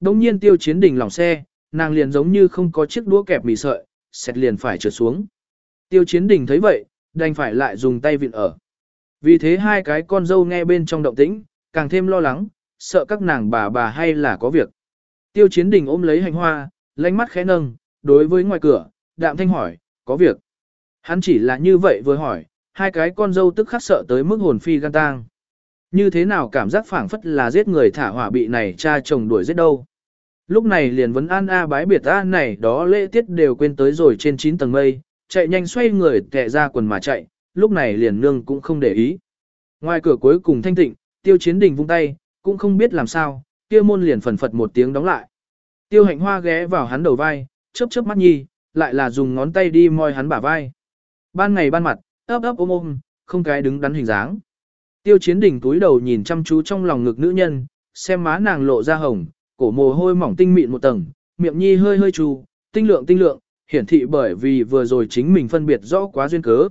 Đông nhiên tiêu chiến đình lỏng xe, nàng liền giống như không có chiếc đũa kẹp mì sợi, xét liền phải trượt xuống. Tiêu chiến đình thấy vậy, đành phải lại dùng tay vịn ở. Vì thế hai cái con dâu nghe bên trong động tĩnh, càng thêm lo lắng, sợ các nàng bà bà hay là có việc. Tiêu chiến đình ôm lấy hành hoa, lánh mắt khẽ nâng, đối với ngoài cửa, đạm thanh hỏi, có việc. Hắn chỉ là như vậy vừa hỏi, hai cái con dâu tức khắc sợ tới mức hồn phi gan tang. Như thế nào cảm giác phảng phất là giết người thả hỏa bị này cha chồng đuổi giết đâu. Lúc này liền vấn an A bái biệt A này đó lễ tiết đều quên tới rồi trên 9 tầng mây, chạy nhanh xoay người tệ ra quần mà chạy, lúc này liền nương cũng không để ý. Ngoài cửa cuối cùng thanh tịnh, tiêu chiến đình vung tay, cũng không biết làm sao, kia môn liền phần phật một tiếng đóng lại. Tiêu hạnh hoa ghé vào hắn đầu vai, chớp chớp mắt nhi, lại là dùng ngón tay đi moi hắn bả vai. Ban ngày ban mặt, ấp ấp ôm ôm, không cái đứng đắn hình dáng. Tiêu chiến đình túi đầu nhìn chăm chú trong lòng ngực nữ nhân, xem má nàng lộ ra hồng, cổ mồ hôi mỏng tinh mịn một tầng, miệng nhi hơi hơi trù, tinh lượng tinh lượng, hiển thị bởi vì vừa rồi chính mình phân biệt rõ quá duyên cớ.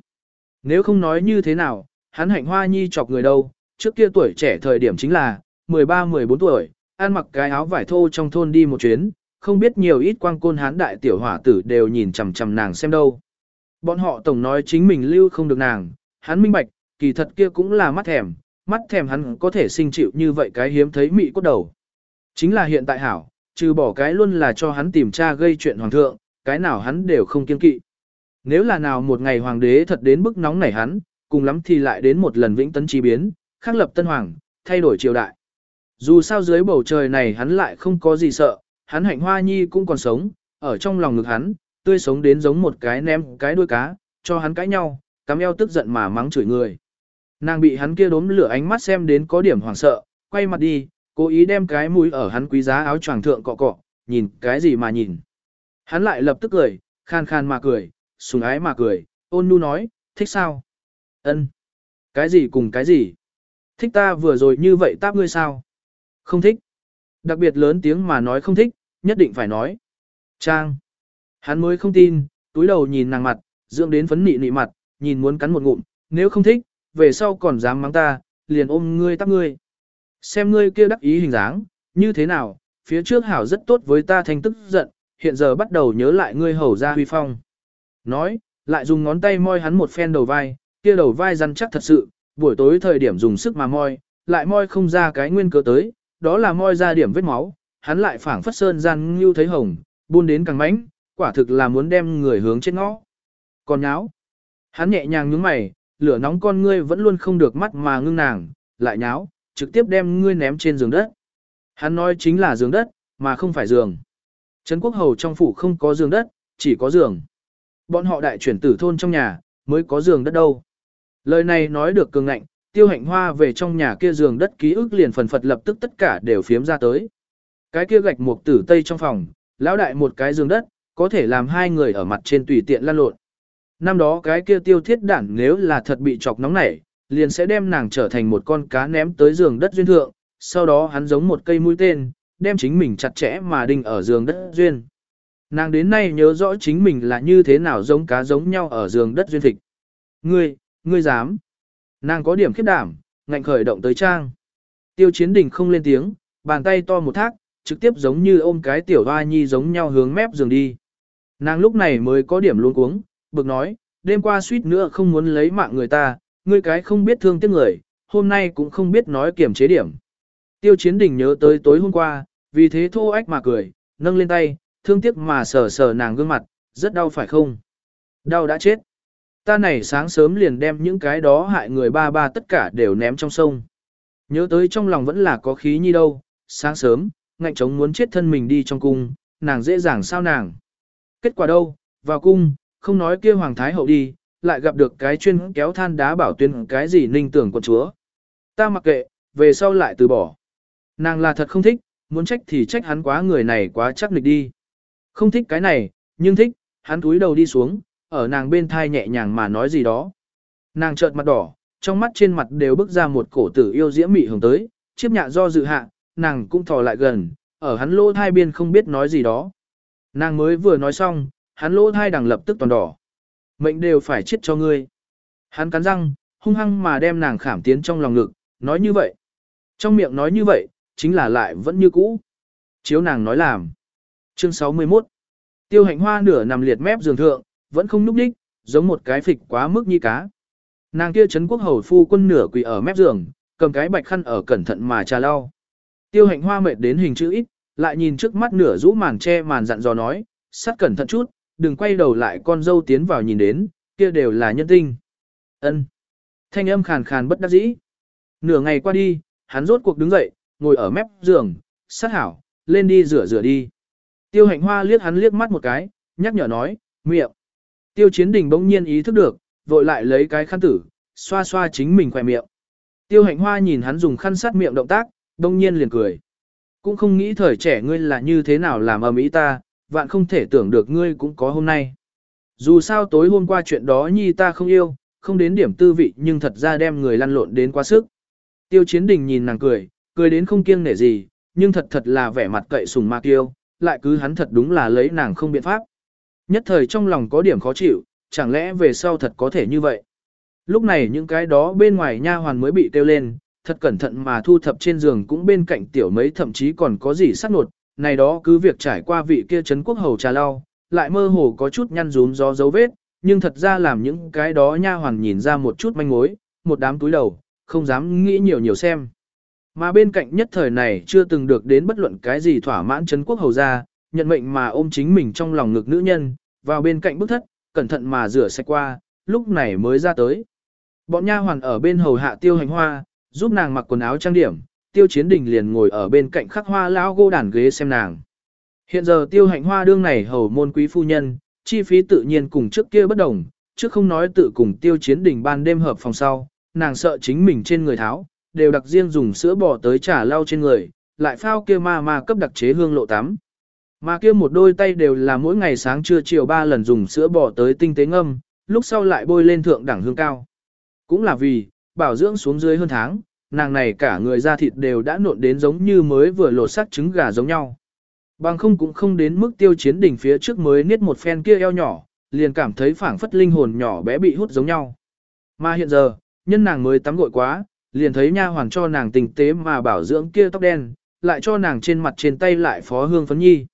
Nếu không nói như thế nào, hắn hạnh hoa nhi chọc người đâu, trước kia tuổi trẻ thời điểm chính là 13-14 tuổi, ăn mặc cái áo vải thô trong thôn đi một chuyến, không biết nhiều ít quang côn hán đại tiểu hỏa tử đều nhìn chằm chằm nàng xem đâu. Bọn họ tổng nói chính mình lưu không được nàng, hắn minh bạch, kỳ thật kia cũng là mắt thèm, mắt thèm hắn có thể sinh chịu như vậy cái hiếm thấy mị cốt đầu. Chính là hiện tại hảo, trừ bỏ cái luôn là cho hắn tìm tra gây chuyện hoàng thượng, cái nào hắn đều không kiên kỵ. Nếu là nào một ngày hoàng đế thật đến bức nóng nảy hắn, cùng lắm thì lại đến một lần vĩnh tấn chi biến, khắc lập tân hoàng, thay đổi triều đại. Dù sao dưới bầu trời này hắn lại không có gì sợ, hắn hạnh hoa nhi cũng còn sống, ở trong lòng ngực hắn, tươi sống đến giống một cái ném cái đuôi cá, cho hắn cãi nhau, cắm eo tức giận mà mắng chửi người. Nàng bị hắn kia đốm lửa ánh mắt xem đến có điểm hoảng sợ, quay mặt đi, cố ý đem cái mũi ở hắn quý giá áo choàng thượng cọ cọ, nhìn cái gì mà nhìn. Hắn lại lập tức cười, khan khan mà cười, sùng ái mà cười, ôn nhu nói, thích sao? Ân, Cái gì cùng cái gì? Thích ta vừa rồi như vậy táp ngươi sao? Không thích. Đặc biệt lớn tiếng mà nói không thích, nhất định phải nói. Trang. Hắn mới không tin, túi đầu nhìn nàng mặt, dưỡng đến phấn nị nị mặt, nhìn muốn cắn một ngụm, nếu không thích, về sau còn dám mắng ta, liền ôm ngươi tắp ngươi. Xem ngươi kia đắc ý hình dáng, như thế nào, phía trước hảo rất tốt với ta thanh tức giận, hiện giờ bắt đầu nhớ lại ngươi hầu ra huy phong. Nói, lại dùng ngón tay moi hắn một phen đầu vai, kia đầu vai rắn chắc thật sự, buổi tối thời điểm dùng sức mà moi, lại moi không ra cái nguyên cớ tới, đó là moi ra điểm vết máu, hắn lại phảng phất sơn gian như thấy hồng, buôn đến càng mãnh, quả thực là muốn đem người hướng trên ngõ. Còn nháo, hắn nhẹ nhàng nhướng mày, lửa nóng con ngươi vẫn luôn không được mắt mà ngưng nàng, lại nháo, trực tiếp đem ngươi ném trên giường đất. Hắn nói chính là giường đất, mà không phải giường. Trấn quốc hầu trong phủ không có giường đất, chỉ có giường. Bọn họ đại chuyển tử thôn trong nhà, mới có giường đất đâu. Lời này nói được cường ngạnh, tiêu hạnh hoa về trong nhà kia giường đất ký ức liền phần phật lập tức tất cả đều phiếm ra tới. Cái kia gạch một tử tây trong phòng, lão đại một cái giường đất, có thể làm hai người ở mặt trên tùy tiện lan lộn. Năm đó cái kia tiêu thiết đản nếu là thật bị chọc nóng nảy, liền sẽ đem nàng trở thành một con cá ném tới giường đất duyên thượng, sau đó hắn giống một cây mũi tên, đem chính mình chặt chẽ mà đinh ở giường đất duyên. Nàng đến nay nhớ rõ chính mình là như thế nào giống cá giống nhau ở giường đất duyên thịt. Ngươi, ngươi dám. Nàng có điểm khiếp đảm, ngạnh khởi động tới trang. Tiêu chiến đình không lên tiếng, bàn tay to một thác, trực tiếp giống như ôm cái tiểu hoa nhi giống nhau hướng mép giường đi. Nàng lúc này mới có điểm luôn cuống, bực nói, đêm qua suýt nữa không muốn lấy mạng người ta, ngươi cái không biết thương tiếc người, hôm nay cũng không biết nói kiểm chế điểm. Tiêu chiến đình nhớ tới tối hôm qua, vì thế thô ách mà cười, nâng lên tay, thương tiếc mà sờ sờ nàng gương mặt, rất đau phải không? Đau đã chết. Ta này sáng sớm liền đem những cái đó hại người ba ba tất cả đều ném trong sông. Nhớ tới trong lòng vẫn là có khí nhi đâu, sáng sớm, ngạnh chống muốn chết thân mình đi trong cung, nàng dễ dàng sao nàng. Kết quả đâu, vào cung, không nói kia hoàng thái hậu đi, lại gặp được cái chuyên kéo than đá bảo tuyên cái gì ninh tưởng con chúa. Ta mặc kệ, về sau lại từ bỏ. Nàng là thật không thích, muốn trách thì trách hắn quá người này quá chắc nịch đi. Không thích cái này, nhưng thích, hắn túi đầu đi xuống, ở nàng bên thai nhẹ nhàng mà nói gì đó. Nàng trợn mặt đỏ, trong mắt trên mặt đều bước ra một cổ tử yêu diễm mị hưởng tới, chiếp nhạ do dự hạ, nàng cũng thò lại gần, ở hắn lỗ thai biên không biết nói gì đó. Nàng mới vừa nói xong, hắn lỗ thai đằng lập tức toàn đỏ. Mệnh đều phải chết cho ngươi. Hắn cắn răng, hung hăng mà đem nàng khảm tiến trong lòng ngực, nói như vậy. Trong miệng nói như vậy, chính là lại vẫn như cũ. Chiếu nàng nói làm. Chương 61 Tiêu hạnh hoa nửa nằm liệt mép giường thượng, vẫn không núp đích, giống một cái phịch quá mức như cá. Nàng kia chấn quốc hầu phu quân nửa quỳ ở mép giường, cầm cái bạch khăn ở cẩn thận mà trà lau. Tiêu hạnh hoa mệt đến hình chữ ít, lại nhìn trước mắt nửa rũ màn che màn dặn dò nói, sát cẩn thận chút, đừng quay đầu lại con dâu tiến vào nhìn đến, kia đều là nhân tinh. Ân. Thanh âm khàn khàn bất đắc dĩ. Nửa ngày qua đi, hắn rốt cuộc đứng dậy, ngồi ở mép giường, sát hảo, lên đi rửa rửa đi. Tiêu hạnh hoa liếc hắn liếc mắt một cái, nhắc nhở nói, miệng. Tiêu chiến đình bỗng nhiên ý thức được, vội lại lấy cái khăn tử, xoa xoa chính mình khỏe miệng. Tiêu hạnh hoa nhìn hắn dùng khăn sát miệng động tác, bỗng nhiên liền cười. Cũng không nghĩ thời trẻ ngươi là như thế nào làm ở mỹ ta, vạn không thể tưởng được ngươi cũng có hôm nay. Dù sao tối hôm qua chuyện đó nhi ta không yêu, không đến điểm tư vị nhưng thật ra đem người lăn lộn đến quá sức. Tiêu chiến đình nhìn nàng cười, cười đến không kiêng nể gì, nhưng thật thật là vẻ mặt cậy sùng ma kiêu, lại cứ hắn thật đúng là lấy nàng không biện pháp. Nhất thời trong lòng có điểm khó chịu, chẳng lẽ về sau thật có thể như vậy. Lúc này những cái đó bên ngoài nha hoàn mới bị kêu lên, thật cẩn thận mà thu thập trên giường cũng bên cạnh tiểu mấy thậm chí còn có gì sát nột, này đó cứ việc trải qua vị kia chấn quốc hầu trà lau, lại mơ hồ có chút nhăn rúm gió dấu vết, nhưng thật ra làm những cái đó nha hoàn nhìn ra một chút manh mối, một đám túi đầu, không dám nghĩ nhiều nhiều xem. Mà bên cạnh nhất thời này chưa từng được đến bất luận cái gì thỏa mãn chấn quốc hầu ra, nhận mệnh mà ôm chính mình trong lòng ngực nữ nhân, vào bên cạnh bức thất, cẩn thận mà rửa sạch qua, lúc này mới ra tới. Bọn nha hoàn ở bên hầu hạ tiêu hành hoa, giúp nàng mặc quần áo trang điểm, tiêu chiến đình liền ngồi ở bên cạnh khắc hoa lão gô đàn ghế xem nàng. Hiện giờ tiêu hạnh hoa đương này hầu môn quý phu nhân, chi phí tự nhiên cùng trước kia bất đồng, trước không nói tự cùng tiêu chiến đình ban đêm hợp phòng sau, nàng sợ chính mình trên người tháo, đều đặc riêng dùng sữa bò tới trả lau trên người, lại phao kia ma ma cấp đặc chế hương lộ tắm. Mà kia một đôi tay đều là mỗi ngày sáng trưa chiều ba lần dùng sữa bò tới tinh tế ngâm, lúc sau lại bôi lên thượng đẳng hương cao. Cũng là vì, bảo dưỡng xuống dưới hơn tháng, nàng này cả người da thịt đều đã nộn đến giống như mới vừa lột xác trứng gà giống nhau. Bằng không cũng không đến mức tiêu chiến đỉnh phía trước mới niết một phen kia eo nhỏ, liền cảm thấy phảng phất linh hồn nhỏ bé bị hút giống nhau. Mà hiện giờ, nhân nàng mới tắm gội quá, liền thấy nha hoàng cho nàng tình tế mà bảo dưỡng kia tóc đen, lại cho nàng trên mặt trên tay lại phó hương phấn nhi.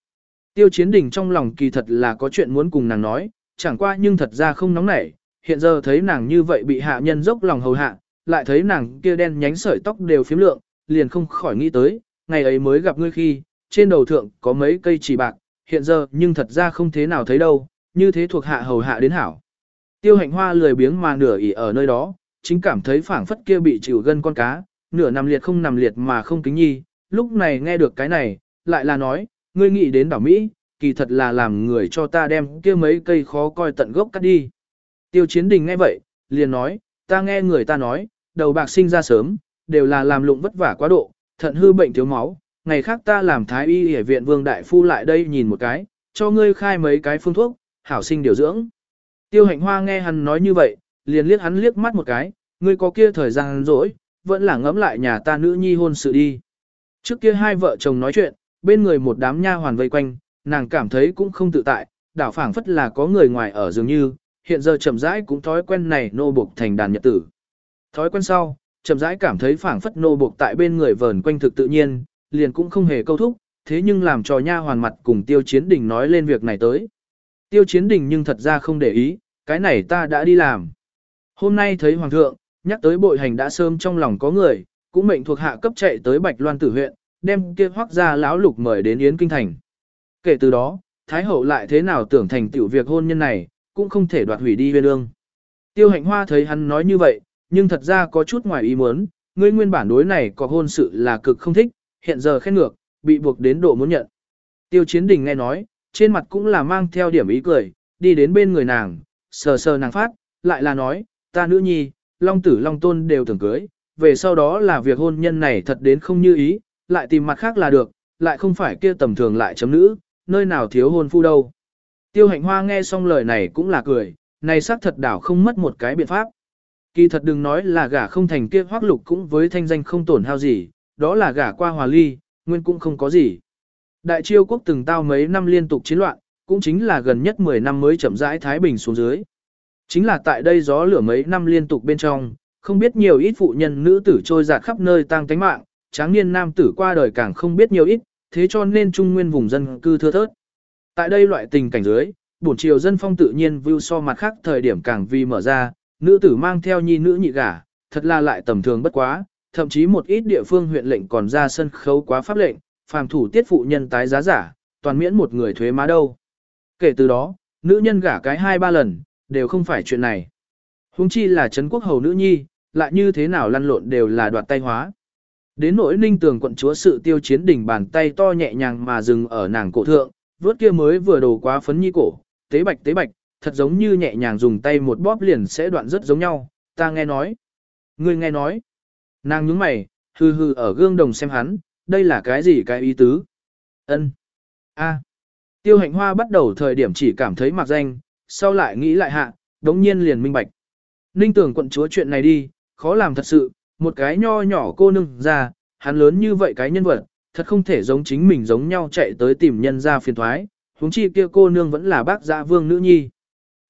Tiêu chiến đỉnh trong lòng kỳ thật là có chuyện muốn cùng nàng nói, chẳng qua nhưng thật ra không nóng nảy, hiện giờ thấy nàng như vậy bị hạ nhân dốc lòng hầu hạ, lại thấy nàng kia đen nhánh sợi tóc đều phiếm lượng, liền không khỏi nghĩ tới, ngày ấy mới gặp ngươi khi, trên đầu thượng có mấy cây chỉ bạc, hiện giờ nhưng thật ra không thế nào thấy đâu, như thế thuộc hạ hầu hạ đến hảo. Tiêu hạnh hoa lười biếng mà nửa ỉ ở nơi đó, chính cảm thấy phảng phất kia bị chịu gân con cá, nửa nằm liệt không nằm liệt mà không kính nhi, lúc này nghe được cái này, lại là nói, ngươi nghĩ đến đảo Mỹ, kỳ thật là làm người cho ta đem kia mấy cây khó coi tận gốc cắt đi. Tiêu chiến đình nghe vậy, liền nói, ta nghe người ta nói, đầu bạc sinh ra sớm, đều là làm lụng vất vả quá độ, thận hư bệnh thiếu máu, ngày khác ta làm thái y y viện vương đại phu lại đây nhìn một cái, cho ngươi khai mấy cái phương thuốc, hảo sinh điều dưỡng. Tiêu hạnh hoa nghe hắn nói như vậy, liền liếc hắn liếc mắt một cái, ngươi có kia thời gian rỗi, vẫn là ngẫm lại nhà ta nữ nhi hôn sự đi. Trước kia hai vợ chồng nói chuyện, bên người một đám nha hoàn vây quanh, nàng cảm thấy cũng không tự tại, đảo phảng phất là có người ngoài ở dường như, hiện giờ chậm rãi cũng thói quen này nô buộc thành đàn nhật tử. Thói quen sau, chậm rãi cảm thấy phảng phất nô buộc tại bên người vờn quanh thực tự nhiên, liền cũng không hề câu thúc, thế nhưng làm cho nha hoàn mặt cùng tiêu chiến đình nói lên việc này tới. Tiêu chiến đình nhưng thật ra không để ý, cái này ta đã đi làm. Hôm nay thấy hoàng thượng, nhắc tới bội hành đã sớm trong lòng có người, cũng mệnh thuộc hạ cấp chạy tới Bạch Loan tử huyện, đem kia hoác ra lão lục mời đến Yến Kinh Thành. Kể từ đó, Thái hậu lại thế nào tưởng thành tiểu việc hôn nhân này, cũng không thể đoạt hủy đi viên ương. Tiêu hạnh hoa thấy hắn nói như vậy, nhưng thật ra có chút ngoài ý muốn, ngươi nguyên bản đối này có hôn sự là cực không thích, hiện giờ khen ngược, bị buộc đến độ muốn nhận. Tiêu chiến đình nghe nói, trên mặt cũng là mang theo điểm ý cười, đi đến bên người nàng, sờ sờ nàng phát, lại là nói, ta nữ nhi, long tử long tôn đều tưởng cưới, về sau đó là việc hôn nhân này thật đến không như ý, lại tìm mặt khác là được, lại không phải kia tầm thường lại chấm nữ, nơi nào thiếu hôn phu đâu. Tiêu hạnh hoa nghe xong lời này cũng là cười, này xác thật đảo không mất một cái biện pháp. Kỳ thật đừng nói là gả không thành kia hoác lục cũng với thanh danh không tổn hao gì, đó là gả qua hòa ly, nguyên cũng không có gì. Đại chiêu quốc từng tao mấy năm liên tục chiến loạn, cũng chính là gần nhất 10 năm mới chậm rãi Thái Bình xuống dưới. Chính là tại đây gió lửa mấy năm liên tục bên trong, không biết nhiều ít phụ nhân nữ tử trôi dạt khắp nơi tang tánh mạng, tráng niên nam tử qua đời càng không biết nhiều ít, thế cho nên trung nguyên vùng dân cư thưa thớt. Tại đây loại tình cảnh dưới, bổn triều dân phong tự nhiên view so mặt khác thời điểm càng vi mở ra, nữ tử mang theo nhi nữ nhị gả, thật là lại tầm thường bất quá, thậm chí một ít địa phương huyện lệnh còn ra sân khấu quá pháp lệnh, phàm thủ tiết phụ nhân tái giá giả, toàn miễn một người thuế má đâu. Kể từ đó, nữ nhân gả cái hai ba lần, đều không phải chuyện này. Hùng chi là Trấn quốc hầu nữ nhi, lại như thế nào lăn lộn đều là đoạt tay hóa. Đến nỗi ninh tường quận chúa sự tiêu chiến đỉnh bàn tay to nhẹ nhàng mà dừng ở nàng cổ thượng, vớt kia mới vừa đổ quá phấn nhi cổ, tế bạch tế bạch, thật giống như nhẹ nhàng dùng tay một bóp liền sẽ đoạn rất giống nhau, ta nghe nói. Ngươi nghe nói. Nàng nhướng mày, hừ hừ ở gương đồng xem hắn, đây là cái gì cái ý tứ? Ân. A. Tiêu hạnh hoa bắt đầu thời điểm chỉ cảm thấy mặc danh, sau lại nghĩ lại hạ, đống nhiên liền minh bạch. Ninh tưởng quận chúa chuyện này đi, khó làm thật sự, một cái nho nhỏ cô nương ra, hắn lớn như vậy cái nhân vật, thật không thể giống chính mình giống nhau chạy tới tìm nhân ra phiền thoái, huống chi kia cô nương vẫn là bác dạ vương nữ nhi.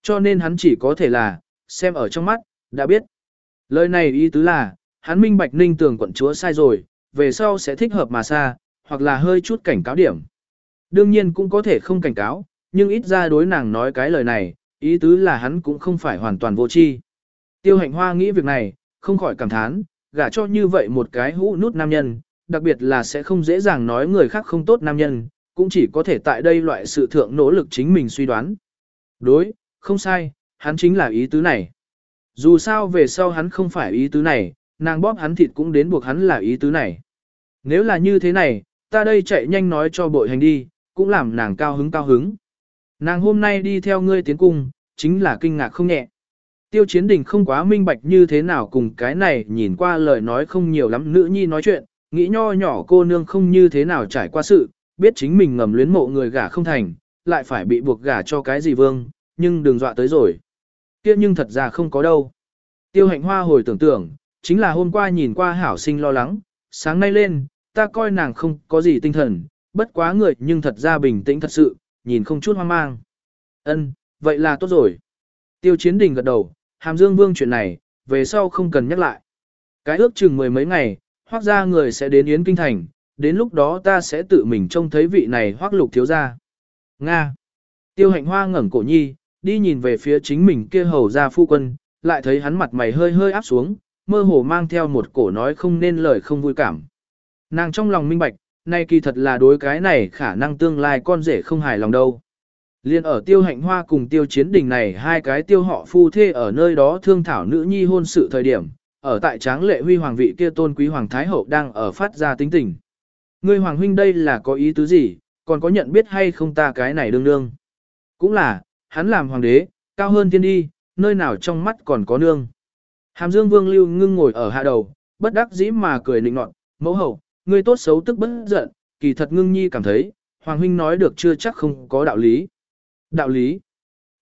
Cho nên hắn chỉ có thể là, xem ở trong mắt, đã biết. Lời này ý tứ là, hắn minh bạch ninh tường quận chúa sai rồi, về sau sẽ thích hợp mà xa, hoặc là hơi chút cảnh cáo điểm. Đương nhiên cũng có thể không cảnh cáo, nhưng ít ra đối nàng nói cái lời này, ý tứ là hắn cũng không phải hoàn toàn vô tri. Tiêu hạnh hoa nghĩ việc này, không khỏi cảm thán, gả cho như vậy một cái hũ nút nam nhân, đặc biệt là sẽ không dễ dàng nói người khác không tốt nam nhân, cũng chỉ có thể tại đây loại sự thượng nỗ lực chính mình suy đoán. Đối, không sai, hắn chính là ý tứ này. Dù sao về sau hắn không phải ý tứ này, nàng bóp hắn thịt cũng đến buộc hắn là ý tứ này. Nếu là như thế này, ta đây chạy nhanh nói cho bội hành đi, cũng làm nàng cao hứng cao hứng. Nàng hôm nay đi theo ngươi tiến cung, chính là kinh ngạc không nhẹ. Tiêu chiến đình không quá minh bạch như thế nào cùng cái này nhìn qua lời nói không nhiều lắm nữ nhi nói chuyện, nghĩ nho nhỏ cô nương không như thế nào trải qua sự, biết chính mình ngầm luyến mộ người gả không thành, lại phải bị buộc gả cho cái gì vương, nhưng đừng dọa tới rồi. Kia nhưng thật ra không có đâu. Tiêu hạnh hoa hồi tưởng tưởng, chính là hôm qua nhìn qua hảo sinh lo lắng, sáng nay lên, ta coi nàng không có gì tinh thần, bất quá người nhưng thật ra bình tĩnh thật sự, nhìn không chút hoang mang. Ân, vậy là tốt rồi. Tiêu chiến đình gật đầu, hàm dương vương chuyện này, về sau không cần nhắc lại. Cái ước chừng mười mấy ngày, hoác ra người sẽ đến Yến Kinh Thành, đến lúc đó ta sẽ tự mình trông thấy vị này hoác lục thiếu ra. Nga. Tiêu hạnh hoa ngẩng cổ nhi, đi nhìn về phía chính mình kia hầu ra phu quân, lại thấy hắn mặt mày hơi hơi áp xuống, mơ hồ mang theo một cổ nói không nên lời không vui cảm. Nàng trong lòng minh bạch, nay kỳ thật là đối cái này khả năng tương lai con rể không hài lòng đâu. Liên ở tiêu hạnh hoa cùng tiêu chiến đình này hai cái tiêu họ phu thê ở nơi đó thương thảo nữ nhi hôn sự thời điểm, ở tại tráng lệ huy hoàng vị kia tôn quý hoàng thái hậu đang ở phát ra tính tình. Ngươi hoàng huynh đây là có ý tứ gì, còn có nhận biết hay không ta cái này đương đương Cũng là, hắn làm hoàng đế, cao hơn thiên đi, nơi nào trong mắt còn có nương. Hàm dương vương lưu ngưng ngồi ở hạ đầu, bất đắc dĩ mà cười nịnh nọt, mẫu hậu, ngươi tốt xấu tức bất giận, kỳ thật ngưng nhi cảm thấy, hoàng huynh nói được chưa chắc không có đạo lý. Đạo lý.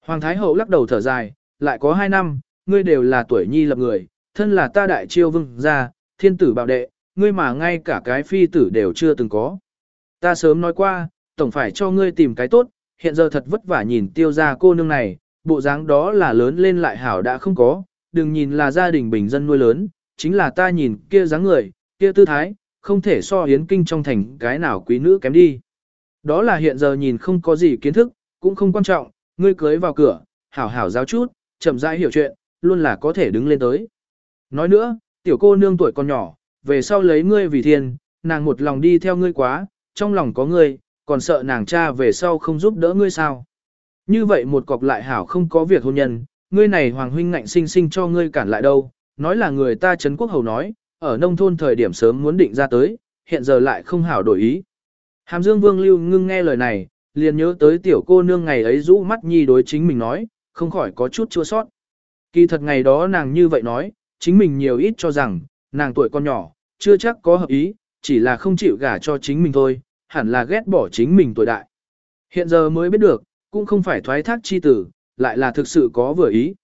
Hoàng thái hậu lắc đầu thở dài, lại có hai năm, ngươi đều là tuổi nhi lập người, thân là ta đại chiêu vương gia, thiên tử bảo đệ, ngươi mà ngay cả cái phi tử đều chưa từng có. Ta sớm nói qua, tổng phải cho ngươi tìm cái tốt, hiện giờ thật vất vả nhìn tiêu ra cô nương này, bộ dáng đó là lớn lên lại hảo đã không có, đừng nhìn là gia đình bình dân nuôi lớn, chính là ta nhìn kia dáng người, kia tư thái, không thể so hiến kinh trong thành cái nào quý nữ kém đi. Đó là hiện giờ nhìn không có gì kiến thức, cũng không quan trọng, ngươi cưới vào cửa, hảo hảo giáo chút, chậm rãi hiểu chuyện, luôn là có thể đứng lên tới. Nói nữa, tiểu cô nương tuổi còn nhỏ, về sau lấy ngươi vì thiên, nàng một lòng đi theo ngươi quá, trong lòng có ngươi, còn sợ nàng cha về sau không giúp đỡ ngươi sao. Như vậy một cọc lại hảo không có việc hôn nhân, ngươi này hoàng huynh ngạnh sinh sinh cho ngươi cản lại đâu, nói là người ta Trấn Quốc Hầu nói, ở nông thôn thời điểm sớm muốn định ra tới, hiện giờ lại không hảo đổi ý. Hàm Dương Vương Lưu ngưng nghe lời này, liền nhớ tới tiểu cô nương ngày ấy rũ mắt nhi đối chính mình nói, không khỏi có chút chua sót. Kỳ thật ngày đó nàng như vậy nói, chính mình nhiều ít cho rằng, nàng tuổi con nhỏ, chưa chắc có hợp ý, chỉ là không chịu gả cho chính mình thôi, hẳn là ghét bỏ chính mình tuổi đại. Hiện giờ mới biết được, cũng không phải thoái thác chi tử, lại là thực sự có vừa ý.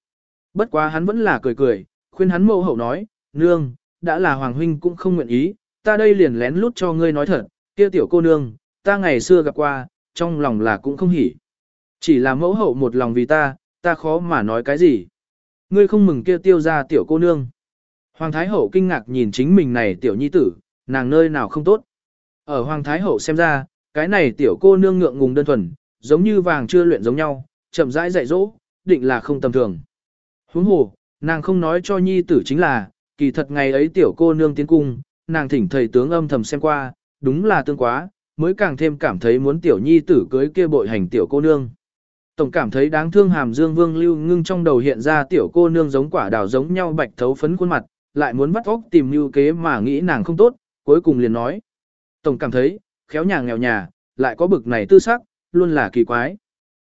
Bất quá hắn vẫn là cười cười, khuyên hắn mẫu hậu nói, nương, đã là hoàng huynh cũng không nguyện ý, ta đây liền lén lút cho ngươi nói thật, kia tiểu cô nương, ta ngày xưa gặp qua, trong lòng là cũng không hỉ. Chỉ là mẫu hậu một lòng vì ta, ta khó mà nói cái gì. Ngươi không mừng kia tiêu ra tiểu cô nương. Hoàng Thái Hậu kinh ngạc nhìn chính mình này tiểu nhi tử, nàng nơi nào không tốt. Ở Hoàng Thái Hậu xem ra, cái này tiểu cô nương ngượng ngùng đơn thuần, giống như vàng chưa luyện giống nhau, chậm rãi dạy dỗ, định là không tầm thường. Huống hồ, nàng không nói cho nhi tử chính là, kỳ thật ngày ấy tiểu cô nương tiến cung, nàng thỉnh thầy tướng âm thầm xem qua, đúng là tương quá, mới càng thêm cảm thấy muốn tiểu nhi tử cưới kia bội hành tiểu cô nương. Tổng cảm thấy đáng thương hàm dương vương lưu ngưng trong đầu hiện ra tiểu cô nương giống quả đào giống nhau bạch thấu phấn khuôn mặt, lại muốn bắt óc tìm lưu kế mà nghĩ nàng không tốt, cuối cùng liền nói. Tổng cảm thấy, khéo nhà nghèo nhà, lại có bực này tư sắc, luôn là kỳ quái.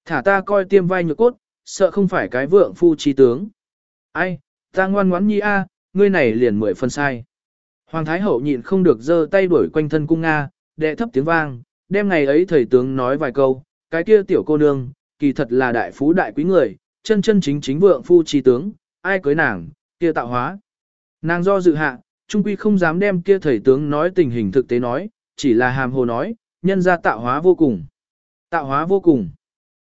Thả ta coi tiêm vai nhược cốt, sợ không phải cái vượng phu trí tướng. Ai, ta ngoan ngoãn nhi a, ngươi này liền mười phân sai. Hoàng Thái Hậu nhịn không được giơ tay đuổi quanh thân cung Nga, đệ thấp tiếng vang, đem ngày ấy thầy tướng nói vài câu, cái kia tiểu cô nương, kỳ thật là đại phú đại quý người, chân chân chính chính vượng phu trí tướng, ai cưới nàng, kia tạo hóa. Nàng do dự hạ, trung quy không dám đem kia thầy tướng nói tình hình thực tế nói, chỉ là hàm hồ nói, nhân ra tạo hóa vô cùng. Tạo hóa vô cùng.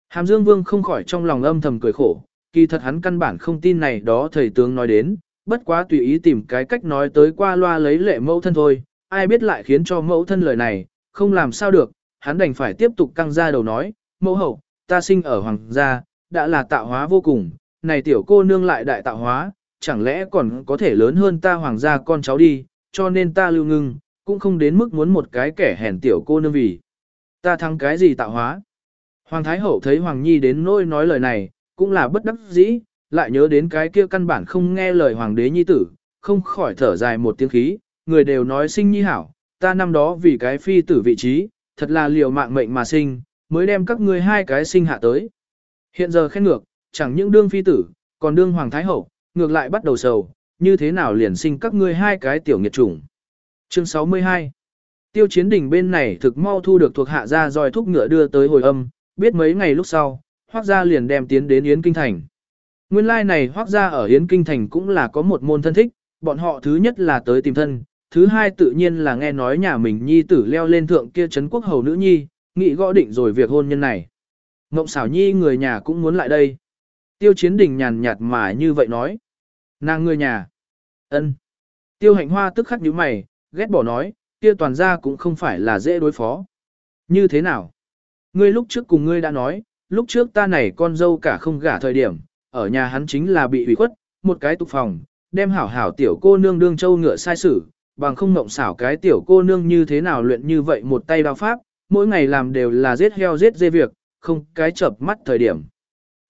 Hàm Dương Vương không khỏi trong lòng âm thầm cười khổ, kỳ thật hắn căn bản không tin này đó thầy tướng nói đến, bất quá tùy ý tìm cái cách nói tới qua loa lấy lệ mẫu thân thôi, ai biết lại khiến cho mẫu thân lời này, không làm sao được, hắn đành phải tiếp tục căng ra đầu nói, mẫu hậu, ta sinh ở hoàng gia, đã là tạo hóa vô cùng, này tiểu cô nương lại đại tạo hóa, chẳng lẽ còn có thể lớn hơn ta hoàng gia con cháu đi, cho nên ta lưu ngưng, cũng không đến mức muốn một cái kẻ hèn tiểu cô nương vì. Ta thắng cái gì tạo hóa? Hoàng Thái Hậu thấy Hoàng Nhi đến nỗi nói lời này, cũng là bất đắc dĩ, lại nhớ đến cái kia căn bản không nghe lời Hoàng đế Nhi tử, không khỏi thở dài một tiếng khí, người đều nói sinh Nhi hảo, ta năm đó vì cái phi tử vị trí, thật là liều mạng mệnh mà sinh, mới đem các ngươi hai cái sinh hạ tới. Hiện giờ khen ngược, chẳng những đương phi tử, còn đương Hoàng Thái Hậu, ngược lại bắt đầu sầu, như thế nào liền sinh các ngươi hai cái tiểu nghiệt chủng. Chương 62 Tiêu chiến đỉnh bên này thực mau thu được thuộc hạ ra dòi thúc ngựa đưa tới hồi âm, biết mấy ngày lúc sau, hoác gia liền đem tiến đến Yến Kinh Thành. Nguyên lai like này hoác gia ở Yến Kinh Thành cũng là có một môn thân thích, bọn họ thứ nhất là tới tìm thân, thứ hai tự nhiên là nghe nói nhà mình nhi tử leo lên thượng kia trấn quốc hầu nữ nhi, nghị gõ định rồi việc hôn nhân này. Ngộng xảo nhi người nhà cũng muốn lại đây. Tiêu chiến đình nhàn nhạt mà như vậy nói. Nàng người nhà. ân. Tiêu hạnh hoa tức khắc nhíu mày, ghét bỏ nói, kia toàn gia cũng không phải là dễ đối phó. Như thế nào? Ngươi lúc trước cùng ngươi đã nói, lúc trước ta này con dâu cả không gả thời điểm, ở nhà hắn chính là bị ủy khuất, một cái tục phòng, đem hảo hảo tiểu cô nương đương châu ngựa sai sử, bằng không ngộng xảo cái tiểu cô nương như thế nào luyện như vậy một tay đao pháp, mỗi ngày làm đều là giết heo giết dê việc, không cái chập mắt thời điểm.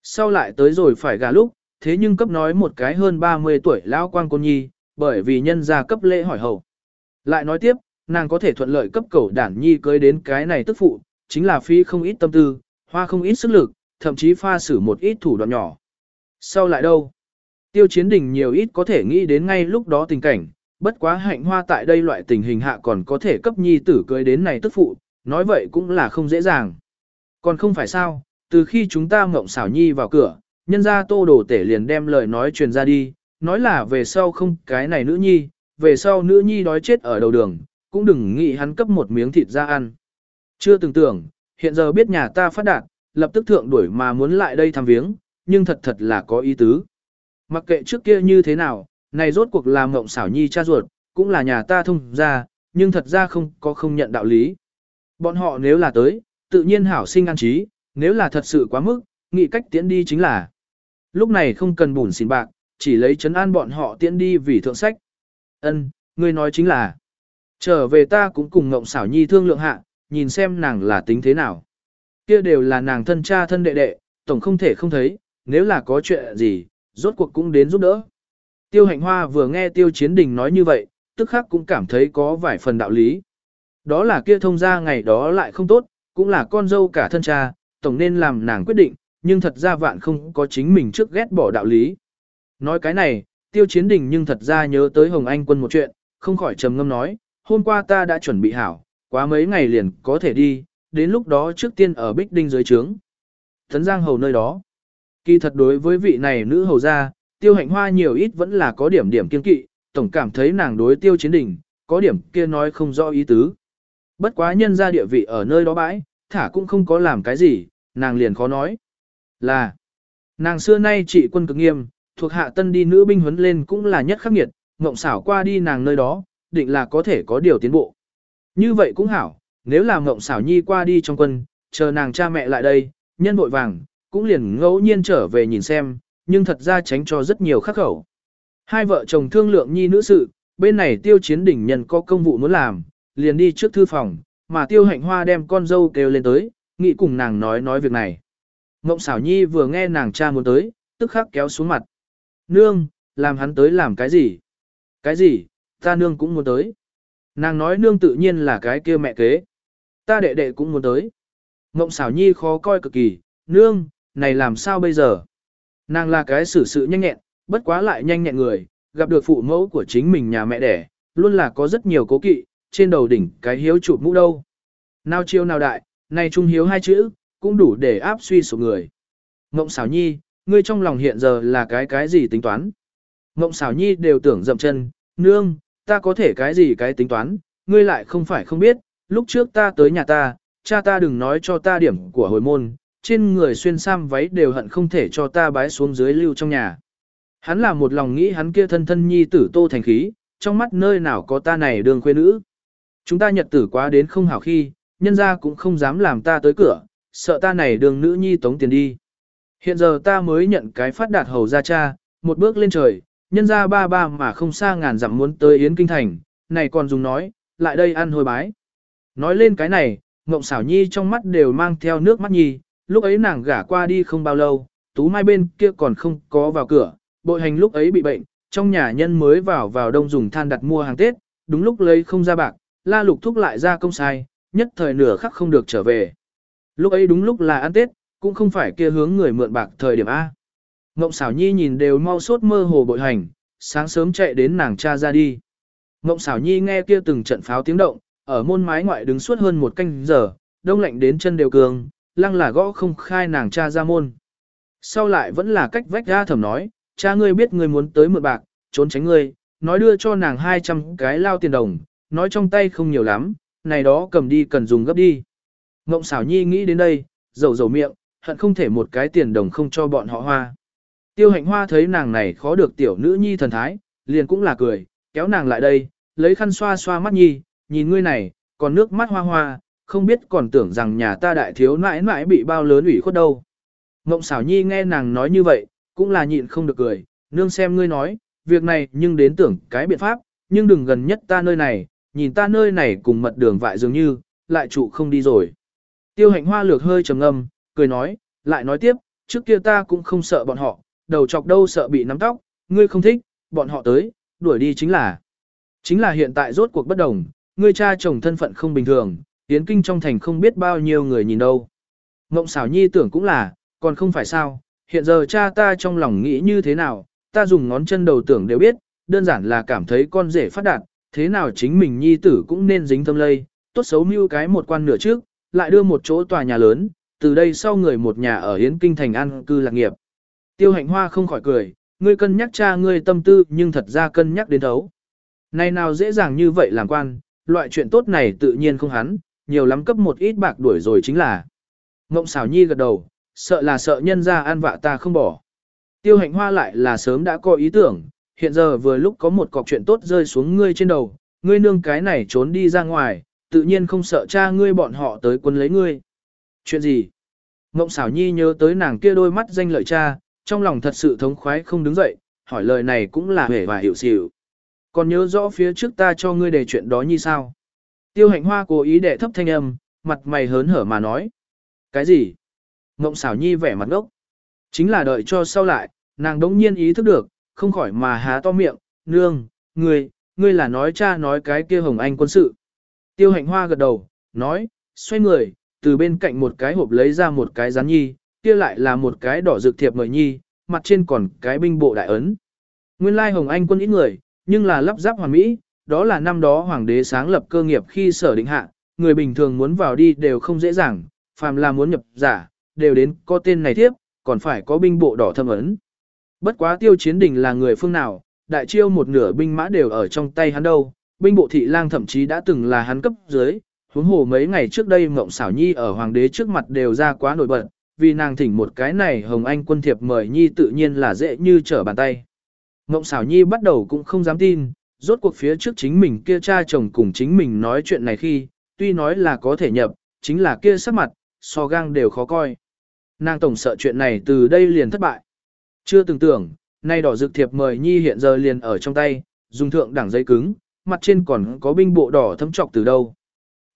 Sau lại tới rồi phải gả lúc, thế nhưng cấp nói một cái hơn 30 tuổi lão quang cô nhi, bởi vì nhân gia cấp lễ hỏi hậu. Lại nói tiếp, nàng có thể thuận lợi cấp cầu đản nhi cưới đến cái này tức phụ, chính là phi không ít tâm tư, hoa không ít sức lực, thậm chí pha xử một ít thủ đoạn nhỏ. Sau lại đâu? Tiêu chiến đình nhiều ít có thể nghĩ đến ngay lúc đó tình cảnh, bất quá hạnh hoa tại đây loại tình hình hạ còn có thể cấp nhi tử cưới đến này tức phụ, nói vậy cũng là không dễ dàng. Còn không phải sao, từ khi chúng ta ngộng xảo nhi vào cửa, nhân ra tô đồ tể liền đem lời nói truyền ra đi, nói là về sau không cái này nữ nhi, về sau nữ nhi đói chết ở đầu đường, cũng đừng nghĩ hắn cấp một miếng thịt ra ăn. Chưa từng tưởng, hiện giờ biết nhà ta phát đạt, lập tức thượng đuổi mà muốn lại đây thăm viếng, nhưng thật thật là có ý tứ. Mặc kệ trước kia như thế nào, này rốt cuộc làm mộng xảo nhi cha ruột, cũng là nhà ta thông ra, nhưng thật ra không có không nhận đạo lý. Bọn họ nếu là tới, tự nhiên hảo sinh ăn trí, nếu là thật sự quá mức, nghĩ cách tiễn đi chính là. Lúc này không cần bùn xin bạc, chỉ lấy chấn an bọn họ tiễn đi vì thượng sách. Ân, ngươi nói chính là. Trở về ta cũng cùng ngộng xảo nhi thương lượng hạ, nhìn xem nàng là tính thế nào. Kia đều là nàng thân cha thân đệ đệ, tổng không thể không thấy, nếu là có chuyện gì, rốt cuộc cũng đến giúp đỡ. Tiêu hạnh hoa vừa nghe tiêu chiến đình nói như vậy, tức khắc cũng cảm thấy có vài phần đạo lý. Đó là kia thông ra ngày đó lại không tốt, cũng là con dâu cả thân cha, tổng nên làm nàng quyết định, nhưng thật ra vạn không có chính mình trước ghét bỏ đạo lý. Nói cái này, tiêu chiến đình nhưng thật ra nhớ tới Hồng Anh quân một chuyện, không khỏi trầm ngâm nói, hôm qua ta đã chuẩn bị hảo, quá mấy ngày liền có thể đi, đến lúc đó trước tiên ở Bích Đinh dưới trướng. Thấn Giang hầu nơi đó. Kỳ thật đối với vị này nữ hầu gia, tiêu hạnh hoa nhiều ít vẫn là có điểm điểm kiên kỵ, tổng cảm thấy nàng đối tiêu chiến đỉnh, có điểm kia nói không rõ ý tứ. Bất quá nhân ra địa vị ở nơi đó bãi, thả cũng không có làm cái gì, nàng liền khó nói. Là, nàng xưa nay trị quân cực nghiêm, thuộc hạ tân đi nữ binh huấn lên cũng là nhất khắc nghiệt, ngộng xảo qua đi nàng nơi đó, định là có thể có điều tiến bộ. Như vậy cũng hảo, nếu là Ngộng xảo nhi qua đi trong quân, chờ nàng cha mẹ lại đây, nhân vội vàng, cũng liền ngẫu nhiên trở về nhìn xem, nhưng thật ra tránh cho rất nhiều khắc khẩu. Hai vợ chồng thương lượng nhi nữ sự, bên này tiêu chiến đỉnh nhân có công vụ muốn làm, liền đi trước thư phòng, mà tiêu hạnh hoa đem con dâu kêu lên tới, nghĩ cùng nàng nói nói việc này. Ngộng xảo nhi vừa nghe nàng cha muốn tới, tức khắc kéo xuống mặt. Nương, làm hắn tới làm cái gì? Cái gì, ta nương cũng muốn tới. Nàng nói nương tự nhiên là cái kia mẹ kế. Ta đệ đệ cũng muốn tới. Ngộng xảo nhi khó coi cực kỳ, nương, này làm sao bây giờ? Nàng là cái xử sự nhanh nhẹn, bất quá lại nhanh nhẹn người, gặp được phụ mẫu của chính mình nhà mẹ đẻ, luôn là có rất nhiều cố kỵ, trên đầu đỉnh cái hiếu chụp mũ đâu. Nào chiêu nào đại, này trung hiếu hai chữ, cũng đủ để áp suy số người. Ngộng xảo nhi, ngươi trong lòng hiện giờ là cái cái gì tính toán? Ngộng xảo nhi đều tưởng dậm chân, nương, ta có thể cái gì cái tính toán, ngươi lại không phải không biết, lúc trước ta tới nhà ta, cha ta đừng nói cho ta điểm của hồi môn, trên người xuyên sam váy đều hận không thể cho ta bái xuống dưới lưu trong nhà. Hắn là một lòng nghĩ hắn kia thân thân nhi tử tô thành khí, trong mắt nơi nào có ta này đường khuê nữ. Chúng ta nhật tử quá đến không hảo khi, nhân ra cũng không dám làm ta tới cửa, sợ ta này đường nữ nhi tống tiền đi. Hiện giờ ta mới nhận cái phát đạt hầu ra cha, một bước lên trời, nhân ra ba ba mà không xa ngàn dặm muốn tới Yến Kinh Thành, này còn dùng nói, lại đây ăn hồi bái. Nói lên cái này, Ngộng xảo nhi trong mắt đều mang theo nước mắt nhi, lúc ấy nàng gả qua đi không bao lâu, tú mai bên kia còn không có vào cửa, bội hành lúc ấy bị bệnh, trong nhà nhân mới vào vào đông dùng than đặt mua hàng Tết, đúng lúc lấy không ra bạc, la lục thúc lại ra công sai, nhất thời nửa khắc không được trở về. Lúc ấy đúng lúc là ăn Tết, cũng không phải kia hướng người mượn bạc thời điểm A. Ngộng xảo nhi nhìn đều mau sốt mơ hồ bội hành, sáng sớm chạy đến nàng cha ra đi. Ngộng xảo nhi nghe kia từng trận pháo tiếng động, ở môn mái ngoại đứng suốt hơn một canh giờ, đông lạnh đến chân đều cường, lăng là gõ không khai nàng cha ra môn. Sau lại vẫn là cách vách ra thầm nói, cha ngươi biết ngươi muốn tới mượn bạc, trốn tránh ngươi, nói đưa cho nàng 200 cái lao tiền đồng, nói trong tay không nhiều lắm, này đó cầm đi cần dùng gấp đi. Ngộng xảo nhi nghĩ đến đây, dầu dầu miệng, hận không thể một cái tiền đồng không cho bọn họ hoa. Tiêu hạnh hoa thấy nàng này khó được tiểu nữ nhi thần thái, liền cũng là cười, kéo nàng lại đây, lấy khăn xoa xoa mắt nhi, nhìn ngươi này, còn nước mắt hoa hoa, không biết còn tưởng rằng nhà ta đại thiếu nãi nãi bị bao lớn ủy khuất đâu. Ngộng xảo nhi nghe nàng nói như vậy, cũng là nhịn không được cười, nương xem ngươi nói, việc này nhưng đến tưởng cái biện pháp, nhưng đừng gần nhất ta nơi này, nhìn ta nơi này cùng mật đường vại dường như, lại trụ không đi rồi. Tiêu hạnh hoa lược hơi trầm ngâm, cười nói, lại nói tiếp, trước kia ta cũng không sợ bọn họ, đầu chọc đâu sợ bị nắm tóc, ngươi không thích, bọn họ tới, đuổi đi chính là. Chính là hiện tại rốt cuộc bất đồng, ngươi cha chồng thân phận không bình thường, tiến kinh trong thành không biết bao nhiêu người nhìn đâu. Ngộng xảo nhi tưởng cũng là, còn không phải sao, hiện giờ cha ta trong lòng nghĩ như thế nào, ta dùng ngón chân đầu tưởng đều biết, đơn giản là cảm thấy con rể phát đạt, thế nào chính mình nhi tử cũng nên dính tâm lây, tốt xấu mưu cái một quan nửa trước, lại đưa một chỗ tòa nhà lớn, từ đây sau người một nhà ở Yến Kinh thành an cư lạc nghiệp. Tiêu hạnh hoa không khỏi cười, ngươi cân nhắc cha ngươi tâm tư nhưng thật ra cân nhắc đến thấu. Này nào dễ dàng như vậy làm quan, loại chuyện tốt này tự nhiên không hắn, nhiều lắm cấp một ít bạc đuổi rồi chính là. Ngộng xảo nhi gật đầu, sợ là sợ nhân ra an vạ ta không bỏ. Tiêu hạnh hoa lại là sớm đã có ý tưởng, hiện giờ vừa lúc có một cọc chuyện tốt rơi xuống ngươi trên đầu, ngươi nương cái này trốn đi ra ngoài, tự nhiên không sợ cha ngươi bọn họ tới quân lấy ngươi. Chuyện gì? Ngộng xảo nhi nhớ tới nàng kia đôi mắt danh lợi cha, trong lòng thật sự thống khoái không đứng dậy, hỏi lời này cũng là hề và hiểu xỉu. Còn nhớ rõ phía trước ta cho ngươi đề chuyện đó như sao? Tiêu hạnh hoa cố ý đệ thấp thanh âm, mặt mày hớn hở mà nói. Cái gì? Ngộng xảo nhi vẻ mặt ngốc. Chính là đợi cho sau lại, nàng đống nhiên ý thức được, không khỏi mà há to miệng, nương, ngươi, ngươi là nói cha nói cái kia hồng anh quân sự. Tiêu hạnh hoa gật đầu, nói, xoay người, từ bên cạnh một cái hộp lấy ra một cái rán nhi, kia lại là một cái đỏ dược thiệp mời nhi, mặt trên còn cái binh bộ đại ấn. Nguyên lai hồng anh quân ít người, nhưng là lắp ráp hoàn mỹ, đó là năm đó hoàng đế sáng lập cơ nghiệp khi sở định hạ, người bình thường muốn vào đi đều không dễ dàng, phàm là muốn nhập giả, đều đến có tên này thiếp, còn phải có binh bộ đỏ thâm ấn. Bất quá tiêu chiến đình là người phương nào, đại chiêu một nửa binh mã đều ở trong tay hắn đâu, binh bộ thị lang thậm chí đã từng là hắn cấp dưới, huống hồ mấy ngày trước đây Ngộng xảo nhi ở hoàng đế trước mặt đều ra quá nổi bật, vì nàng thỉnh một cái này Hồng Anh quân thiệp mời nhi tự nhiên là dễ như trở bàn tay. Ngộng xảo nhi bắt đầu cũng không dám tin, rốt cuộc phía trước chính mình kia cha chồng cùng chính mình nói chuyện này khi, tuy nói là có thể nhập, chính là kia sắc mặt, so gang đều khó coi. Nàng tổng sợ chuyện này từ đây liền thất bại. Chưa từng tưởng, nay đỏ dược thiệp mời nhi hiện giờ liền ở trong tay, dùng thượng đẳng giấy cứng, mặt trên còn có binh bộ đỏ thấm trọc từ đâu.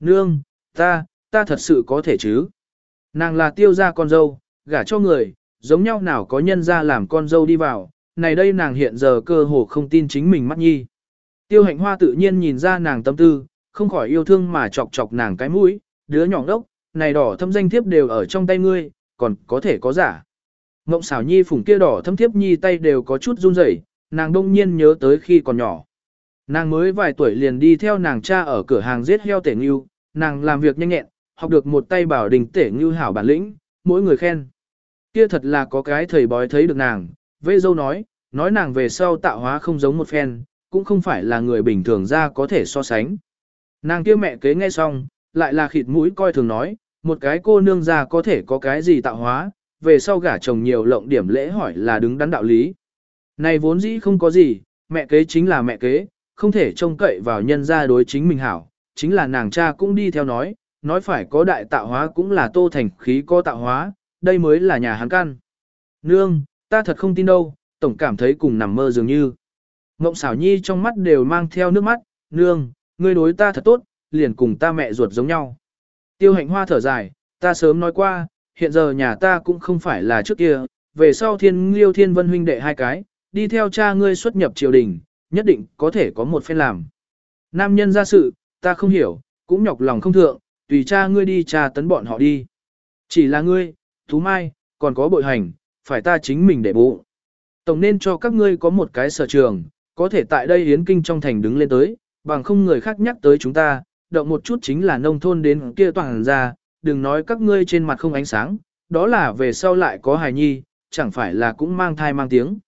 Nương, ta, ta thật sự có thể chứ. Nàng là tiêu gia con dâu, gả cho người, giống nhau nào có nhân ra làm con dâu đi vào, này đây nàng hiện giờ cơ hồ không tin chính mình mắt nhi. Tiêu hạnh hoa tự nhiên nhìn ra nàng tâm tư, không khỏi yêu thương mà chọc chọc nàng cái mũi, đứa nhỏ đốc, này đỏ thâm danh thiếp đều ở trong tay ngươi, còn có thể có giả. Ngộng xảo nhi phủng kia đỏ thâm thiếp nhi tay đều có chút run rẩy, nàng đông nhiên nhớ tới khi còn nhỏ. Nàng mới vài tuổi liền đi theo nàng cha ở cửa hàng giết heo tể ngưu, nàng làm việc nhanh nhẹn, học được một tay bảo đình tể ngưu hảo bản lĩnh, mỗi người khen. Kia thật là có cái thầy bói thấy được nàng, vê dâu nói, nói nàng về sau tạo hóa không giống một phen, cũng không phải là người bình thường ra có thể so sánh. Nàng kia mẹ kế nghe xong, lại là khịt mũi coi thường nói, một cái cô nương ra có thể có cái gì tạo hóa, về sau gả chồng nhiều lộng điểm lễ hỏi là đứng đắn đạo lý. Này vốn dĩ không có gì, mẹ kế chính là mẹ kế, không thể trông cậy vào nhân gia đối chính mình hảo, chính là nàng cha cũng đi theo nói, nói phải có đại tạo hóa cũng là tô thành khí có tạo hóa, đây mới là nhà hắn căn. Nương, ta thật không tin đâu, tổng cảm thấy cùng nằm mơ dường như. Ngộng xảo nhi trong mắt đều mang theo nước mắt, nương, ngươi đối ta thật tốt, liền cùng ta mẹ ruột giống nhau. Tiêu hạnh hoa thở dài, ta sớm nói qua, hiện giờ nhà ta cũng không phải là trước kia, về sau thiên liêu thiên vân huynh đệ hai cái, đi theo cha ngươi xuất nhập triều đình, nhất định có thể có một phen làm. Nam nhân ra sự, ta không hiểu, cũng nhọc lòng không thượng, tùy cha ngươi đi cha tấn bọn họ đi. Chỉ là ngươi, Thú Mai, còn có bội hành, phải ta chính mình để bụng. Tổng nên cho các ngươi có một cái sở trường, có thể tại đây hiến kinh trong thành đứng lên tới, bằng không người khác nhắc tới chúng ta, động một chút chính là nông thôn đến kia toàn ra, đừng nói các ngươi trên mặt không ánh sáng, đó là về sau lại có hài nhi, chẳng phải là cũng mang thai mang tiếng.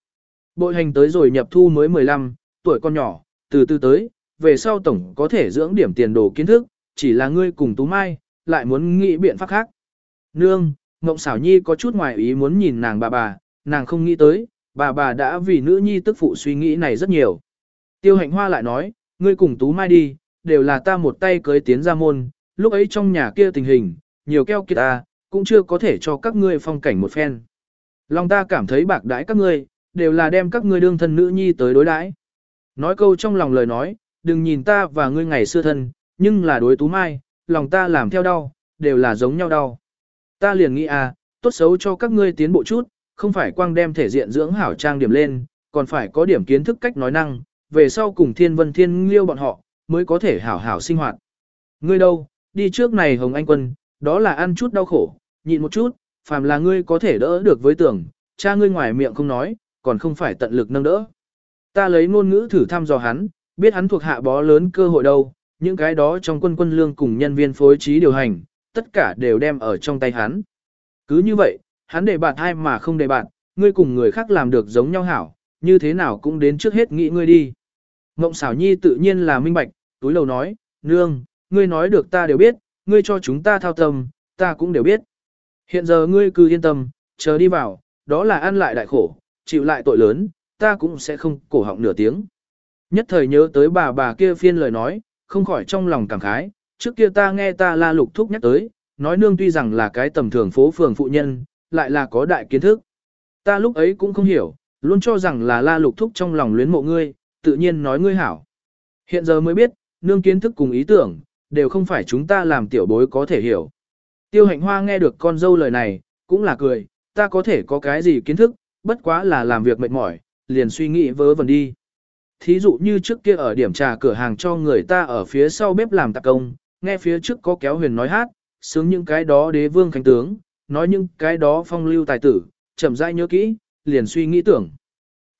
Bội hành tới rồi nhập thu mới 15, tuổi con nhỏ, từ từ tới, về sau tổng có thể dưỡng điểm tiền đồ kiến thức, chỉ là ngươi cùng Tú Mai, lại muốn nghĩ biện pháp khác. Nương, Ngộng xảo nhi có chút ngoài ý muốn nhìn nàng bà bà, nàng không nghĩ tới, bà bà đã vì nữ nhi tức phụ suy nghĩ này rất nhiều. Tiêu hạnh hoa lại nói, ngươi cùng Tú Mai đi, đều là ta một tay cưới tiến ra môn, lúc ấy trong nhà kia tình hình, nhiều keo kiệt ta, cũng chưa có thể cho các ngươi phong cảnh một phen. Lòng ta cảm thấy bạc đãi các ngươi, đều là đem các ngươi đương thân nữ nhi tới đối đãi. Nói câu trong lòng lời nói, đừng nhìn ta và ngươi ngày xưa thân, nhưng là đối Tú Mai, lòng ta làm theo đau, đều là giống nhau đau. Ta liền nghĩ à, tốt xấu cho các ngươi tiến bộ chút, không phải quang đem thể diện dưỡng hảo trang điểm lên, còn phải có điểm kiến thức cách nói năng, về sau cùng thiên vân thiên liêu bọn họ, mới có thể hảo hảo sinh hoạt. Ngươi đâu, đi trước này Hồng Anh Quân, đó là ăn chút đau khổ, nhịn một chút, phàm là ngươi có thể đỡ được với tưởng, cha ngươi ngoài miệng không nói, còn không phải tận lực nâng đỡ. Ta lấy ngôn ngữ thử thăm dò hắn, biết hắn thuộc hạ bó lớn cơ hội đâu, những cái đó trong quân quân lương cùng nhân viên phối trí điều hành, tất cả đều đem ở trong tay hắn. Cứ như vậy, hắn để bạn hai mà không để bạn, ngươi cùng người khác làm được giống nhau hảo, như thế nào cũng đến trước hết nghĩ ngươi đi. Ngộng xảo nhi tự nhiên là minh bạch, túi lầu nói, nương, ngươi nói được ta đều biết, ngươi cho chúng ta thao tâm, ta cũng đều biết. Hiện giờ ngươi cứ yên tâm, chờ đi vào, đó là ăn lại đại khổ, chịu lại tội lớn, ta cũng sẽ không cổ họng nửa tiếng. Nhất thời nhớ tới bà bà kia phiên lời nói, không khỏi trong lòng cảm khái, trước kia ta nghe ta la lục thúc nhắc tới, nói nương tuy rằng là cái tầm thường phố phường phụ nhân, lại là có đại kiến thức. Ta lúc ấy cũng không hiểu, luôn cho rằng là la lục thúc trong lòng luyến mộ ngươi, tự nhiên nói ngươi hảo. Hiện giờ mới biết, nương kiến thức cùng ý tưởng, đều không phải chúng ta làm tiểu bối có thể hiểu. Tiêu hạnh hoa nghe được con dâu lời này, cũng là cười, ta có thể có cái gì kiến thức, bất quá là làm việc mệt mỏi, liền suy nghĩ vớ vẩn đi. Thí dụ như trước kia ở điểm trà cửa hàng cho người ta ở phía sau bếp làm tạc công, nghe phía trước có kéo huyền nói hát, sướng những cái đó đế vương khánh tướng, nói những cái đó phong lưu tài tử, chậm rãi nhớ kỹ, liền suy nghĩ tưởng.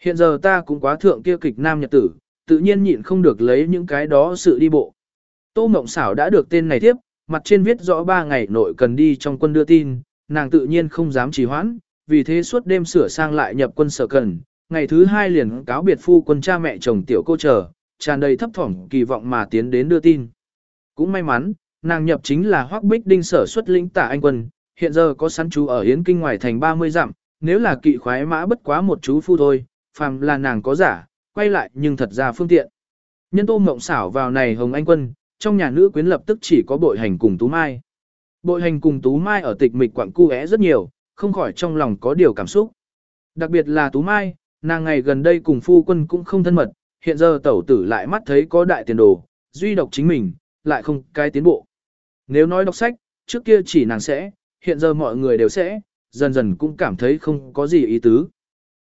Hiện giờ ta cũng quá thượng kia kịch nam nhật tử, tự nhiên nhịn không được lấy những cái đó sự đi bộ. Tô Mộng Xảo đã được tên này tiếp, mặt trên viết rõ ba ngày nội cần đi trong quân đưa tin, nàng tự nhiên không dám trì hoãn, vì thế suốt đêm sửa sang lại nhập quân sở cần, ngày thứ hai liền cáo biệt phu quân cha mẹ chồng tiểu cô chờ, tràn đầy thấp thỏm kỳ vọng mà tiến đến đưa tin. Cũng may mắn, nàng nhập chính là Hoắc Bích Đinh sở xuất lĩnh tả anh quân, hiện giờ có sẵn chú ở Yến Kinh ngoài thành 30 dặm, nếu là kỵ khoái mã bất quá một chú phu thôi, phàm là nàng có giả, quay lại nhưng thật ra phương tiện. Nhân tô mộng xảo vào này hồng anh quân, trong nhà nữ quyến lập tức chỉ có bội hành cùng tú mai. Bội hành cùng tú mai ở tịch mịch quặng cu rất nhiều, không khỏi trong lòng có điều cảm xúc. Đặc biệt là tú mai, nàng ngày gần đây cùng phu quân cũng không thân mật, hiện giờ tẩu tử lại mắt thấy có đại tiền đồ, duy độc chính mình, lại không cái tiến bộ. Nếu nói đọc sách, trước kia chỉ nàng sẽ, hiện giờ mọi người đều sẽ, dần dần cũng cảm thấy không có gì ý tứ.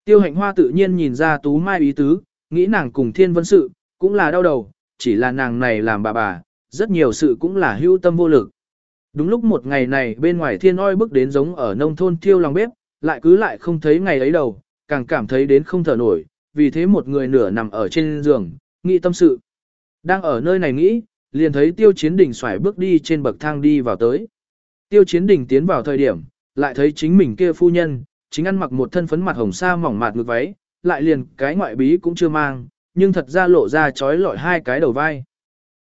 Tiêu hạnh hoa tự nhiên nhìn ra tú mai ý tứ, nghĩ nàng cùng thiên vân sự, cũng là đau đầu, chỉ là nàng này làm bà bà, rất nhiều sự cũng là hưu tâm vô lực. Đúng lúc một ngày này bên ngoài thiên oi bước đến giống ở nông thôn thiêu lòng bếp, lại cứ lại không thấy ngày ấy đầu, càng cảm thấy đến không thở nổi, vì thế một người nửa nằm ở trên giường, nghĩ tâm sự. Đang ở nơi này nghĩ, liền thấy tiêu chiến đình xoải bước đi trên bậc thang đi vào tới. Tiêu chiến đình tiến vào thời điểm, lại thấy chính mình kia phu nhân, chính ăn mặc một thân phấn mặt hồng sa mỏng mạt ngực váy, lại liền cái ngoại bí cũng chưa mang, nhưng thật ra lộ ra trói lọi hai cái đầu vai.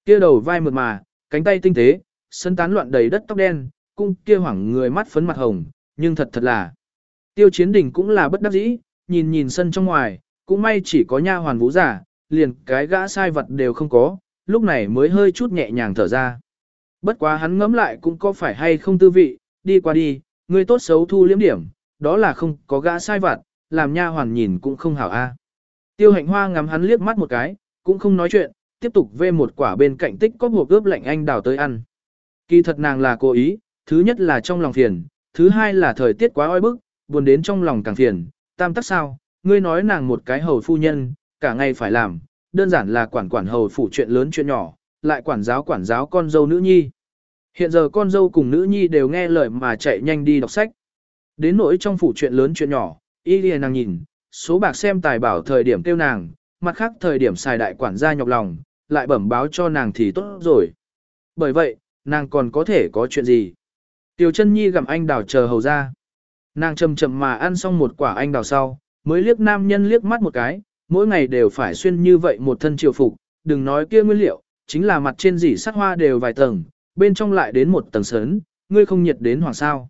Kia đầu vai mượt mà, cánh tay tinh tế, sân tán loạn đầy đất tóc đen, cung kia hoảng người mắt phấn mặt hồng, nhưng thật thật là. Tiêu chiến đình cũng là bất đắc dĩ, nhìn nhìn sân trong ngoài, cũng may chỉ có nha hoàn vũ giả, liền cái gã sai vật đều không có, lúc này mới hơi chút nhẹ nhàng thở ra. Bất quá hắn ngẫm lại cũng có phải hay không tư vị, đi qua đi, người tốt xấu thu liếm điểm, đó là không có gã sai vật, làm nha hoàn nhìn cũng không hảo a. À. Tiêu hạnh hoa ngắm hắn liếc mắt một cái, cũng không nói chuyện, tiếp tục vê một quả bên cạnh tích có hộp ướp lạnh anh đào tới ăn. Kỳ thật nàng là cố ý, thứ nhất là trong lòng phiền, thứ hai là thời tiết quá oi bức, buồn đến trong lòng càng phiền, tam tắc sao, ngươi nói nàng một cái hầu phu nhân, cả ngày phải làm, đơn giản là quản quản hầu phủ chuyện lớn chuyện nhỏ, lại quản giáo quản giáo con dâu nữ nhi. Hiện giờ con dâu cùng nữ nhi đều nghe lời mà chạy nhanh đi đọc sách. Đến nỗi trong phủ chuyện lớn chuyện nhỏ, y lìa nàng nhìn, số bạc xem tài bảo thời điểm tiêu nàng, mặt khác thời điểm xài đại quản gia nhọc lòng, lại bẩm báo cho nàng thì tốt rồi. Bởi vậy, nàng còn có thể có chuyện gì? Tiểu chân nhi gặm anh đào chờ hầu ra. Nàng chậm chậm mà ăn xong một quả anh đào sau, mới liếc nam nhân liếc mắt một cái, mỗi ngày đều phải xuyên như vậy một thân triều phục, đừng nói kia nguyên liệu, chính là mặt trên dỉ sắc hoa đều vài tầng, bên trong lại đến một tầng sớn, ngươi không nhiệt đến hoàng sao.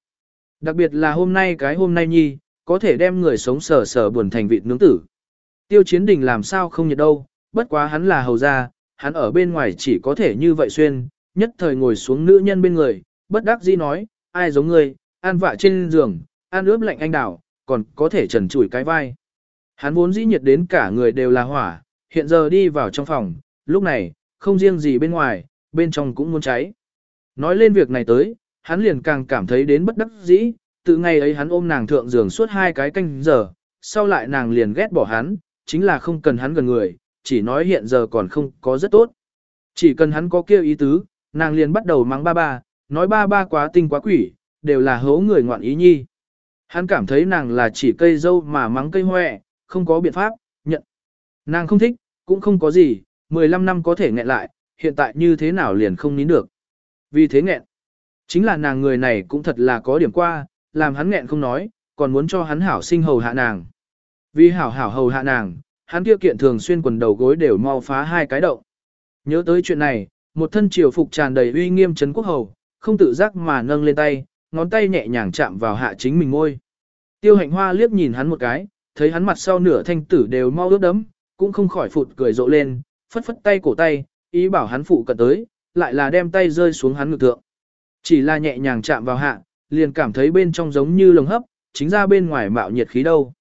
Đặc biệt là hôm nay cái hôm nay nhi, có thể đem người sống sờ sờ buồn thành vịt nướng tử. Tiêu chiến đình làm sao không nhiệt đâu, bất quá hắn là hầu gia, hắn ở bên ngoài chỉ có thể như vậy xuyên, nhất thời ngồi xuống nữ nhân bên người, bất đắc dĩ nói, ai giống ngươi, an vạ trên giường, ăn ướp lạnh anh đảo, còn có thể trần chủi cái vai. Hắn vốn dĩ nhiệt đến cả người đều là hỏa, hiện giờ đi vào trong phòng, lúc này, không riêng gì bên ngoài, bên trong cũng muốn cháy. Nói lên việc này tới, hắn liền càng cảm thấy đến bất đắc dĩ, từ ngày ấy hắn ôm nàng thượng giường suốt hai cái canh giờ, sau lại nàng liền ghét bỏ hắn, chính là không cần hắn gần người, chỉ nói hiện giờ còn không có rất tốt. Chỉ cần hắn có kêu ý tứ, nàng liền bắt đầu mắng ba ba, nói ba ba quá tinh quá quỷ, đều là hố người ngoạn ý nhi. Hắn cảm thấy nàng là chỉ cây dâu mà mắng cây hoẹ, không có biện pháp, nhận. Nàng không thích, cũng không có gì, 15 năm có thể nghẹn lại, hiện tại như thế nào liền không nín được. Vì thế nghẹn. Chính là nàng người này cũng thật là có điểm qua, làm hắn nghẹn không nói, còn muốn cho hắn hảo sinh hầu hạ nàng. Vì hảo hảo hầu hạ nàng, hắn kia kiện thường xuyên quần đầu gối đều mau phá hai cái động. Nhớ tới chuyện này, một thân triều phục tràn đầy uy nghiêm trấn quốc hầu, không tự giác mà nâng lên tay, ngón tay nhẹ nhàng chạm vào hạ chính mình ngôi. Tiêu hạnh hoa liếc nhìn hắn một cái, thấy hắn mặt sau nửa thanh tử đều mau ướt đấm, cũng không khỏi phụt cười rộ lên, phất phất tay cổ tay, ý bảo hắn phụ cận tới, lại là đem tay rơi xuống hắn ngực thượng, Chỉ là nhẹ nhàng chạm vào hạ, liền cảm thấy bên trong giống như lồng hấp, chính ra bên ngoài mạo nhiệt khí đâu.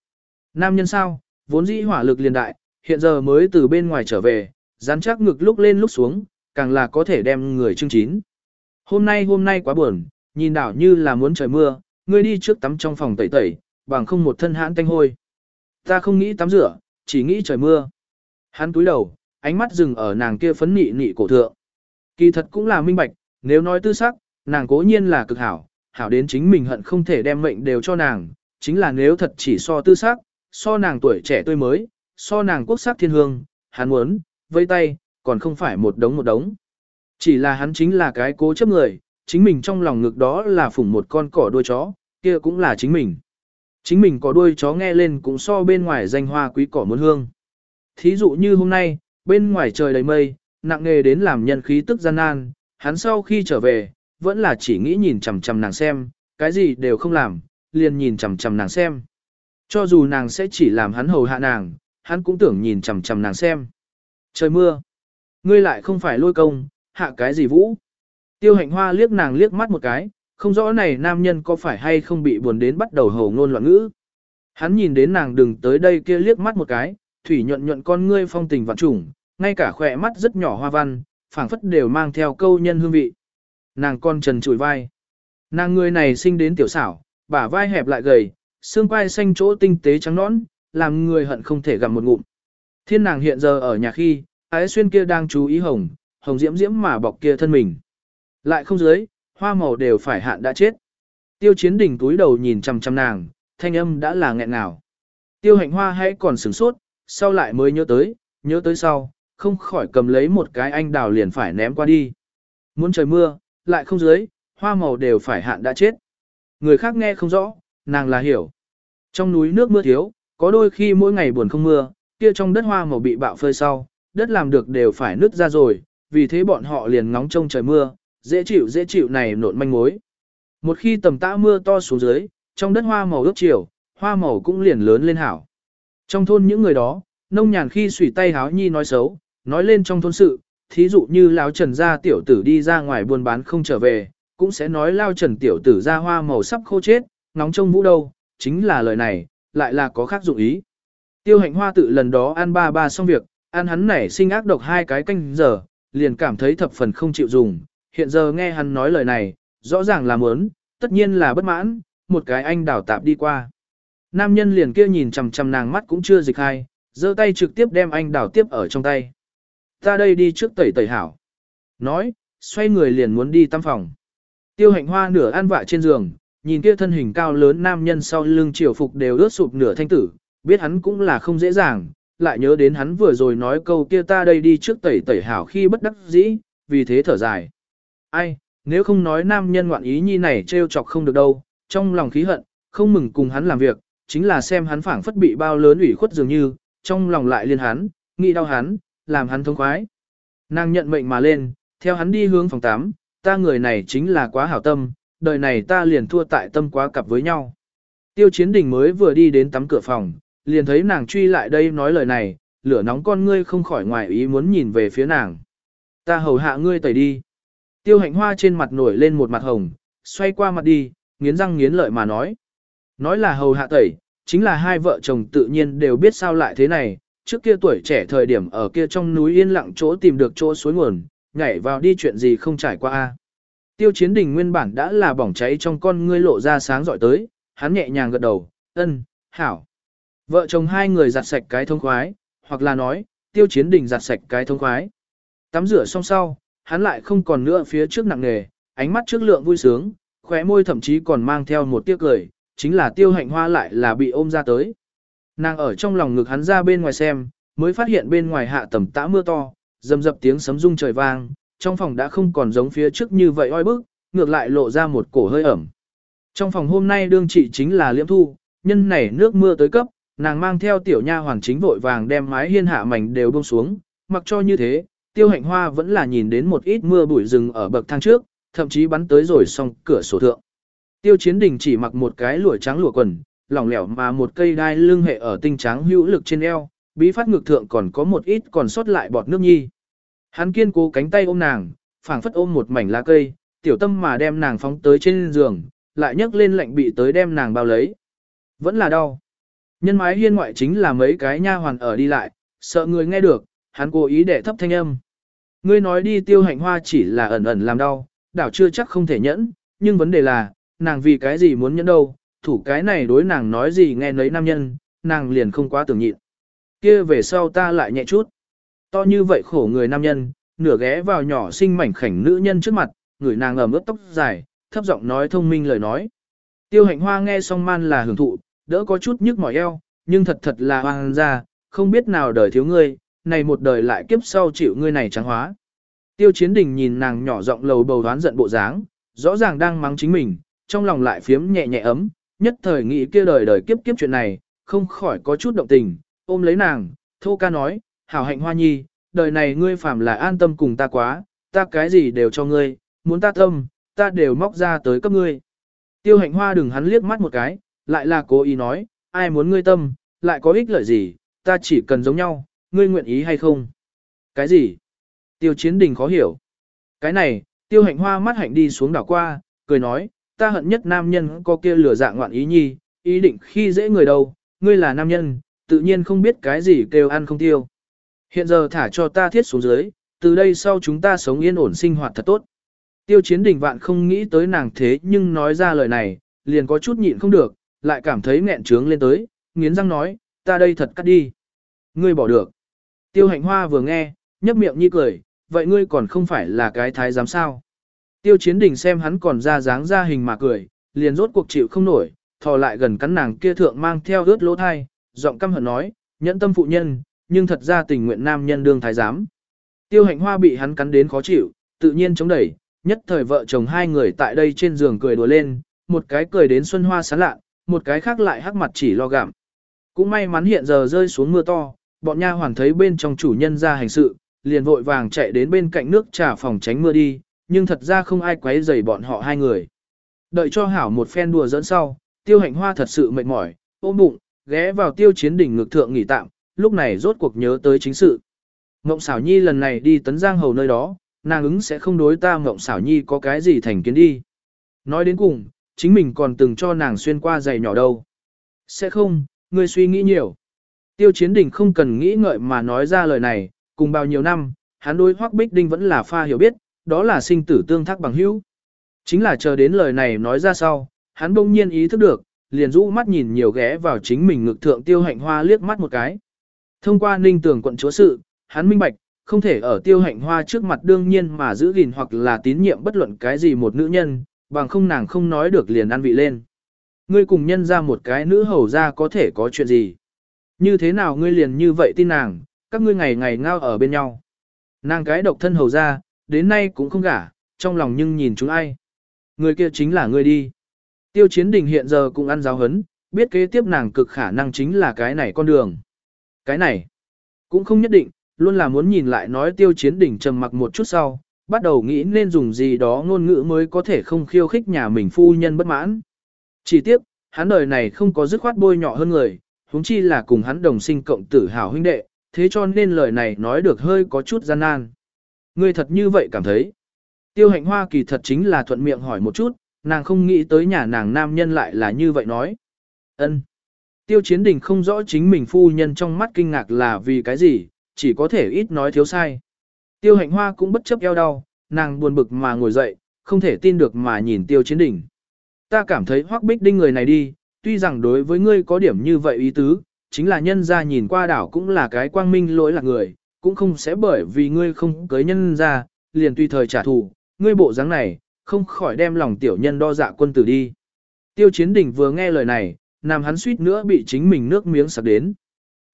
Nam nhân sao, vốn dĩ hỏa lực liền đại, hiện giờ mới từ bên ngoài trở về, rắn chắc ngực lúc lên lúc xuống, càng là có thể đem người chương chín. Hôm nay hôm nay quá buồn, nhìn đảo như là muốn trời mưa, ngươi đi trước tắm trong phòng tẩy tẩy, bằng không một thân hãn tanh hôi. Ta không nghĩ tắm rửa, chỉ nghĩ trời mưa. Hắn túi đầu, ánh mắt dừng ở nàng kia phấn nị nị cổ thượng. Kỳ thật cũng là minh bạch, nếu nói tư sắc, nàng cố nhiên là cực hảo, hảo đến chính mình hận không thể đem mệnh đều cho nàng, chính là nếu thật chỉ so tư sắc, so nàng tuổi trẻ tươi mới, so nàng quốc sắc thiên hương, hắn muốn, vây tay, còn không phải một đống một đống. Chỉ là hắn chính là cái cố chấp người, chính mình trong lòng ngực đó là phủng một con cỏ đuôi chó, kia cũng là chính mình. Chính mình có đuôi chó nghe lên cũng so bên ngoài danh hoa quý cỏ muôn hương. Thí dụ như hôm nay, bên ngoài trời đầy mây, nặng nề đến làm nhân khí tức gian nan, hắn sau khi trở về, vẫn là chỉ nghĩ nhìn chằm chằm nàng xem, cái gì đều không làm, liền nhìn chằm chằm nàng xem. Cho dù nàng sẽ chỉ làm hắn hầu hạ nàng, hắn cũng tưởng nhìn chằm chằm nàng xem. Trời mưa. Ngươi lại không phải lôi công, hạ cái gì vũ. Tiêu hạnh hoa liếc nàng liếc mắt một cái, không rõ này nam nhân có phải hay không bị buồn đến bắt đầu hầu ngôn loạn ngữ. Hắn nhìn đến nàng đừng tới đây kia liếc mắt một cái, thủy nhuận nhuận con ngươi phong tình vạn trùng, ngay cả khỏe mắt rất nhỏ hoa văn, phảng phất đều mang theo câu nhân hương vị. Nàng con trần trụi vai. Nàng người này sinh đến tiểu xảo, bả vai hẹp lại gầy, xương quai xanh chỗ tinh tế trắng nõn, làm người hận không thể gặm một ngụm. Thiên nàng hiện giờ ở nhà khi, ái xuyên kia đang chú ý hồng, hồng diễm diễm mà bọc kia thân mình. Lại không dưới, hoa màu đều phải hạn đã chết. Tiêu chiến đỉnh túi đầu nhìn chằm chằm nàng, thanh âm đã là nghẹn ngào. Tiêu hạnh hoa hãy còn sửng sốt, sau lại mới nhớ tới, nhớ tới sau, không khỏi cầm lấy một cái anh đào liền phải ném qua đi. Muốn trời mưa, lại không dưới, hoa màu đều phải hạn đã chết. Người khác nghe không rõ, nàng là hiểu. Trong núi nước mưa thiếu, có đôi khi mỗi ngày buồn không mưa, kia trong đất hoa màu bị bạo phơi sau, đất làm được đều phải nứt ra rồi, vì thế bọn họ liền ngóng trông trời mưa, dễ chịu dễ chịu này nộn manh mối. Một khi tầm tã mưa to xuống dưới, trong đất hoa màu ướt chiều, hoa màu cũng liền lớn lên hảo. Trong thôn những người đó, nông nhàn khi sủy tay háo nhi nói xấu, nói lên trong thôn sự, thí dụ như lão trần gia tiểu tử đi ra ngoài buôn bán không trở về, cũng sẽ nói lao trần tiểu tử ra hoa màu sắp khô chết, nóng trông vũ đâu, chính là lời này, lại là có khác dụng ý. Tiêu hạnh hoa tự lần đó ăn ba ba xong việc, ăn hắn nảy sinh ác độc hai cái canh giờ, liền cảm thấy thập phần không chịu dùng, hiện giờ nghe hắn nói lời này, rõ ràng là muốn, tất nhiên là bất mãn, một cái anh đảo tạp đi qua. Nam nhân liền kia nhìn chằm chằm nàng mắt cũng chưa dịch hai, giơ tay trực tiếp đem anh đảo tiếp ở trong tay. Ta đây đi trước tẩy tẩy hảo. Nói, xoay người liền muốn đi tăm phòng. Tiêu hạnh hoa nửa an vạ trên giường, nhìn kia thân hình cao lớn nam nhân sau lưng triều phục đều ướt sụp nửa thanh tử, biết hắn cũng là không dễ dàng, lại nhớ đến hắn vừa rồi nói câu kia ta đây đi trước tẩy tẩy hảo khi bất đắc dĩ, vì thế thở dài. Ai, nếu không nói nam nhân ngoạn ý nhi này trêu chọc không được đâu, trong lòng khí hận, không mừng cùng hắn làm việc, chính là xem hắn phảng phất bị bao lớn ủy khuất dường như, trong lòng lại liên hắn, nghĩ đau hắn, làm hắn thông khoái. Nàng nhận mệnh mà lên, theo hắn đi hướng phòng 8, ta người này chính là quá hảo tâm, đời này ta liền thua tại tâm quá cặp với nhau. Tiêu chiến đình mới vừa đi đến tắm cửa phòng, liền thấy nàng truy lại đây nói lời này, lửa nóng con ngươi không khỏi ngoài ý muốn nhìn về phía nàng. Ta hầu hạ ngươi tẩy đi. Tiêu hạnh hoa trên mặt nổi lên một mặt hồng, xoay qua mặt đi, nghiến răng nghiến lợi mà nói. Nói là hầu hạ tẩy, chính là hai vợ chồng tự nhiên đều biết sao lại thế này, trước kia tuổi trẻ thời điểm ở kia trong núi yên lặng chỗ tìm được chỗ suối nguồn, nhảy vào đi chuyện gì không trải qua a. Tiêu chiến đình nguyên bản đã là bỏng cháy trong con ngươi lộ ra sáng dọi tới, hắn nhẹ nhàng gật đầu, ân, hảo. Vợ chồng hai người giặt sạch cái thông khoái, hoặc là nói, tiêu chiến đình giặt sạch cái thông khoái. Tắm rửa xong sau, hắn lại không còn nữa phía trước nặng nề, ánh mắt trước lượng vui sướng, khóe môi thậm chí còn mang theo một tiếc cười, chính là tiêu hạnh hoa lại là bị ôm ra tới. Nàng ở trong lòng ngực hắn ra bên ngoài xem, mới phát hiện bên ngoài hạ tầm tã mưa to, dầm dập tiếng sấm rung trời vang, trong phòng đã không còn giống phía trước như vậy oi bức, ngược lại lộ ra một cổ hơi ẩm. Trong phòng hôm nay đương trị chính là liễm thu, nhân này nước mưa tới cấp, nàng mang theo tiểu nha hoàng chính vội vàng đem mái hiên hạ mảnh đều buông xuống, mặc cho như thế, tiêu hạnh hoa vẫn là nhìn đến một ít mưa bụi rừng ở bậc thang trước, thậm chí bắn tới rồi xong cửa sổ thượng. Tiêu chiến đình chỉ mặc một cái lụa trắng lụa quần, lỏng lẻo mà một cây đai lưng hệ ở tinh trắng hữu lực trên eo, bí phát ngược thượng còn có một ít còn sót lại bọt nước nhi. Hắn kiên cố cánh tay ôm nàng, phảng phất ôm một mảnh lá cây, tiểu tâm mà đem nàng phóng tới trên giường, lại nhấc lên lạnh bị tới đem nàng bao lấy. Vẫn là đau. Nhân mái hiên ngoại chính là mấy cái nha hoàn ở đi lại, sợ người nghe được, hắn cố ý để thấp thanh âm. Ngươi nói đi tiêu hạnh hoa chỉ là ẩn ẩn làm đau, đảo chưa chắc không thể nhẫn, nhưng vấn đề là, nàng vì cái gì muốn nhẫn đâu, thủ cái này đối nàng nói gì nghe nấy nam nhân, nàng liền không quá tưởng nhịn. kia về sau ta lại nhẹ chút. To như vậy khổ người nam nhân, nửa ghé vào nhỏ xinh mảnh khảnh nữ nhân trước mặt, người nàng ẩm ướt tóc dài, thấp giọng nói thông minh lời nói. Tiêu hạnh hoa nghe xong man là hưởng thụ, đỡ có chút nhức mỏi eo, nhưng thật thật là hoang ra, không biết nào đời thiếu ngươi, này một đời lại kiếp sau chịu ngươi này trắng hóa. Tiêu chiến đình nhìn nàng nhỏ giọng lầu bầu đoán giận bộ dáng, rõ ràng đang mắng chính mình, trong lòng lại phiếm nhẹ nhẹ ấm, nhất thời nghĩ kia đời đời kiếp kiếp chuyện này, không khỏi có chút động tình, ôm lấy nàng, thô ca nói, hảo hạnh hoa nhi, đời này ngươi phạm là an tâm cùng ta quá, ta cái gì đều cho ngươi, muốn ta tâm, ta đều móc ra tới cấp ngươi. Tiêu hạnh hoa đừng hắn liếc mắt một cái, lại là cố ý nói, ai muốn ngươi tâm, lại có ích lợi gì, ta chỉ cần giống nhau, ngươi nguyện ý hay không? Cái gì? Tiêu chiến đình khó hiểu. Cái này, tiêu hạnh hoa mắt hạnh đi xuống đảo qua, cười nói, ta hận nhất nam nhân có kia lửa dạng ngoạn ý nhi, ý định khi dễ người đâu, ngươi là nam nhân, tự nhiên không biết cái gì kêu ăn không tiêu. Hiện giờ thả cho ta thiết xuống dưới, từ đây sau chúng ta sống yên ổn sinh hoạt thật tốt. Tiêu chiến đình vạn không nghĩ tới nàng thế nhưng nói ra lời này, liền có chút nhịn không được, lại cảm thấy nghẹn trướng lên tới, nghiến răng nói, ta đây thật cắt đi. Ngươi bỏ được. Tiêu hạnh hoa vừa nghe, nhấp miệng nhi cười, vậy ngươi còn không phải là cái thái giám sao. Tiêu chiến đình xem hắn còn ra dáng ra hình mà cười, liền rốt cuộc chịu không nổi, thò lại gần cắn nàng kia thượng mang theo ướt lỗ thai, giọng căm hận nói, nhẫn tâm phụ nhân, nhưng thật ra tình nguyện nam nhân đương thái giám. Tiêu hạnh hoa bị hắn cắn đến khó chịu, tự nhiên chống đẩy, nhất thời vợ chồng hai người tại đây trên giường cười đùa lên, một cái cười đến xuân hoa sán lạ, một cái khác lại hắc mặt chỉ lo gặm. Cũng may mắn hiện giờ rơi xuống mưa to, bọn nha hoàn thấy bên trong chủ nhân ra hành sự, liền vội vàng chạy đến bên cạnh nước trà phòng tránh mưa đi, nhưng thật ra không ai quấy rầy bọn họ hai người. Đợi cho hảo một phen đùa dẫn sau, tiêu hạnh hoa thật sự mệt mỏi, ôm bụng, ghé vào tiêu chiến đỉnh ngực thượng nghỉ tạm, lúc này rốt cuộc nhớ tới chính sự. Ngộng xảo nhi lần này đi tấn giang hầu nơi đó, nàng ứng sẽ không đối ta ngộng xảo nhi có cái gì thành kiến đi. Nói đến cùng, chính mình còn từng cho nàng xuyên qua giày nhỏ đâu. Sẽ không, ngươi suy nghĩ nhiều. Tiêu chiến đình không cần nghĩ ngợi mà nói ra lời này, cùng bao nhiêu năm, hắn đối hoắc bích đinh vẫn là pha hiểu biết, đó là sinh tử tương thác bằng hữu. Chính là chờ đến lời này nói ra sau, hắn bỗng nhiên ý thức được, liền rũ mắt nhìn nhiều ghé vào chính mình ngực thượng tiêu hạnh hoa liếc mắt một cái. Thông qua ninh tường quận chúa sự, hắn minh bạch, không thể ở tiêu hạnh hoa trước mặt đương nhiên mà giữ gìn hoặc là tín nhiệm bất luận cái gì một nữ nhân, bằng không nàng không nói được liền ăn vị lên. Ngươi cùng nhân ra một cái nữ hầu ra có thể có chuyện gì? Như thế nào ngươi liền như vậy tin nàng, các ngươi ngày ngày ngao ở bên nhau. Nàng cái độc thân hầu ra, đến nay cũng không gả, trong lòng nhưng nhìn chúng ai. Người kia chính là ngươi đi. Tiêu chiến đình hiện giờ cũng ăn giáo hấn, biết kế tiếp nàng cực khả năng chính là cái này con đường. Cái này, cũng không nhất định, luôn là muốn nhìn lại nói tiêu chiến đỉnh trầm mặc một chút sau, bắt đầu nghĩ nên dùng gì đó ngôn ngữ mới có thể không khiêu khích nhà mình phu nhân bất mãn. Chỉ tiếc, hắn đời này không có dứt khoát bôi nhọ hơn người, huống chi là cùng hắn đồng sinh cộng tử hảo huynh đệ, thế cho nên lời này nói được hơi có chút gian nan. Ngươi thật như vậy cảm thấy. Tiêu hạnh hoa kỳ thật chính là thuận miệng hỏi một chút, nàng không nghĩ tới nhà nàng nam nhân lại là như vậy nói. ân Tiêu chiến đình không rõ chính mình phu nhân trong mắt kinh ngạc là vì cái gì, chỉ có thể ít nói thiếu sai. Tiêu hạnh hoa cũng bất chấp eo đau, nàng buồn bực mà ngồi dậy, không thể tin được mà nhìn tiêu chiến đỉnh. Ta cảm thấy hoác bích đinh người này đi, tuy rằng đối với ngươi có điểm như vậy ý tứ, chính là nhân ra nhìn qua đảo cũng là cái quang minh lỗi lạc người, cũng không sẽ bởi vì ngươi không cưới nhân ra, liền tùy thời trả thù, ngươi bộ dáng này, không khỏi đem lòng tiểu nhân đo dạ quân tử đi. Tiêu chiến đỉnh vừa nghe lời này, nam hắn suýt nữa bị chính mình nước miếng sặc đến.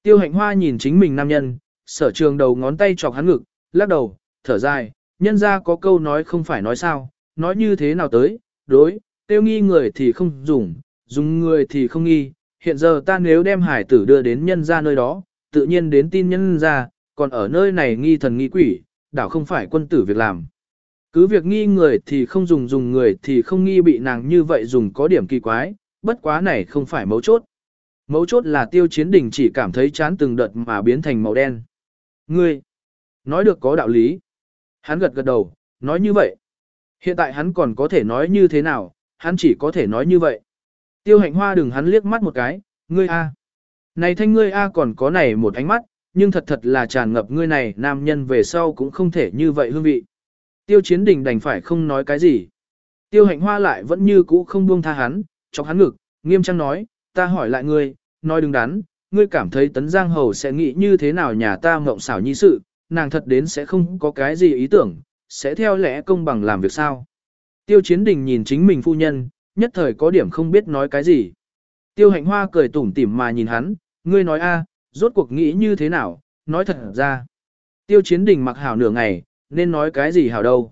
Tiêu hạnh hoa nhìn chính mình nam nhân, sở trường đầu ngón tay chọc hắn ngực, lắc đầu, thở dài, nhân ra có câu nói không phải nói sao, nói như thế nào tới, đối, tiêu nghi người thì không dùng, dùng người thì không nghi, hiện giờ ta nếu đem hải tử đưa đến nhân ra nơi đó, tự nhiên đến tin nhân ra, còn ở nơi này nghi thần nghi quỷ, đảo không phải quân tử việc làm. Cứ việc nghi người thì không dùng dùng người thì không nghi bị nàng như vậy dùng có điểm kỳ quái, bất quá này không phải mấu chốt. Mấu chốt là tiêu chiến đình chỉ cảm thấy chán từng đợt mà biến thành màu đen. Ngươi, nói được có đạo lý. Hắn gật gật đầu, nói như vậy. Hiện tại hắn còn có thể nói như thế nào, hắn chỉ có thể nói như vậy. Tiêu hạnh hoa đừng hắn liếc mắt một cái, ngươi A. Này thanh ngươi A còn có này một ánh mắt, nhưng thật thật là tràn ngập ngươi này nam nhân về sau cũng không thể như vậy hương vị. Tiêu chiến đình đành phải không nói cái gì. Tiêu hạnh hoa lại vẫn như cũ không buông tha hắn, chọc hắn ngực, nghiêm trang nói, ta hỏi lại ngươi, nói đừng đắn, ngươi cảm thấy tấn giang hầu sẽ nghĩ như thế nào nhà ta mộng xảo nhi sự, nàng thật đến sẽ không có cái gì ý tưởng, sẽ theo lẽ công bằng làm việc sao. Tiêu chiến đình nhìn chính mình phu nhân, nhất thời có điểm không biết nói cái gì. Tiêu hạnh hoa cười tủm tỉm mà nhìn hắn, ngươi nói a, rốt cuộc nghĩ như thế nào, nói thật ra. Tiêu chiến đình mặc hảo nửa ngày, nên nói cái gì hảo đâu.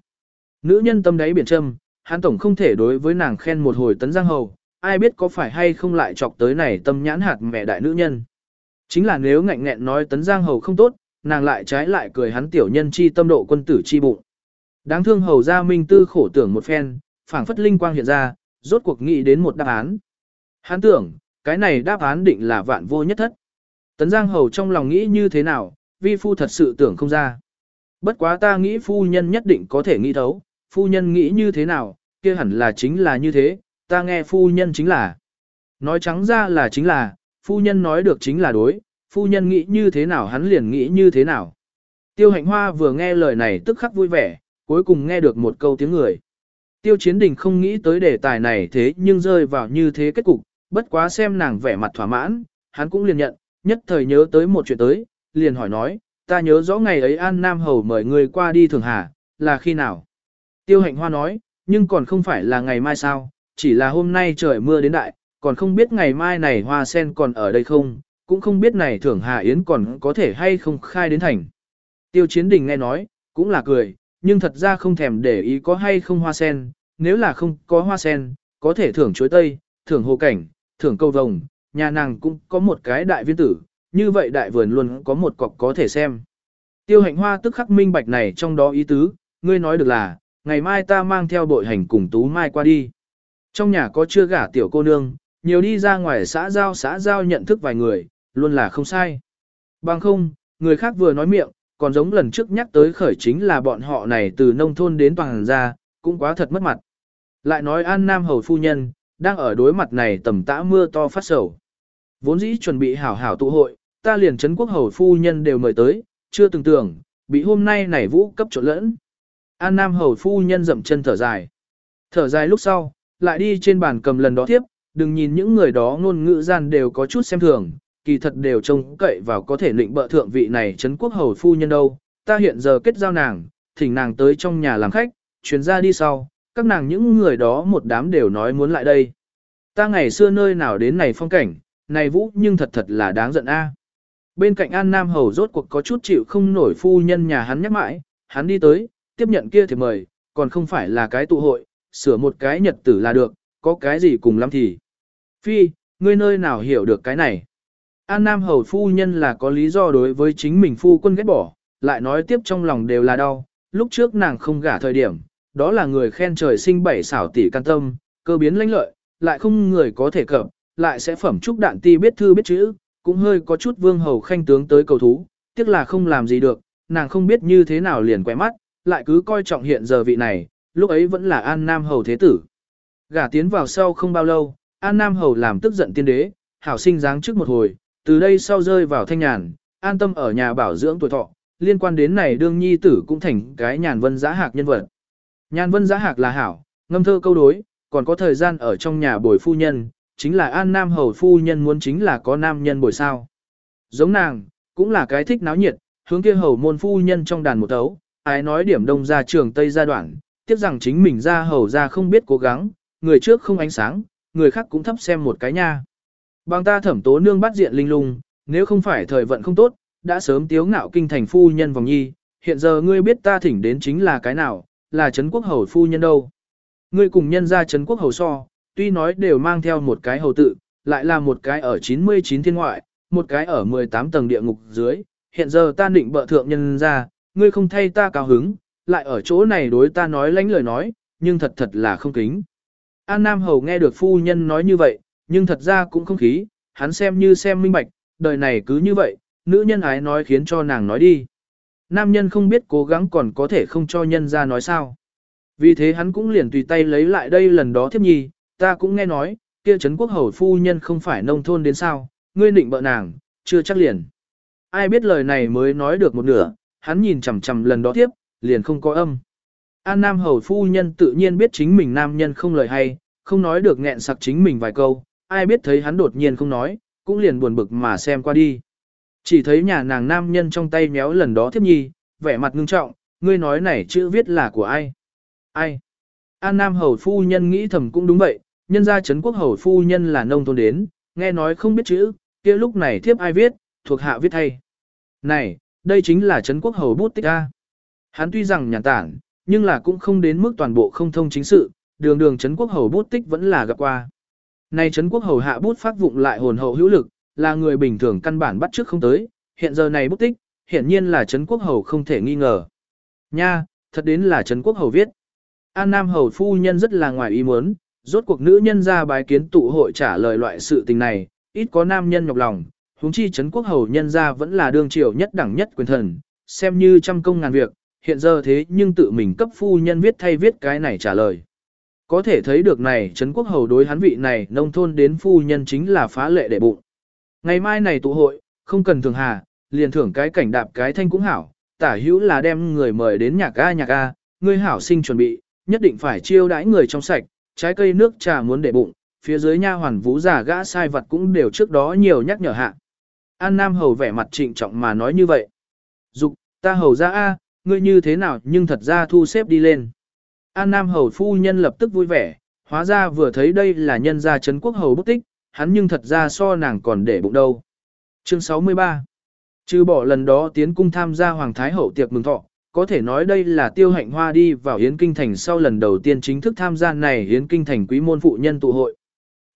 Nữ nhân tâm đáy biển trâm, hắn tổng không thể đối với nàng khen một hồi tấn giang hầu, ai biết có phải hay không lại chọc tới này tâm nhãn hạt mẹ đại nữ nhân. Chính là nếu ngạnh nghẹn nói tấn giang hầu không tốt, nàng lại trái lại cười hắn tiểu nhân chi tâm độ quân tử chi bụng. Đáng thương hầu gia minh tư khổ tưởng một phen, phảng phất linh quang hiện ra, rốt cuộc nghĩ đến một đáp án. Hắn tưởng, cái này đáp án định là vạn vô nhất thất. Tấn giang hầu trong lòng nghĩ như thế nào, vi phu thật sự tưởng không ra. Bất quá ta nghĩ phu nhân nhất định có thể nghĩ thấu, phu nhân nghĩ như thế nào, kia hẳn là chính là như thế, ta nghe phu nhân chính là. Nói trắng ra là chính là, phu nhân nói được chính là đối, phu nhân nghĩ như thế nào hắn liền nghĩ như thế nào. Tiêu hạnh hoa vừa nghe lời này tức khắc vui vẻ, cuối cùng nghe được một câu tiếng người. Tiêu chiến đình không nghĩ tới đề tài này thế nhưng rơi vào như thế kết cục, bất quá xem nàng vẻ mặt thỏa mãn, hắn cũng liền nhận, nhất thời nhớ tới một chuyện tới, liền hỏi nói, ta nhớ rõ ngày ấy An Nam Hầu mời người qua đi Thường Hà, là khi nào? Tiêu hạnh hoa nói, nhưng còn không phải là ngày mai sao, chỉ là hôm nay trời mưa đến đại, còn không biết ngày mai này hoa sen còn ở đây không, cũng không biết này Thưởng Hà Yến còn có thể hay không khai đến thành. Tiêu Chiến Đình nghe nói, cũng là cười, nhưng thật ra không thèm để ý có hay không hoa sen, nếu là không có hoa sen, có thể thưởng chuối tây, thưởng hồ cảnh, thưởng câu vồng, nhà nàng cũng có một cái đại viên tử, như vậy đại vườn luôn có một cọc có thể xem. Tiêu hạnh hoa tức khắc minh bạch này trong đó ý tứ, ngươi nói được là, ngày mai ta mang theo bội hành cùng Tú Mai qua đi. Trong nhà có chưa gả tiểu cô nương, nhiều đi ra ngoài xã giao xã giao nhận thức vài người, luôn là không sai. Bằng không, người khác vừa nói miệng, còn giống lần trước nhắc tới khởi chính là bọn họ này từ nông thôn đến toàn ra, cũng quá thật mất mặt. Lại nói An Nam Hầu Phu Nhân, đang ở đối mặt này tầm tã mưa to phát sầu. Vốn dĩ chuẩn bị hảo hảo tụ hội, ta liền Trấn Quốc Hầu Phu Nhân đều mời tới, chưa từng tưởng, bị hôm nay này vũ cấp trộn lẫn. An Nam Hầu Phu Nhân dậm chân thở dài. Thở dài lúc sau, lại đi trên bàn cầm lần đó tiếp, đừng nhìn những người đó ngôn ngữ gian đều có chút xem thường, kỳ thật đều trông cậy vào có thể lệnh bợ thượng vị này Trấn Quốc Hầu Phu Nhân đâu. Ta hiện giờ kết giao nàng, thỉnh nàng tới trong nhà làm khách, chuyến ra đi sau, các nàng những người đó một đám đều nói muốn lại đây. Ta ngày xưa nơi nào đến này phong cảnh, này vũ nhưng thật thật là đáng giận a. Bên cạnh An Nam Hầu rốt cuộc có chút chịu không nổi phu nhân nhà hắn nhắc mãi, hắn đi tới, tiếp nhận kia thì mời, còn không phải là cái tụ hội, sửa một cái nhật tử là được, có cái gì cùng lắm thì. Phi, ngươi nơi nào hiểu được cái này? An Nam Hầu phu nhân là có lý do đối với chính mình phu quân ghét bỏ, lại nói tiếp trong lòng đều là đau, lúc trước nàng không gả thời điểm, đó là người khen trời sinh bảy xảo tỷ can tâm, cơ biến lãnh lợi, lại không người có thể cập, lại sẽ phẩm trúc đạn ti biết thư biết chữ, cũng hơi có chút vương hầu khanh tướng tới cầu thú, tiếc là không làm gì được, nàng không biết như thế nào liền quay mắt, lại cứ coi trọng hiện giờ vị này, lúc ấy vẫn là An Nam Hầu Thế Tử. Gả tiến vào sau không bao lâu, An Nam Hầu làm tức giận tiên đế, hảo sinh dáng trước một hồi, từ đây sau rơi vào thanh nhàn, an tâm ở nhà bảo dưỡng tuổi thọ, liên quan đến này đương nhi tử cũng thành cái nhàn vân giá hạc nhân vật. Nhàn vân giá hạc là hảo, ngâm thơ câu đối, còn có thời gian ở trong nhà bồi phu nhân, chính là An Nam Hầu phu nhân muốn chính là có nam nhân bồi sao. Giống nàng, cũng là cái thích náo nhiệt, hướng kia hầu môn phu nhân trong đàn một tấu, ai nói điểm đông ra trường Tây gia đoạn, tiếc rằng chính mình ra hầu ra không biết cố gắng, người trước không ánh sáng, người khác cũng thấp xem một cái nha. Bằng ta thẩm tố nương bắt diện linh lung, nếu không phải thời vận không tốt, đã sớm tiếu ngạo kinh thành phu nhân vòng nhi, hiện giờ ngươi biết ta thỉnh đến chính là cái nào, là Trấn Quốc Hầu phu nhân đâu. Ngươi cùng nhân ra Trấn Quốc Hầu so, tuy nói đều mang theo một cái hầu tự, lại là một cái ở 99 thiên ngoại, một cái ở 18 tầng địa ngục dưới, hiện giờ ta định bợ thượng nhân ra, ngươi không thay ta cao hứng, lại ở chỗ này đối ta nói lánh lời nói, nhưng thật thật là không kính. An Nam Hầu nghe được phu nhân nói như vậy, nhưng thật ra cũng không khí, hắn xem như xem minh bạch, đời này cứ như vậy, nữ nhân ái nói khiến cho nàng nói đi. Nam nhân không biết cố gắng còn có thể không cho nhân ra nói sao. Vì thế hắn cũng liền tùy tay lấy lại đây lần đó thiếp nhi, ta cũng nghe nói, kia Trấn Quốc Hầu phu nhân không phải nông thôn đến sao, ngươi định bợ nàng, chưa chắc liền. Ai biết lời này mới nói được một nửa, hắn nhìn chằm chằm lần đó tiếp, liền không có âm. An Nam Hầu phu nhân tự nhiên biết chính mình nam nhân không lời hay, không nói được nghẹn sặc chính mình vài câu, ai biết thấy hắn đột nhiên không nói, cũng liền buồn bực mà xem qua đi. Chỉ thấy nhà nàng nam nhân trong tay méo lần đó thiếp nhi, vẻ mặt ngưng trọng, ngươi nói này chữ viết là của ai? Ai? An Nam Hầu Phu Nhân nghĩ thầm cũng đúng vậy, nhân gia Trấn Quốc Hầu Phu Nhân là nông thôn đến, nghe nói không biết chữ, kia lúc này thiếp ai viết, thuộc hạ viết thay. Này, đây chính là Trấn Quốc Hầu bút tích A. Hắn tuy rằng nhàn tản, nhưng là cũng không đến mức toàn bộ không thông chính sự, đường đường Trấn Quốc Hầu bút tích vẫn là gặp qua. Này Trấn Quốc Hầu hạ bút phát vụng lại hồn hậu hữu lực, là người bình thường căn bản bắt trước không tới, hiện giờ này bút tích, hiện nhiên là Trấn Quốc Hầu không thể nghi ngờ. Nha, thật đến là Trấn Quốc Hầu viết. An Nam Hầu phu nhân rất là ngoài ý muốn, rốt cuộc nữ nhân ra bái kiến tụ hội trả lời loại sự tình này, ít có nam nhân nhọc lòng, huống chi Trấn Quốc Hầu nhân ra vẫn là đương triều nhất đẳng nhất quyền thần, xem như trăm công ngàn việc, hiện giờ thế nhưng tự mình cấp phu nhân viết thay viết cái này trả lời. Có thể thấy được này Trấn Quốc Hầu đối hắn vị này nông thôn đến phu nhân chính là phá lệ để bụng. Ngày mai này tụ hội, không cần thường hà, liền thưởng cái cảnh đạp cái thanh cũng hảo, tả hữu là đem người mời đến nhạc A nhạc A, ngươi hảo sinh chuẩn bị, nhất định phải chiêu đãi người trong sạch, trái cây nước trà muốn để bụng, phía dưới nha hoàn vũ giả gã sai vật cũng đều trước đó nhiều nhắc nhở hạ. An Nam Hầu vẻ mặt trịnh trọng mà nói như vậy. Dục, ta hầu ra A, ngươi như thế nào nhưng thật ra thu xếp đi lên. An Nam Hầu phu nhân lập tức vui vẻ, hóa ra vừa thấy đây là nhân gia Trấn Quốc Hầu bút tích, hắn nhưng thật ra so nàng còn để bụng đâu. Chương 63 Trừ bỏ lần đó tiến cung tham gia Hoàng Thái Hậu tiệc mừng thọ, có thể nói đây là tiêu hạnh hoa đi vào Yến Kinh Thành sau lần đầu tiên chính thức tham gia này Yến Kinh Thành quý môn phụ nhân tụ hội.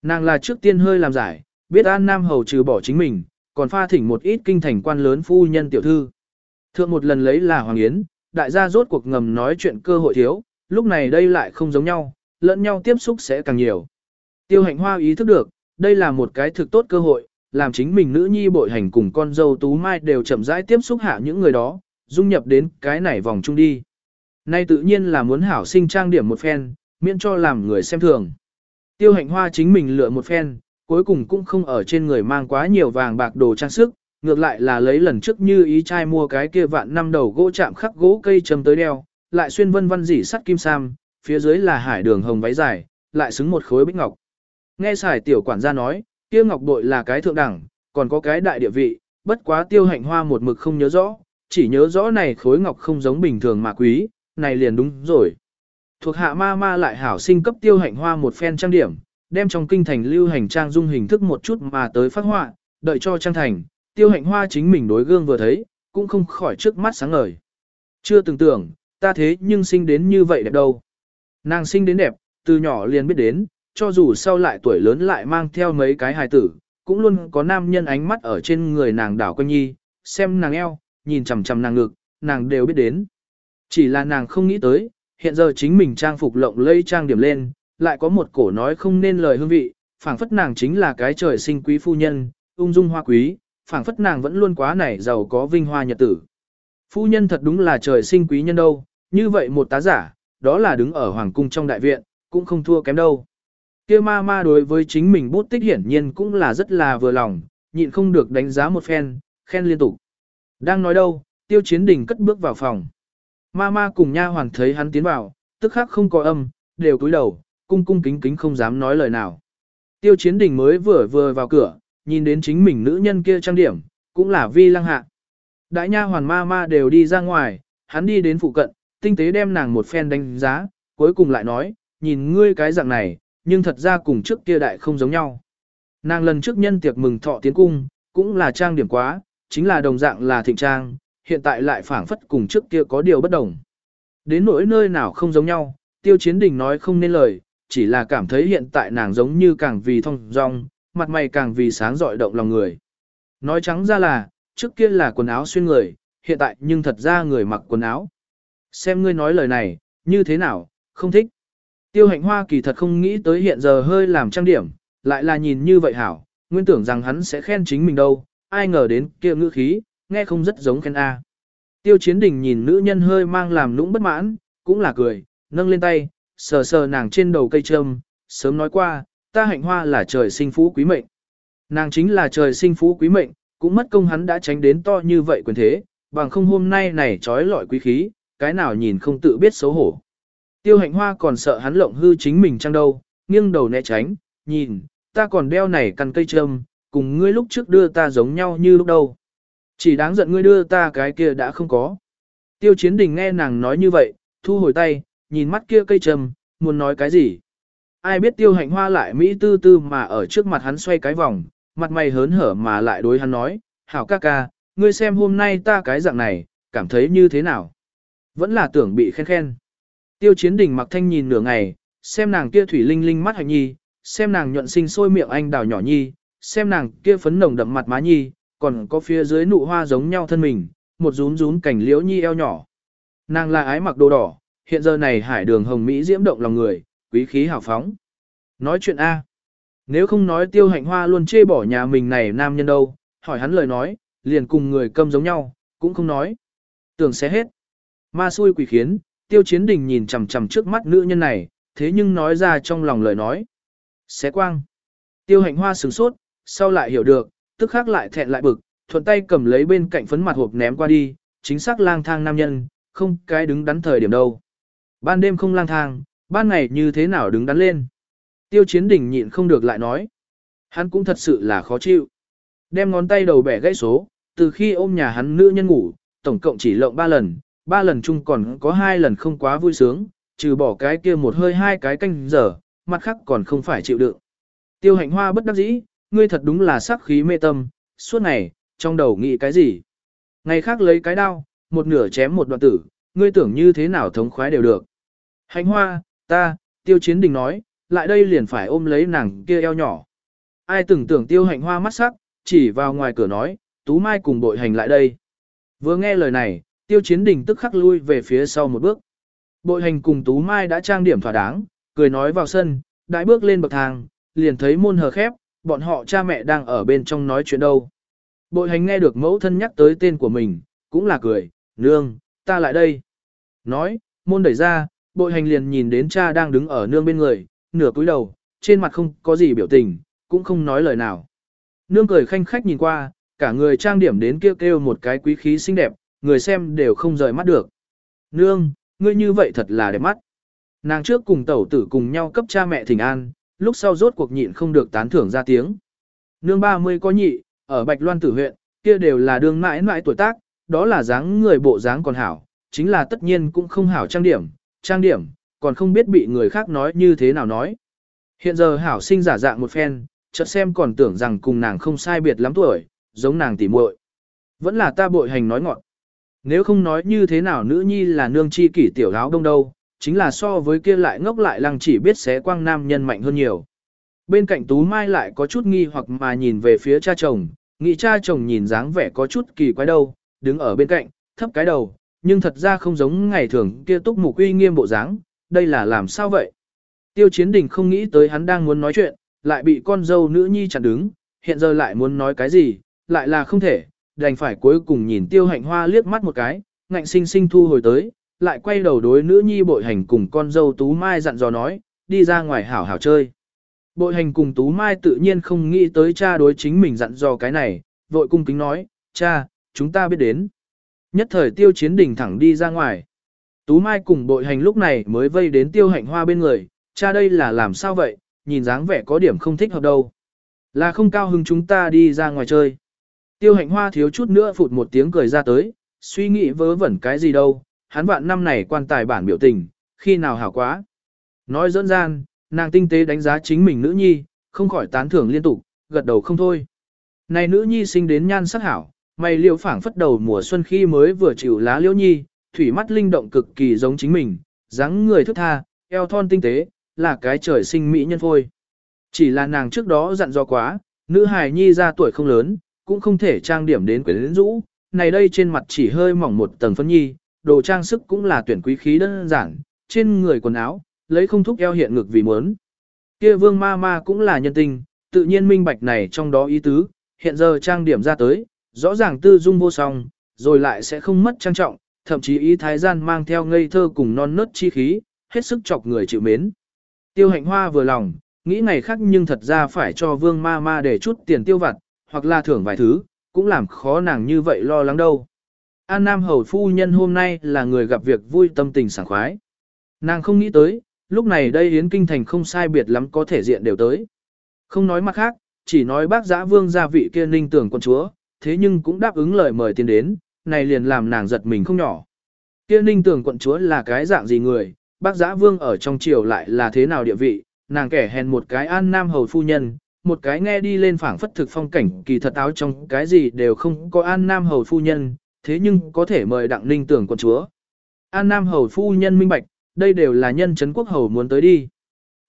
Nàng là trước tiên hơi làm giải, biết An Nam Hầu trừ bỏ chính mình, còn pha thỉnh một ít kinh thành quan lớn phu nhân tiểu thư. Thượng một lần lấy là Hoàng Yến, đại gia rốt cuộc ngầm nói chuyện cơ hội thiếu, lúc này đây lại không giống nhau, lẫn nhau tiếp xúc sẽ càng nhiều. Tiêu hạnh hoa ý thức được, đây là một cái thực tốt cơ hội, làm chính mình nữ nhi bội hành cùng con dâu Tú Mai đều chậm rãi tiếp xúc hạ những người đó, dung nhập đến cái này vòng chung đi. Nay tự nhiên là muốn hảo sinh trang điểm một phen, miễn cho làm người xem thường. Tiêu hạnh hoa chính mình lựa một phen, cuối cùng cũng không ở trên người mang quá nhiều vàng bạc đồ trang sức, ngược lại là lấy lần trước như ý trai mua cái kia vạn năm đầu gỗ chạm khắc gỗ cây châm tới đeo, lại xuyên vân vân dỉ sắt kim sam, phía dưới là hải đường hồng váy dài, lại xứng một khối bích ngọc. Nghe xài tiểu quản gia nói, kia ngọc bội là cái thượng đẳng, còn có cái đại địa vị, bất quá tiêu hạnh hoa một mực không nhớ rõ, chỉ nhớ rõ này khối ngọc không giống bình thường mà quý, này liền đúng rồi. Thuộc hạ ma ma lại hảo sinh cấp tiêu hạnh hoa một phen trang điểm, đem trong kinh thành lưu hành trang dung hình thức một chút mà tới phát họa, đợi cho trang thành, tiêu hạnh hoa chính mình đối gương vừa thấy, cũng không khỏi trước mắt sáng ngời. Chưa từng tưởng, ta thế nhưng sinh đến như vậy đẹp đâu. Nàng sinh đến đẹp, từ nhỏ liền biết đến, cho dù sau lại tuổi lớn lại mang theo mấy cái hài tử, cũng luôn có nam nhân ánh mắt ở trên người nàng đảo quanh nhi, xem nàng eo, nhìn chằm chằm nàng ngực, nàng đều biết đến. Chỉ là nàng không nghĩ tới, hiện giờ chính mình trang phục lộng lẫy trang điểm lên, lại có một cổ nói không nên lời hương vị, phảng phất nàng chính là cái trời sinh quý phu nhân, ung dung hoa quý, phảng phất nàng vẫn luôn quá nảy giàu có vinh hoa nhật tử. Phu nhân thật đúng là trời sinh quý nhân đâu, như vậy một tá giả, đó là đứng ở hoàng cung trong đại viện, cũng không thua kém đâu. Kia ma ma đối với chính mình bút tích hiển nhiên cũng là rất là vừa lòng, nhịn không được đánh giá một phen, khen liên tục. Đang nói đâu, tiêu chiến đình cất bước vào phòng. Ma ma cùng nha hoàn thấy hắn tiến vào, tức khắc không có âm, đều cúi đầu, cung cung kính kính không dám nói lời nào. Tiêu chiến đình mới vừa vừa vào cửa, nhìn đến chính mình nữ nhân kia trang điểm, cũng là vi lăng hạ. Đại nha hoàn ma ma đều đi ra ngoài, hắn đi đến phụ cận, tinh tế đem nàng một phen đánh giá, cuối cùng lại nói, nhìn ngươi cái dạng này, nhưng thật ra cùng trước kia đại không giống nhau. Nàng lần trước nhân tiệc mừng thọ tiến cung, cũng là trang điểm quá, chính là đồng dạng là thịnh trang, hiện tại lại phảng phất cùng trước kia có điều bất đồng. Đến nỗi nơi nào không giống nhau, tiêu chiến đình nói không nên lời, chỉ là cảm thấy hiện tại nàng giống như càng vì thông dong, mặt mày càng vì sáng rọi động lòng người. Nói trắng ra là, trước kia là quần áo xuyên người, hiện tại nhưng thật ra người mặc quần áo. Xem ngươi nói lời này, như thế nào, không thích. Tiêu hạnh hoa kỳ thật không nghĩ tới hiện giờ hơi làm trang điểm, lại là nhìn như vậy hảo, nguyên tưởng rằng hắn sẽ khen chính mình đâu, ai ngờ đến kia ngữ khí, nghe không rất giống khen A. Tiêu chiến đình nhìn nữ nhân hơi mang làm nũng bất mãn, cũng là cười, nâng lên tay, sờ sờ nàng trên đầu cây trâm, sớm nói qua, ta hạnh hoa là trời sinh phú quý mệnh. Nàng chính là trời sinh phú quý mệnh, cũng mất công hắn đã tránh đến to như vậy quyền thế, bằng không hôm nay này trói lọi quý khí, cái nào nhìn không tự biết xấu hổ. Tiêu hạnh hoa còn sợ hắn lộng hư chính mình chăng đâu, nghiêng đầu né tránh, nhìn, ta còn đeo này căn cây trâm, cùng ngươi lúc trước đưa ta giống nhau như lúc đâu. Chỉ đáng giận ngươi đưa ta cái kia đã không có. Tiêu chiến đình nghe nàng nói như vậy, thu hồi tay, nhìn mắt kia cây trâm, muốn nói cái gì. Ai biết tiêu hạnh hoa lại Mỹ tư tư mà ở trước mặt hắn xoay cái vòng, mặt mày hớn hở mà lại đối hắn nói, hảo ca ca, ngươi xem hôm nay ta cái dạng này, cảm thấy như thế nào. Vẫn là tưởng bị khen khen. Tiêu chiến đình mặc thanh nhìn nửa ngày, xem nàng kia thủy linh linh mắt hạnh nhi, xem nàng nhuận sinh sôi miệng anh đào nhỏ nhi, xem nàng kia phấn nồng đậm mặt má nhi, còn có phía dưới nụ hoa giống nhau thân mình, một rúm rúm cảnh liễu nhi eo nhỏ. Nàng là ái mặc đồ đỏ, hiện giờ này hải đường hồng Mỹ diễm động lòng người, quý khí hào phóng. Nói chuyện A. Nếu không nói tiêu hạnh hoa luôn chê bỏ nhà mình này nam nhân đâu, hỏi hắn lời nói, liền cùng người câm giống nhau, cũng không nói. Tưởng sẽ hết. Ma xui quỷ khiến, tiêu chiến đình nhìn chằm chằm trước mắt nữ nhân này, thế nhưng nói ra trong lòng lời nói. Xé quang. Tiêu hạnh hoa sửng sốt, sau lại hiểu được, tức khắc lại thẹn lại bực, thuận tay cầm lấy bên cạnh phấn mặt hộp ném qua đi, chính xác lang thang nam nhân, không cái đứng đắn thời điểm đâu. Ban đêm không lang thang, ban ngày như thế nào đứng đắn lên. Tiêu chiến đỉnh nhịn không được lại nói. Hắn cũng thật sự là khó chịu. Đem ngón tay đầu bẻ gãy số, từ khi ôm nhà hắn nữ nhân ngủ, tổng cộng chỉ lộng 3 lần, ba lần chung còn có hai lần không quá vui sướng, trừ bỏ cái kia một hơi hai cái canh giờ, mặt khác còn không phải chịu đựng. Tiêu hạnh hoa bất đắc dĩ, ngươi thật đúng là sắc khí mê tâm, suốt ngày, trong đầu nghĩ cái gì. Ngày khác lấy cái đao, một nửa chém một đoạn tử, ngươi tưởng như thế nào thống khoái đều được. Hạnh hoa, ta, tiêu chiến đình nói, lại đây liền phải ôm lấy nàng kia eo nhỏ. Ai từng tưởng tiêu hạnh hoa mắt sắc, chỉ vào ngoài cửa nói, tú mai cùng bội hành lại đây. Vừa nghe lời này, tiêu chiến đình tức khắc lui về phía sau một bước. Bội hành cùng tú mai đã trang điểm thỏa đáng, cười nói vào sân, đại bước lên bậc thang, liền thấy môn hờ khép, bọn họ cha mẹ đang ở bên trong nói chuyện đâu. Bội hành nghe được mẫu thân nhắc tới tên của mình, cũng là cười, nương, ta lại đây. Nói, môn đẩy ra, bội hành liền nhìn đến cha đang đứng ở nương bên người, nửa cúi đầu, trên mặt không có gì biểu tình, cũng không nói lời nào. Nương cười khanh khách nhìn qua, cả người trang điểm đến kêu kêu một cái quý khí xinh đẹp, người xem đều không rời mắt được. Nương, ngươi như vậy thật là đẹp mắt. Nàng trước cùng tẩu tử cùng nhau cấp cha mẹ thỉnh an, lúc sau rốt cuộc nhịn không được tán thưởng ra tiếng. Nương 30 có nhị, ở Bạch Loan tử huyện, kia đều là đương mãi mãi tuổi tác, đó là dáng người bộ dáng còn hảo, chính là tất nhiên cũng không hảo trang điểm, trang điểm, còn không biết bị người khác nói như thế nào nói. Hiện giờ hảo sinh giả dạng một phen, chợt xem còn tưởng rằng cùng nàng không sai biệt lắm tuổi, giống nàng tỉ muội. Vẫn là ta bội hành nói ngọn. Nếu không nói như thế nào nữ nhi là nương chi kỷ tiểu áo đông đâu, chính là so với kia lại ngốc lại lăng chỉ biết xé quang nam nhân mạnh hơn nhiều. Bên cạnh Tú Mai lại có chút nghi hoặc mà nhìn về phía cha chồng, nghĩ cha chồng nhìn dáng vẻ có chút kỳ quái đâu, đứng ở bên cạnh, thấp cái đầu, nhưng thật ra không giống ngày thường kia túc mục uy nghiêm bộ dáng, đây là làm sao vậy? Tiêu chiến đình không nghĩ tới hắn đang muốn nói chuyện, lại bị con dâu nữ nhi chặn đứng, hiện giờ lại muốn nói cái gì, lại là không thể, đành phải cuối cùng nhìn tiêu hạnh hoa liếc mắt một cái, ngạnh sinh sinh thu hồi tới, lại quay đầu đối nữ nhi bội hành cùng con dâu Tú Mai dặn dò nói, đi ra ngoài hảo hảo chơi. Bội hành cùng Tú Mai tự nhiên không nghĩ tới cha đối chính mình dặn dò cái này, vội cung kính nói, cha, chúng ta biết đến. Nhất thời tiêu chiến đỉnh thẳng đi ra ngoài. Tú Mai cùng bội hành lúc này mới vây đến tiêu hạnh hoa bên người, cha đây là làm sao vậy, nhìn dáng vẻ có điểm không thích hợp đâu. Là không cao hứng chúng ta đi ra ngoài chơi. Tiêu hạnh hoa thiếu chút nữa phụt một tiếng cười ra tới, suy nghĩ vớ vẩn cái gì đâu, hắn vạn năm này quan tài bản biểu tình, khi nào hảo quá. Nói dẫn gian, nàng tinh tế đánh giá chính mình nữ nhi, không khỏi tán thưởng liên tục, gật đầu không thôi. Này nữ nhi sinh đến nhan sắc hảo, mày liễu phảng phất đầu mùa xuân khi mới vừa chịu lá liễu nhi, thủy mắt linh động cực kỳ giống chính mình, dáng người thức tha, eo thon tinh tế, là cái trời sinh mỹ nhân phôi. Chỉ là nàng trước đó dặn dò quá, nữ hài nhi ra tuổi không lớn, cũng không thể trang điểm đến quyến rũ, này đây trên mặt chỉ hơi mỏng một tầng phấn nhi, đồ trang sức cũng là tuyển quý khí đơn giản, trên người quần áo, lấy không thúc eo hiện ngực vì muốn. Kia vương ma ma cũng là nhân tình, tự nhiên minh bạch này trong đó ý tứ, hiện giờ trang điểm ra tới, rõ ràng tư dung vô song, rồi lại sẽ không mất trang trọng, thậm chí ý thái gian mang theo ngây thơ cùng non nớt chi khí, hết sức chọc người chịu mến. Tiêu hạnh hoa vừa lòng, nghĩ ngày khác nhưng thật ra phải cho vương ma ma để chút tiền tiêu vặt, hoặc là thưởng vài thứ, cũng làm khó nàng như vậy lo lắng đâu. An Nam Hầu Phu Nhân hôm nay là người gặp việc vui tâm tình sảng khoái. Nàng không nghĩ tới, lúc này đây Yến Kinh Thành không sai biệt lắm có thể diện đều tới. Không nói mặt khác, chỉ nói bác giã vương gia vị kia ninh tưởng quân chúa, thế nhưng cũng đáp ứng lời mời tiền đến, này liền làm nàng giật mình không nhỏ. Kia ninh tưởng quận chúa là cái dạng gì người, bác giã vương ở trong triều lại là thế nào địa vị, nàng kẻ hèn một cái an nam hầu phu nhân, một cái nghe đi lên phảng phất thực phong cảnh kỳ thật áo trong cái gì đều không có an nam hầu phu nhân, thế nhưng có thể mời đặng ninh tưởng quận chúa. An nam hầu phu nhân minh bạch, đây đều là nhân chấn quốc hầu muốn tới đi.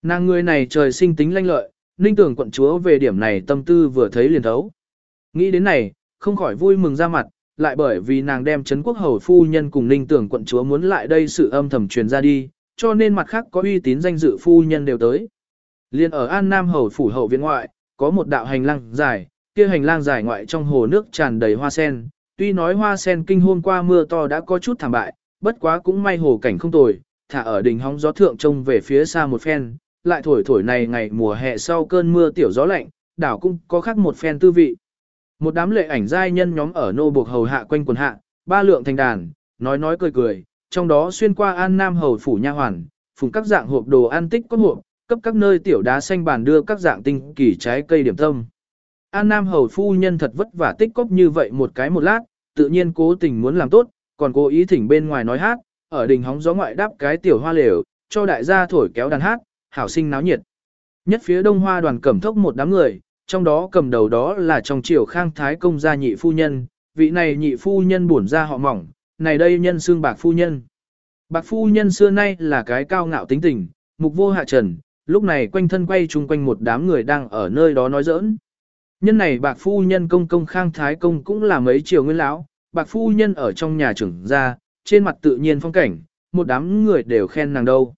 Nàng người này trời sinh tính lanh lợi, ninh tưởng quận chúa về điểm này tâm tư vừa thấy liền thấu. Nghĩ đến này, không khỏi vui mừng ra mặt, lại bởi vì nàng đem chấn quốc hầu phu nhân cùng ninh tưởng quận chúa muốn lại đây sự âm thầm truyền ra đi, cho nên mặt khác có uy tín danh dự phu nhân đều tới. Liên ở An Nam hầu phủ hậu viện ngoại, có một đạo hành lang dài, kia hành lang dài ngoại trong hồ nước tràn đầy hoa sen, tuy nói hoa sen kinh hôm qua mưa to đã có chút thảm bại, bất quá cũng may hồ cảnh không tồi, thả ở đỉnh hóng gió thượng trông về phía xa một phen, lại thổi thổi này ngày mùa hè sau cơn mưa tiểu gió lạnh, đảo cũng có khác một phen tư vị. Một đám lệ ảnh giai nhân nhóm ở nô buộc hầu hạ quanh quần hạ, ba lượng thành đàn, nói nói cười cười, trong đó xuyên qua an nam hầu phủ nha hoàn, phùng các dạng hộp đồ ăn tích có hộp, cấp các nơi tiểu đá xanh bàn đưa các dạng tinh kỳ trái cây điểm tâm. An Nam hầu phu nhân thật vất vả tích cóp như vậy một cái một lát, tự nhiên cố tình muốn làm tốt, còn cố ý thỉnh bên ngoài nói hát, ở đỉnh hóng gió ngoại đáp cái tiểu hoa lều, cho đại gia thổi kéo đàn hát, hảo sinh náo nhiệt. Nhất phía đông hoa đoàn cẩm thốc một đám người, trong đó cầm đầu đó là trong triều khang thái công gia nhị phu nhân, vị này nhị phu nhân bổn ra họ mỏng, này đây nhân xương bạc phu nhân. Bạc phu nhân xưa nay là cái cao ngạo tính tình, mục vô hạ trần, lúc này quanh thân quay chung quanh một đám người đang ở nơi đó nói giỡn. Nhân này bạc phu nhân công công khang thái công cũng là mấy triều nguyên lão, bạc phu nhân ở trong nhà trưởng ra, trên mặt tự nhiên phong cảnh, một đám người đều khen nàng đâu.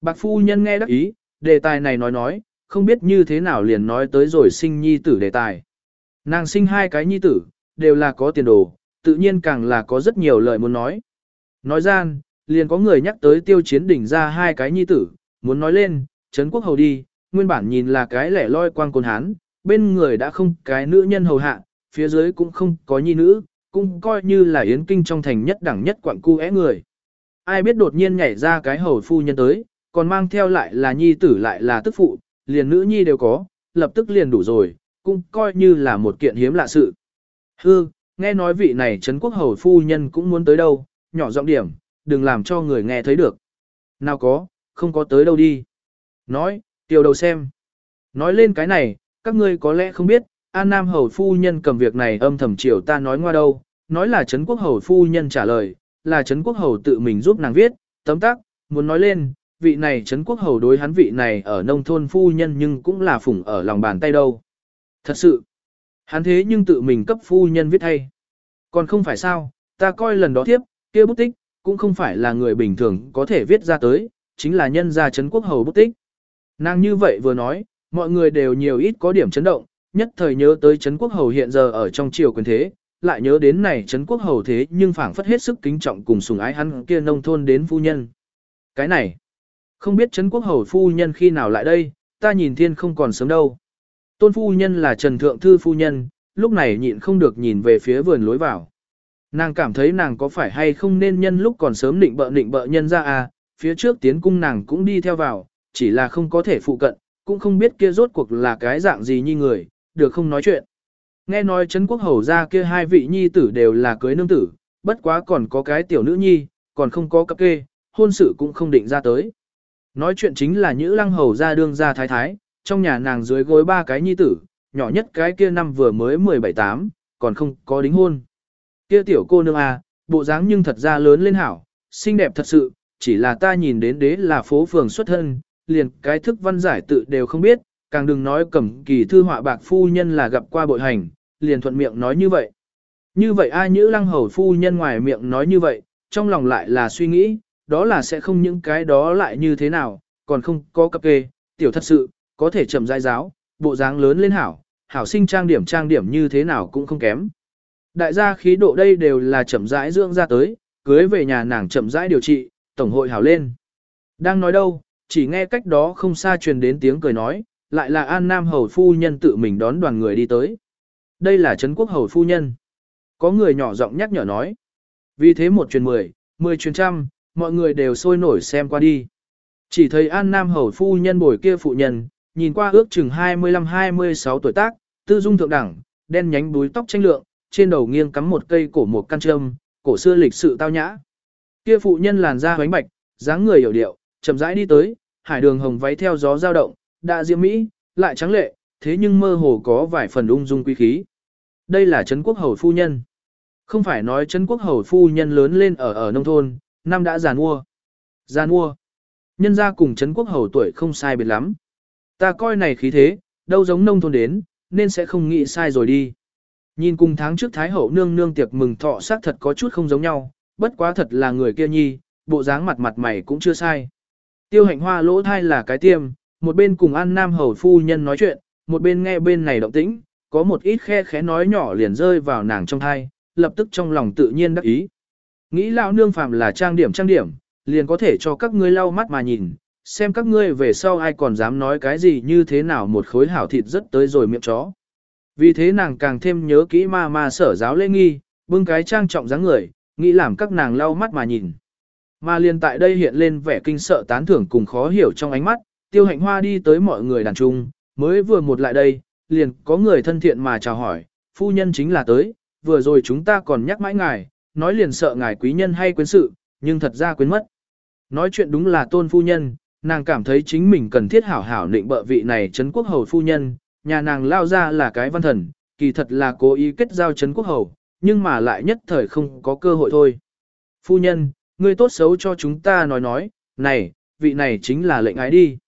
Bạc phu nhân nghe đắc ý, đề tài này nói nói, không biết như thế nào liền nói tới rồi sinh nhi tử đề tài. Nàng sinh hai cái nhi tử, đều là có tiền đồ, tự nhiên càng là có rất nhiều lời muốn nói. Nói gian, liền có người nhắc tới tiêu chiến đỉnh ra hai cái nhi tử, muốn nói lên, Trấn Quốc Hầu đi, nguyên bản nhìn là cái lẻ loi quang côn hán, bên người đã không cái nữ nhân hầu hạ, phía dưới cũng không có nhi nữ, cũng coi như là yến kinh trong thành nhất đẳng nhất quặng cu é người. Ai biết đột nhiên nhảy ra cái hầu phu nhân tới, còn mang theo lại là nhi tử lại là tức phụ, liền nữ nhi đều có, lập tức liền đủ rồi, cũng coi như là một kiện hiếm lạ sự. Hư, nghe nói vị này Trấn Quốc Hầu phu nhân cũng muốn tới đâu, nhỏ giọng điểm, đừng làm cho người nghe thấy được. Nào có, không có tới đâu đi. Nói, tiểu đầu xem. Nói lên cái này, các ngươi có lẽ không biết, An Nam Hầu Phu Nhân cầm việc này âm thầm chiều ta nói ngoa đâu, nói là Trấn Quốc Hầu Phu Nhân trả lời, là Trấn Quốc Hầu tự mình giúp nàng viết, tấm tắc, muốn nói lên, vị này Trấn Quốc Hầu đối hắn vị này ở nông thôn Phu Nhân nhưng cũng là phủng ở lòng bàn tay đâu. Thật sự, hắn thế nhưng tự mình cấp Phu Nhân viết thay. Còn không phải sao, ta coi lần đó tiếp, kia bút tích, cũng không phải là người bình thường có thể viết ra tới, chính là nhân gia Trấn Quốc Hầu bút tích. Nàng như vậy vừa nói, mọi người đều nhiều ít có điểm chấn động, nhất thời nhớ tới Trấn Quốc Hầu hiện giờ ở trong triều quyền thế, lại nhớ đến này Trấn Quốc Hầu thế nhưng phảng phất hết sức kính trọng cùng sùng ái hắn kia nông thôn đến phu nhân. Cái này, không biết Trấn Quốc Hầu phu nhân khi nào lại đây, ta nhìn thiên không còn sớm đâu. Tôn phu nhân là Trần Thượng Thư phu nhân, lúc này nhịn không được nhìn về phía vườn lối vào. Nàng cảm thấy nàng có phải hay không nên nhân lúc còn sớm định bợ định bợ nhân ra à, phía trước tiến cung nàng cũng đi theo vào, chỉ là không có thể phụ cận, cũng không biết kia rốt cuộc là cái dạng gì như người, được không nói chuyện. Nghe nói Trấn Quốc Hầu ra kia hai vị nhi tử đều là cưới nương tử, bất quá còn có cái tiểu nữ nhi, còn không có cặp kê, hôn sự cũng không định ra tới. Nói chuyện chính là Nhữ Lăng Hầu ra đương ra thái thái, trong nhà nàng dưới gối ba cái nhi tử, nhỏ nhất cái kia năm vừa mới 17-8, còn không có đính hôn. Kia tiểu cô nương à, bộ dáng nhưng thật ra lớn lên hảo, xinh đẹp thật sự, chỉ là ta nhìn đến đế là phố phường xuất thân, liền cái thức văn giải tự đều không biết, càng đừng nói cẩm kỳ thư họa bạc phu nhân là gặp qua bội hành, liền thuận miệng nói như vậy. Như vậy ai nhữ lăng hầu phu nhân ngoài miệng nói như vậy, trong lòng lại là suy nghĩ, đó là sẽ không những cái đó lại như thế nào, còn không có cập kê, tiểu thật sự, có thể chậm dai giáo, bộ dáng lớn lên hảo, hảo sinh trang điểm trang điểm như thế nào cũng không kém. Đại gia khí độ đây đều là chậm rãi dưỡng ra tới, cưới về nhà nàng chậm rãi điều trị, tổng hội hảo lên. Đang nói đâu, chỉ nghe cách đó không xa truyền đến tiếng cười nói, lại là An Nam Hầu Phu Nhân tự mình đón đoàn người đi tới. Đây là Trấn Quốc Hầu Phu Nhân. Có người nhỏ giọng nhắc nhở nói. Vì thế một truyền mười, mười truyền trăm, mọi người đều sôi nổi xem qua đi. Chỉ thấy An Nam Hầu Phu Nhân bồi kia phụ nhân, nhìn qua ước chừng 25-26 tuổi tác, tư dung thượng đẳng, đen nhánh búi tóc tranh lượng, trên đầu nghiêng cắm một cây cổ một căn trâm, cổ xưa lịch sự tao nhã. Kia phụ nhân làn da bánh bạch, dáng người hiểu điệu, chậm rãi đi tới, hải đường hồng váy theo gió dao động, đã diễm mỹ, lại trắng lệ, thế nhưng mơ hồ có vài phần ung dung quý khí. Đây là Trấn Quốc Hầu Phu Nhân. Không phải nói Trấn Quốc Hầu Phu Nhân lớn lên ở ở nông thôn, năm đã già mua. Già mua. Nhân ra cùng Trấn Quốc Hầu tuổi không sai biệt lắm. Ta coi này khí thế, đâu giống nông thôn đến, nên sẽ không nghĩ sai rồi đi. Nhìn cùng tháng trước Thái Hậu nương nương tiệc mừng thọ xác thật có chút không giống nhau, bất quá thật là người kia nhi, bộ dáng mặt mặt mày cũng chưa sai. Tiêu hạnh hoa lỗ thai là cái tiêm, một bên cùng An Nam Hầu Phu Nhân nói chuyện, một bên nghe bên này động tĩnh, có một ít khe khẽ nói nhỏ liền rơi vào nàng trong thai, lập tức trong lòng tự nhiên đắc ý. Nghĩ lão nương phàm là trang điểm trang điểm, liền có thể cho các ngươi lau mắt mà nhìn, xem các ngươi về sau ai còn dám nói cái gì như thế nào một khối hảo thịt rất tới rồi miệng chó. Vì thế nàng càng thêm nhớ kỹ ma ma sở giáo lễ nghi, bưng cái trang trọng dáng người, nghĩ làm các nàng lau mắt mà nhìn. Mà liền tại đây hiện lên vẻ kinh sợ tán thưởng cùng khó hiểu trong ánh mắt, tiêu hạnh hoa đi tới mọi người đàn trung, mới vừa một lại đây, liền có người thân thiện mà chào hỏi, phu nhân chính là tới, vừa rồi chúng ta còn nhắc mãi ngài, nói liền sợ ngài quý nhân hay quyến sự, nhưng thật ra quyến mất. Nói chuyện đúng là tôn phu nhân, nàng cảm thấy chính mình cần thiết hảo hảo định bợ vị này Trấn Quốc Hầu phu nhân, nhà nàng lao ra là cái văn thần, kỳ thật là cố ý kết giao Trấn Quốc Hầu, nhưng mà lại nhất thời không có cơ hội thôi. Phu nhân, ngươi tốt xấu cho chúng ta nói nói, này, vị này chính là lệnh ái đi.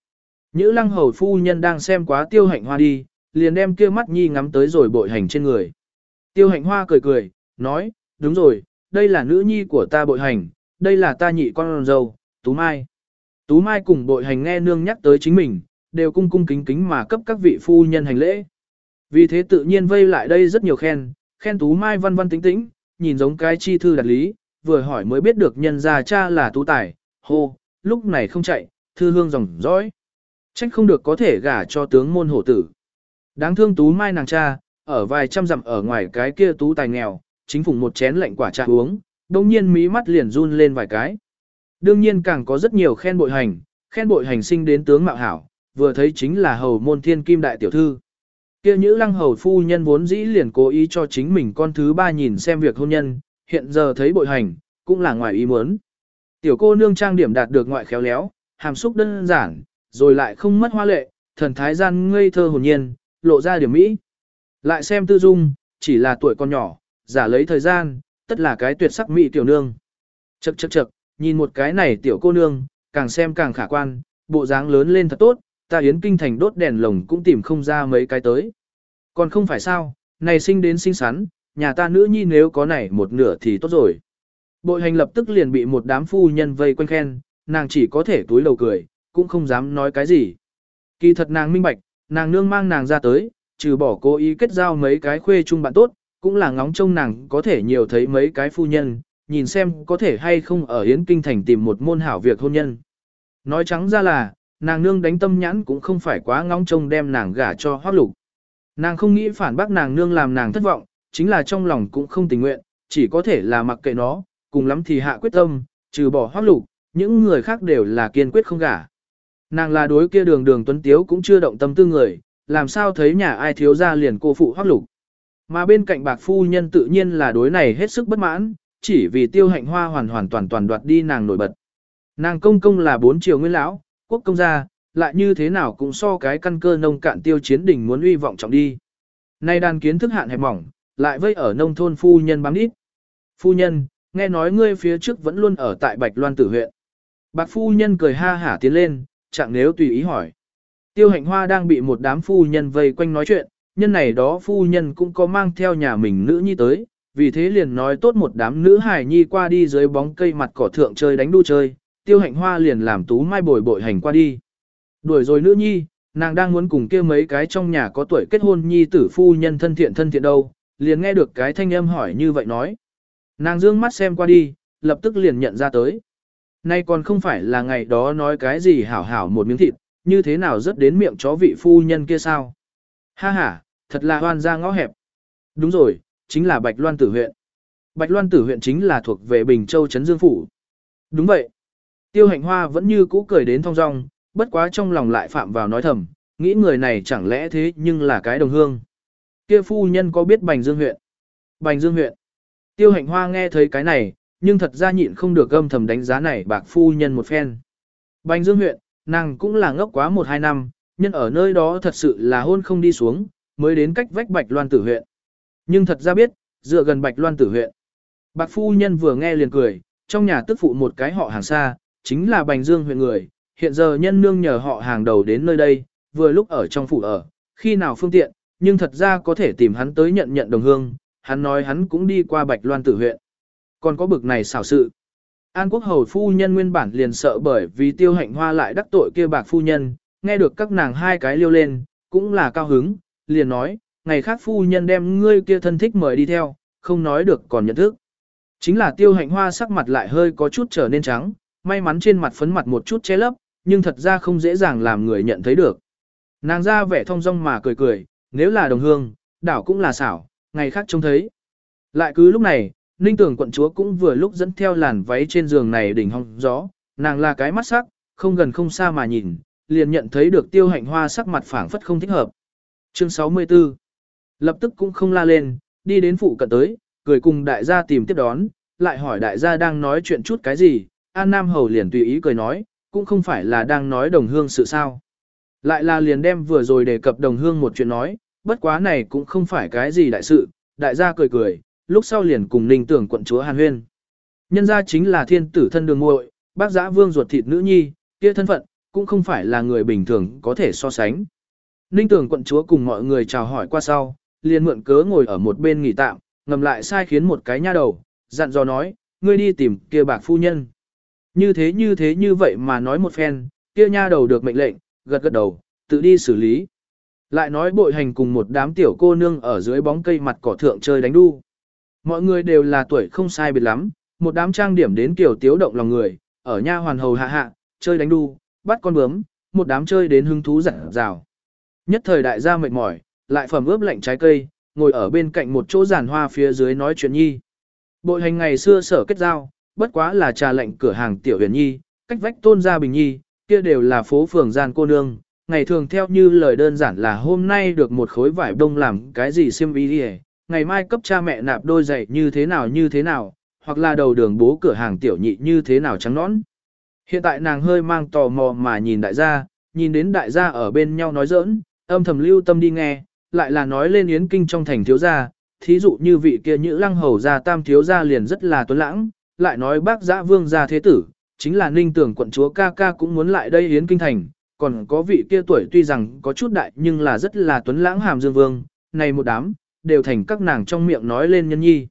Nhữ lăng hầu phu nhân đang xem quá tiêu hạnh hoa đi, liền đem kia mắt nhi ngắm tới rồi bội hành trên người. Tiêu hạnh hoa cười cười, nói, đúng rồi, đây là nữ nhi của ta bội hành, đây là ta nhị con dâu, Tú Mai. Tú Mai cùng bội hành nghe nương nhắc tới chính mình, đều cung cung kính kính mà cấp các vị phu nhân hành lễ. Vì thế tự nhiên vây lại đây rất nhiều khen, khen Tú Mai văn văn tính tĩnh, nhìn giống cái chi thư đặt lý, vừa hỏi mới biết được nhân gia cha là Tú Tài, hô, lúc này không chạy, thư hương dòng dõi. Trách không được có thể gả cho tướng môn hổ tử. Đáng thương Tú Mai nàng cha, ở vài trăm dặm ở ngoài cái kia Tú Tài nghèo, chính phủ một chén lạnh quả trà uống, đồng nhiên mí mắt liền run lên vài cái. Đương nhiên càng có rất nhiều khen bội hành, khen bội hành sinh đến tướng mạo hảo, vừa thấy chính là hầu môn thiên kim đại tiểu thư. Kia nhữ lăng hầu phu nhân vốn dĩ liền cố ý cho chính mình con thứ ba nhìn xem việc hôn nhân, hiện giờ thấy bội hành, cũng là ngoài ý muốn. Tiểu cô nương trang điểm đạt được ngoại khéo léo, hàm xúc đơn giản, rồi lại không mất hoa lệ, thần thái gian ngây thơ hồn nhiên, lộ ra điểm mỹ. Lại xem tư dung, chỉ là tuổi con nhỏ, giả lấy thời gian, tất là cái tuyệt sắc mỹ tiểu nương. Chậc chậc chậc, nhìn một cái này tiểu cô nương, càng xem càng khả quan, bộ dáng lớn lên thật tốt, ta yến kinh thành đốt đèn lồng cũng tìm không ra mấy cái tới. Còn không phải sao, này sinh đến sinh sắn, nhà ta nữ nhi nếu có này một nửa thì tốt rồi. Bội hành lập tức liền bị một đám phu nhân vây quanh khen, nàng chỉ có thể túi lầu cười, cũng không dám nói cái gì. Kỳ thật nàng minh bạch, nàng nương mang nàng ra tới, trừ bỏ cố ý kết giao mấy cái khuê chung bạn tốt, cũng là ngóng trông nàng có thể nhiều thấy mấy cái phu nhân, nhìn xem có thể hay không ở Yến Kinh Thành tìm một môn hảo việc hôn nhân. Nói trắng ra là, nàng nương đánh tâm nhãn cũng không phải quá ngóng trông đem nàng gả cho hoác lục. Nàng không nghĩ phản bác nàng nương làm nàng thất vọng, chính là trong lòng cũng không tình nguyện, chỉ có thể là mặc kệ nó, cùng lắm thì hạ quyết tâm, trừ bỏ hoác lục, những người khác đều là kiên quyết không gả. Nàng là đối kia đường đường tuấn tiếu cũng chưa động tâm tư người, làm sao thấy nhà ai thiếu ra liền cô phụ hoác lục. Mà bên cạnh bạc phu nhân tự nhiên là đối này hết sức bất mãn, chỉ vì tiêu hạnh hoa hoàn hoàn toàn toàn đoạt đi nàng nổi bật. Nàng công công là bốn triều nguyên lão, quốc công gia, lại như thế nào cũng so cái căn cơ nông cạn tiêu chiến đỉnh muốn uy vọng trọng đi. Nay đàn kiến thức hạn hẹp mỏng, lại vây ở nông thôn phu nhân bám đít. Phu nhân, nghe nói ngươi phía trước vẫn luôn ở tại Bạch Loan tử huyện. Bạc phu nhân cười ha hả tiến lên, chẳng nếu tùy ý hỏi. Tiêu hạnh hoa đang bị một đám phu nhân vây quanh nói chuyện, nhân này đó phu nhân cũng có mang theo nhà mình nữ nhi tới, vì thế liền nói tốt một đám nữ hài nhi qua đi dưới bóng cây mặt cỏ thượng chơi đánh đu chơi, tiêu hạnh hoa liền làm tú mai bồi bội hành qua đi. Đuổi rồi nữ nhi, nàng đang muốn cùng kia mấy cái trong nhà có tuổi kết hôn nhi tử phu nhân thân thiện thân thiện đâu, liền nghe được cái thanh âm hỏi như vậy nói. Nàng dương mắt xem qua đi, lập tức liền nhận ra tới. Nay còn không phải là ngày đó nói cái gì hảo hảo một miếng thịt, như thế nào rất đến miệng chó vị phu nhân kia sao. Ha ha, thật là hoan ra ngõ hẹp. Đúng rồi, chính là Bạch Loan Tử huyện. Bạch Loan Tử huyện chính là thuộc về Bình Châu Trấn Dương Phủ. Đúng vậy. Tiêu hạnh hoa vẫn như cũ cười đến thong dong, bất quá trong lòng lại phạm vào nói thầm, nghĩ người này chẳng lẽ thế nhưng là cái đồng hương. Kia phu nhân có biết Bành Dương huyện? Bành Dương huyện. Tiêu hạnh hoa nghe thấy cái này, nhưng thật ra nhịn không được âm thầm đánh giá này bạc phu nhân một phen. Bành Dương huyện, nàng cũng là ngốc quá một hai năm, nhân ở nơi đó thật sự là hôn không đi xuống, mới đến cách vách Bạch Loan Tử huyện. Nhưng thật ra biết, dựa gần Bạch Loan Tử huyện. Bạc phu nhân vừa nghe liền cười, trong nhà tức phụ một cái họ hàng xa, chính là Bành Dương huyện người, hiện giờ nhân nương nhờ họ hàng đầu đến nơi đây, vừa lúc ở trong phủ ở, khi nào phương tiện, nhưng thật ra có thể tìm hắn tới nhận nhận đồng hương, hắn nói hắn cũng đi qua Bạch Loan Tử huyện. Còn có bực này xảo sự. An quốc hầu phu nhân nguyên bản liền sợ bởi vì tiêu hạnh hoa lại đắc tội kia bạc phu nhân, nghe được các nàng hai cái liêu lên, cũng là cao hứng, liền nói, ngày khác phu nhân đem ngươi kia thân thích mời đi theo, không nói được còn nhận thức. Chính là tiêu hạnh hoa sắc mặt lại hơi có chút trở nên trắng, may mắn trên mặt phấn mặt một chút che lấp, nhưng thật ra không dễ dàng làm người nhận thấy được. Nàng ra vẻ thong dong mà cười cười, nếu là đồng hương, đảo cũng là xảo, ngày khác trông thấy. Lại cứ lúc này, Ninh tưởng quận chúa cũng vừa lúc dẫn theo làn váy trên giường này đỉnh hong gió, nàng là cái mắt sắc, không gần không xa mà nhìn, liền nhận thấy được tiêu hạnh hoa sắc mặt phảng phất không thích hợp. Chương 64 Lập tức cũng không la lên, đi đến phụ cận tới, cười cùng đại gia tìm tiếp đón, lại hỏi đại gia đang nói chuyện chút cái gì, An Nam Hầu liền tùy ý cười nói, cũng không phải là đang nói đồng hương sự sao. Lại là liền đem vừa rồi đề cập đồng hương một chuyện nói, bất quá này cũng không phải cái gì đại sự, đại gia cười cười, lúc sau liền cùng ninh tưởng quận chúa Hàn Huyên. Nhân gia chính là thiên tử thân đường muội, bác giã vương ruột thịt nữ nhi, kia thân phận, cũng không phải là người bình thường có thể so sánh. Ninh tưởng quận chúa cùng mọi người chào hỏi qua sau, liền mượn cớ ngồi ở một bên nghỉ tạm, ngầm lại sai khiến một cái nha đầu, dặn dò nói, ngươi đi tìm kia bạc phu nhân. Như thế như thế như vậy mà nói một phen, kia nha đầu được mệnh lệnh, gật gật đầu, tự đi xử lý. Lại nói bội hành cùng một đám tiểu cô nương ở dưới bóng cây mặt cỏ thượng chơi đánh đu. Mọi người đều là tuổi không sai biệt lắm, một đám trang điểm đến kiểu tiếu động lòng người, ở nha hoàn hầu hạ hạ, chơi đánh đu, bắt con bướm, một đám chơi đến hứng thú rạng rào. Nhất thời đại gia mệt mỏi, lại phẩm ướp lạnh trái cây, ngồi ở bên cạnh một chỗ giàn hoa phía dưới nói chuyện nhi. Bội hành ngày xưa sở kết giao, bất quá là trà lệnh cửa hàng tiểu huyền nhi, cách vách tôn gia bình nhi, kia đều là phố phường gian cô nương. Ngày thường theo như lời đơn giản là hôm nay được một khối vải đông làm cái gì xiêm y đi ngày mai cấp cha mẹ nạp đôi giày như thế nào như thế nào, hoặc là đầu đường bố cửa hàng tiểu nhị như thế nào trắng nõn. Hiện tại nàng hơi mang tò mò mà nhìn đại gia, nhìn đến đại gia ở bên nhau nói giỡn, âm thầm lưu tâm đi nghe, lại là nói lên yến kinh trong thành thiếu gia, thí dụ như vị kia nhữ lăng hầu gia tam thiếu gia liền rất là tuấn lãng, lại nói bác giã vương gia thế tử, chính là ninh tưởng quận chúa ca ca cũng muốn lại đây yến kinh thành, còn có vị kia tuổi tuy rằng có chút đại nhưng là rất là tuấn lãng hàm dương vương, này một đám, đều thành các nàng trong miệng nói lên nhân nhi.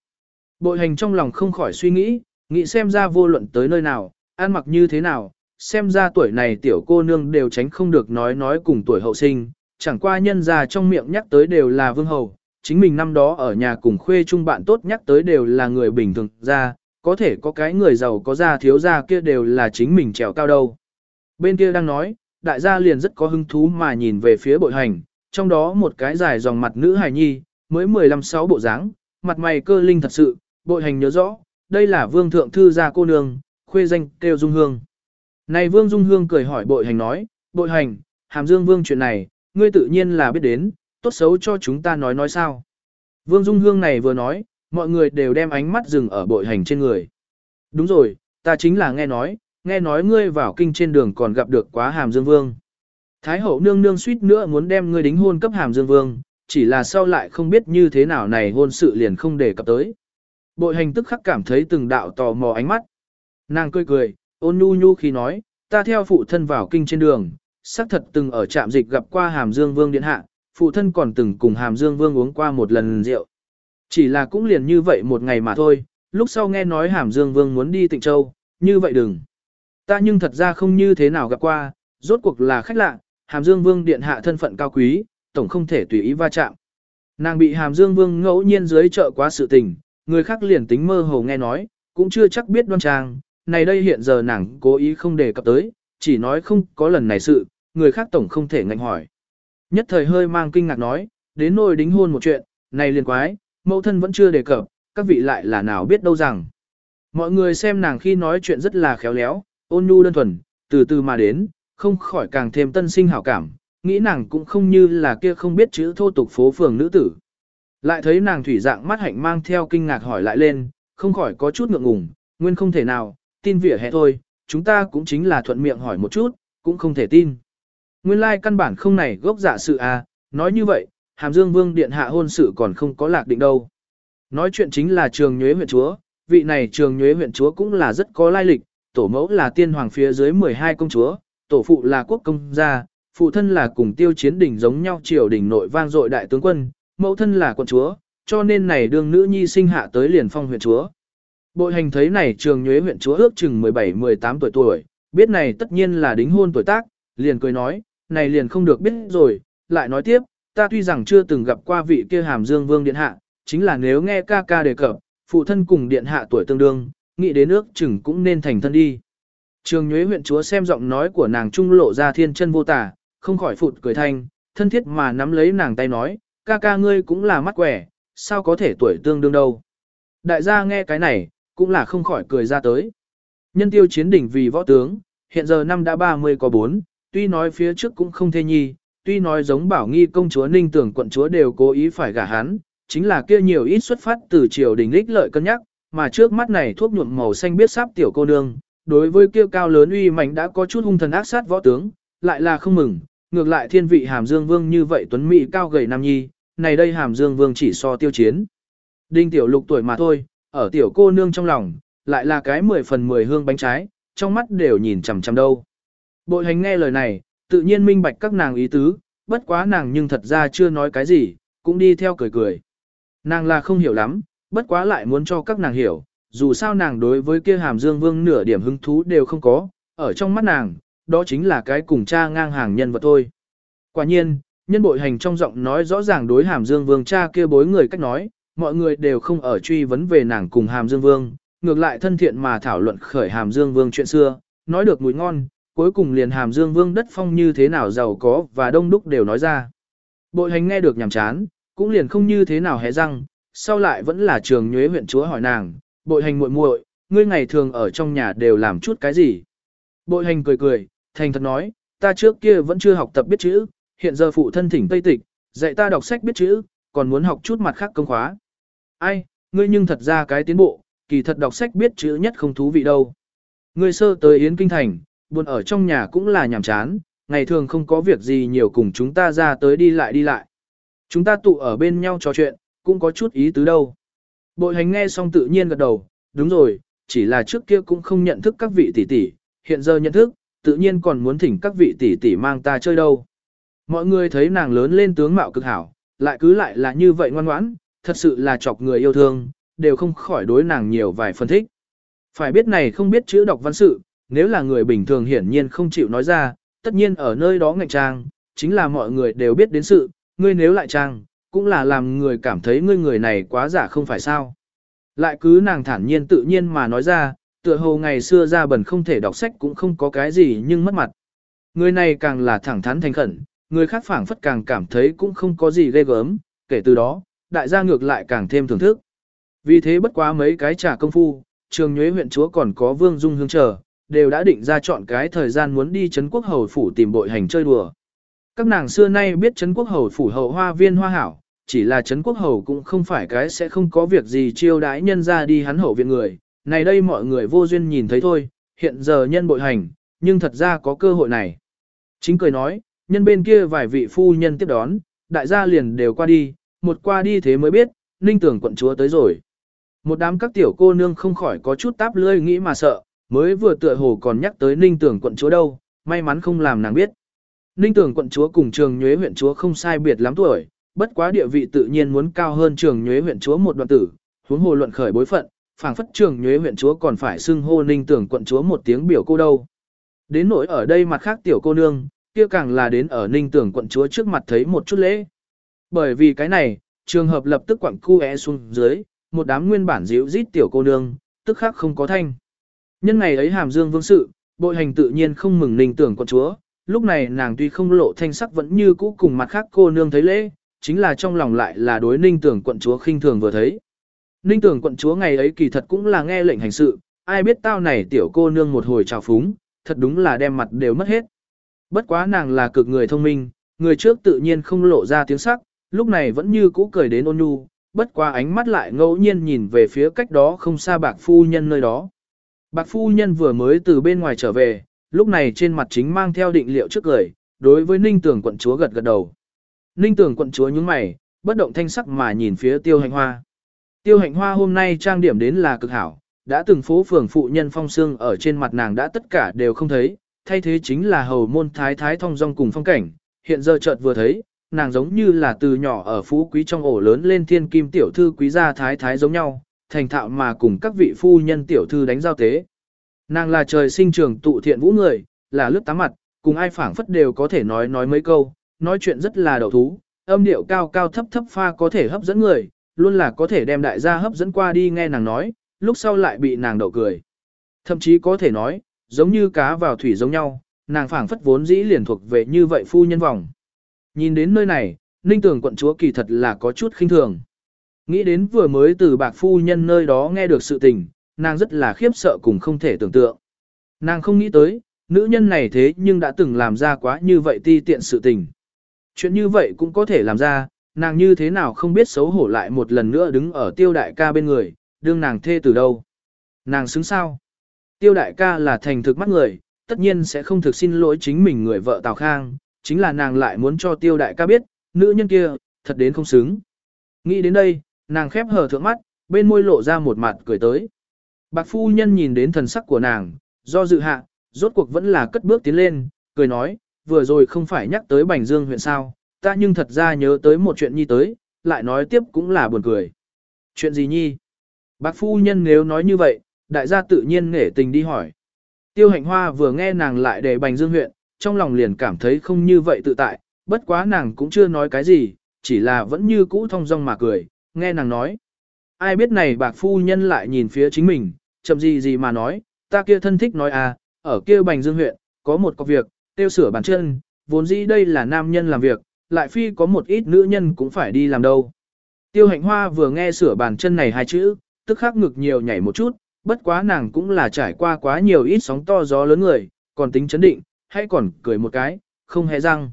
Bội hành trong lòng không khỏi suy nghĩ, nghĩ xem ra vô luận tới nơi nào, ăn mặc như thế nào, xem ra tuổi này tiểu cô nương đều tránh không được nói nói cùng tuổi hậu sinh, chẳng qua nhân ra trong miệng nhắc tới đều là vương hầu, chính mình năm đó ở nhà cùng khuê chung bạn tốt nhắc tới đều là người bình thường ra, có thể có cái người giàu có ra thiếu ra kia đều là chính mình trèo cao đâu. Bên kia đang nói, đại gia liền rất có hứng thú mà nhìn về phía bội hành, trong đó một cái dài dòng mặt nữ hài nhi, mới 15-6 bộ dáng, mặt mày cơ linh thật sự, bội hành nhớ rõ, đây là vương thượng thư gia cô nương, khuê danh kêu Dung Hương. Này vương Dung Hương cười hỏi bội hành nói, bội hành, hàm dương vương chuyện này, ngươi tự nhiên là biết đến, tốt xấu cho chúng ta nói nói sao. Vương Dung Hương này vừa nói, mọi người đều đem ánh mắt dừng ở bội hành trên người. Đúng rồi, ta chính là nghe nói, nghe nói ngươi vào kinh trên đường còn gặp được quá hàm dương vương. Thái hậu nương nương suýt nữa muốn đem ngươi đính hôn cấp hàm dương vương, chỉ là sau lại không biết như thế nào này hôn sự liền không để cập tới. Bội hành tức khắc cảm thấy từng đạo tò mò ánh mắt. Nàng cười cười, ôn nhu nhu khi nói, ta theo phụ thân vào kinh trên đường, xác thật từng ở trạm dịch gặp qua hàm dương vương điện hạ, phụ thân còn từng cùng hàm dương vương uống qua một lần rượu. Chỉ là cũng liền như vậy một ngày mà thôi, lúc sau nghe nói hàm dương vương muốn đi tịnh châu, như vậy đừng. Ta nhưng thật ra không như thế nào gặp qua, rốt cuộc là khách lạ, hàm dương vương điện hạ thân phận cao quý, tổng không thể tùy ý va chạm. Nàng bị hàm dương vương ngẫu nhiên dưới trợ quá sự tình, người khác liền tính mơ hồ nghe nói, cũng chưa chắc biết đoan trang, này đây hiện giờ nàng cố ý không đề cập tới, chỉ nói không có lần này sự, người khác tổng không thể ngạnh hỏi. Nhất thời hơi mang kinh ngạc nói, đến nôi đính hôn một chuyện, này liền quái, mẫu thân vẫn chưa đề cập, các vị lại là nào biết đâu rằng. Mọi người xem nàng khi nói chuyện rất là khéo léo, ôn nhu đơn thuần, từ từ mà đến, không khỏi càng thêm tân sinh hảo cảm, nghĩ nàng cũng không như là kia không biết chữ thô tục phố phường nữ tử. Lại thấy nàng thủy dạng mắt hạnh mang theo kinh ngạc hỏi lại lên, không khỏi có chút ngượng ngùng, nguyên không thể nào, tin vỉa hè thôi, chúng ta cũng chính là thuận miệng hỏi một chút, cũng không thể tin. Nguyên lai like căn bản không này gốc giả sự à, nói như vậy, Hàm Dương Vương Điện hạ hôn sự còn không có lạc định đâu. Nói chuyện chính là trường nhuế huyện chúa, vị này trường nhuế huyện chúa cũng là rất có lai lịch, tổ mẫu là tiên hoàng phía dưới 12 công chúa, tổ phụ là quốc công gia, phụ thân là cùng tiêu chiến đỉnh giống nhau triều đỉnh nội vang dội đại tướng quân, mẫu thân là quân chúa, cho nên này đương nữ nhi sinh hạ tới liền phong huyện chúa. Bội hành thấy này trường nhuế huyện chúa ước chừng 17-18 tuổi tuổi, biết này tất nhiên là đính hôn tuổi tác, liền cười nói, này liền không được biết rồi, lại nói tiếp, ta tuy rằng chưa từng gặp qua vị kia hàm dương vương điện hạ, chính là nếu nghe ca ca đề cập, phụ thân cùng điện hạ tuổi tương đương, nghĩ đến nước chừng cũng nên thành thân đi. Trường Nhuế huyện chúa xem giọng nói của nàng trung lộ ra thiên chân vô tả, không khỏi phụt cười thanh, thân thiết mà nắm lấy nàng tay nói, ca ca ngươi cũng là mắt quẻ, sao có thể tuổi tương đương đâu. Đại gia nghe cái này, cũng là không khỏi cười ra tới. Nhân tiêu chiến đỉnh vì võ tướng, hiện giờ năm đã 30 có 4, tuy nói phía trước cũng không thê nhi, tuy nói giống bảo nghi công chúa ninh tưởng quận chúa đều cố ý phải gả hắn, chính là kia nhiều ít xuất phát từ triều đình lích lợi cân nhắc, mà trước mắt này thuốc nhuộm màu xanh biết sáp tiểu cô nương, đối với kia cao lớn uy mạnh đã có chút hung thần ác sát võ tướng, lại là không mừng, ngược lại thiên vị hàm dương vương như vậy tuấn mỹ cao gầy nam nhi, này đây hàm dương vương chỉ so tiêu chiến. Đinh tiểu lục tuổi mà thôi, ở tiểu cô nương trong lòng, lại là cái 10 phần 10 hương bánh trái, trong mắt đều nhìn chằm chằm đâu. Bội hành nghe lời này, tự nhiên minh bạch các nàng ý tứ, bất quá nàng nhưng thật ra chưa nói cái gì, cũng đi theo cười cười. Nàng là không hiểu lắm, bất quá lại muốn cho các nàng hiểu, dù sao nàng đối với kia hàm dương vương nửa điểm hứng thú đều không có, ở trong mắt nàng, đó chính là cái cùng cha ngang hàng nhân vật thôi. Quả nhiên, nhân bội hành trong giọng nói rõ ràng đối hàm dương vương cha kia bối người cách nói, mọi người đều không ở truy vấn về nàng cùng hàm dương vương, ngược lại thân thiện mà thảo luận khởi hàm dương vương chuyện xưa, nói được mùi ngon, cuối cùng liền hàm dương vương đất phong như thế nào giàu có và đông đúc đều nói ra. Bội hành nghe được nhàm chán, cũng liền không như thế nào hé răng, sau lại vẫn là trường nhuế huyện chúa hỏi nàng, bội hành muội muội, ngươi ngày thường ở trong nhà đều làm chút cái gì. Bội hành cười cười, thành thật nói, ta trước kia vẫn chưa học tập biết chữ, hiện giờ phụ thân thỉnh Tây Tịch, dạy ta đọc sách biết chữ, còn muốn học chút mặt khác công khóa. Ai, ngươi nhưng thật ra cái tiến bộ, kỳ thật đọc sách biết chữ nhất không thú vị đâu. Ngươi sơ tới Yến Kinh Thành, buồn ở trong nhà cũng là nhàm chán, ngày thường không có việc gì nhiều cùng chúng ta ra tới đi lại đi lại. Chúng ta tụ ở bên nhau trò chuyện, cũng có chút ý tứ đâu. Bội hành nghe xong tự nhiên gật đầu, đúng rồi, chỉ là trước kia cũng không nhận thức các vị tỷ tỷ, hiện giờ nhận thức, tự nhiên còn muốn thỉnh các vị tỷ tỷ mang ta chơi đâu. Mọi người thấy nàng lớn lên tướng mạo cực hảo, lại cứ lại là như vậy ngoan ngoãn, thật sự là chọc người yêu thương, đều không khỏi đối nàng nhiều vài phân thích. Phải biết này không biết chữ đọc văn sự, nếu là người bình thường hiển nhiên không chịu nói ra, tất nhiên ở nơi đó ngạch trang, chính là mọi người đều biết đến sự, ngươi nếu lại trang, cũng là làm người cảm thấy ngươi người này quá giả không phải sao. Lại cứ nàng thản nhiên tự nhiên mà nói ra, tựa hồ ngày xưa ra bẩn không thể đọc sách cũng không có cái gì nhưng mất mặt. Người này càng là thẳng thắn thành khẩn, người khác phảng phất càng cảm thấy cũng không có gì ghê gớm, kể từ đó, đại gia ngược lại càng thêm thưởng thức. Vì thế bất quá mấy cái trà công phu, trường nhuế huyện chúa còn có vương dung hương chờ, đều đã định ra chọn cái thời gian muốn đi Trấn Quốc Hầu Phủ tìm bội hành chơi đùa. Các nàng xưa nay biết Trấn Quốc Hầu Phủ hậu hoa viên hoa hảo, chỉ là Trấn Quốc Hầu cũng không phải cái sẽ không có việc gì chiêu đãi nhân ra đi hắn hậu viện người. Này đây mọi người vô duyên nhìn thấy thôi, hiện giờ nhân bội hành, nhưng thật ra có cơ hội này. Chính cười nói, nhân bên kia vài vị phu nhân tiếp đón, đại gia liền đều qua đi, một qua đi thế mới biết, ninh tưởng quận chúa tới rồi. Một đám các tiểu cô nương không khỏi có chút táp lươi nghĩ mà sợ, mới vừa tựa hồ còn nhắc tới ninh tưởng quận chúa đâu, may mắn không làm nàng biết. Ninh tưởng quận chúa cùng trường nhuế huyện chúa không sai biệt lắm tuổi, bất quá địa vị tự nhiên muốn cao hơn trường nhuế huyện chúa một đoạn tử, huống hồ luận khởi bối phận, phảng phất trường nhuế huyện chúa còn phải xưng hô ninh tưởng quận chúa một tiếng biểu cô đâu. Đến nỗi ở đây mặt khác tiểu cô nương, kia càng là đến ở ninh tưởng quận chúa trước mặt thấy một chút lễ. Bởi vì cái này, trường hợp lập tức quặng cu e xuống dưới, một đám nguyên bản dịu rít tiểu cô nương, tức khắc không có thanh. Nhân ngày ấy hàm dương vương sự, bội hành tự nhiên không mừng ninh tưởng quận chúa, lúc này nàng tuy không lộ thanh sắc vẫn như cũ cùng mặt khác cô nương thấy lễ, chính là trong lòng lại là đối ninh tưởng quận chúa khinh thường vừa thấy. Ninh tưởng quận chúa ngày ấy kỳ thật cũng là nghe lệnh hành sự, ai biết tao này tiểu cô nương một hồi trào phúng, thật đúng là đem mặt đều mất hết. Bất quá nàng là cực người thông minh, người trước tự nhiên không lộ ra tiếng sắc, lúc này vẫn như cũ cười đến ôn nhu, bất quá ánh mắt lại ngẫu nhiên nhìn về phía cách đó không xa bạc phu nhân nơi đó. Bạc phu nhân vừa mới từ bên ngoài trở về, lúc này trên mặt chính mang theo định liệu trước lời, đối với ninh tưởng quận chúa gật gật đầu. Ninh tưởng quận chúa nhúng mày, bất động thanh sắc mà nhìn phía tiêu hạnh hoa. Tiêu hạnh hoa hôm nay trang điểm đến là cực hảo, đã từng phố phường phụ nhân phong xương ở trên mặt nàng đã tất cả đều không thấy, thay thế chính là hầu môn thái thái thông dong cùng phong cảnh, hiện giờ chợt vừa thấy, nàng giống như là từ nhỏ ở phú quý trong ổ lớn lên thiên kim tiểu thư quý gia thái thái giống nhau, thành thạo mà cùng các vị phu nhân tiểu thư đánh giao tế. Nàng là trời sinh trường tụ thiện vũ người, là lướt tám mặt, cùng ai phảng phất đều có thể nói nói mấy câu, nói chuyện rất là đầu thú, âm điệu cao cao thấp thấp pha có thể hấp dẫn người, luôn là có thể đem đại gia hấp dẫn qua đi nghe nàng nói, lúc sau lại bị nàng đậu cười. Thậm chí có thể nói, giống như cá vào thủy giống nhau, nàng phảng phất vốn dĩ liền thuộc về như vậy phu nhân vòng. Nhìn đến nơi này, Ninh Tường quận chúa kỳ thật là có chút khinh thường. Nghĩ đến vừa mới từ bạc phu nhân nơi đó nghe được sự tình, nàng rất là khiếp sợ cùng không thể tưởng tượng. Nàng không nghĩ tới, nữ nhân này thế nhưng đã từng làm ra quá như vậy ti tiện sự tình. Chuyện như vậy cũng có thể làm ra, nàng như thế nào không biết xấu hổ lại một lần nữa đứng ở tiêu đại ca bên người, đương nàng thê từ đâu. Nàng xứng sao? Tiêu đại ca là thành thực mắt người, tất nhiên sẽ không thực xin lỗi chính mình người vợ Tào Khang, chính là nàng lại muốn cho tiêu đại ca biết, nữ nhân kia, thật đến không xứng. Nghĩ đến đây, nàng khép hờ thượng mắt, bên môi lộ ra một mặt cười tới. Bạc phu nhân nhìn đến thần sắc của nàng, do dự hạ, rốt cuộc vẫn là cất bước tiến lên, cười nói, vừa rồi không phải nhắc tới Bành Dương huyện sao, ta nhưng thật ra nhớ tới một chuyện nhi tới, lại nói tiếp cũng là buồn cười. Chuyện gì nhi? Bạc phu nhân nếu nói như vậy, đại gia tự nhiên nể tình đi hỏi. Tiêu hạnh hoa vừa nghe nàng lại đề Bành Dương huyện, trong lòng liền cảm thấy không như vậy tự tại, bất quá nàng cũng chưa nói cái gì, chỉ là vẫn như cũ thông dong mà cười, nghe nàng nói. Ai biết này bạc phu nhân lại nhìn phía chính mình, chậm gì gì mà nói, ta kia thân thích nói à, ở kia Bành Dương huyện, có một có việc, tiêu sửa bàn chân, vốn dĩ đây là nam nhân làm việc, lại phi có một ít nữ nhân cũng phải đi làm đâu. Tiêu hạnh hoa vừa nghe sửa bàn chân này hai chữ, tức khắc ngực nhiều nhảy một chút, bất quá nàng cũng là trải qua quá nhiều ít sóng to gió lớn người, còn tính chấn định, hay còn cười một cái, không hề răng.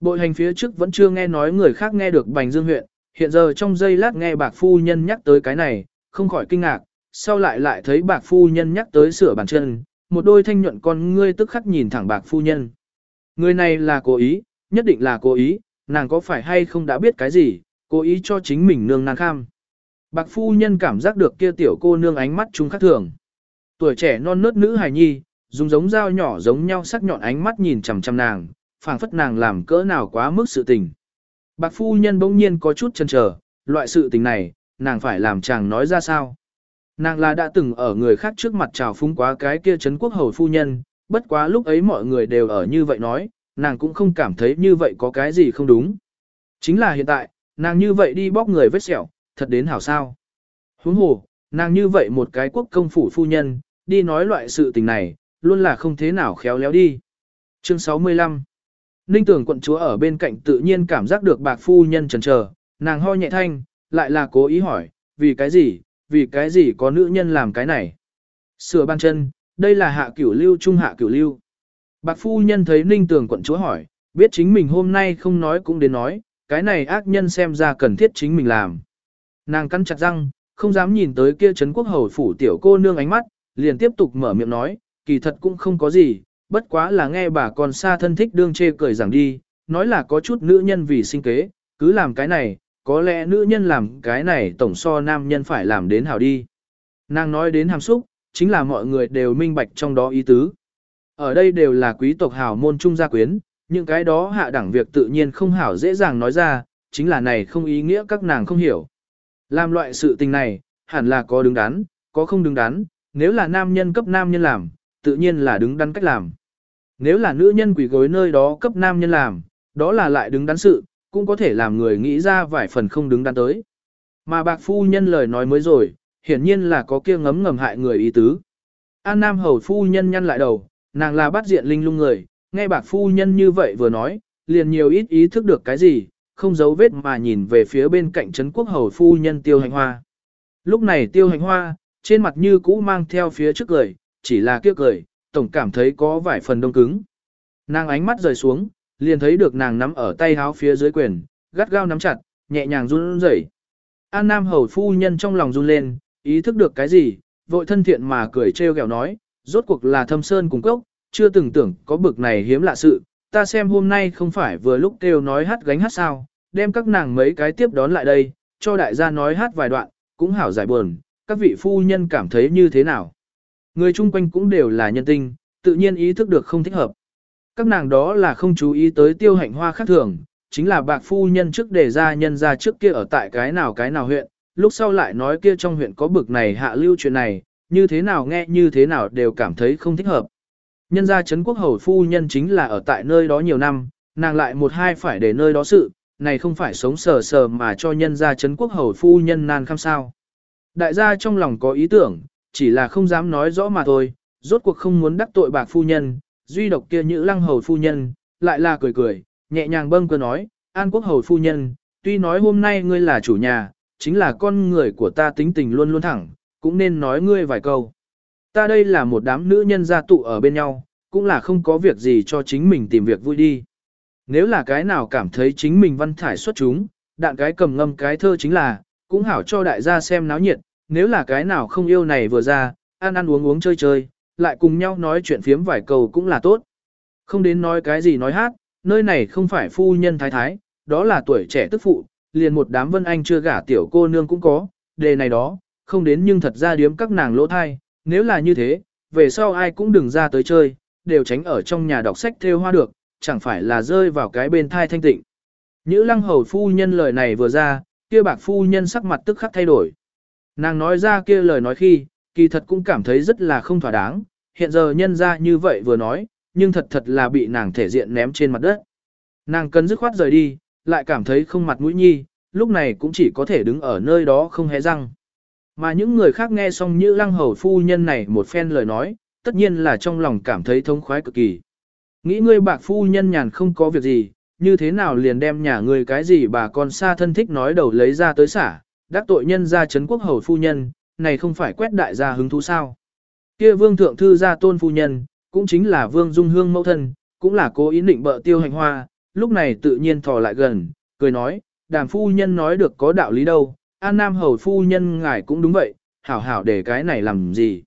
Bội hành phía trước vẫn chưa nghe nói người khác nghe được Bành Dương huyện, hiện giờ trong giây lát nghe bạc phu nhân nhắc tới cái này, không khỏi kinh ngạc, sau lại lại thấy bạc phu nhân nhắc tới sửa bàn chân, một đôi thanh nhuận con ngươi tức khắc nhìn thẳng bạc phu nhân. Người này là cố ý, nhất định là cố ý, nàng có phải hay không đã biết cái gì, cố ý cho chính mình nương nàng kham. Bạc phu nhân cảm giác được kia tiểu cô nương ánh mắt trung khác thường. Tuổi trẻ non nớt nữ hài nhi, dùng giống dao nhỏ giống nhau sắc nhọn ánh mắt nhìn chằm chằm nàng, phảng phất nàng làm cỡ nào quá mức sự tình. Bạc phu nhân bỗng nhiên có chút chần chờ, loại sự tình này, nàng phải làm chàng nói ra sao. Nàng là đã từng ở người khác trước mặt trào phúng quá cái kia chấn quốc hầu phu nhân, bất quá lúc ấy mọi người đều ở như vậy nói, nàng cũng không cảm thấy như vậy có cái gì không đúng. Chính là hiện tại, nàng như vậy đi bóc người vết sẹo, thật đến hảo sao. Huống hồ, nàng như vậy một cái quốc công phủ phu nhân, đi nói loại sự tình này, luôn là không thế nào khéo léo đi. Chương 65 Ninh tưởng quận chúa ở bên cạnh tự nhiên cảm giác được bạc phu nhân trần chờ, nàng ho nhẹ thanh, lại là cố ý hỏi, vì cái gì, vì cái gì có nữ nhân làm cái này. Sửa ban chân, đây là hạ cửu lưu trung hạ cửu lưu. Bạc phu nhân thấy ninh tường quận chúa hỏi, biết chính mình hôm nay không nói cũng đến nói, cái này ác nhân xem ra cần thiết chính mình làm. Nàng cắn chặt răng, không dám nhìn tới kia Trấn quốc hầu phủ tiểu cô nương ánh mắt, liền tiếp tục mở miệng nói, kỳ thật cũng không có gì, bất quá là nghe bà con xa thân thích đương chê cười rằng đi, nói là có chút nữ nhân vì sinh kế, cứ làm cái này, có lẽ nữ nhân làm cái này tổng so nam nhân phải làm đến hảo đi. Nàng nói đến hàm xúc, chính là mọi người đều minh bạch trong đó ý tứ. Ở đây đều là quý tộc hảo môn trung gia quyến, những cái đó hạ đẳng việc tự nhiên không hảo dễ dàng nói ra, chính là này không ý nghĩa các nàng không hiểu. Làm loại sự tình này, hẳn là có đứng đắn, có không đứng đắn, nếu là nam nhân cấp nam nhân làm, tự nhiên là đứng đắn cách làm. Nếu là nữ nhân quỷ gối nơi đó cấp nam nhân làm, đó là lại đứng đắn sự, cũng có thể làm người nghĩ ra vài phần không đứng đắn tới. Mà bạc phu nhân lời nói mới rồi, hiển nhiên là có kia ngấm ngầm hại người ý tứ. An Nam hầu phu nhân nhăn lại đầu, nàng là bắt diện linh lung người, nghe bạc phu nhân như vậy vừa nói, liền nhiều ít ý thức được cái gì, không giấu vết mà nhìn về phía bên cạnh Trấn quốc hầu phu nhân tiêu hành hoa. Lúc này tiêu hành hoa, trên mặt như cũ mang theo phía trước cười, chỉ là kia cười, tổng cảm thấy có vài phần đông cứng. Nàng ánh mắt rời xuống, liền thấy được nàng nắm ở tay háo phía dưới quyền, gắt gao nắm chặt, nhẹ nhàng run rẩy. An Nam hầu phu nhân trong lòng run lên, ý thức được cái gì, vội thân thiện mà cười trêu ghẹo nói, rốt cuộc là thâm sơn cùng cốc, chưa từng tưởng có bực này hiếm lạ sự, ta xem hôm nay không phải vừa lúc kêu nói hát gánh hát sao, đem các nàng mấy cái tiếp đón lại đây, cho đại gia nói hát vài đoạn, cũng hảo giải buồn, các vị phu nhân cảm thấy như thế nào. Người chung quanh cũng đều là nhân tinh, tự nhiên ý thức được không thích hợp. Các nàng đó là không chú ý tới tiêu hạnh hoa khác thường, chính là bạc phu nhân trước đề ra nhân ra trước kia ở tại cái nào cái nào huyện, lúc sau lại nói kia trong huyện có bực này hạ lưu chuyện này, như thế nào nghe như thế nào đều cảm thấy không thích hợp. Nhân ra Trấn Quốc Hầu Phu Nhân chính là ở tại nơi đó nhiều năm, nàng lại một hai phải để nơi đó sự, này không phải sống sờ sờ mà cho nhân gia chấn quốc hầu phu nhân nan khăm sao. Đại gia trong lòng có ý tưởng, chỉ là không dám nói rõ mà thôi, rốt cuộc không muốn đắc tội bạc phu nhân, duy độc kia nhữ lăng hầu phu nhân, lại là cười cười, nhẹ nhàng bâng cơ nói, an quốc hầu phu nhân, tuy nói hôm nay ngươi là chủ nhà, chính là con người của ta tính tình luôn luôn thẳng, cũng nên nói ngươi vài câu. Ta đây là một đám nữ nhân gia tụ ở bên nhau, cũng là không có việc gì cho chính mình tìm việc vui đi. Nếu là cái nào cảm thấy chính mình văn thải xuất chúng, đạn cái cầm ngâm cái thơ chính là, cũng hảo cho đại gia xem náo nhiệt, nếu là cái nào không yêu này vừa ra, ăn ăn uống uống chơi chơi, lại cùng nhau nói chuyện phiếm vài câu cũng là tốt. Không đến nói cái gì nói hát, nơi này không phải phu nhân thái thái, đó là tuổi trẻ tức phụ, liền một đám vân anh chưa gả tiểu cô nương cũng có, đề này đó, không đến nhưng thật ra điếm các nàng lỗ thai, nếu là như thế, về sau ai cũng đừng ra tới chơi, đều tránh ở trong nhà đọc sách theo hoa được, chẳng phải là rơi vào cái bên thai thanh tịnh. Nhữ lăng hầu phu nhân lời này vừa ra, kia bạc phu nhân sắc mặt tức khắc thay đổi. Nàng nói ra kia lời nói khi, kỳ thật cũng cảm thấy rất là không thỏa đáng, hiện giờ nhân ra như vậy vừa nói, nhưng thật thật là bị nàng thể diện ném trên mặt đất. Nàng cần dứt khoát rời đi, lại cảm thấy không mặt mũi nhi, lúc này cũng chỉ có thể đứng ở nơi đó không hé răng. Mà những người khác nghe xong như lăng hầu phu nhân này một phen lời nói, tất nhiên là trong lòng cảm thấy thống khoái cực kỳ. Nghĩ ngươi bạc phu nhân nhàn không có việc gì, như thế nào liền đem nhà ngươi cái gì bà con xa thân thích nói đầu lấy ra tới xả, đắc tội nhân gia chấn quốc hầu phu nhân, này không phải quét đại gia hứng thú sao. Kia vương thượng thư gia tôn phu nhân, cũng chính là vương dung hương mẫu thân, cũng là cố ý định bợ tiêu hành hoa, lúc này tự nhiên thò lại gần, cười nói, đàm phu nhân nói được có đạo lý đâu, an nam hầu phu nhân ngài cũng đúng vậy, hảo hảo để cái này làm gì.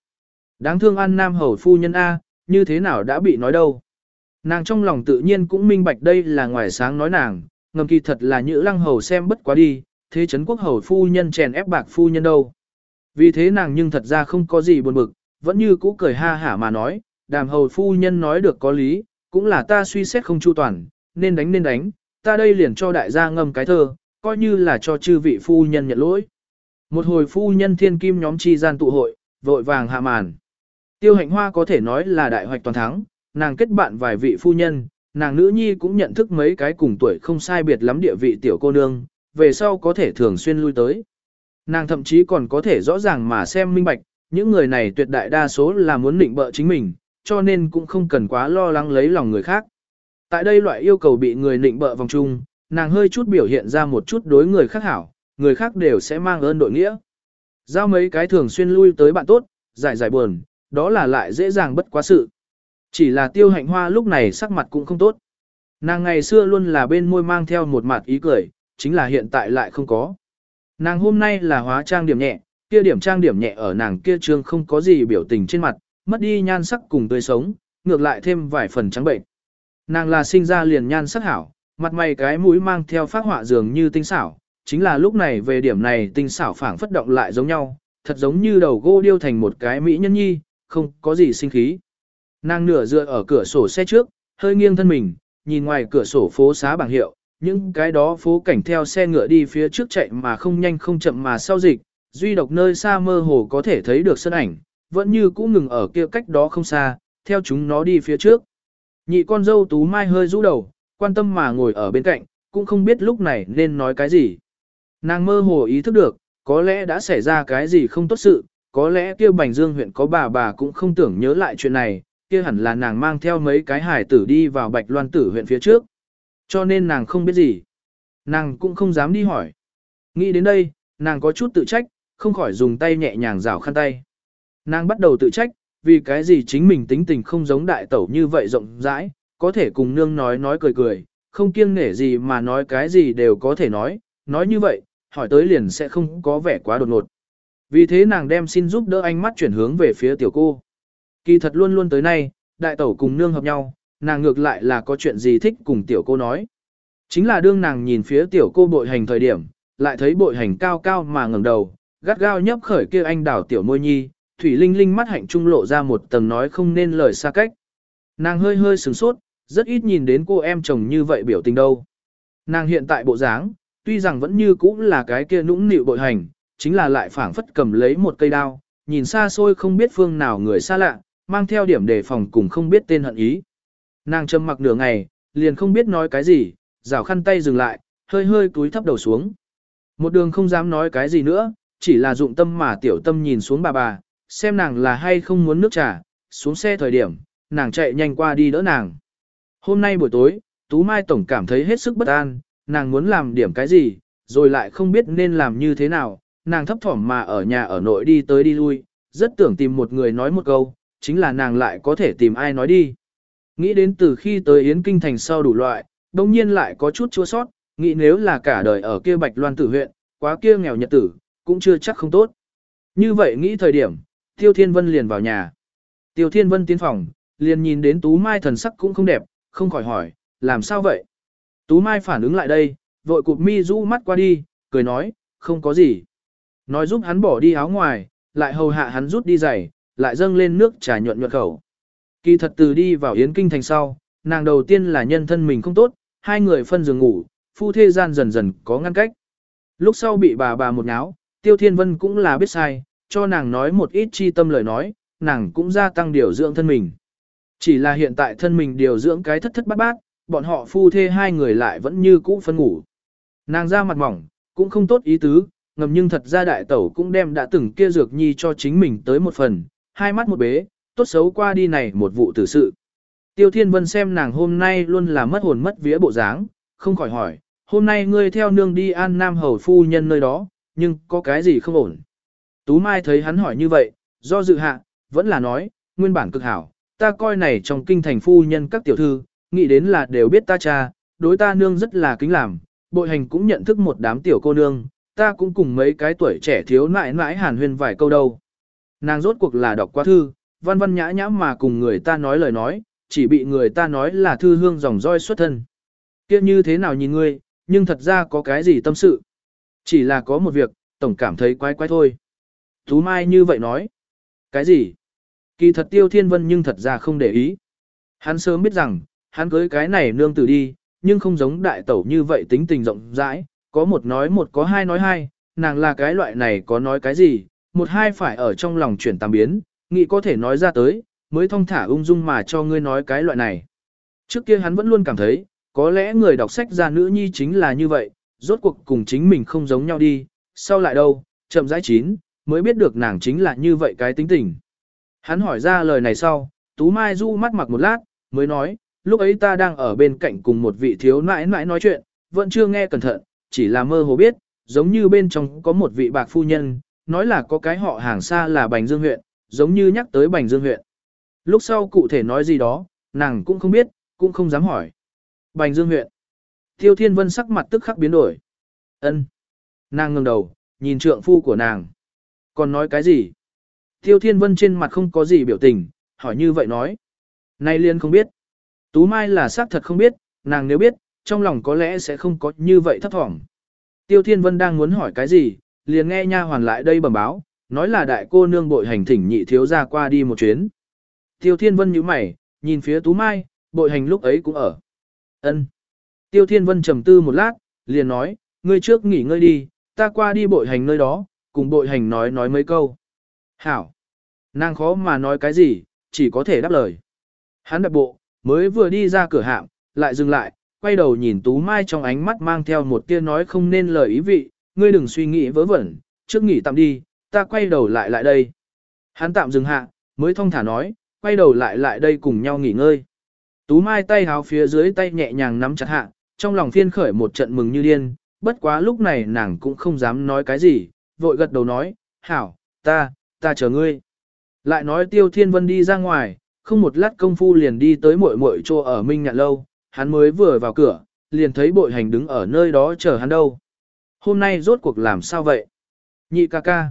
Đáng thương an nam hầu phu nhân A, như thế nào đã bị nói đâu. Nàng trong lòng tự nhiên cũng minh bạch đây là ngoài sáng nói nàng, ngầm kỳ thật là nhữ lăng hầu xem bất quá đi, thế chấn quốc hầu phu nhân chèn ép bạc phu nhân đâu. Vì thế nàng nhưng thật ra không có gì buồn bực, vẫn như cũ cười ha hả mà nói, đàm hầu phu nhân nói được có lý, cũng là ta suy xét không chu toàn, nên đánh nên đánh, ta đây liền cho đại gia ngâm cái thơ, coi như là cho chư vị phu nhân nhận lỗi. Một hồi phu nhân thiên kim nhóm chi gian tụ hội, vội vàng hạ màn. Tiêu hạnh hoa có thể nói là đại hoạch toàn thắng, nàng kết bạn vài vị phu nhân, nàng nữ nhi cũng nhận thức mấy cái cùng tuổi không sai biệt lắm địa vị tiểu cô nương, về sau có thể thường xuyên lui tới. Nàng thậm chí còn có thể rõ ràng mà xem minh bạch, những người này tuyệt đại đa số là muốn định bợ chính mình, cho nên cũng không cần quá lo lắng lấy lòng người khác. Tại đây loại yêu cầu bị người định bợ vòng chung, nàng hơi chút biểu hiện ra một chút đối người khác hảo, người khác đều sẽ mang ơn đội nghĩa. Giao mấy cái thường xuyên lui tới bạn tốt, giải giải buồn, đó là lại dễ dàng bất quá sự. Chỉ là tiêu hạnh hoa lúc này sắc mặt cũng không tốt. Nàng ngày xưa luôn là bên môi mang theo một mặt ý cười, chính là hiện tại lại không có. Nàng hôm nay là hóa trang điểm nhẹ, kia điểm trang điểm nhẹ ở nàng kia trương không có gì biểu tình trên mặt, mất đi nhan sắc cùng tươi sống, ngược lại thêm vài phần trắng bệnh. Nàng là sinh ra liền nhan sắc hảo, mặt mày cái mũi mang theo phát họa dường như tinh xảo, chính là lúc này về điểm này tinh xảo phảng phất động lại giống nhau, thật giống như đầu gô điêu thành một cái mỹ nhân nhi, không có gì sinh khí. Nàng nửa dựa ở cửa sổ xe trước, hơi nghiêng thân mình, nhìn ngoài cửa sổ phố xá bảng hiệu, những cái đó phố cảnh theo xe ngựa đi phía trước chạy mà không nhanh không chậm mà sau dịch, duy độc nơi xa mơ hồ có thể thấy được sân ảnh, vẫn như cũ ngừng ở kia cách đó không xa, theo chúng nó đi phía trước. Nhị con dâu tú mai hơi rũ đầu, quan tâm mà ngồi ở bên cạnh, cũng không biết lúc này nên nói cái gì. Nàng mơ hồ ý thức được, có lẽ đã xảy ra cái gì không tốt sự, có lẽ kia Bành Dương huyện có bà bà cũng không tưởng nhớ lại chuyện này, kia hẳn là nàng mang theo mấy cái hải tử đi vào Bạch Loan tử huyện phía trước. Cho nên nàng không biết gì. Nàng cũng không dám đi hỏi. Nghĩ đến đây, nàng có chút tự trách, không khỏi dùng tay nhẹ nhàng rào khăn tay. Nàng bắt đầu tự trách, vì cái gì chính mình tính tình không giống đại tẩu như vậy rộng rãi, có thể cùng nương nói nói cười cười, không kiêng nể gì mà nói cái gì đều có thể nói, nói như vậy, hỏi tới liền sẽ không có vẻ quá đột ngột. Vì thế nàng đem xin giúp đỡ ánh mắt chuyển hướng về phía tiểu cô. Kỳ thật luôn luôn tới nay, đại tẩu cùng nương hợp nhau, nàng ngược lại là có chuyện gì thích cùng tiểu cô nói. Chính là đương nàng nhìn phía tiểu cô bội hành thời điểm, lại thấy bội hành cao cao mà ngẩng đầu, gắt gao nhấp khởi kia anh đảo tiểu môi nhi, thủy linh linh mắt hạnh trung lộ ra một tầng nói không nên lời xa cách. Nàng hơi hơi sửng sốt, rất ít nhìn đến cô em chồng như vậy biểu tình đâu. Nàng hiện tại bộ dáng, tuy rằng vẫn như cũ là cái kia nũng nịu bội hành, chính là lại phảng phất cầm lấy một cây đao, nhìn xa xôi không biết phương nào người xa lạ, mang theo điểm đề phòng cùng không biết tên hận ý. Nàng trầm mặc nửa ngày, liền không biết nói cái gì, rảo khăn tay dừng lại, hơi hơi cúi thấp đầu xuống. Một đường không dám nói cái gì nữa, chỉ là dụng tâm mà tiểu tâm nhìn xuống bà bà, xem nàng là hay không muốn nước trà, xuống xe thời điểm, nàng chạy nhanh qua đi đỡ nàng. Hôm nay buổi tối, Tú Mai Tổng cảm thấy hết sức bất an, nàng muốn làm điểm cái gì, rồi lại không biết nên làm như thế nào, nàng thấp thỏm mà ở nhà ở nội đi tới đi lui, rất tưởng tìm một người nói một câu, chính là nàng lại có thể tìm ai nói đi. Nghĩ đến từ khi tới Yến Kinh Thành sau đủ loại, đồng nhiên lại có chút chua sót, nghĩ nếu là cả đời ở kia Bạch Loan tử huyện, quá kia nghèo nhật tử, cũng chưa chắc không tốt. Như vậy nghĩ thời điểm, Tiêu Thiên Vân liền vào nhà. Tiêu Thiên Vân tiến phòng, liền nhìn đến Tú Mai thần sắc cũng không đẹp, không khỏi hỏi, làm sao vậy? Tú Mai phản ứng lại đây, vội cụp mi rũ mắt qua đi, cười nói, không có gì. Nói giúp hắn bỏ đi áo ngoài, lại hầu hạ hắn rút đi giày, lại dâng lên nước trà nhuận nhuận khẩu. Kỳ thật từ đi vào Yến Kinh thành sau, nàng đầu tiên là nhân thân mình không tốt, hai người phân giường ngủ, phu thê gian dần dần có ngăn cách. Lúc sau bị bà bà một náo, Tiêu Thiên Vân cũng là biết sai, cho nàng nói một ít chi tâm lời nói, nàng cũng gia tăng điều dưỡng thân mình. Chỉ là hiện tại thân mình điều dưỡng cái thất thất bát bát, bọn họ phu thê hai người lại vẫn như cũ phân ngủ. Nàng ra mặt mỏng, cũng không tốt ý tứ, ngầm nhưng thật ra đại tẩu cũng đem đã từng kia dược nhi cho chính mình tới một phần, hai mắt một bế, tốt xấu qua đi này một vụ tử sự. Tiêu Thiên Vân xem nàng hôm nay luôn là mất hồn mất vía bộ dáng, không khỏi hỏi, hôm nay ngươi theo nương đi an nam hầu phu nhân nơi đó, nhưng có cái gì không ổn. Tú Mai thấy hắn hỏi như vậy, do dự hạ, vẫn là nói, nguyên bản cực hảo, ta coi này trong kinh thành phu nhân các tiểu thư, nghĩ đến là đều biết ta cha, đối ta nương rất là kính làm, bội hành cũng nhận thức một đám tiểu cô nương, ta cũng cùng mấy cái tuổi trẻ thiếu nãi nãi hàn huyên vài câu đâu. Nàng rốt cuộc là đọc qua thư, văn văn nhã nhã mà cùng người ta nói lời nói, chỉ bị người ta nói là thư hương dòng roi xuất thân. kia như thế nào nhìn ngươi, nhưng thật ra có cái gì tâm sự. Chỉ là có một việc, tổng cảm thấy quái quái thôi. Tú Mai như vậy nói. Cái gì? Kỳ thật tiêu thiên vân nhưng thật ra không để ý. Hắn sớm biết rằng, hắn cưới cái này nương tử đi, nhưng không giống đại tẩu như vậy tính tình rộng rãi, có một nói một có hai nói hai, nàng là cái loại này có nói cái gì, một hai phải ở trong lòng chuyển tam biến, nghĩ có thể nói ra tới, mới thông thả ung dung mà cho ngươi nói cái loại này. Trước kia hắn vẫn luôn cảm thấy, có lẽ người đọc sách ra nữ nhi chính là như vậy, rốt cuộc cùng chính mình không giống nhau đi, sau lại đâu, chậm rãi chín, mới biết được nàng chính là như vậy cái tính tình. Hắn hỏi ra lời này sau, Tú Mai du mắt mặc một lát, mới nói, lúc ấy ta đang ở bên cạnh cùng một vị thiếu nãi nãi nói chuyện, vẫn chưa nghe cẩn thận, chỉ là mơ hồ biết, giống như bên trong có một vị bạc phu nhân, nói là có cái họ hàng xa là Bành Dương huyện, giống như nhắc tới Bành Dương huyện. Lúc sau cụ thể nói gì đó, nàng cũng không biết, cũng không dám hỏi. Bành Dương huyện. Tiêu Thiên Vân sắc mặt tức khắc biến đổi. Ân. Nàng ngẩng đầu, nhìn trượng phu của nàng. Còn nói cái gì? Tiêu Thiên Vân trên mặt không có gì biểu tình, hỏi như vậy nói. Nay liên không biết. Tú Mai là xác thật không biết, nàng nếu biết, trong lòng có lẽ sẽ không có như vậy thấp thỏm. Tiêu Thiên Vân đang muốn hỏi cái gì, liền nghe nha hoàn lại đây bẩm báo, nói là đại cô nương bội hành thỉnh nhị thiếu ra qua đi một chuyến. Tiêu Thiên Vân nhíu mày, nhìn phía Tú Mai, bội hành lúc ấy cũng ở. Ân. Tiêu Thiên Vân trầm tư một lát, liền nói, ngươi trước nghỉ ngơi đi, ta qua đi bội hành nơi đó, cùng bội hành nói nói mấy câu. Hảo. Nàng khó mà nói cái gì, chỉ có thể đáp lời. Hắn đặt bộ, mới vừa đi ra cửa hạm, lại dừng lại, quay đầu nhìn Tú Mai trong ánh mắt mang theo một tia nói không nên lời ý vị, ngươi đừng suy nghĩ vớ vẩn, trước nghỉ tạm đi, ta quay đầu lại lại đây. Hắn tạm dừng hạ, mới thông thả nói, quay đầu lại lại đây cùng nhau nghỉ ngơi. Tú Mai tay háo phía dưới tay nhẹ nhàng nắm chặt hạ, trong lòng phiên khởi một trận mừng như điên, bất quá lúc này nàng cũng không dám nói cái gì, vội gật đầu nói, hảo, ta, ta chờ ngươi. Lại nói Tiêu Thiên Vân đi ra ngoài, không một lát công phu liền đi tới muội muội chỗ ở Minh Nhạn lâu, hắn mới vừa vào cửa, liền thấy bội hành đứng ở nơi đó chờ hắn đâu. Hôm nay rốt cuộc làm sao vậy? Nhị ca ca.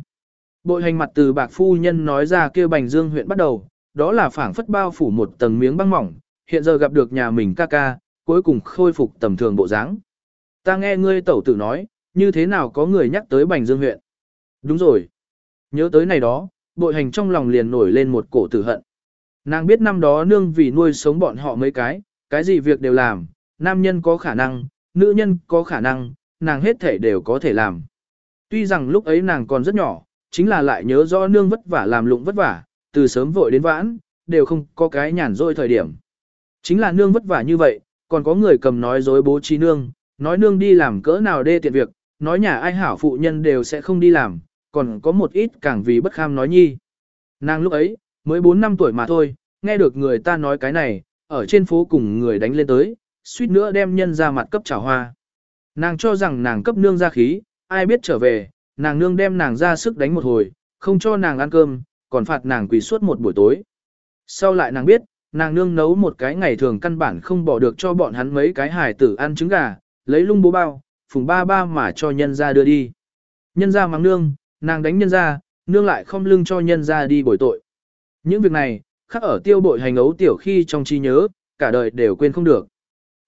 Bội hành mặt từ bạc phu nhân nói ra kêu bành dương huyện bắt đầu, đó là phảng phất bao phủ một tầng miếng băng mỏng, hiện giờ gặp được nhà mình ca ca, cuối cùng khôi phục tầm thường bộ dáng. Ta nghe ngươi tẩu tử nói, như thế nào có người nhắc tới bành dương huyện? Đúng rồi. Nhớ tới này đó, bội hành trong lòng liền nổi lên một cổ tử hận. Nàng biết năm đó nương vì nuôi sống bọn họ mấy cái, cái gì việc đều làm, nam nhân có khả năng, nữ nhân có khả năng, nàng hết thể đều có thể làm. Tuy rằng lúc ấy nàng còn rất nhỏ, chính là lại nhớ rõ nương vất vả làm lụng vất vả, từ sớm vội đến vãn, đều không có cái nhàn rỗi thời điểm. Chính là nương vất vả như vậy, còn có người cầm nói dối bố trí nương, nói nương đi làm cỡ nào đê tiện việc, nói nhà ai hảo phụ nhân đều sẽ không đi làm, còn có một ít càng vì bất kham nói nhi. Nàng lúc ấy, mới 4 năm tuổi mà thôi, nghe được người ta nói cái này, ở trên phố cùng người đánh lên tới, suýt nữa đem nhân ra mặt cấp trào hoa. Nàng cho rằng nàng cấp nương ra khí, ai biết trở về, nàng nương đem nàng ra sức đánh một hồi, không cho nàng ăn cơm, còn phạt nàng quỳ suốt một buổi tối. Sau lại nàng biết, nàng nương nấu một cái ngày thường căn bản không bỏ được cho bọn hắn mấy cái hài tử ăn trứng gà, lấy lung bố bao, phùng ba ba mà cho nhân ra đưa đi. Nhân ra mắng nương, nàng đánh nhân ra, nương lại không lưng cho nhân ra đi bồi tội. Những việc này, khắc ở tiêu bội hành ấu tiểu khi trong trí nhớ, cả đời đều quên không được.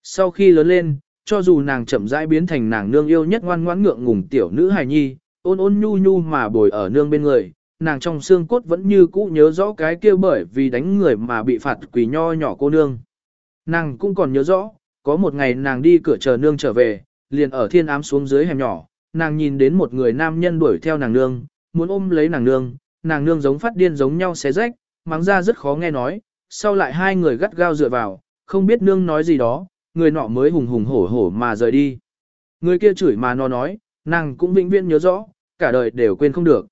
Sau khi lớn lên, cho dù nàng chậm rãi biến thành nàng nương yêu nhất ngoan ngoãn ngượng ngùng tiểu nữ hài nhi, ôn ôn nhu nhu mà bồi ở nương bên người, nàng trong xương cốt vẫn như cũ nhớ rõ cái kia bởi vì đánh người mà bị phạt quỷ nho nhỏ cô nương. Nàng cũng còn nhớ rõ, có một ngày nàng đi cửa chờ nương trở về, liền ở thiên ám xuống dưới hẻm nhỏ, nàng nhìn đến một người nam nhân đuổi theo nàng nương, muốn ôm lấy nàng nương, nàng nương giống phát điên giống nhau xé rách, mắng ra rất khó nghe nói, sau lại hai người gắt gao dựa vào, không biết nương nói gì đó, người nọ mới hùng hùng hổ hổ mà rời đi. Người kia chửi mà nó nói, nàng cũng vĩnh viễn nhớ rõ, cả đời đều quên không được.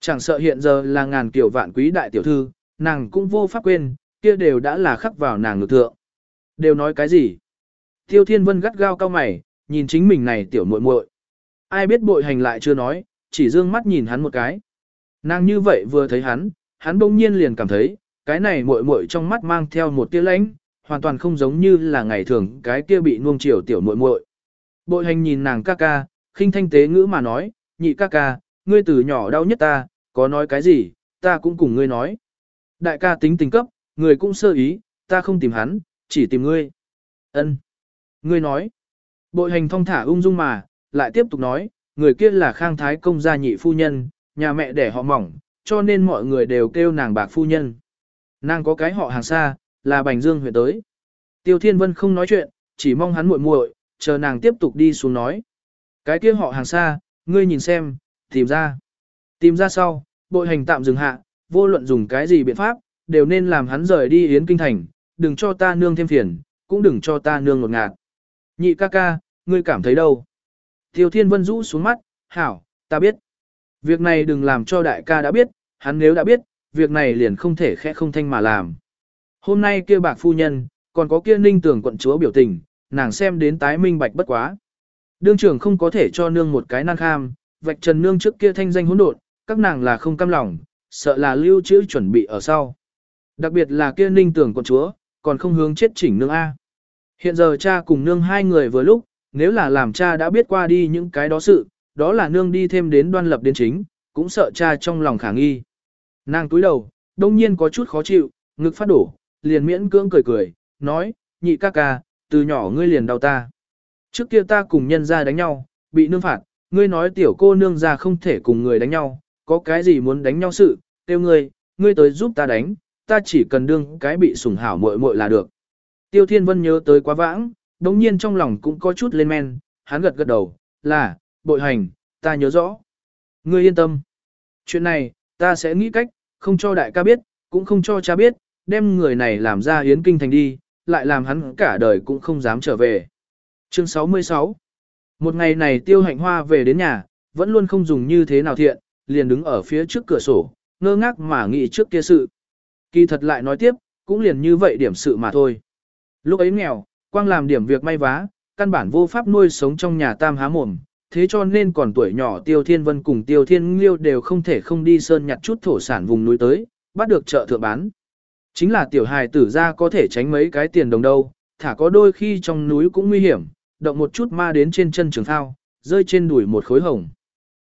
Chẳng sợ hiện giờ là ngàn kiểu vạn quý đại tiểu thư, nàng cũng vô pháp quên, kia đều đã là khắc vào nàng ngược thượng. Đều nói cái gì? Tiêu Thiên Vân gắt gao cao mày, nhìn chính mình này tiểu muội muội. Ai biết bội hành lại chưa nói, chỉ dương mắt nhìn hắn một cái. Nàng như vậy vừa thấy hắn, hắn bỗng nhiên liền cảm thấy, cái này muội muội trong mắt mang theo một tia lãnh, hoàn toàn không giống như là ngày thường cái kia bị nuông chiều tiểu muội muội. Bội hành nhìn nàng ca ca, khinh thanh tế ngữ mà nói, nhị ca ca, ngươi từ nhỏ đau nhất ta, có nói cái gì, ta cũng cùng ngươi nói. Đại ca tính tình cấp, người cũng sơ ý, ta không tìm hắn, chỉ tìm ngươi. Ân, Ngươi nói. Bội hành thong thả ung dung mà, lại tiếp tục nói, người kia là khang thái công gia nhị phu nhân, nhà mẹ đẻ họ mỏng, cho nên mọi người đều kêu nàng bạc phu nhân. Nàng có cái họ hàng xa, là Bành Dương huyện tới. Tiêu Thiên Vân không nói chuyện, chỉ mong hắn muội muội, chờ nàng tiếp tục đi xuống nói. Cái kia họ hàng xa, ngươi nhìn xem, tìm ra. Tìm ra sau, bội hành tạm dừng hạ, vô luận dùng cái gì biện pháp, đều nên làm hắn rời đi Yến Kinh Thành, đừng cho ta nương thêm phiền, cũng đừng cho ta nương ngột ngạt. Nhị ca ca, ngươi cảm thấy đâu? Tiêu Thiên Vân rũ xuống mắt, hảo, ta biết. Việc này đừng làm cho đại ca đã biết, hắn nếu đã biết, việc này liền không thể khẽ không thanh mà làm. Hôm nay kia bạc phu nhân, còn có kia ninh tưởng quận chúa biểu tình, nàng xem đến tái minh bạch bất quá. Đương trưởng không có thể cho nương một cái nan kham, vạch trần nương trước kia thanh danh hỗn độn, các nàng là không cam lòng, sợ là lưu trữ chuẩn bị ở sau. Đặc biệt là kia ninh tưởng con chúa, còn không hướng chết chỉnh nương A. Hiện giờ cha cùng nương hai người vừa lúc, nếu là làm cha đã biết qua đi những cái đó sự, đó là nương đi thêm đến đoan lập đến chính, cũng sợ cha trong lòng khả nghi. Nàng túi đầu, đông nhiên có chút khó chịu, ngực phát đổ, liền miễn cưỡng cười cười, nói, nhị ca ca, từ nhỏ ngươi liền đau ta. Trước kia ta cùng nhân ra đánh nhau, bị nương phạt, ngươi nói tiểu cô nương ra không thể cùng người đánh nhau, có cái gì muốn đánh nhau sự, tiêu ngươi, ngươi tới giúp ta đánh, ta chỉ cần đương cái bị sủng hảo muội muội là được. Tiêu Thiên Vân nhớ tới quá vãng, đống nhiên trong lòng cũng có chút lên men, hắn gật gật đầu, là, bội hành, ta nhớ rõ. Ngươi yên tâm. Chuyện này, ta sẽ nghĩ cách, không cho đại ca biết, cũng không cho cha biết, đem người này làm ra hiến kinh thành đi, lại làm hắn cả đời cũng không dám trở về. Chương 66 Một ngày này tiêu hạnh hoa về đến nhà, vẫn luôn không dùng như thế nào thiện, liền đứng ở phía trước cửa sổ, ngơ ngác mà nghĩ trước kia sự. Kỳ thật lại nói tiếp, cũng liền như vậy điểm sự mà thôi. Lúc ấy nghèo, quang làm điểm việc may vá, căn bản vô pháp nuôi sống trong nhà tam há mồm, thế cho nên còn tuổi nhỏ Tiêu Thiên Vân cùng Tiêu Thiên Liêu đều không thể không đi sơn nhặt chút thổ sản vùng núi tới, bắt được chợ thượng bán. Chính là tiểu hài tử ra có thể tránh mấy cái tiền đồng đâu, thả có đôi khi trong núi cũng nguy hiểm, động một chút ma đến trên chân trường thao, rơi trên đùi một khối hồng.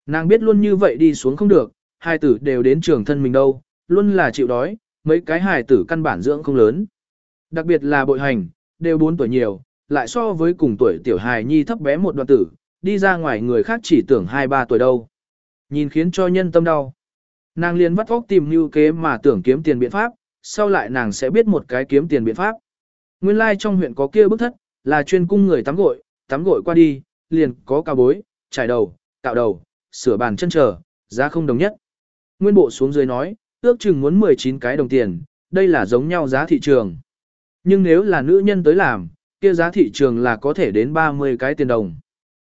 Nàng biết luôn như vậy đi xuống không được, hai tử đều đến trường thân mình đâu, luôn là chịu đói, mấy cái hài tử căn bản dưỡng không lớn. Đặc biệt là bội hành, đều 4 tuổi nhiều, lại so với cùng tuổi tiểu hài nhi thấp bé một đoạn tử, đi ra ngoài người khác chỉ tưởng 2-3 tuổi đâu. Nhìn khiến cho nhân tâm đau. Nàng liền vắt óc tìm như kế mà tưởng kiếm tiền biện pháp, sau lại nàng sẽ biết một cái kiếm tiền biện pháp. Nguyên lai like trong huyện có kia bức thất, là chuyên cung người tắm gội, tắm gội qua đi, liền có cao bối, trải đầu, tạo đầu, sửa bàn chân trở, giá không đồng nhất. Nguyên bộ xuống dưới nói, ước chừng muốn 19 cái đồng tiền, đây là giống nhau giá thị trường. Nhưng nếu là nữ nhân tới làm, kia giá thị trường là có thể đến 30 cái tiền đồng.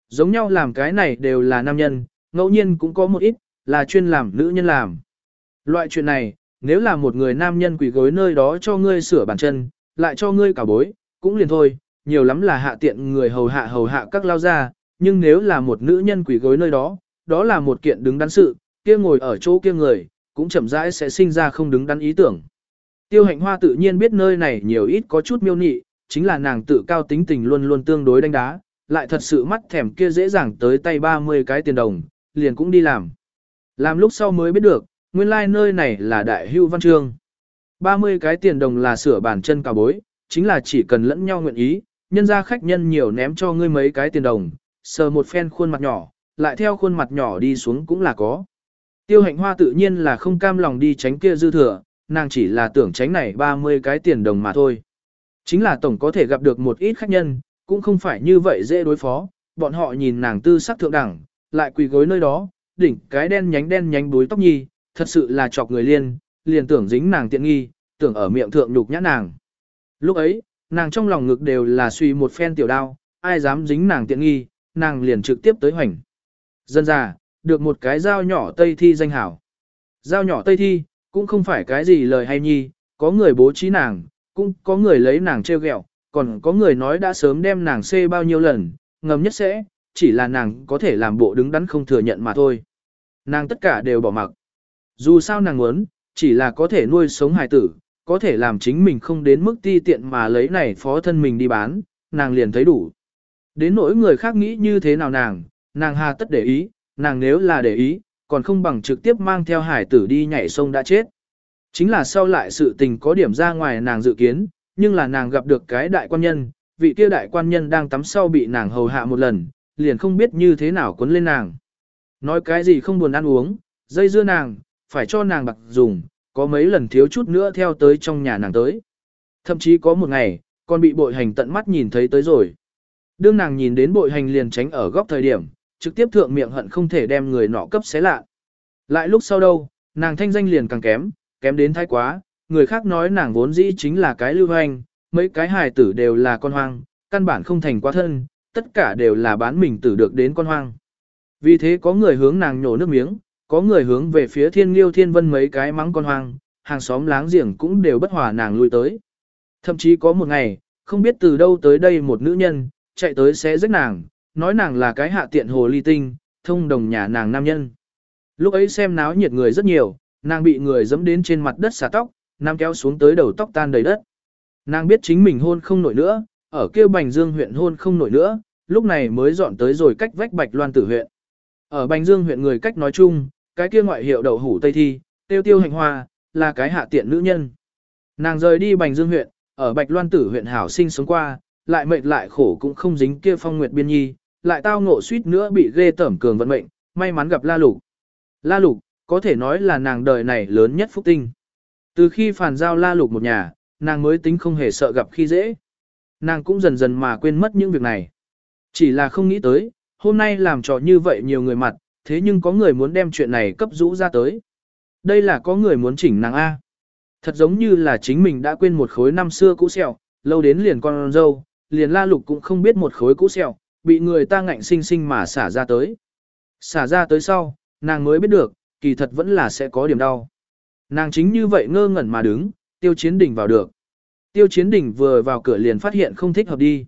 Giống nhau làm cái này đều là nam nhân, ngẫu nhiên cũng có một ít, là chuyên làm nữ nhân làm. Loại chuyện này, nếu là một người nam nhân quỷ gối nơi đó cho ngươi sửa bàn chân, lại cho ngươi cả bối, cũng liền thôi, nhiều lắm là hạ tiện người hầu hạ hầu hạ các lao gia nhưng nếu là một nữ nhân quỷ gối nơi đó, đó là một kiện đứng đắn sự, kia ngồi ở chỗ kia người, cũng chậm rãi sẽ sinh ra không đứng đắn ý tưởng. Tiêu hạnh hoa tự nhiên biết nơi này nhiều ít có chút miêu nị, chính là nàng tự cao tính tình luôn luôn tương đối đánh đá, lại thật sự mắt thèm kia dễ dàng tới tay 30 cái tiền đồng, liền cũng đi làm. Làm lúc sau mới biết được, nguyên lai like nơi này là đại hưu văn trương. 30 cái tiền đồng là sửa bàn chân cà bối, chính là chỉ cần lẫn nhau nguyện ý, nhân ra khách nhân nhiều ném cho ngươi mấy cái tiền đồng, sờ một phen khuôn mặt nhỏ, lại theo khuôn mặt nhỏ đi xuống cũng là có. Tiêu hạnh hoa tự nhiên là không cam lòng đi tránh kia dư thừa, nàng chỉ là tưởng tránh này 30 cái tiền đồng mà thôi. Chính là tổng có thể gặp được một ít khách nhân, cũng không phải như vậy dễ đối phó, bọn họ nhìn nàng tư sắc thượng đẳng, lại quỳ gối nơi đó, đỉnh cái đen nhánh đen nhánh đuối tóc nhi, thật sự là chọc người liên, liền tưởng dính nàng tiện nghi, tưởng ở miệng thượng nhục nhã nàng. Lúc ấy, nàng trong lòng ngực đều là suy một phen tiểu đao, ai dám dính nàng tiện nghi, nàng liền trực tiếp tới hoành. Dân già, được một cái dao nhỏ Tây Thi danh hảo. Dao nhỏ Tây Thi, cũng không phải cái gì lời hay nhi, có người bố trí nàng, cũng có người lấy nàng treo gẹo, còn có người nói đã sớm đem nàng xê bao nhiêu lần, ngầm nhất sẽ, chỉ là nàng có thể làm bộ đứng đắn không thừa nhận mà thôi. Nàng tất cả đều bỏ mặc. Dù sao nàng muốn, chỉ là có thể nuôi sống hài tử, có thể làm chính mình không đến mức ti tiện mà lấy này phó thân mình đi bán, nàng liền thấy đủ. Đến nỗi người khác nghĩ như thế nào nàng, nàng hà tất để ý, nàng nếu là để ý, còn không bằng trực tiếp mang theo hải tử đi nhảy sông đã chết. Chính là sau lại sự tình có điểm ra ngoài nàng dự kiến, nhưng là nàng gặp được cái đại quan nhân, vị kia đại quan nhân đang tắm sau bị nàng hầu hạ một lần, liền không biết như thế nào cuốn lên nàng. Nói cái gì không buồn ăn uống, dây dưa nàng, phải cho nàng bạc dùng, có mấy lần thiếu chút nữa theo tới trong nhà nàng tới. Thậm chí có một ngày, còn bị bội hành tận mắt nhìn thấy tới rồi. Đương nàng nhìn đến bội hành liền tránh ở góc thời điểm, trực tiếp thượng miệng hận không thể đem người nọ cấp xé lạ. Lại lúc sau đâu, nàng thanh danh liền càng kém, kém đến thái quá, người khác nói nàng vốn dĩ chính là cái lưu hoành, mấy cái hài tử đều là con hoang, căn bản không thành quá thân, tất cả đều là bán mình tử được đến con hoang. Vì thế có người hướng nàng nhổ nước miếng, có người hướng về phía thiên liêu thiên vân mấy cái mắng con hoang, hàng xóm láng giềng cũng đều bất hòa nàng lui tới. Thậm chí có một ngày, không biết từ đâu tới đây một nữ nhân, chạy tới xé rách nàng, nói nàng là cái hạ tiện hồ ly tinh, thông đồng nhà nàng nam nhân. Lúc ấy xem náo nhiệt người rất nhiều, nàng bị người dẫm đến trên mặt đất xả tóc, nam kéo xuống tới đầu tóc tan đầy đất. Nàng biết chính mình hôn không nổi nữa, ở kêu Bành Dương huyện hôn không nổi nữa, lúc này mới dọn tới rồi cách vách Bạch Loan tử huyện. Ở Bành Dương huyện người cách nói chung, cái kia ngoại hiệu đậu hủ Tây Thi, tiêu tiêu hành hoa, là cái hạ tiện nữ nhân. Nàng rời đi Bành Dương huyện, ở Bạch Loan tử huyện hảo sinh sống qua, lại mệt lại khổ cũng không dính kia phong nguyệt biên nhi, lại tao ngộ suýt nữa bị ghê tẩm cường vận mệnh, may mắn gặp La Lục. La Lục, có thể nói là nàng đời này lớn nhất phúc tinh. Từ khi phản giao La Lục một nhà, nàng mới tính không hề sợ gặp khi dễ. Nàng cũng dần dần mà quên mất những việc này. Chỉ là không nghĩ tới, hôm nay làm trò như vậy nhiều người mặt, thế nhưng có người muốn đem chuyện này cấp rũ ra tới. Đây là có người muốn chỉnh nàng A. Thật giống như là chính mình đã quên một khối năm xưa cũ sẹo, lâu đến liền con dâu, liền la lục cũng không biết một khối cũ sẹo, bị người ta ngạnh sinh sinh mà xả ra tới. Xả ra tới sau, nàng mới biết được, kỳ thật vẫn là sẽ có điểm đau. Nàng chính như vậy ngơ ngẩn mà đứng, tiêu chiến đỉnh vào được. Tiêu chiến đỉnh vừa vào cửa liền phát hiện không thích hợp đi.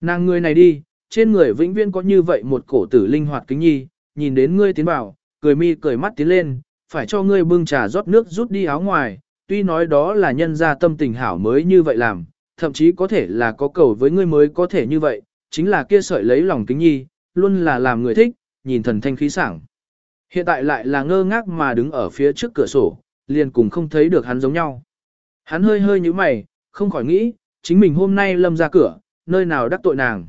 Nàng người này đi, trên người vĩnh viễn có như vậy một cổ tử linh hoạt kính nhi, nhìn đến ngươi tiến vào, cười mi cười mắt tiến lên, phải cho ngươi bưng trà rót nước rút đi áo ngoài, tuy nói đó là nhân ra tâm tình hảo mới như vậy làm, thậm chí có thể là có cầu với ngươi mới có thể như vậy, chính là kia sợi lấy lòng kính nhi, luôn là làm người thích, nhìn thần thanh khí sảng. Hiện tại lại là ngơ ngác mà đứng ở phía trước cửa sổ, liền cùng không thấy được hắn giống nhau. Hắn hơi hơi như mày, không khỏi nghĩ, chính mình hôm nay lâm ra cửa, nơi nào đắc tội nàng.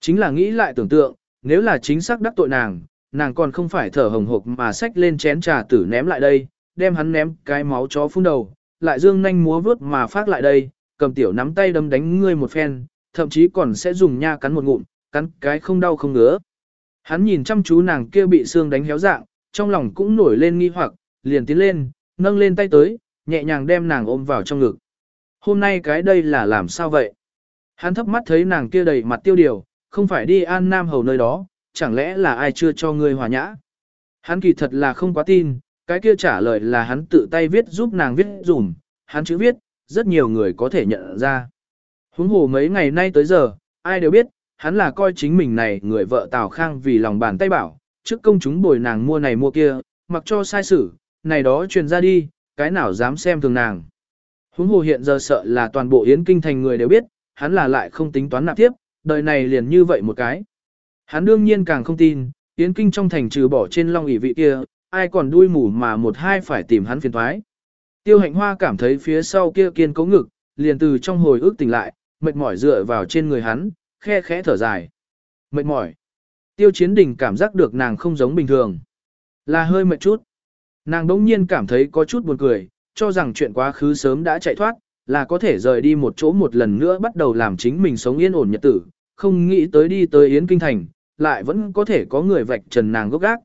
Chính là nghĩ lại tưởng tượng, nếu là chính xác đắc tội nàng, nàng còn không phải thở hồng hộc mà xách lên chén trà tử ném lại đây, đem hắn ném cái máu chó phun đầu, lại dương nhanh múa vướt mà phát lại đây, cầm tiểu nắm tay đâm đánh ngươi một phen, thậm chí còn sẽ dùng nha cắn một ngụm, cắn cái không đau không ngứa. Hắn nhìn chăm chú nàng kia bị xương đánh héo dạng, trong lòng cũng nổi lên nghi hoặc, liền tiến lên, nâng lên tay tới, nhẹ nhàng đem nàng ôm vào trong ngực. Hôm nay cái đây là làm sao vậy? Hắn thấp mắt thấy nàng kia đầy mặt tiêu điều, không phải đi an nam hầu nơi đó, chẳng lẽ là ai chưa cho ngươi hòa nhã. Hắn kỳ thật là không quá tin, cái kia trả lời là hắn tự tay viết giúp nàng viết dùm, hắn chữ viết, rất nhiều người có thể nhận ra. Huống hồ mấy ngày nay tới giờ, ai đều biết, hắn là coi chính mình này người vợ Tào Khang vì lòng bàn tay bảo, trước công chúng bồi nàng mua này mua kia, mặc cho sai sử, này đó truyền ra đi, cái nào dám xem thường nàng. Huống hồ hiện giờ sợ là toàn bộ Yến Kinh thành người đều biết, hắn là lại không tính toán nạp tiếp, đời này liền như vậy một cái. Hắn đương nhiên càng không tin, Yến Kinh trong thành trừ bỏ trên long ỷ vị kia, ai còn đuôi mù mà một hai phải tìm hắn phiền thoái. Tiêu hạnh hoa cảm thấy phía sau kia kiên cố ngực, liền từ trong hồi ức tỉnh lại, mệt mỏi dựa vào trên người hắn, khe khẽ thở dài. Mệt mỏi. Tiêu chiến đình cảm giác được nàng không giống bình thường. Là hơi mệt chút. Nàng đống nhiên cảm thấy có chút buồn cười, cho rằng chuyện quá khứ sớm đã chạy thoát, là có thể rời đi một chỗ một lần nữa bắt đầu làm chính mình sống yên ổn nhật tử, không nghĩ tới đi tới Yến Kinh Thành, lại vẫn có thể có người vạch trần nàng gốc gác.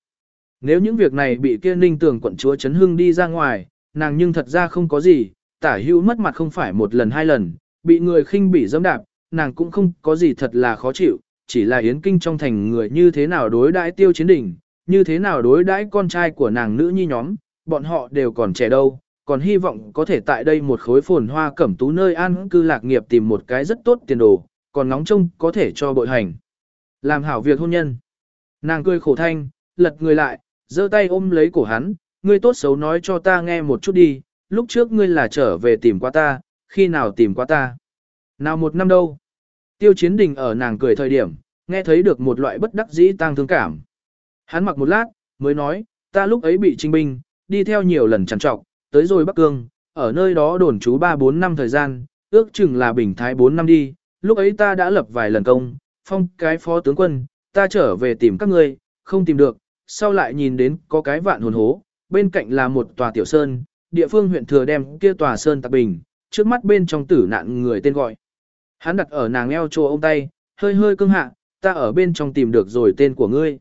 Nếu những việc này bị kia ninh tường quận chúa chấn hưng đi ra ngoài, nàng nhưng thật ra không có gì, tả hữu mất mặt không phải một lần hai lần, bị người khinh bỉ dẫm đạp, nàng cũng không có gì thật là khó chịu, chỉ là yến kinh trong thành người như thế nào đối đãi tiêu chiến đỉnh, như thế nào đối đãi con trai của nàng nữ nhi nhóm, bọn họ đều còn trẻ đâu, còn hy vọng có thể tại đây một khối phồn hoa cẩm tú nơi an cư lạc nghiệp tìm một cái rất tốt tiền đồ, còn nóng trông có thể cho bội hành. Làm hảo việc hôn nhân. Nàng cười khổ thanh, lật người lại, giơ tay ôm lấy cổ hắn, ngươi tốt xấu nói cho ta nghe một chút đi, lúc trước ngươi là trở về tìm qua ta, khi nào tìm qua ta. Nào một năm đâu. Tiêu chiến đình ở nàng cười thời điểm, nghe thấy được một loại bất đắc dĩ tăng thương cảm. Hắn mặc một lát, mới nói, ta lúc ấy bị trinh binh, đi theo nhiều lần trằn trọc, tới rồi Bắc Cương, ở nơi đó đồn trú 3-4 năm thời gian, ước chừng là bình thái 4 năm đi, lúc ấy ta đã lập vài lần công, phong cái phó tướng quân, ta trở về tìm các ngươi, không tìm được, sau lại nhìn đến có cái vạn hồn hố, bên cạnh là một tòa tiểu sơn, địa phương huyện thừa đem kia tòa sơn tạc bình, trước mắt bên trong tử nạn người tên gọi. Hắn đặt ở nàng eo chỗ ông tay, hơi hơi cưng hạ, ta ở bên trong tìm được rồi tên của ngươi.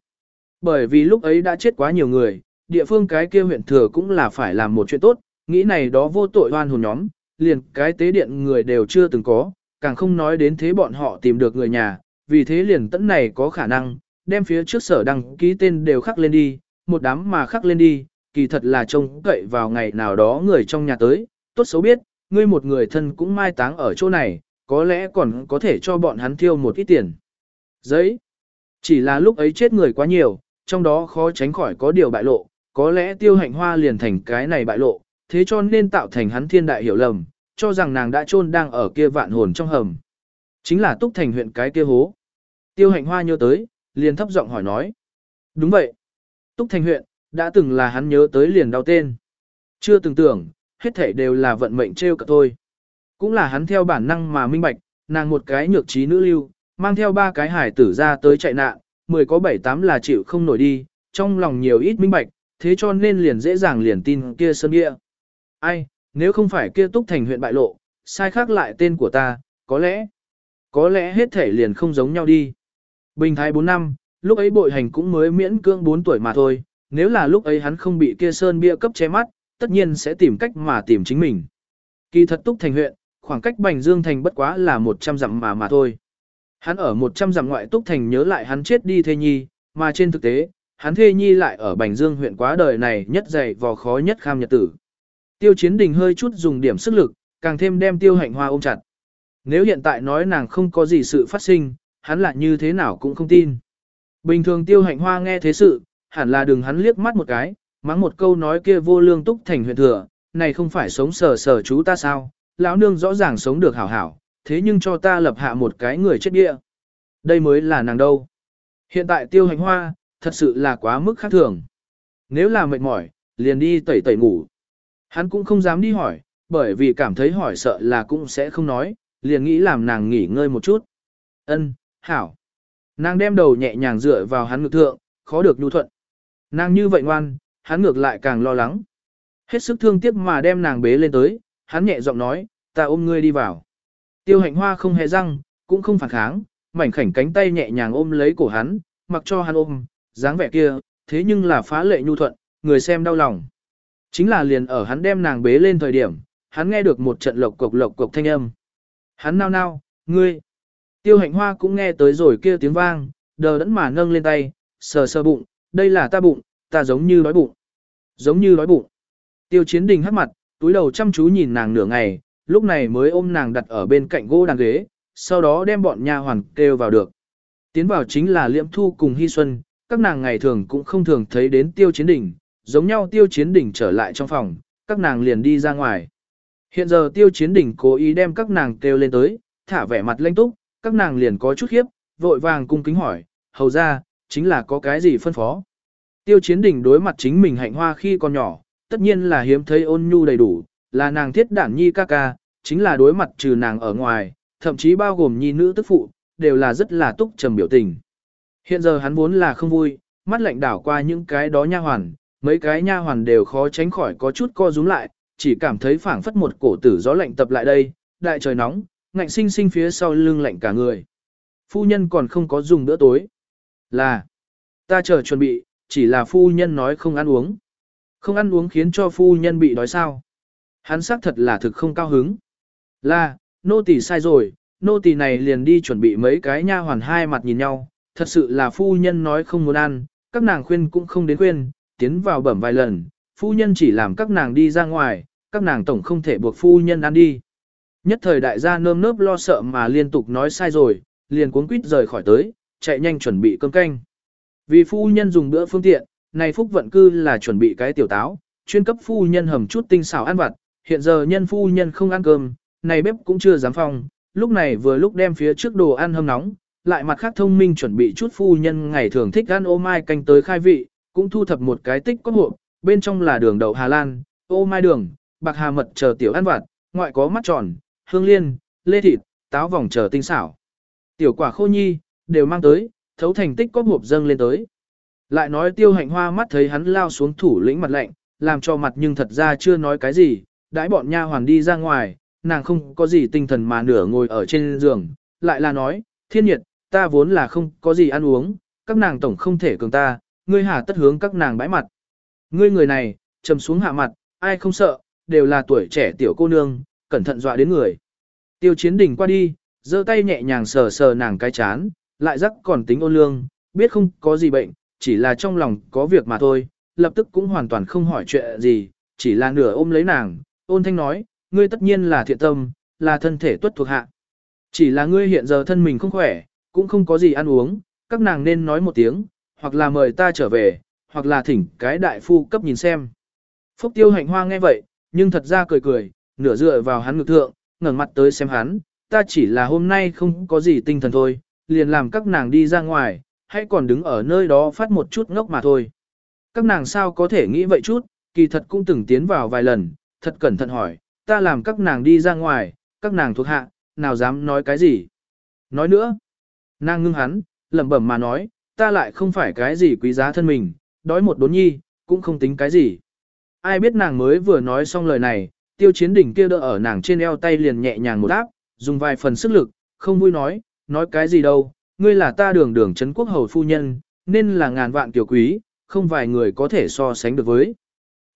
Bởi vì lúc ấy đã chết quá nhiều người, địa phương cái kia huyện thừa cũng là phải làm một chuyện tốt, nghĩ này đó vô tội oan hồn nhóm, liền cái tế điện người đều chưa từng có, càng không nói đến thế bọn họ tìm được người nhà, vì thế liền tẫn này có khả năng, đem phía trước sở đăng ký tên đều khắc lên đi, một đám mà khắc lên đi, kỳ thật là trông cậy vào ngày nào đó người trong nhà tới, tốt xấu biết, ngươi một người thân cũng mai táng ở chỗ này, có lẽ còn có thể cho bọn hắn thiêu một ít tiền. Giấy. Chỉ là lúc ấy chết người quá nhiều, trong đó khó tránh khỏi có điều bại lộ, có lẽ tiêu hạnh hoa liền thành cái này bại lộ, thế cho nên tạo thành hắn thiên đại hiểu lầm, cho rằng nàng đã chôn đang ở kia vạn hồn trong hầm. Chính là túc thành huyện cái kia hố. Tiêu hạnh hoa nhớ tới, liền thấp giọng hỏi nói. Đúng vậy. Túc thành huyện, đã từng là hắn nhớ tới liền đau tên. Chưa từng tưởng, hết thảy đều là vận mệnh trêu cả tôi. Cũng là hắn theo bản năng mà minh bạch, nàng một cái nhược trí nữ lưu, mang theo ba cái hải tử ra tới chạy nạn, mười có bảy tám là chịu không nổi đi, trong lòng nhiều ít minh bạch, thế cho nên liền dễ dàng liền tin kia sơn địa. Ai, nếu không phải kia túc thành huyện bại lộ, sai khác lại tên của ta, có lẽ, có lẽ hết thể liền không giống nhau đi. Bình thái 4 năm, lúc ấy bội hành cũng mới miễn cương 4 tuổi mà thôi, nếu là lúc ấy hắn không bị kia sơn bia cấp che mắt, tất nhiên sẽ tìm cách mà tìm chính mình. Kỳ thật túc thành huyện, khoảng cách Bành Dương thành bất quá là 100 dặm mà mà thôi. Hắn ở 100 dặm ngoại túc thành nhớ lại hắn chết đi thê nhi, mà trên thực tế, hắn thê nhi lại ở Bành Dương huyện quá đời này nhất dày vò khó nhất kham nhật tử. Tiêu chiến đình hơi chút dùng điểm sức lực, càng thêm đem tiêu hạnh hoa ôm chặt. Nếu hiện tại nói nàng không có gì sự phát sinh, hắn lại như thế nào cũng không tin. Bình thường tiêu hạnh hoa nghe thế sự, hẳn là đừng hắn liếc mắt một cái, mắng một câu nói kia vô lương túc thành huyện thừa, này không phải sống sờ sờ chú ta sao, lão nương rõ ràng sống được hảo hảo, thế nhưng cho ta lập hạ một cái người chết địa. Đây mới là nàng đâu. Hiện tại tiêu hành hoa, thật sự là quá mức khác thường. Nếu là mệt mỏi, liền đi tẩy tẩy ngủ. Hắn cũng không dám đi hỏi, bởi vì cảm thấy hỏi sợ là cũng sẽ không nói, liền nghĩ làm nàng nghỉ ngơi một chút. Ân, hảo. Nàng đem đầu nhẹ nhàng dựa vào hắn ngực thượng, khó được nhu thuận. Nàng như vậy ngoan, hắn ngược lại càng lo lắng. Hết sức thương tiếc mà đem nàng bế lên tới, hắn nhẹ giọng nói, ta ôm ngươi đi vào. Tiêu hạnh hoa không hề răng, cũng không phản kháng, mảnh khảnh cánh tay nhẹ nhàng ôm lấy cổ hắn, mặc cho hắn ôm, dáng vẻ kia, thế nhưng là phá lệ nhu thuận, người xem đau lòng. Chính là liền ở hắn đem nàng bế lên thời điểm, hắn nghe được một trận lộc cục lộc cục thanh âm. Hắn nao nao, ngươi, Tiêu hạnh hoa cũng nghe tới rồi kia tiếng vang, đờ đẫn mà nâng lên tay, sờ sờ bụng, đây là ta bụng, ta giống như đói bụng. Giống như đói bụng. Tiêu chiến đình hắt mặt, túi đầu chăm chú nhìn nàng nửa ngày, lúc này mới ôm nàng đặt ở bên cạnh gỗ đàn ghế, sau đó đem bọn nha hoàn kêu vào được. Tiến vào chính là Liễm Thu cùng Hy Xuân, các nàng ngày thường cũng không thường thấy đến tiêu chiến đỉnh, giống nhau tiêu chiến đỉnh trở lại trong phòng, các nàng liền đi ra ngoài. Hiện giờ tiêu chiến đỉnh cố ý đem các nàng kêu lên tới, thả vẻ mặt lanh túc, các nàng liền có chút khiếp, vội vàng cung kính hỏi, hầu ra, chính là có cái gì phân phó. Tiêu chiến đỉnh đối mặt chính mình hạnh hoa khi còn nhỏ, tất nhiên là hiếm thấy ôn nhu đầy đủ, là nàng thiết đản nhi ca ca, chính là đối mặt trừ nàng ở ngoài, thậm chí bao gồm nhi nữ tức phụ, đều là rất là túc trầm biểu tình. Hiện giờ hắn vốn là không vui, mắt lạnh đảo qua những cái đó nha hoàn, mấy cái nha hoàn đều khó tránh khỏi có chút co rúm lại, chỉ cảm thấy phảng phất một cổ tử gió lạnh tập lại đây, đại trời nóng, ngạnh sinh sinh phía sau lưng lạnh cả người. Phu nhân còn không có dùng bữa tối. Là, ta chờ chuẩn bị, chỉ là phu nhân nói không ăn uống. Không ăn uống khiến cho phu nhân bị đói sao. Hắn xác thật là thực không cao hứng. Là, nô tỳ sai rồi, nô tỳ này liền đi chuẩn bị mấy cái nha hoàn hai mặt nhìn nhau, thật sự là phu nhân nói không muốn ăn, các nàng khuyên cũng không đến khuyên, tiến vào bẩm vài lần, phu nhân chỉ làm các nàng đi ra ngoài, các nàng tổng không thể buộc phu nhân ăn đi. Nhất thời đại gia nơm nớp lo sợ mà liên tục nói sai rồi, liền cuốn quýt rời khỏi tới, chạy nhanh chuẩn bị cơm canh. Vì phu nhân dùng bữa phương tiện, này phúc vận cư là chuẩn bị cái tiểu táo, chuyên cấp phu nhân hầm chút tinh xảo ăn vặt, hiện giờ nhân phu nhân không ăn cơm, này bếp cũng chưa dám phong, lúc này vừa lúc đem phía trước đồ ăn hâm nóng, lại mặt khác thông minh chuẩn bị chút phu nhân ngày thường thích ăn ô mai canh tới khai vị, cũng thu thập một cái tích có hộp, bên trong là đường đậu Hà Lan, ô mai đường, bạc hà mật chờ tiểu ăn vặt, ngoại có mắt tròn, hương liên, lê thịt, táo vòng chờ tinh xảo. Tiểu quả khô nhi, đều mang tới, thấu thành tích có hộp dâng lên tới. Lại nói tiêu hạnh hoa mắt thấy hắn lao xuống thủ lĩnh mặt lạnh, làm cho mặt nhưng thật ra chưa nói cái gì, đãi bọn nha hoàn đi ra ngoài, nàng không có gì tinh thần mà nửa ngồi ở trên giường, lại là nói, thiên nhiệt, ta vốn là không có gì ăn uống, các nàng tổng không thể cường ta, ngươi hà tất hướng các nàng bãi mặt. Ngươi người này, trầm xuống hạ mặt, ai không sợ, đều là tuổi trẻ tiểu cô nương, cẩn thận dọa đến người. Tiêu chiến đỉnh qua đi, giơ tay nhẹ nhàng sờ sờ nàng cái chán, lại rắc còn tính ôn lương, biết không có gì bệnh, chỉ là trong lòng có việc mà thôi, lập tức cũng hoàn toàn không hỏi chuyện gì, chỉ là nửa ôm lấy nàng, ôn thanh nói, ngươi tất nhiên là thiện tâm, là thân thể tuất thuộc hạ. Chỉ là ngươi hiện giờ thân mình không khỏe, cũng không có gì ăn uống, các nàng nên nói một tiếng, hoặc là mời ta trở về, hoặc là thỉnh cái đại phu cấp nhìn xem. Phúc tiêu hạnh hoa nghe vậy, nhưng thật ra cười cười, nửa dựa vào hắn ngực thượng, ngẩng mặt tới xem hắn, ta chỉ là hôm nay không có gì tinh thần thôi, liền làm các nàng đi ra ngoài, hãy còn đứng ở nơi đó phát một chút ngốc mà thôi. Các nàng sao có thể nghĩ vậy chút, kỳ thật cũng từng tiến vào vài lần, thật cẩn thận hỏi, ta làm các nàng đi ra ngoài, các nàng thuộc hạ, nào dám nói cái gì. Nói nữa, nàng ngưng hắn, lẩm bẩm mà nói, ta lại không phải cái gì quý giá thân mình, đói một đốn nhi, cũng không tính cái gì. Ai biết nàng mới vừa nói xong lời này, tiêu chiến đỉnh kia đỡ ở nàng trên eo tay liền nhẹ nhàng một áp, dùng vài phần sức lực, không vui nói, nói cái gì đâu, ngươi là ta đường đường chấn quốc hầu phu nhân, nên là ngàn vạn tiểu quý, không vài người có thể so sánh được với.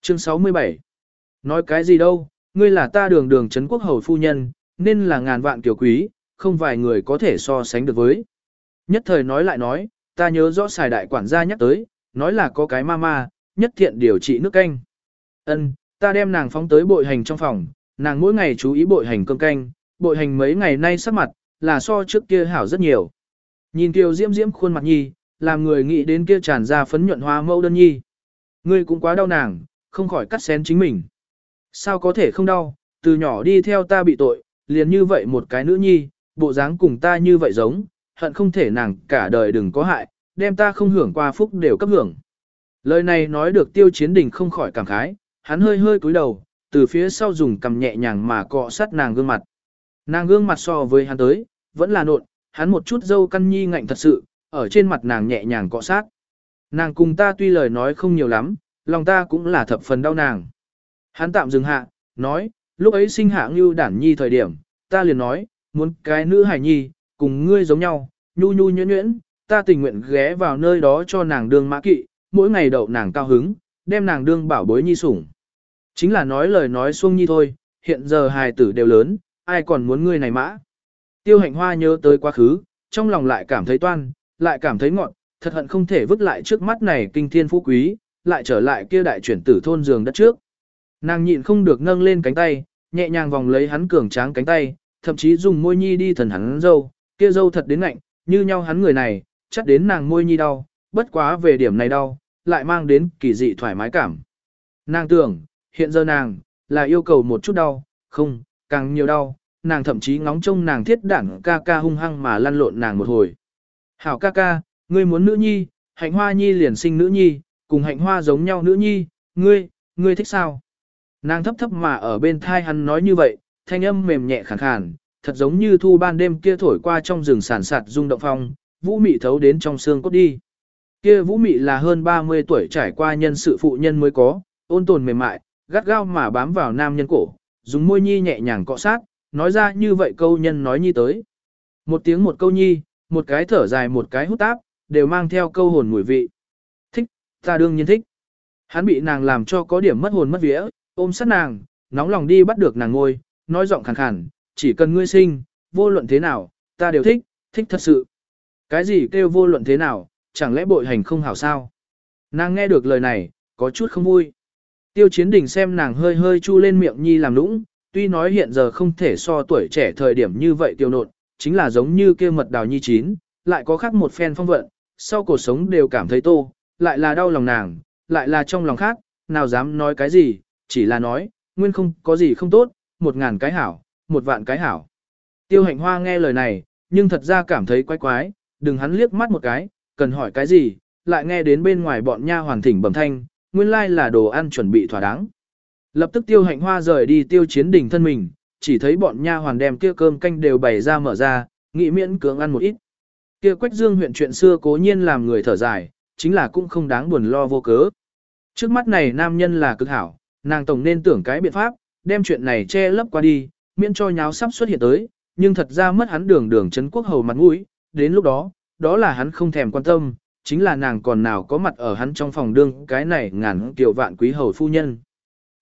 Chương 67 Nói cái gì đâu, ngươi là ta đường đường chấn quốc hầu phu nhân, nên là ngàn vạn tiểu quý, không vài người có thể so sánh được với. Nhất thời nói lại nói, ta nhớ rõ xài đại quản gia nhắc tới, nói là có cái ma ma, nhất thiện điều trị nước canh. Ân, ta đem nàng phóng tới bội hành trong phòng, nàng mỗi ngày chú ý bội hành cơm canh, bội hành mấy ngày nay sắc mặt, là so trước kia hảo rất nhiều. Nhìn kiều diễm diễm khuôn mặt nhi, làm người nghĩ đến kia tràn ra phấn nhuận hoa mẫu đơn nhi. Ngươi cũng quá đau nàng, không khỏi cắt xén chính mình. Sao có thể không đau, từ nhỏ đi theo ta bị tội, liền như vậy một cái nữ nhi, bộ dáng cùng ta như vậy giống, hận không thể nàng cả đời đừng có hại, đem ta không hưởng qua phúc đều cấp hưởng. Lời này nói được tiêu chiến đình không khỏi cảm khái, hắn hơi hơi cúi đầu, từ phía sau dùng cầm nhẹ nhàng mà cọ sát nàng gương mặt. Nàng gương mặt so với hắn tới, vẫn là nộn, hắn một chút dâu căn nhi ngạnh thật sự, ở trên mặt nàng nhẹ nhàng cọ sát. Nàng cùng ta tuy lời nói không nhiều lắm, lòng ta cũng là thập phần đau nàng. Hắn tạm dừng hạ, nói, lúc ấy sinh hạ như đản nhi thời điểm, ta liền nói, muốn cái nữ hải nhi, cùng ngươi giống nhau, nhu nhu nhuyễn nhuyễn, ta tình nguyện ghé vào nơi đó cho nàng đương mã kỵ, mỗi ngày đậu nàng cao hứng, đem nàng đương bảo bối nhi sủng. Chính là nói lời nói xuông nhi thôi, hiện giờ hài tử đều lớn, ai còn muốn ngươi này mã. Tiêu hạnh hoa nhớ tới quá khứ, trong lòng lại cảm thấy toan, lại cảm thấy ngọn, thật hận không thể vứt lại trước mắt này kinh thiên phú quý, lại trở lại kia đại chuyển tử thôn giường đất trước. Nàng nhịn không được nâng lên cánh tay, nhẹ nhàng vòng lấy hắn cường tráng cánh tay, thậm chí dùng môi nhi đi thần hắn dâu, kia dâu thật đến lạnh, như nhau hắn người này, chắc đến nàng môi nhi đau, bất quá về điểm này đau, lại mang đến kỳ dị thoải mái cảm. Nàng tưởng, hiện giờ nàng, là yêu cầu một chút đau, không, càng nhiều đau, nàng thậm chí ngóng trông nàng thiết đảng ca ca hung hăng mà lăn lộn nàng một hồi. Hảo ca ca, ngươi muốn nữ nhi, hạnh hoa nhi liền sinh nữ nhi, cùng hạnh hoa giống nhau nữ nhi, ngươi, ngươi thích sao? Nàng thấp thấp mà ở bên thai hắn nói như vậy, thanh âm mềm nhẹ khàn khàn, thật giống như thu ban đêm kia thổi qua trong rừng sản sạt rung động phong, vũ mị thấu đến trong xương cốt đi. Kia vũ mị là hơn 30 tuổi trải qua nhân sự phụ nhân mới có, ôn tồn mềm mại, gắt gao mà bám vào nam nhân cổ, dùng môi nhi nhẹ nhàng cọ sát, nói ra như vậy câu nhân nói nhi tới. Một tiếng một câu nhi, một cái thở dài một cái hút táp, đều mang theo câu hồn mùi vị. Thích, ta đương nhiên thích. Hắn bị nàng làm cho có điểm mất hồn mất vía, ôm sát nàng, nóng lòng đi bắt được nàng ngôi, nói giọng khàn khàn, chỉ cần ngươi sinh, vô luận thế nào, ta đều thích, thích thật sự. Cái gì kêu vô luận thế nào, chẳng lẽ bội hành không hảo sao? Nàng nghe được lời này, có chút không vui. Tiêu chiến đình xem nàng hơi hơi chu lên miệng nhi làm lũng, tuy nói hiện giờ không thể so tuổi trẻ thời điểm như vậy tiêu nộn, chính là giống như kia mật đào nhi chín, lại có khác một phen phong vận, sau cuộc sống đều cảm thấy tô, lại là đau lòng nàng, lại là trong lòng khác, nào dám nói cái gì, chỉ là nói, nguyên không có gì không tốt, một ngàn cái hảo, một vạn cái hảo. Tiêu hạnh hoa nghe lời này, nhưng thật ra cảm thấy quái quái, đừng hắn liếc mắt một cái, cần hỏi cái gì, lại nghe đến bên ngoài bọn nha hoàn thỉnh bẩm thanh, nguyên lai là đồ ăn chuẩn bị thỏa đáng. Lập tức tiêu hạnh hoa rời đi tiêu chiến đỉnh thân mình, chỉ thấy bọn nha hoàn đem kia cơm canh đều bày ra mở ra, nghị miễn cưỡng ăn một ít. Kia quách dương huyện chuyện xưa cố nhiên làm người thở dài, chính là cũng không đáng buồn lo vô cớ. Trước mắt này nam nhân là cực hảo, nàng tổng nên tưởng cái biện pháp, đem chuyện này che lấp qua đi, miễn cho nháo sắp xuất hiện tới, nhưng thật ra mất hắn đường đường chấn quốc hầu mặt mũi, đến lúc đó, đó là hắn không thèm quan tâm, chính là nàng còn nào có mặt ở hắn trong phòng đương cái này ngàn kiều vạn quý hầu phu nhân.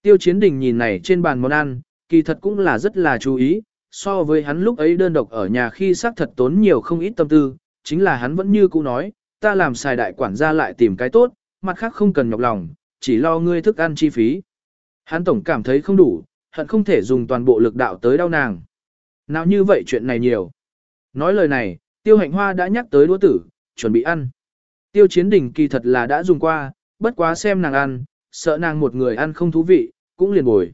Tiêu chiến đình nhìn này trên bàn món ăn, kỳ thật cũng là rất là chú ý, so với hắn lúc ấy đơn độc ở nhà khi xác thật tốn nhiều không ít tâm tư, chính là hắn vẫn như cũ nói, ta làm xài đại quản gia lại tìm cái tốt, mặt khác không cần nhọc lòng, chỉ lo ngươi thức ăn chi phí. Hắn tổng cảm thấy không đủ, hận không thể dùng toàn bộ lực đạo tới đau nàng. Nào như vậy chuyện này nhiều. Nói lời này, tiêu hạnh hoa đã nhắc tới đũa tử, chuẩn bị ăn. Tiêu chiến đỉnh kỳ thật là đã dùng qua, bất quá xem nàng ăn, sợ nàng một người ăn không thú vị, cũng liền bồi.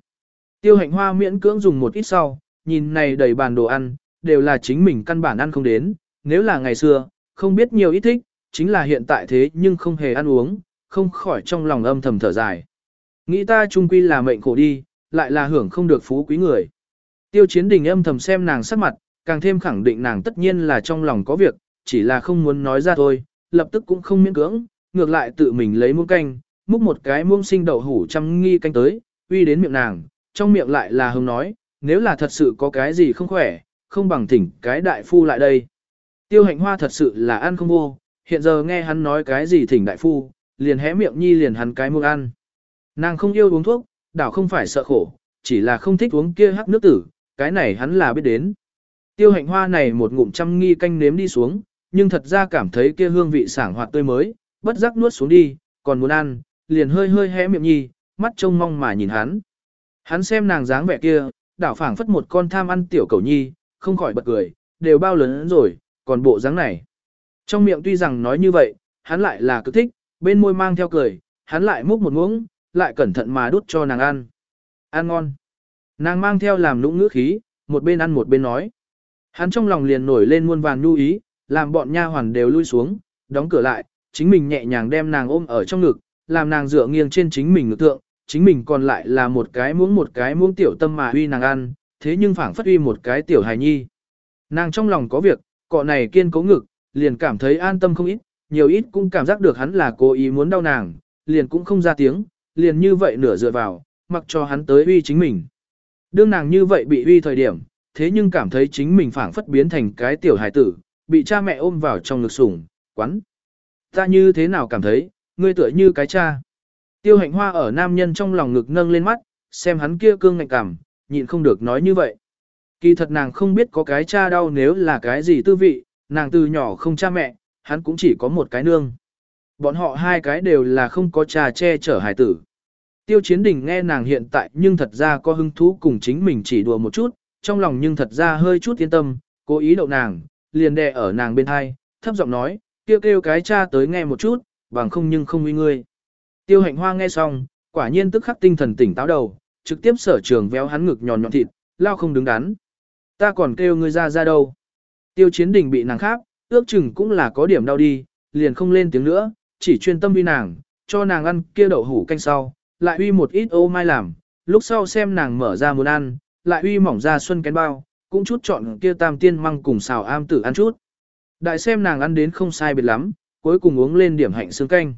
Tiêu hạnh hoa miễn cưỡng dùng một ít sau, nhìn này đầy bàn đồ ăn, đều là chính mình căn bản ăn không đến, nếu là ngày xưa, không biết nhiều ít thích, chính là hiện tại thế nhưng không hề ăn uống, không khỏi trong lòng âm thầm thở dài. Nghĩ ta trung quy là mệnh khổ đi, lại là hưởng không được phú quý người. Tiêu chiến đình âm thầm xem nàng sắc mặt, càng thêm khẳng định nàng tất nhiên là trong lòng có việc, chỉ là không muốn nói ra thôi, lập tức cũng không miễn cưỡng, ngược lại tự mình lấy muỗng canh, múc một cái muỗng sinh đậu hủ trăm nghi canh tới, uy đến miệng nàng, trong miệng lại là hưng nói, nếu là thật sự có cái gì không khỏe, không bằng thỉnh cái đại phu lại đây. Tiêu hạnh hoa thật sự là ăn không vô, hiện giờ nghe hắn nói cái gì thỉnh đại phu, liền hé miệng nhi liền hắn cái muỗng ăn. Nàng không yêu uống thuốc, đảo không phải sợ khổ, chỉ là không thích uống kia hắc nước tử, cái này hắn là biết đến. Tiêu hạnh hoa này một ngụm trăm nghi canh nếm đi xuống, nhưng thật ra cảm thấy kia hương vị sảng hoạt tươi mới, bất giác nuốt xuống đi, còn muốn ăn, liền hơi hơi hé miệng nhi, mắt trông mong mà nhìn hắn. Hắn xem nàng dáng vẻ kia, đảo phảng phất một con tham ăn tiểu cầu nhi, không khỏi bật cười, đều bao lớn rồi, còn bộ dáng này. Trong miệng tuy rằng nói như vậy, hắn lại là cực thích, bên môi mang theo cười, hắn lại múc một muỗng, lại cẩn thận mà đút cho nàng ăn. Ăn ngon. Nàng mang theo làm nũng ngữ khí, một bên ăn một bên nói. Hắn trong lòng liền nổi lên muôn vàng nhu ý, làm bọn nha hoàn đều lui xuống, đóng cửa lại, chính mình nhẹ nhàng đem nàng ôm ở trong ngực, làm nàng dựa nghiêng trên chính mình ngực tượng, chính mình còn lại là một cái muỗng một cái muỗng tiểu tâm mà huy nàng ăn, thế nhưng phảng phất uy một cái tiểu hài nhi. Nàng trong lòng có việc, cọ này kiên cố ngực, liền cảm thấy an tâm không ít, nhiều ít cũng cảm giác được hắn là cố ý muốn đau nàng, liền cũng không ra tiếng, liền như vậy nửa dựa vào, mặc cho hắn tới uy chính mình. Đương nàng như vậy bị uy thời điểm, thế nhưng cảm thấy chính mình phảng phất biến thành cái tiểu hài tử, bị cha mẹ ôm vào trong ngực sủng, quắn. Ta như thế nào cảm thấy, ngươi tựa như cái cha. Tiêu hạnh hoa ở nam nhân trong lòng ngực nâng lên mắt, xem hắn kia cương ngạnh cảm, nhịn không được nói như vậy. Kỳ thật nàng không biết có cái cha đau nếu là cái gì tư vị, nàng từ nhỏ không cha mẹ, hắn cũng chỉ có một cái nương. Bọn họ hai cái đều là không có cha che chở hải tử. Tiêu chiến đình nghe nàng hiện tại nhưng thật ra có hứng thú cùng chính mình chỉ đùa một chút, trong lòng nhưng thật ra hơi chút yên tâm, cố ý đậu nàng, liền đè ở nàng bên hai, thấp giọng nói, kêu kêu cái cha tới nghe một chút, bằng không nhưng không uy ngươi. Tiêu hạnh hoa nghe xong, quả nhiên tức khắc tinh thần tỉnh táo đầu, trực tiếp sở trường véo hắn ngực nhòn nhọn thịt, lao không đứng đắn. Ta còn kêu ngươi ra ra đâu. Tiêu chiến đình bị nàng khác, ước chừng cũng là có điểm đau đi, liền không lên tiếng nữa, chỉ chuyên tâm uy nàng, cho nàng ăn kia đậu hủ canh sau, lại uy một ít ô mai làm, lúc sau xem nàng mở ra muốn ăn, lại uy mỏng ra xuân kén bao, cũng chút chọn kia tam tiên măng cùng xào am tử ăn chút. Đại xem nàng ăn đến không sai biệt lắm, cuối cùng uống lên điểm hạnh xương canh.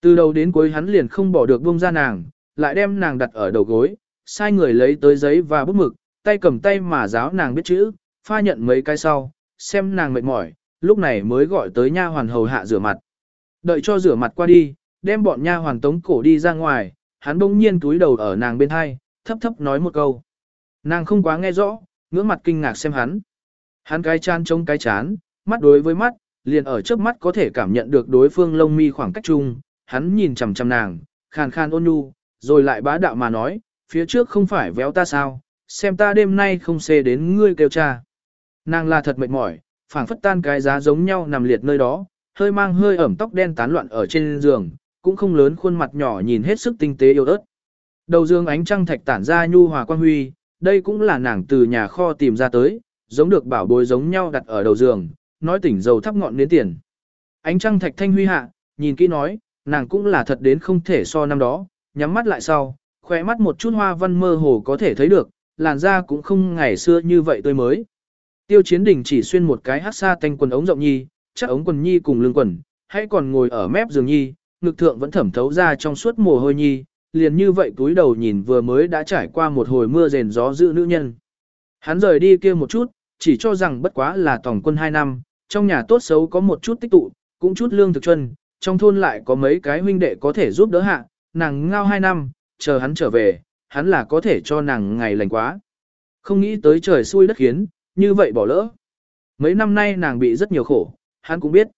Từ đầu đến cuối hắn liền không bỏ được buông ra nàng, lại đem nàng đặt ở đầu gối, sai người lấy tới giấy và bút mực, tay cầm tay mà giáo nàng biết chữ, pha nhận mấy cái sau, xem nàng mệt mỏi, lúc này mới gọi tới nha hoàn hầu hạ rửa mặt. Đợi cho rửa mặt qua đi, đem bọn nha hoàn tống cổ đi ra ngoài, hắn bỗng nhiên túi đầu ở nàng bên hai, thấp thấp nói một câu. Nàng không quá nghe rõ, ngưỡng mặt kinh ngạc xem hắn. Hắn cái chán trông cái chán, mắt đối với mắt, liền ở trước mắt có thể cảm nhận được đối phương lông mi khoảng cách chung, hắn nhìn chằm chằm nàng, khàn khàn ôn nhu, rồi lại bá đạo mà nói, phía trước không phải véo ta sao, xem ta đêm nay không xê đến ngươi kêu cha. Nàng là thật mệt mỏi, phảng phất tan cái giá giống nhau nằm liệt nơi đó, hơi mang hơi ẩm tóc đen tán loạn ở trên giường, cũng không lớn khuôn mặt nhỏ nhìn hết sức tinh tế yêu ớt. Đầu dương ánh trăng thạch tản ra nhu hòa quan huy, đây cũng là nàng từ nhà kho tìm ra tới, giống được bảo bối giống nhau đặt ở đầu giường, nói tỉnh dầu thắp ngọn đến tiền. Ánh trăng thạch thanh huy hạ, nhìn kỹ nói, nàng cũng là thật đến không thể so năm đó, nhắm mắt lại sau, khỏe mắt một chút hoa văn mơ hồ có thể thấy được, làn da cũng không ngày xưa như vậy tươi mới. Tiêu chiến đình chỉ xuyên một cái hát xa tanh quần ống rộng nhi, chắc ống quần nhi cùng lưng quần, hãy còn ngồi ở mép giường nhi, ngực thượng vẫn thẩm thấu ra trong suốt mồ hôi nhi, liền như vậy túi đầu nhìn vừa mới đã trải qua một hồi mưa rền gió dữ nữ nhân. Hắn rời đi kia một chút, chỉ cho rằng bất quá là tổng quân hai năm, trong nhà tốt xấu có một chút tích tụ, cũng chút lương thực chân, trong thôn lại có mấy cái huynh đệ có thể giúp đỡ hạ, nàng ngao hai năm, chờ hắn trở về, hắn là có thể cho nàng ngày lành quá. Không nghĩ tới trời xui đất khiến, như vậy bỏ lỡ. Mấy năm nay nàng bị rất nhiều khổ, hắn cũng biết.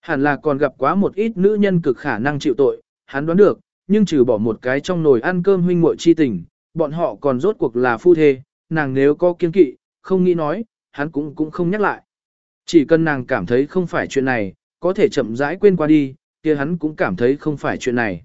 Hẳn là còn gặp quá một ít nữ nhân cực khả năng chịu tội, hắn đoán được, nhưng trừ bỏ một cái trong nồi ăn cơm huynh muội chi tình, bọn họ còn rốt cuộc là phu thê, nàng nếu có kiên kỵ, không nghĩ nói, hắn cũng cũng không nhắc lại. Chỉ cần nàng cảm thấy không phải chuyện này, có thể chậm rãi quên qua đi, kia hắn cũng cảm thấy không phải chuyện này.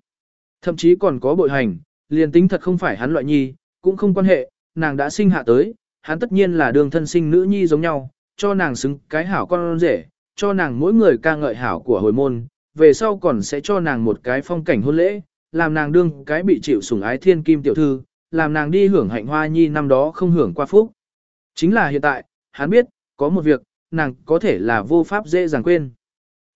Thậm chí còn có bội hành, liền tính thật không phải hắn loại nhi, cũng không quan hệ, nàng đã sinh hạ tới, hắn tất nhiên là đường thân sinh nữ nhi giống nhau, cho nàng xứng cái hảo con rể, cho nàng mỗi người ca ngợi hảo của hồi môn, về sau còn sẽ cho nàng một cái phong cảnh hôn lễ, làm nàng đương cái bị chịu sủng ái thiên kim tiểu thư, làm nàng đi hưởng hạnh hoa nhi năm đó không hưởng qua phúc. Chính là hiện tại, hắn biết, có một việc, nàng có thể là vô pháp dễ dàng quên.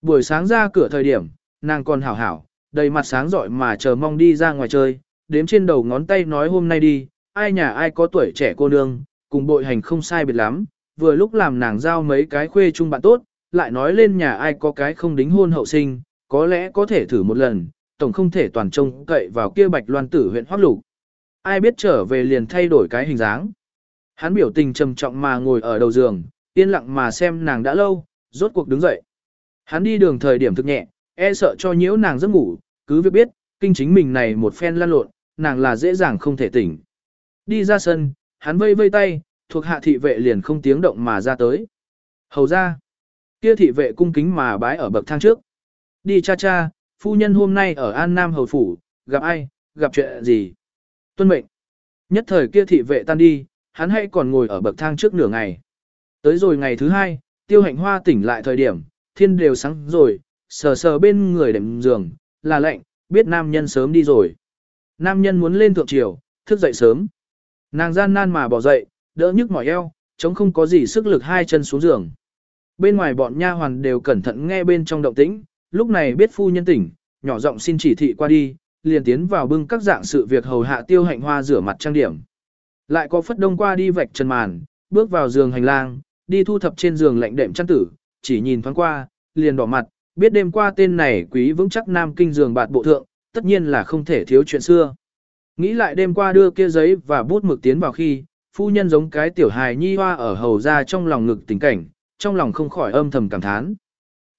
Buổi sáng ra cửa thời điểm, nàng còn hảo hảo, đầy mặt sáng giỏi mà chờ mong đi ra ngoài chơi, đếm trên đầu ngón tay nói hôm nay đi, ai nhà ai có tuổi trẻ cô nương, cùng bội hành không sai biệt lắm, vừa lúc làm nàng giao mấy cái khuê chung bạn tốt, lại nói lên nhà ai có cái không đính hôn hậu sinh, có lẽ có thể thử một lần, tổng không thể toàn trông cậy vào kia bạch loan tử huyện hoác lục. Ai biết trở về liền thay đổi cái hình dáng. Hắn biểu tình trầm trọng mà ngồi ở đầu giường, yên lặng mà xem nàng đã lâu, rốt cuộc đứng dậy. Hắn đi đường thời điểm thực nhẹ, e sợ cho nhiễu nàng giấc ngủ, cứ việc biết, kinh chính mình này một phen lăn lộn, nàng là dễ dàng không thể tỉnh. Đi ra sân, hắn vây vây tay, thuộc hạ thị vệ liền không tiếng động mà ra tới. Hầu ra, kia thị vệ cung kính mà bái ở bậc thang trước. Đi cha cha, phu nhân hôm nay ở An Nam Hầu Phủ, gặp ai, gặp chuyện gì? Tuân mệnh. Nhất thời kia thị vệ tan đi, hắn hay còn ngồi ở bậc thang trước nửa ngày. Tới rồi ngày thứ hai, tiêu hạnh hoa tỉnh lại thời điểm, thiên đều sáng rồi, sờ sờ bên người đệm giường, là lệnh, biết nam nhân sớm đi rồi. Nam nhân muốn lên thượng triều, thức dậy sớm. Nàng gian nan mà bỏ dậy, đỡ nhức mỏi eo, chống không có gì sức lực hai chân xuống giường. Bên ngoài bọn nha hoàn đều cẩn thận nghe bên trong động tĩnh, lúc này biết phu nhân tỉnh, nhỏ giọng xin chỉ thị qua đi, liền tiến vào bưng các dạng sự việc hầu hạ tiêu hạnh hoa rửa mặt trang điểm. Lại có phất đông qua đi vạch trần màn, bước vào giường hành lang, đi thu thập trên giường lạnh đệm chăn tử, chỉ nhìn thoáng qua, liền đỏ mặt, biết đêm qua tên này quý vững chắc nam kinh giường bạt bộ thượng, tất nhiên là không thể thiếu chuyện xưa. Nghĩ lại đêm qua đưa kia giấy và bút mực tiến vào khi, phu nhân giống cái tiểu hài nhi hoa ở hầu ra trong lòng ngực tình cảnh, trong lòng không khỏi âm thầm cảm thán.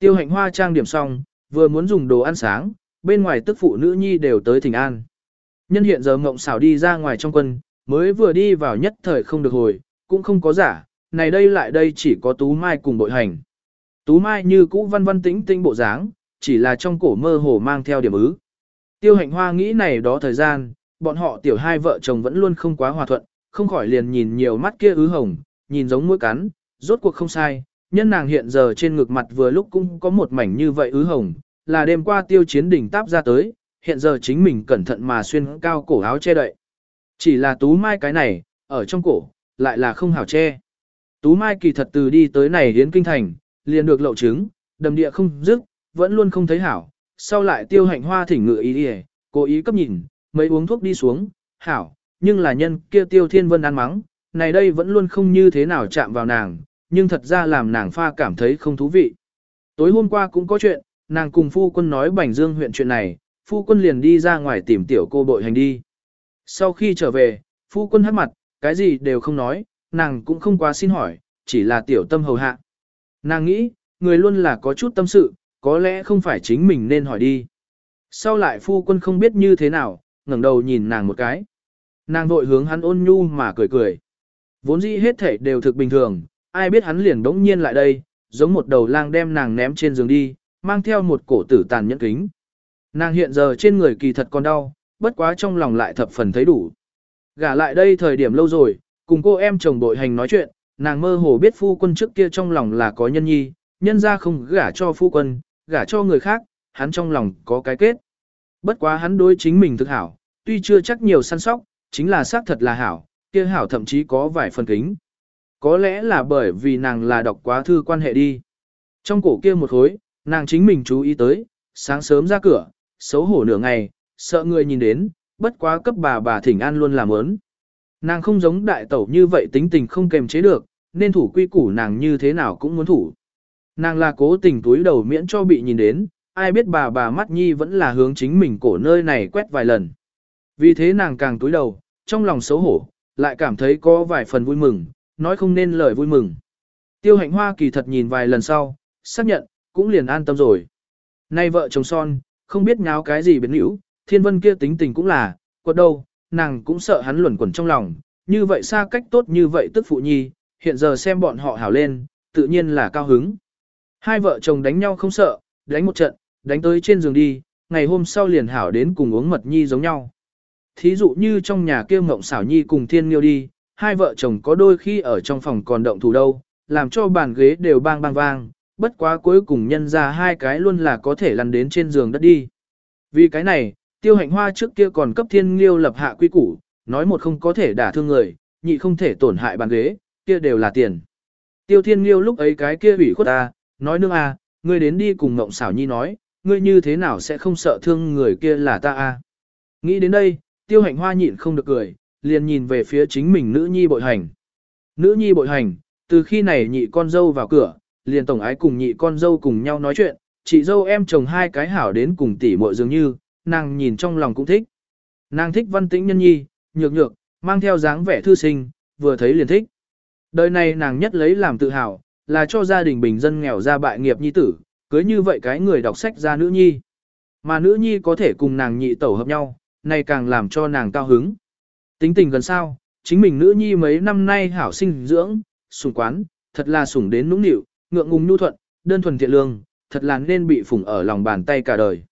Tiêu hạnh hoa trang điểm xong, vừa muốn dùng đồ ăn sáng, bên ngoài tức phụ nữ nhi đều tới thỉnh an. Nhân hiện giờ mộng xảo đi ra ngoài trong quân, mới vừa đi vào nhất thời không được hồi, cũng không có giả, này đây lại đây chỉ có Tú Mai cùng bội hành. Tú Mai như cũ văn văn tĩnh tinh bộ dáng, chỉ là trong cổ mơ hồ mang theo điểm ứ. Tiêu hạnh hoa nghĩ này đó thời gian, bọn họ tiểu hai vợ chồng vẫn luôn không quá hòa thuận, không khỏi liền nhìn nhiều mắt kia ứ hồng, nhìn giống mũi cắn, rốt cuộc không sai, nhân nàng hiện giờ trên ngực mặt vừa lúc cũng có một mảnh như vậy ứ hồng, là đêm qua tiêu chiến đỉnh táp ra tới, hiện giờ chính mình cẩn thận mà xuyên cao cổ áo che đậy. Chỉ là tú mai cái này, ở trong cổ, lại là không hảo che. Tú mai kỳ thật từ đi tới này đến kinh thành, liền được lậu chứng, đầm địa không dứt, vẫn luôn không thấy hảo. Sau lại tiêu hạnh hoa thỉnh ngự ý đi cố ý cấp nhìn, mấy uống thuốc đi xuống, hảo, nhưng là nhân kia tiêu thiên vân ăn mắng, này đây vẫn luôn không như thế nào chạm vào nàng, nhưng thật ra làm nàng pha cảm thấy không thú vị. Tối hôm qua cũng có chuyện, nàng cùng phu quân nói Bành Dương huyện chuyện này, phu quân liền đi ra ngoài tìm tiểu cô bội hành đi. Sau khi trở về, phu quân hát mặt, cái gì đều không nói, nàng cũng không quá xin hỏi, chỉ là tiểu tâm hầu hạ. Nàng nghĩ, người luôn là có chút tâm sự, có lẽ không phải chính mình nên hỏi đi. Sau lại phu quân không biết như thế nào, ngẩng đầu nhìn nàng một cái. Nàng vội hướng hắn ôn nhu mà cười cười. Vốn dĩ hết thể đều thực bình thường, ai biết hắn liền đống nhiên lại đây, giống một đầu lang đem nàng ném trên giường đi, mang theo một cổ tử tàn nhẫn kính. Nàng hiện giờ trên người kỳ thật còn đau, bất quá trong lòng lại thập phần thấy đủ. Gả lại đây thời điểm lâu rồi, cùng cô em chồng bội hành nói chuyện, nàng mơ hồ biết phu quân trước kia trong lòng là có nhân nhi, nhân ra không gả cho phu quân, gả cho người khác, hắn trong lòng có cái kết. Bất quá hắn đối chính mình thực hảo, tuy chưa chắc nhiều săn sóc, chính là xác thật là hảo, kia hảo thậm chí có vài phần kính. Có lẽ là bởi vì nàng là đọc quá thư quan hệ đi. Trong cổ kia một khối, nàng chính mình chú ý tới, sáng sớm ra cửa, xấu hổ nửa ngày, sợ người nhìn đến, bất quá cấp bà bà thỉnh an luôn làm ớn. Nàng không giống đại tẩu như vậy tính tình không kềm chế được, nên thủ quy củ nàng như thế nào cũng muốn thủ. Nàng là cố tình túi đầu miễn cho bị nhìn đến, ai biết bà bà mắt nhi vẫn là hướng chính mình cổ nơi này quét vài lần. Vì thế nàng càng túi đầu, trong lòng xấu hổ, lại cảm thấy có vài phần vui mừng, nói không nên lời vui mừng. Tiêu hạnh hoa kỳ thật nhìn vài lần sau, xác nhận, cũng liền an tâm rồi. Nay vợ chồng son, không biết nháo cái gì biến hữu, thiên vân kia tính tình cũng là, quật đâu, nàng cũng sợ hắn luẩn quẩn trong lòng, như vậy xa cách tốt như vậy tức phụ nhi, hiện giờ xem bọn họ hảo lên, tự nhiên là cao hứng. Hai vợ chồng đánh nhau không sợ, đánh một trận, đánh tới trên giường đi, ngày hôm sau liền hảo đến cùng uống mật nhi giống nhau. Thí dụ như trong nhà kia mộng xảo nhi cùng thiên nghiêu đi, hai vợ chồng có đôi khi ở trong phòng còn động thủ đâu, làm cho bàn ghế đều bang bang vang, bất quá cuối cùng nhân ra hai cái luôn là có thể lăn đến trên giường đất đi. Vì cái này, tiêu hạnh hoa trước kia còn cấp thiên nghiêu lập hạ quy củ, nói một không có thể đả thương người, nhị không thể tổn hại bàn ghế, kia đều là tiền. Tiêu thiên nghiêu lúc ấy cái kia ủy khuất ta, nói nương à, ngươi đến đi cùng ngộng xảo nhi nói, ngươi như thế nào sẽ không sợ thương người kia là ta à. Nghĩ đến đây, tiêu hạnh hoa nhịn không được cười, liền nhìn về phía chính mình nữ nhi bội hành. Nữ nhi bội hành, từ khi này nhị con dâu vào cửa, liền tổng ái cùng nhị con dâu cùng nhau nói chuyện, chị dâu em chồng hai cái hảo đến cùng tỷ muội dường như, nàng nhìn trong lòng cũng thích. Nàng thích văn tĩnh nhân nhi, nhược nhược, mang theo dáng vẻ thư sinh, vừa thấy liền thích. Đời này nàng nhất lấy làm tự hào, là cho gia đình bình dân nghèo ra bại nghiệp nhi tử, cưới như vậy cái người đọc sách ra nữ nhi. Mà nữ nhi có thể cùng nàng nhị tẩu hợp nhau, này càng làm cho nàng cao hứng. Tính tình gần sao, chính mình nữ nhi mấy năm nay hảo sinh dưỡng, sủng quán, thật là sủng đến nũng nịu, ngượng ngùng nhu thuận, đơn thuần thiện lương, thật là nên bị phủng ở lòng bàn tay cả đời.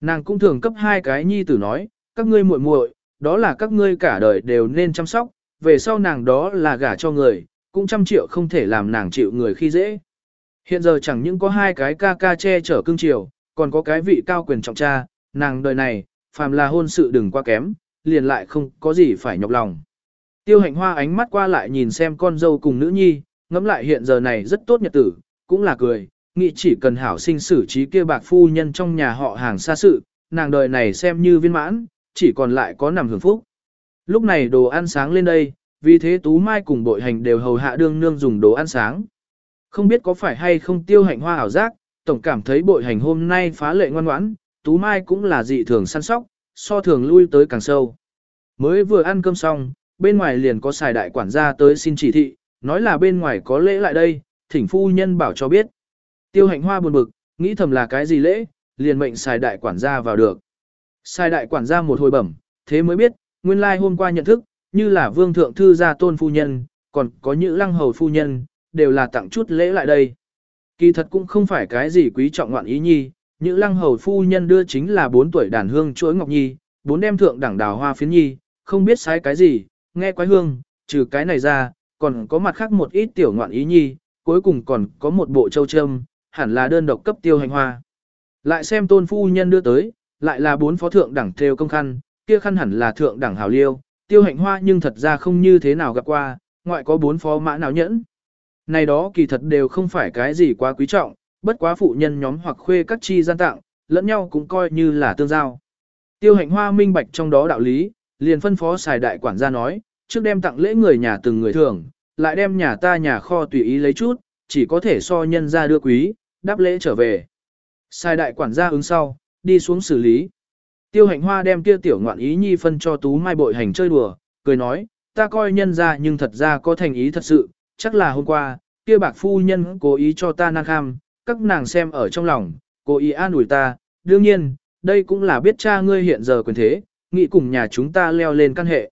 Nàng cũng thường cấp hai cái nhi tử nói, các ngươi muội muội, đó là các ngươi cả đời đều nên chăm sóc, về sau nàng đó là gả cho người, cũng trăm triệu không thể làm nàng chịu người khi dễ. Hiện giờ chẳng những có hai cái ca ca che chở cưng chiều, còn có cái vị cao quyền trọng cha, nàng đời này, phàm là hôn sự đừng qua kém, liền lại không có gì phải nhọc lòng. Tiêu hạnh hoa ánh mắt qua lại nhìn xem con dâu cùng nữ nhi, ngẫm lại hiện giờ này rất tốt nhật tử, cũng là cười, nghĩ chỉ cần hảo sinh xử trí kia bạc phu nhân trong nhà họ hàng xa sự, nàng đời này xem như viên mãn, chỉ còn lại có nằm hưởng phúc. Lúc này đồ ăn sáng lên đây, vì thế Tú Mai cùng bội hành đều hầu hạ đương nương dùng đồ ăn sáng. Không biết có phải hay không tiêu hạnh hoa ảo giác, tổng cảm thấy bội hành hôm nay phá lệ ngoan ngoãn, Tú Mai cũng là dị thường săn sóc, so thường lui tới càng sâu. Mới vừa ăn cơm xong, bên ngoài liền có xài đại quản gia tới xin chỉ thị, nói là bên ngoài có lễ lại đây, thỉnh phu nhân bảo cho biết. Tiêu hạnh hoa buồn bực, nghĩ thầm là cái gì lễ, liền mệnh xài đại quản gia vào được. Xài đại quản gia một hồi bẩm, thế mới biết, nguyên lai hôm qua nhận thức, như là vương thượng thư gia tôn phu nhân, còn có những lăng hầu phu nhân, đều là tặng chút lễ lại đây. Kỳ thật cũng không phải cái gì quý trọng ngoạn ý nhi, những lăng hầu phu nhân đưa chính là 4 tuổi đàn hương chuỗi ngọc nhi, bốn đem thượng đẳng đào hoa phiến nhi, không biết sai cái gì, nghe quái hương, trừ cái này ra, còn có mặt khác một ít tiểu ngoạn ý nhi, cuối cùng còn có một bộ châu châm, hẳn là đơn độc cấp tiêu hành hoa. Lại xem tôn phu nhân đưa tới, lại là bốn phó thượng đẳng theo công khăn, kia khăn hẳn là thượng đẳng hào liêu, tiêu hạnh hoa nhưng thật ra không như thế nào gặp qua, ngoại có bốn phó mã nào nhẫn. Này đó kỳ thật đều không phải cái gì quá quý trọng, bất quá phụ nhân nhóm hoặc khuê các chi gian tặng, lẫn nhau cũng coi như là tương giao. Tiêu hạnh hoa minh bạch trong đó đạo lý, liền phân phó xài đại quản gia nói, trước đem tặng lễ người nhà từng người thường, lại đem nhà ta nhà kho tùy ý lấy chút, chỉ có thể so nhân ra đưa quý, đáp lễ trở về. Xài đại quản gia ứng sau, đi xuống xử lý. Tiêu hạnh hoa đem kia tiểu ngoạn ý nhi phân cho tú mai bội hành chơi đùa, cười nói, ta coi nhân ra nhưng thật ra có thành ý thật sự, chắc là hôm qua, kia bạc phu nhân cố ý cho ta năng kham, các nàng xem ở trong lòng, cô ý an ủi ta, đương nhiên, đây cũng là biết cha ngươi hiện giờ quyền thế, nghĩ cùng nhà chúng ta leo lên căn hệ.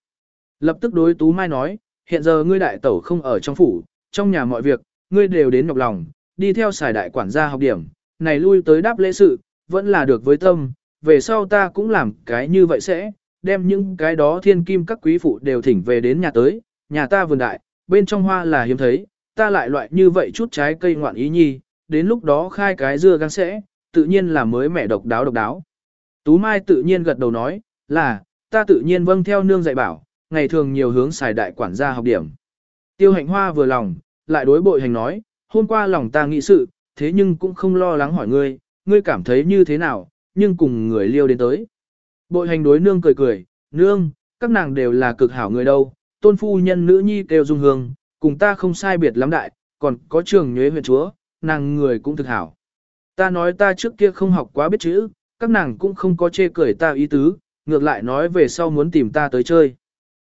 Lập tức đối Tú Mai nói, hiện giờ ngươi đại tẩu không ở trong phủ, trong nhà mọi việc, ngươi đều đến nhọc lòng, đi theo xài đại quản gia học điểm, này lui tới đáp lễ sự, vẫn là được với tâm, về sau ta cũng làm cái như vậy sẽ, đem những cái đó thiên kim các quý phụ đều thỉnh về đến nhà tới, nhà ta vườn đại, bên trong hoa là hiếm thấy, ta lại loại như vậy chút trái cây ngoạn ý nhi, đến lúc đó khai cái dưa gang sẽ, tự nhiên là mới mẻ độc đáo độc đáo. Tú Mai tự nhiên gật đầu nói, là, ta tự nhiên vâng theo nương dạy bảo, ngày thường nhiều hướng xài đại quản gia học điểm. Tiêu hạnh hoa vừa lòng, lại đối bội hành nói, hôm qua lòng ta nghĩ sự, thế nhưng cũng không lo lắng hỏi ngươi, ngươi cảm thấy như thế nào, nhưng cùng người liêu đến tới. Bội hành đối nương cười cười, nương, các nàng đều là cực hảo người đâu, tôn phu nhân nữ nhi kêu dung hương, cùng ta không sai biệt lắm đại, còn có trường nhuế huyện chúa, nàng người cũng thực hảo. Ta nói ta trước kia không học quá biết chữ, các nàng cũng không có chê cười ta ý tứ, ngược lại nói về sau muốn tìm ta tới chơi.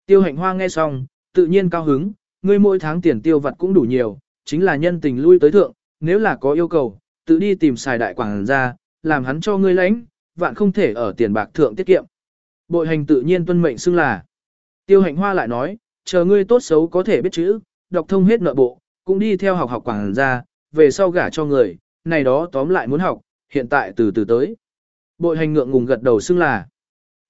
Tiêu hạnh hoa nghe xong, tự nhiên cao hứng, ngươi mỗi tháng tiền tiêu vặt cũng đủ nhiều, chính là nhân tình lui tới thượng, nếu là có yêu cầu, tự đi tìm xài đại quảng ra, làm hắn cho ngươi lãnh, vạn không thể ở tiền bạc thượng tiết kiệm. Bội hành tự nhiên tuân mệnh xưng là. Tiêu hạnh hoa lại nói, chờ ngươi tốt xấu có thể biết chữ, đọc thông hết nội bộ, cũng đi theo học học quảng ra, về sau gả cho người, này đó tóm lại muốn học, hiện tại từ từ tới. Bội hành ngượng ngùng gật đầu xưng là.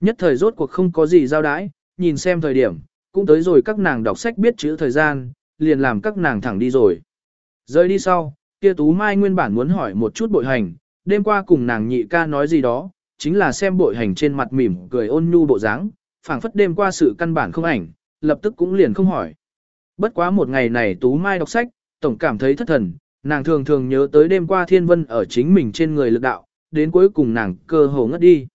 Nhất thời rốt cuộc không có gì giao đãi, nhìn xem thời điểm, cũng tới rồi các nàng đọc sách biết chữ thời gian, liền làm các nàng thẳng đi rồi. Rơi đi sau, kia Tú Mai nguyên bản muốn hỏi một chút bội hành, đêm qua cùng nàng nhị ca nói gì đó, chính là xem bội hành trên mặt mỉm cười ôn nhu bộ dáng, phảng phất đêm qua sự căn bản không ảnh, lập tức cũng liền không hỏi. Bất quá một ngày này Tú Mai đọc sách, tổng cảm thấy thất thần, nàng thường thường nhớ tới đêm qua thiên vân ở chính mình trên người lực đạo, đến cuối cùng nàng cơ hồ ngất đi.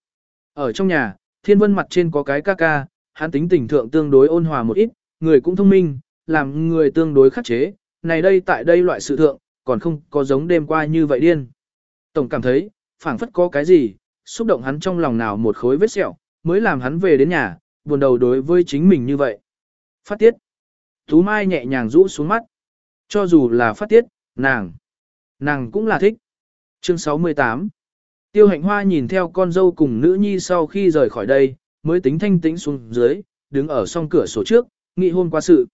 Ở trong nhà, thiên vân mặt trên có cái ca ca, hắn tính tình thượng tương đối ôn hòa một ít, người cũng thông minh, làm người tương đối khắc chế, này đây tại đây loại sự thượng, còn không có giống đêm qua như vậy điên. Tổng cảm thấy, phảng phất có cái gì, xúc động hắn trong lòng nào một khối vết sẹo, mới làm hắn về đến nhà, buồn đầu đối với chính mình như vậy. Phát tiết. Tú Mai nhẹ nhàng rũ xuống mắt. Cho dù là phát tiết, nàng, nàng cũng là thích. Chương 68 Tiêu hạnh hoa nhìn theo con dâu cùng nữ nhi sau khi rời khỏi đây, mới tính thanh tĩnh xuống dưới, đứng ở song cửa sổ trước, nghị hôn qua sự.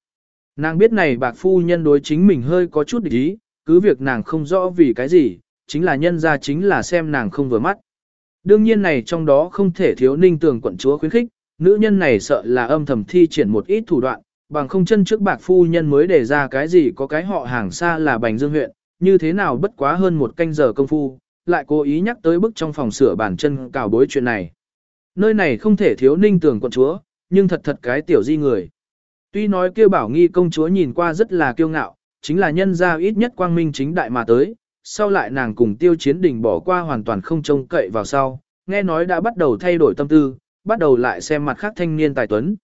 Nàng biết này bạc phu nhân đối chính mình hơi có chút địch ý, cứ việc nàng không rõ vì cái gì, chính là nhân ra chính là xem nàng không vừa mắt. Đương nhiên này trong đó không thể thiếu ninh tường quận chúa khuyến khích, nữ nhân này sợ là âm thầm thi triển một ít thủ đoạn, bằng không chân trước bạc phu nhân mới đề ra cái gì có cái họ hàng xa là Bành Dương huyện, như thế nào bất quá hơn một canh giờ công phu, lại cố ý nhắc tới bức trong phòng sửa bàn chân cào bối chuyện này. Nơi này không thể thiếu ninh tường quận chúa, nhưng thật thật cái tiểu di người. Tuy nói kêu bảo nghi công chúa nhìn qua rất là kiêu ngạo, chính là nhân ra ít nhất quang minh chính đại mà tới, sau lại nàng cùng tiêu chiến đình bỏ qua hoàn toàn không trông cậy vào sau, nghe nói đã bắt đầu thay đổi tâm tư, bắt đầu lại xem mặt khác thanh niên tài tuấn.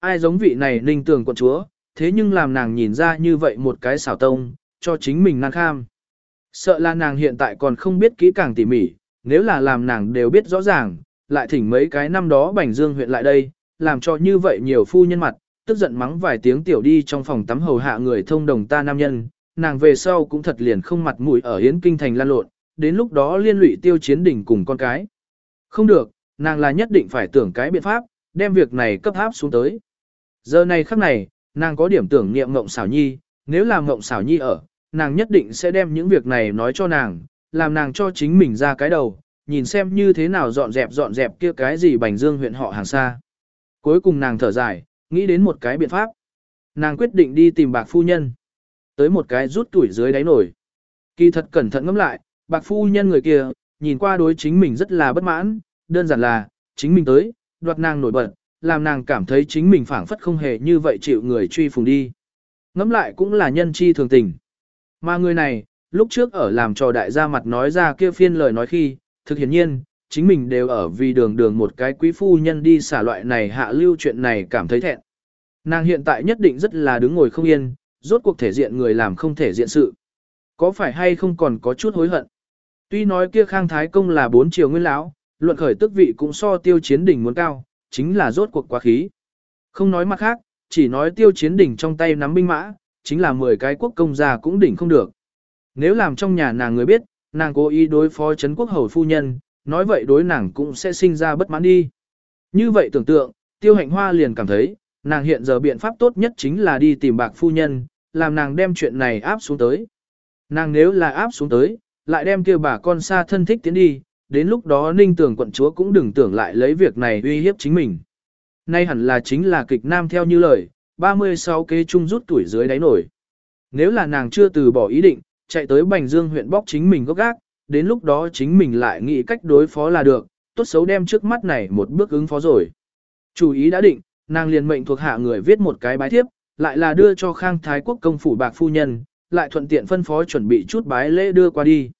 Ai giống vị này ninh tường quận chúa, thế nhưng làm nàng nhìn ra như vậy một cái xảo tông, cho chính mình năng kham. Sợ là nàng hiện tại còn không biết kỹ càng tỉ mỉ, nếu là làm nàng đều biết rõ ràng, lại thỉnh mấy cái năm đó Bành Dương huyện lại đây, làm cho như vậy nhiều phu nhân mặt, tức giận mắng vài tiếng tiểu đi trong phòng tắm hầu hạ người thông đồng ta nam nhân, nàng về sau cũng thật liền không mặt mũi ở Yến Kinh Thành lan lộn, đến lúc đó liên lụy tiêu chiến đỉnh cùng con cái. Không được, nàng là nhất định phải tưởng cái biện pháp, đem việc này cấp áp xuống tới. Giờ này khắc này, nàng có điểm tưởng niệm Ngộng Xảo Nhi, nếu là Ngộng Xảo Nhi ở, nàng nhất định sẽ đem những việc này nói cho nàng, làm nàng cho chính mình ra cái đầu, nhìn xem như thế nào dọn dẹp dọn dẹp kia cái gì Bành Dương huyện họ hàng xa. Cuối cùng nàng thở dài, nghĩ đến một cái biện pháp. Nàng quyết định đi tìm bạc phu nhân. Tới một cái rút tuổi dưới đáy nổi. Kỳ thật cẩn thận ngẫm lại, bạc phu nhân người kia, nhìn qua đối chính mình rất là bất mãn, đơn giản là, chính mình tới, đoạt nàng nổi bật, làm nàng cảm thấy chính mình phảng phất không hề như vậy chịu người truy phùng đi. Ngẫm lại cũng là nhân chi thường tình. Mà người này, lúc trước ở làm trò đại gia mặt nói ra kia phiên lời nói khi, thực hiện nhiên, chính mình đều ở vì đường đường một cái quý phu nhân đi xả loại này hạ lưu chuyện này cảm thấy thẹn. Nàng hiện tại nhất định rất là đứng ngồi không yên, rốt cuộc thể diện người làm không thể diện sự. Có phải hay không còn có chút hối hận? Tuy nói kia khang thái công là bốn triều nguyên lão, luận khởi tức vị cũng so tiêu chiến đỉnh muốn cao, chính là rốt cuộc quá khí. Không nói mặt khác, chỉ nói tiêu chiến đỉnh trong tay nắm binh mã, chính là 10 cái quốc công gia cũng đỉnh không được. Nếu làm trong nhà nàng người biết, nàng cố ý đối phó chấn quốc hầu phu nhân, nói vậy đối nàng cũng sẽ sinh ra bất mãn đi. Như vậy tưởng tượng, tiêu hạnh hoa liền cảm thấy, nàng hiện giờ biện pháp tốt nhất chính là đi tìm bạc phu nhân, làm nàng đem chuyện này áp xuống tới. Nàng nếu là áp xuống tới, lại đem kia bà con xa thân thích tiến đi, đến lúc đó ninh tưởng quận chúa cũng đừng tưởng lại lấy việc này uy hiếp chính mình. Nay hẳn là chính là kịch nam theo như lời, 36 kế chung rút tuổi dưới đáy nổi. Nếu là nàng chưa từ bỏ ý định, chạy tới Bành Dương huyện bóc chính mình gốc gác, đến lúc đó chính mình lại nghĩ cách đối phó là được, tốt xấu đem trước mắt này một bước ứng phó rồi. Chủ ý đã định, nàng liền mệnh thuộc hạ người viết một cái bái thiếp, lại là đưa cho Khang Thái Quốc công phủ bạc phu nhân, lại thuận tiện phân phó chuẩn bị chút bái lễ đưa qua đi.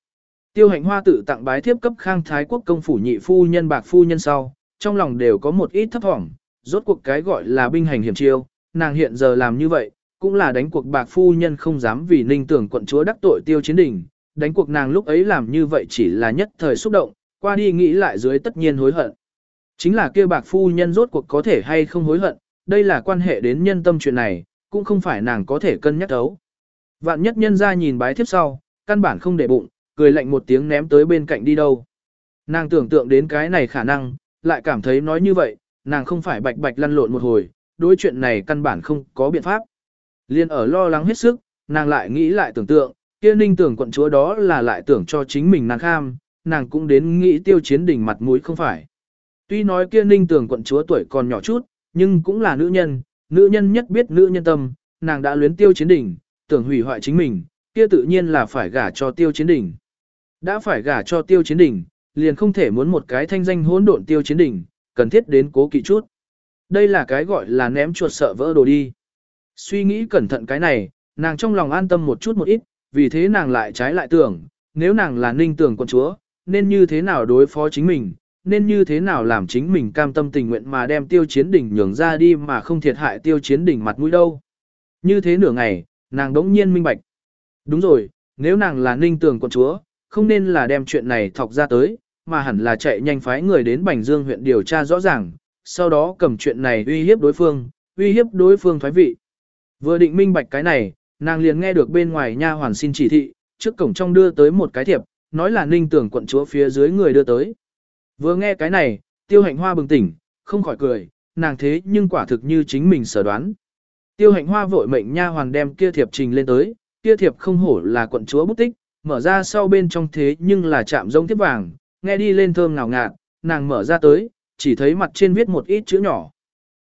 Tiêu hạnh hoa tự tặng bái thiếp cấp Khang Thái Quốc công phủ nhị phu nhân bạc phu nhân sau, trong lòng đều có một ít thấp thỏm, rốt cuộc cái gọi là binh hành hiểm chiêu, nàng hiện giờ làm như vậy, cũng là đánh cuộc bạc phu nhân không dám vì ninh tưởng quận chúa đắc tội tiêu chiến đỉnh, đánh cuộc nàng lúc ấy làm như vậy chỉ là nhất thời xúc động, qua đi nghĩ lại dưới tất nhiên hối hận. Chính là kia bạc phu nhân rốt cuộc có thể hay không hối hận, đây là quan hệ đến nhân tâm chuyện này, cũng không phải nàng có thể cân nhắc đấu. Vạn nhất nhân ra nhìn bái thiếp sau, căn bản không để bụng, cười lạnh một tiếng ném tới bên cạnh đi đâu. Nàng tưởng tượng đến cái này khả năng, lại cảm thấy nói như vậy, nàng không phải bạch bạch lăn lộn một hồi, đối chuyện này căn bản không có biện pháp. Liên ở lo lắng hết sức, nàng lại nghĩ lại tưởng tượng, kia ninh tưởng quận chúa đó là lại tưởng cho chính mình nàng kham, nàng cũng đến nghĩ tiêu chiến đỉnh mặt mũi không phải. Tuy nói kia ninh tưởng quận chúa tuổi còn nhỏ chút, nhưng cũng là nữ nhân, nữ nhân nhất biết nữ nhân tâm, nàng đã luyến tiêu chiến đỉnh, tưởng hủy hoại chính mình, kia tự nhiên là phải gả cho tiêu chiến đỉnh. Đã phải gả cho tiêu chiến đỉnh, liền không thể muốn một cái thanh danh hỗn độn tiêu chiến đỉnh, cần thiết đến cố kỵ chút. Đây là cái gọi là ném chuột sợ vỡ đồ đi. Suy nghĩ cẩn thận cái này, nàng trong lòng an tâm một chút một ít, vì thế nàng lại trái lại tưởng, nếu nàng là ninh tưởng quân chúa, nên như thế nào đối phó chính mình, nên như thế nào làm chính mình cam tâm tình nguyện mà đem tiêu chiến đỉnh nhường ra đi mà không thiệt hại tiêu chiến đỉnh mặt mũi đâu. Như thế nửa ngày, nàng đống nhiên minh bạch. Đúng rồi, nếu nàng là ninh Tưởng quân chúa, không nên là đem chuyện này thọc ra tới, mà hẳn là chạy nhanh phái người đến Bành Dương huyện điều tra rõ ràng, sau đó cầm chuyện này uy hiếp đối phương, uy hiếp đối phương thoái vị. Vừa định minh bạch cái này, nàng liền nghe được bên ngoài nha hoàn xin chỉ thị, trước cổng trong đưa tới một cái thiệp, nói là ninh tưởng quận chúa phía dưới người đưa tới. Vừa nghe cái này, tiêu hạnh hoa bừng tỉnh, không khỏi cười, nàng thế nhưng quả thực như chính mình sở đoán. Tiêu hạnh hoa vội mệnh nha hoàn đem kia thiệp trình lên tới, kia thiệp không hổ là quận chúa bút tích, mở ra sau bên trong thế nhưng là chạm rông thiếp vàng, nghe đi lên thơm ngào ngạt, nàng mở ra tới, chỉ thấy mặt trên viết một ít chữ nhỏ.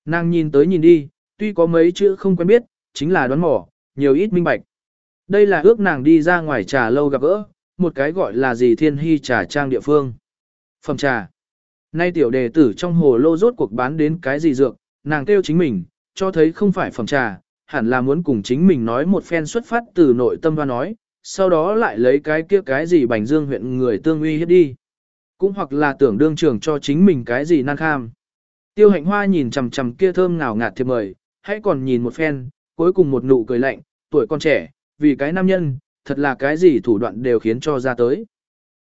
Nàng nhìn tới nhìn đi, tuy có mấy chữ không quen biết, chính là đoán mò, nhiều ít minh bạch. Đây là ước nàng đi ra ngoài trà lâu gặp gỡ, một cái gọi là gì thiên hy trà trang địa phương. Phẩm trà. Nay tiểu đề tử trong hồ lô rốt cuộc bán đến cái gì dược, nàng kêu chính mình, cho thấy không phải phẩm trà, hẳn là muốn cùng chính mình nói một phen xuất phát từ nội tâm và nói, sau đó lại lấy cái kia cái gì bành dương huyện người tương uy hiếp đi. Cũng hoặc là tưởng đương trưởng cho chính mình cái gì nan kham. Tiêu hạnh hoa nhìn chằm chằm kia thơm ngào ngạt thiệp mời, hãy còn nhìn một phen, cuối cùng một nụ cười lạnh, tuổi con trẻ, vì cái nam nhân, thật là cái gì thủ đoạn đều khiến cho ra tới.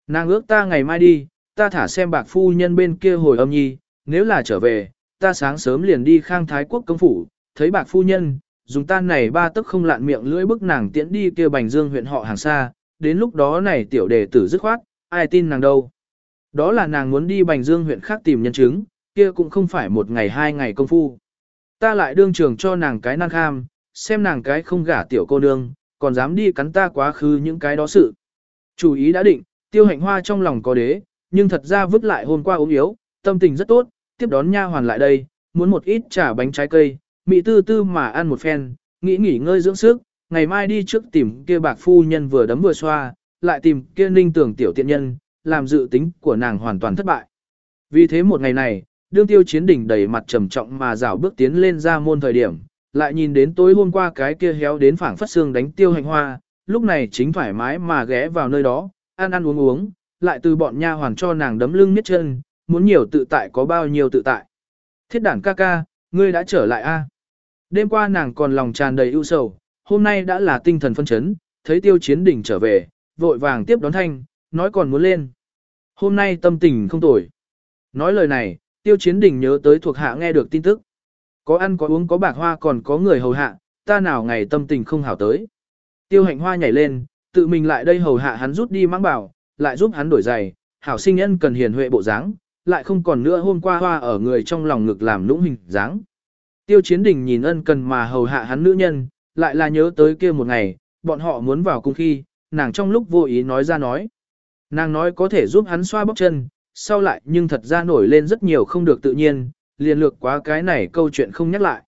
Nàng ước ta ngày mai đi, ta thả xem bạc phu nhân bên kia hồi âm nhi, nếu là trở về, ta sáng sớm liền đi khang thái quốc công phủ, thấy bạc phu nhân, dùng tan này ba tức không lạn miệng lưỡi bức nàng tiễn đi kia Bành Dương huyện họ hàng xa, đến lúc đó này tiểu đề tử dứt khoát, ai tin nàng đâu. Đó là nàng muốn đi Bành Dương huyện khác tìm nhân chứng, kia cũng không phải một ngày hai ngày công phu. Ta lại đương trường cho nàng cái năng kham, xem nàng cái không gả tiểu cô nương, còn dám đi cắn ta quá khứ những cái đó sự. Chủ ý đã định, tiêu hạnh hoa trong lòng có đế, nhưng thật ra vứt lại hôm qua ốm yếu, tâm tình rất tốt, tiếp đón nha hoàn lại đây, muốn một ít trà bánh trái cây, mị tư tư mà ăn một phen, nghĩ nghỉ ngơi dưỡng sức, ngày mai đi trước tìm kia bạc phu nhân vừa đấm vừa xoa, lại tìm kia ninh tưởng tiểu tiện nhân, làm dự tính của nàng hoàn toàn thất bại. Vì thế một ngày này, đương tiêu chiến đỉnh đầy mặt trầm trọng mà rảo bước tiến lên ra môn thời điểm, lại nhìn đến tối hôm qua cái kia héo đến phảng phất xương đánh tiêu hành hoa, lúc này chính thoải mái mà ghé vào nơi đó, ăn ăn uống uống, lại từ bọn nha hoàn cho nàng đấm lưng miết chân, muốn nhiều tự tại có bao nhiêu tự tại. Thiết đảng ca ca, ngươi đã trở lại a? Đêm qua nàng còn lòng tràn đầy ưu sầu, hôm nay đã là tinh thần phân chấn, thấy tiêu chiến đỉnh trở về, vội vàng tiếp đón thanh, nói còn muốn lên. Hôm nay tâm tình không tồi. Nói lời này, tiêu chiến đỉnh nhớ tới thuộc hạ nghe được tin tức. Có ăn có uống có bạc hoa còn có người hầu hạ, ta nào ngày tâm tình không hảo tới. Tiêu hạnh hoa nhảy lên, tự mình lại đây hầu hạ hắn rút đi mang bảo, lại giúp hắn đổi giày, hảo sinh nhân cần hiền huệ bộ dáng, lại không còn nữa hôm qua hoa ở người trong lòng ngực làm lũng hình dáng. Tiêu chiến đình nhìn ân cần mà hầu hạ hắn nữ nhân, lại là nhớ tới kia một ngày, bọn họ muốn vào cung khi, nàng trong lúc vô ý nói ra nói. Nàng nói có thể giúp hắn xoa bóc chân, sau lại nhưng thật ra nổi lên rất nhiều không được tự nhiên, liền lược quá cái này câu chuyện không nhắc lại.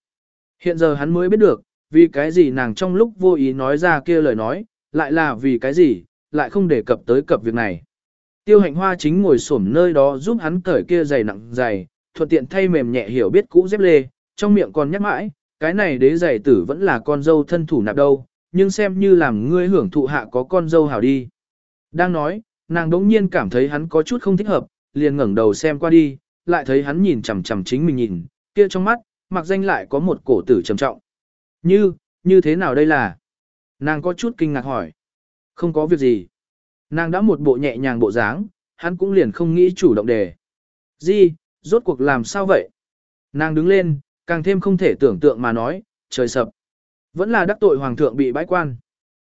Hiện giờ hắn mới biết được, vì cái gì nàng trong lúc vô ý nói ra kia lời nói, lại là vì cái gì, lại không đề cập tới cập việc này. Tiêu hạnh hoa chính ngồi xổm nơi đó giúp hắn cởi kia giày nặng giày, thuận tiện thay mềm nhẹ hiểu biết cũ dép lê, trong miệng còn nhắc mãi, cái này đế giày tử vẫn là con dâu thân thủ nạp đâu, nhưng xem như làm ngươi hưởng thụ hạ có con dâu hảo đi. Đang nói, nàng đống nhiên cảm thấy hắn có chút không thích hợp, liền ngẩng đầu xem qua đi, lại thấy hắn nhìn chằm chằm chính mình nhìn, kia trong mắt, mặc danh lại có một cổ tử trầm trọng. Như, như thế nào đây là? Nàng có chút kinh ngạc hỏi. Không có việc gì. Nàng đã một bộ nhẹ nhàng bộ dáng, hắn cũng liền không nghĩ chủ động đề. Di, rốt cuộc làm sao vậy? Nàng đứng lên, càng thêm không thể tưởng tượng mà nói, trời sập. Vẫn là đắc tội hoàng thượng bị bãi quan.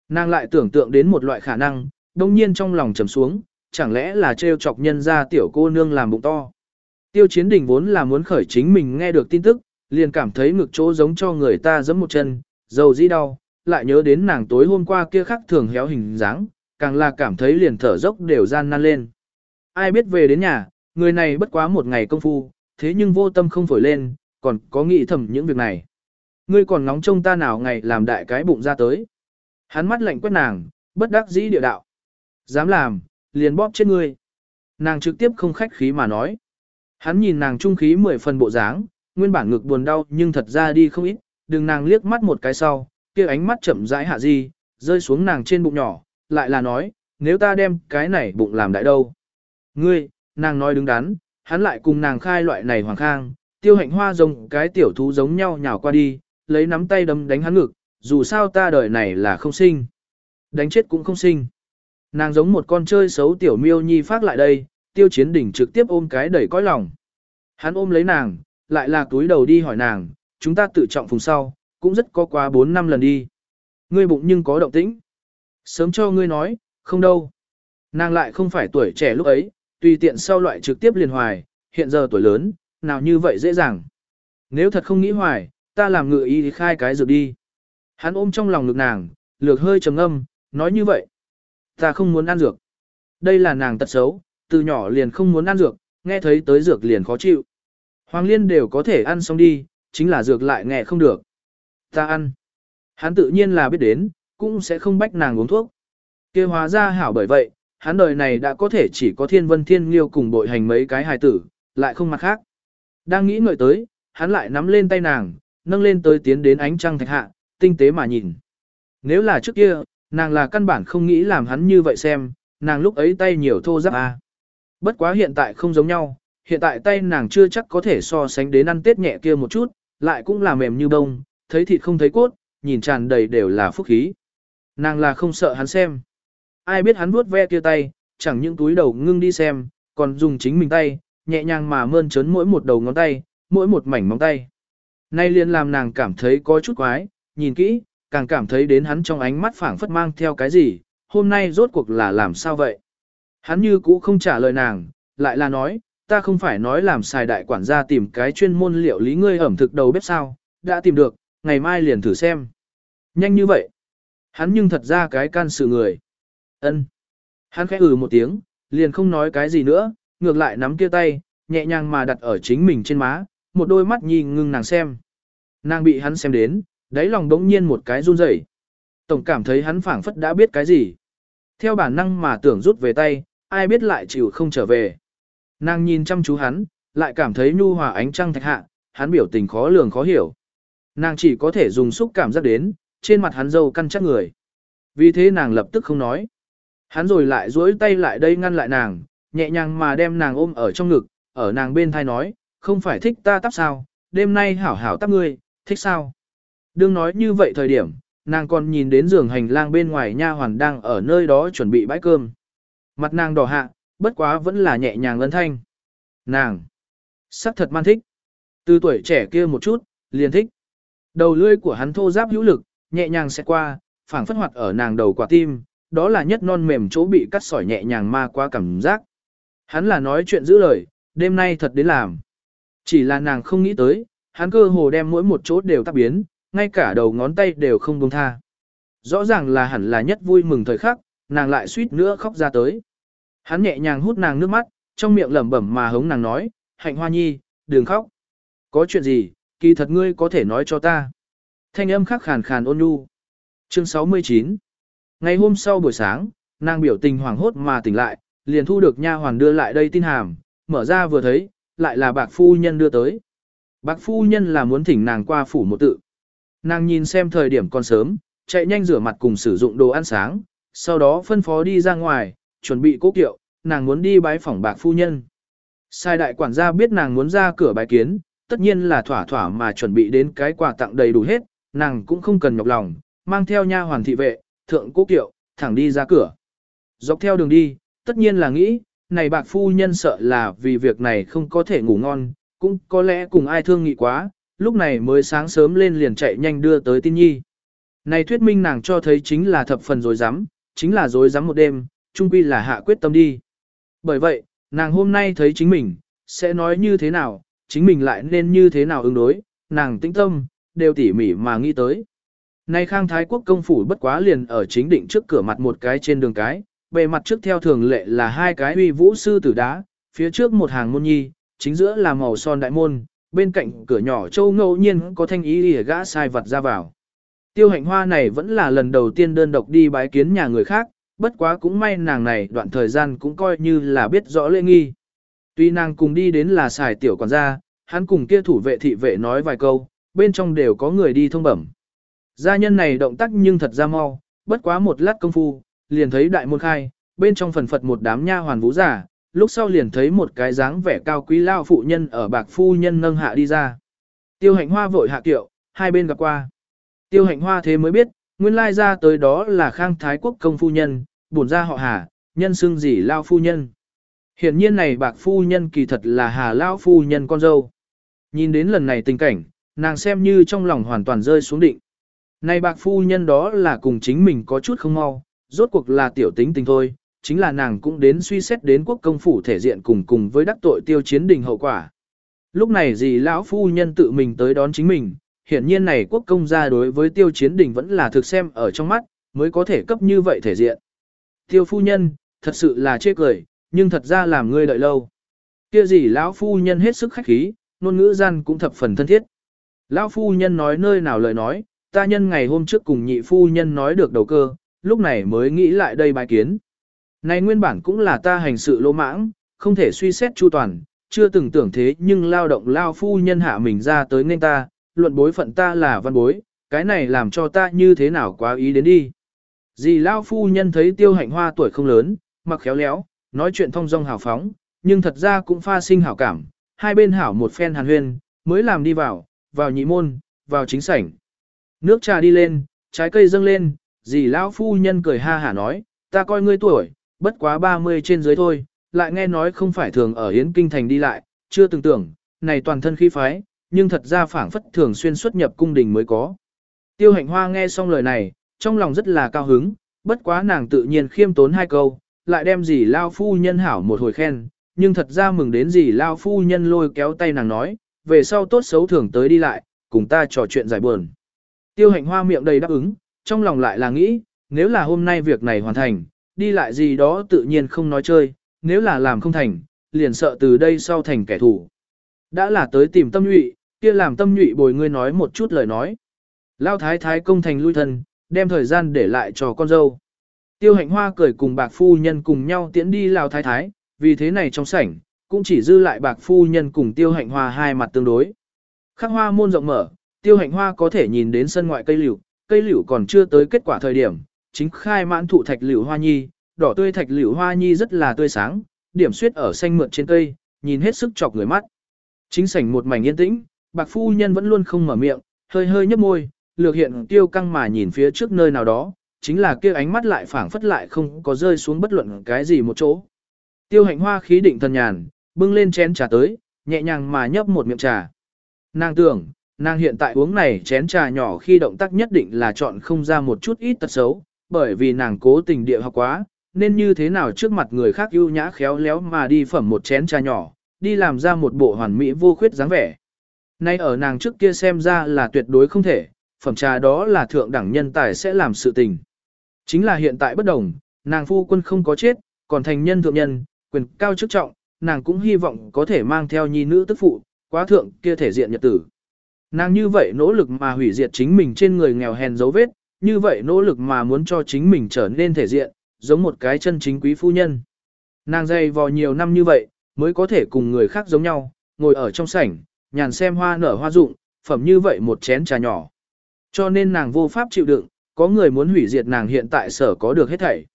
Nàng lại tưởng tượng đến một loại khả năng, đông nhiên trong lòng trầm xuống, chẳng lẽ là trêu chọc nhân ra tiểu cô nương làm bụng to. Tiêu chiến đình vốn là muốn khởi chính mình nghe được tin tức, liền cảm thấy ngực chỗ giống cho người ta giẫm một chân, dầu dĩ đau, lại nhớ đến nàng tối hôm qua kia khắc thường héo hình dáng, càng là cảm thấy liền thở dốc đều gian nan lên. Ai biết về đến nhà, người này bất quá một ngày công phu, thế nhưng vô tâm không phổi lên, còn có nghĩ thầm những việc này. Ngươi còn ngóng trông ta nào ngày làm đại cái bụng ra tới. Hắn mắt lạnh quét nàng, bất đắc dĩ địa đạo. Dám làm, liền bóp chết ngươi. Nàng trực tiếp không khách khí mà nói. Hắn nhìn nàng trung khí mười phần bộ dáng, nguyên bản ngực buồn đau nhưng thật ra đi không ít, đừng nàng liếc mắt một cái sau, kia ánh mắt chậm rãi hạ di, rơi xuống nàng trên bụng nhỏ, lại là nói, nếu ta đem cái này bụng làm đại đâu. Ngươi, nàng nói đứng đắn, hắn lại cùng nàng khai loại này hoàng khang, tiêu hạnh hoa rồng cái tiểu thú giống nhau nhào qua đi, lấy nắm tay đấm đánh hắn ngực, dù sao ta đời này là không sinh. Đánh chết cũng không sinh. Nàng giống một con chơi xấu tiểu miêu nhi phát lại đây, tiêu chiến đỉnh trực tiếp ôm cái đẩy cõi lòng. Hắn ôm lấy nàng, lại là túi đầu đi hỏi nàng, chúng ta tự trọng phùng sau, cũng rất có quá 4 năm lần đi. Ngươi bụng nhưng có động tĩnh. Sớm cho ngươi nói, không đâu. Nàng lại không phải tuổi trẻ lúc ấy, tùy tiện sau loại trực tiếp liền hoài, hiện giờ tuổi lớn, nào như vậy dễ dàng. Nếu thật không nghĩ hoài, ta làm ngựa y thì khai cái dược đi. Hắn ôm trong lòng ngực nàng, lược hơi trầm âm, nói như vậy. Ta không muốn ăn dược. Đây là nàng tật xấu, từ nhỏ liền không muốn ăn dược, nghe thấy tới dược liền khó chịu. Hoàng liên đều có thể ăn xong đi, chính là dược lại nghe không được. Ta ăn. Hắn tự nhiên là biết đến, cũng sẽ không bách nàng uống thuốc. kia hóa ra hảo bởi vậy, hắn đời này đã có thể chỉ có thiên vân thiên liêu cùng bội hành mấy cái hài tử, lại không mặt khác. Đang nghĩ ngợi tới, hắn lại nắm lên tay nàng, nâng lên tới tiến đến ánh trăng thạch hạ, tinh tế mà nhìn. Nếu là trước kia, nàng là căn bản không nghĩ làm hắn như vậy xem, nàng lúc ấy tay nhiều thô giáp à. Bất quá hiện tại không giống nhau, hiện tại tay nàng chưa chắc có thể so sánh đến ăn tết nhẹ kia một chút, lại cũng là mềm như bông, thấy thịt không thấy cốt, nhìn tràn đầy đều là phúc khí. Nàng là không sợ hắn xem. Ai biết hắn vuốt ve kia tay, chẳng những túi đầu ngưng đi xem, còn dùng chính mình tay, nhẹ nhàng mà mơn trớn mỗi một đầu ngón tay, mỗi một mảnh móng tay. Nay liền làm nàng cảm thấy có chút quái, nhìn kỹ, càng cảm thấy đến hắn trong ánh mắt phảng phất mang theo cái gì, hôm nay rốt cuộc là làm sao vậy? Hắn như cũ không trả lời nàng, lại là nói, ta không phải nói làm xài đại quản gia tìm cái chuyên môn liệu lý ngươi ẩm thực đầu bếp sao, đã tìm được, ngày mai liền thử xem. Nhanh như vậy. Hắn nhưng thật ra cái can sự người. ân Hắn khẽ ừ một tiếng, liền không nói cái gì nữa, ngược lại nắm kia tay, nhẹ nhàng mà đặt ở chính mình trên má, một đôi mắt nhìn ngưng nàng xem. Nàng bị hắn xem đến, đáy lòng đống nhiên một cái run rẩy. Tổng cảm thấy hắn phảng phất đã biết cái gì. Theo bản năng mà tưởng rút về tay, ai biết lại chịu không trở về. Nàng nhìn chăm chú hắn, lại cảm thấy nhu hòa ánh trăng thạch hạ, hắn biểu tình khó lường khó hiểu. Nàng chỉ có thể dùng xúc cảm giác đến, trên mặt hắn dâu căn chắc người. Vì thế nàng lập tức không nói. Hắn rồi lại duỗi tay lại đây ngăn lại nàng, nhẹ nhàng mà đem nàng ôm ở trong ngực, ở nàng bên thai nói, không phải thích ta tắp sao, đêm nay hảo hảo tắp ngươi, thích sao. Đương nói như vậy thời điểm, nàng còn nhìn đến giường hành lang bên ngoài nha hoàn đang ở nơi đó chuẩn bị bãi cơm. Mặt nàng đỏ hạ, bất quá vẫn là nhẹ nhàng lân thanh. Nàng, sắc thật man thích. Từ tuổi trẻ kia một chút, liền thích. Đầu lưỡi của hắn thô giáp hữu lực, nhẹ nhàng sẽ qua, phảng phất hoạt ở nàng đầu quả tim, đó là nhất non mềm chỗ bị cắt sỏi nhẹ nhàng ma qua cảm giác. Hắn là nói chuyện giữ lời, đêm nay thật đến làm. Chỉ là nàng không nghĩ tới, hắn cơ hồ đem mỗi một chỗ đều tác biến, ngay cả đầu ngón tay đều không buông tha. Rõ ràng là hẳn là nhất vui mừng thời khắc, nàng lại suýt nữa khóc ra tới. Hắn nhẹ nhàng hút nàng nước mắt, trong miệng lẩm bẩm mà hống nàng nói, hạnh hoa nhi, đừng khóc. Có chuyện gì, kỳ thật ngươi có thể nói cho ta. Thanh âm khắc khàn khàn ôn nhu. Chương 69 Ngày hôm sau buổi sáng, nàng biểu tình hoảng hốt mà tỉnh lại, liền thu được nha hoàn đưa lại đây tin hàm, mở ra vừa thấy, lại là bạc phu nhân đưa tới. Bạc phu nhân là muốn thỉnh nàng qua phủ một tự. Nàng nhìn xem thời điểm còn sớm, chạy nhanh rửa mặt cùng sử dụng đồ ăn sáng, sau đó phân phó đi ra ngoài, chuẩn bị cố kiệu, nàng muốn đi bái phỏng bạc phu nhân. Sai đại quản gia biết nàng muốn ra cửa bái kiến, tất nhiên là thỏa thỏa mà chuẩn bị đến cái quà tặng đầy đủ hết, nàng cũng không cần nhọc lòng, mang theo nha hoàn thị vệ, thượng cố kiệu, thẳng đi ra cửa. Dọc theo đường đi, tất nhiên là nghĩ, này bạc phu nhân sợ là vì việc này không có thể ngủ ngon, cũng có lẽ cùng ai thương nghị quá, lúc này mới sáng sớm lên liền chạy nhanh đưa tới tin nhi. Này thuyết minh nàng cho thấy chính là thập phần dối rắm chính là dối rắm một đêm, trung quy là hạ quyết tâm đi. Bởi vậy, nàng hôm nay thấy chính mình, sẽ nói như thế nào, chính mình lại nên như thế nào ứng đối, nàng tĩnh tâm, đều tỉ mỉ mà nghĩ tới. Nay khang thái quốc công phủ bất quá liền ở chính định trước cửa mặt một cái trên đường cái, bề mặt trước theo thường lệ là hai cái uy vũ sư tử đá, phía trước một hàng môn nhi, chính giữa là màu son đại môn, bên cạnh cửa nhỏ châu ngẫu nhiên có thanh ý lìa gã sai vật ra vào. Tiêu hạnh hoa này vẫn là lần đầu tiên đơn độc đi bái kiến nhà người khác, bất quá cũng may nàng này đoạn thời gian cũng coi như là biết rõ lễ nghi. Tuy nàng cùng đi đến là xài tiểu quản gia, hắn cùng kia thủ vệ thị vệ nói vài câu, bên trong đều có người đi thông bẩm. Gia nhân này động tác nhưng thật ra mau, bất quá một lát công phu, liền thấy đại môn khai, bên trong phần phật một đám nha hoàn vũ giả, lúc sau liền thấy một cái dáng vẻ cao quý lao phụ nhân ở bạc phu nhân nâng hạ đi ra. Tiêu hạnh hoa vội hạ kiệu, hai bên gặp qua. Tiêu hạnh hoa thế mới biết, nguyên lai ra tới đó là khang thái quốc công phu nhân, bổn ra họ hà, nhân xưng gì lao phu nhân. Hiển nhiên này bạc phu nhân kỳ thật là hà lao phu nhân con dâu. Nhìn đến lần này tình cảnh, nàng xem như trong lòng hoàn toàn rơi xuống định. Này bạc phu nhân đó là cùng chính mình có chút không mau, rốt cuộc là tiểu tính tình thôi, chính là nàng cũng đến suy xét đến quốc công phủ thể diện cùng cùng với đắc tội tiêu chiến đình hậu quả. Lúc này gì lão phu nhân tự mình tới đón chính mình, hiển nhiên này quốc công gia đối với tiêu chiến đình vẫn là thực xem ở trong mắt, mới có thể cấp như vậy thể diện. Tiêu phu nhân, thật sự là chê cười, nhưng thật ra làm ngươi đợi lâu. Kia gì lão phu nhân hết sức khách khí, ngôn ngữ gian cũng thập phần thân thiết. Lão phu nhân nói nơi nào lời nói, ta nhân ngày hôm trước cùng nhị phu nhân nói được đầu cơ, lúc này mới nghĩ lại đây bài kiến. Này nguyên bản cũng là ta hành sự lỗ mãng, không thể suy xét chu toàn, chưa từng tưởng thế nhưng lao động lao phu nhân hạ mình ra tới nên ta, luận bối phận ta là văn bối, cái này làm cho ta như thế nào quá ý đến đi. Dì lao phu nhân thấy tiêu hạnh hoa tuổi không lớn, mặc khéo léo, nói chuyện thông dong hào phóng, nhưng thật ra cũng pha sinh hảo cảm, hai bên hảo một phen hàn huyên, mới làm đi vào, vào nhị môn, vào chính sảnh. Nước trà đi lên, trái cây dâng lên, dì lão phu nhân cười ha hả nói, ta coi ngươi tuổi, bất quá 30 trên dưới thôi, lại nghe nói không phải thường ở Yến Kinh Thành đi lại, chưa từng tưởng, này toàn thân khí phái, nhưng thật ra phảng phất thường xuyên xuất nhập cung đình mới có. Tiêu hạnh hoa nghe xong lời này, trong lòng rất là cao hứng, bất quá nàng tự nhiên khiêm tốn hai câu, lại đem Dì lao phu nhân hảo một hồi khen, nhưng thật ra mừng đến Dì lao phu nhân lôi kéo tay nàng nói, về sau tốt xấu thường tới đi lại, cùng ta trò chuyện giải buồn. Tiêu hạnh hoa miệng đầy đáp ứng, trong lòng lại là nghĩ, nếu là hôm nay việc này hoàn thành, đi lại gì đó tự nhiên không nói chơi, nếu là làm không thành, liền sợ từ đây sau thành kẻ thù. Đã là tới tìm tâm nhụy, kia làm tâm nhụy bồi ngươi nói một chút lời nói. Lao thái thái công thành lui thân, đem thời gian để lại cho con dâu. Tiêu hạnh hoa cười cùng bạc phu nhân cùng nhau tiễn đi Lao thái thái, vì thế này trong sảnh, cũng chỉ dư lại bạc phu nhân cùng tiêu hạnh hoa hai mặt tương đối. Khắc hoa môn rộng mở, tiêu hạnh hoa có thể nhìn đến sân ngoại cây liễu, cây liễu còn chưa tới kết quả thời điểm, chính khai mãn thụ thạch liễu hoa nhi, đỏ tươi thạch liễu hoa nhi rất là tươi sáng, điểm xuyết ở xanh mượt trên cây, nhìn hết sức chọc người mắt. Chính sảnh một mảnh yên tĩnh, bạc phu nhân vẫn luôn không mở miệng, hơi hơi nhấp môi, lược hiện tiêu căng mà nhìn phía trước nơi nào đó, chính là kia ánh mắt lại phảng phất lại không có rơi xuống bất luận cái gì một chỗ. Tiêu hạnh hoa khí định thần nhàn, bưng lên chén trà tới, nhẹ nhàng mà nhấp một miệng trà. Nàng tưởng, nàng hiện tại uống này chén trà nhỏ khi động tác nhất định là chọn không ra một chút ít tật xấu, bởi vì nàng cố tình địa học quá, nên như thế nào trước mặt người khác ưu nhã khéo léo mà đi phẩm một chén trà nhỏ, đi làm ra một bộ hoàn mỹ vô khuyết dáng vẻ. Nay ở nàng trước kia xem ra là tuyệt đối không thể, phẩm trà đó là thượng đẳng nhân tài sẽ làm sự tình. Chính là hiện tại bất đồng, nàng phu quân không có chết, còn thành nhân thượng nhân, quyền cao chức trọng, nàng cũng hy vọng có thể mang theo nhi nữ tức phụ, quá thượng kia thể diện nhật tử. Nàng như vậy nỗ lực mà hủy diệt chính mình trên người nghèo hèn dấu vết, như vậy nỗ lực mà muốn cho chính mình trở nên thể diện, giống một cái chân chính quý phu nhân. Nàng dày vò nhiều năm như vậy, mới có thể cùng người khác giống nhau, ngồi ở trong sảnh, nhàn xem hoa nở hoa rụng, phẩm như vậy một chén trà nhỏ. Cho nên nàng vô pháp chịu đựng, có người muốn hủy diệt nàng hiện tại sở có được hết thảy.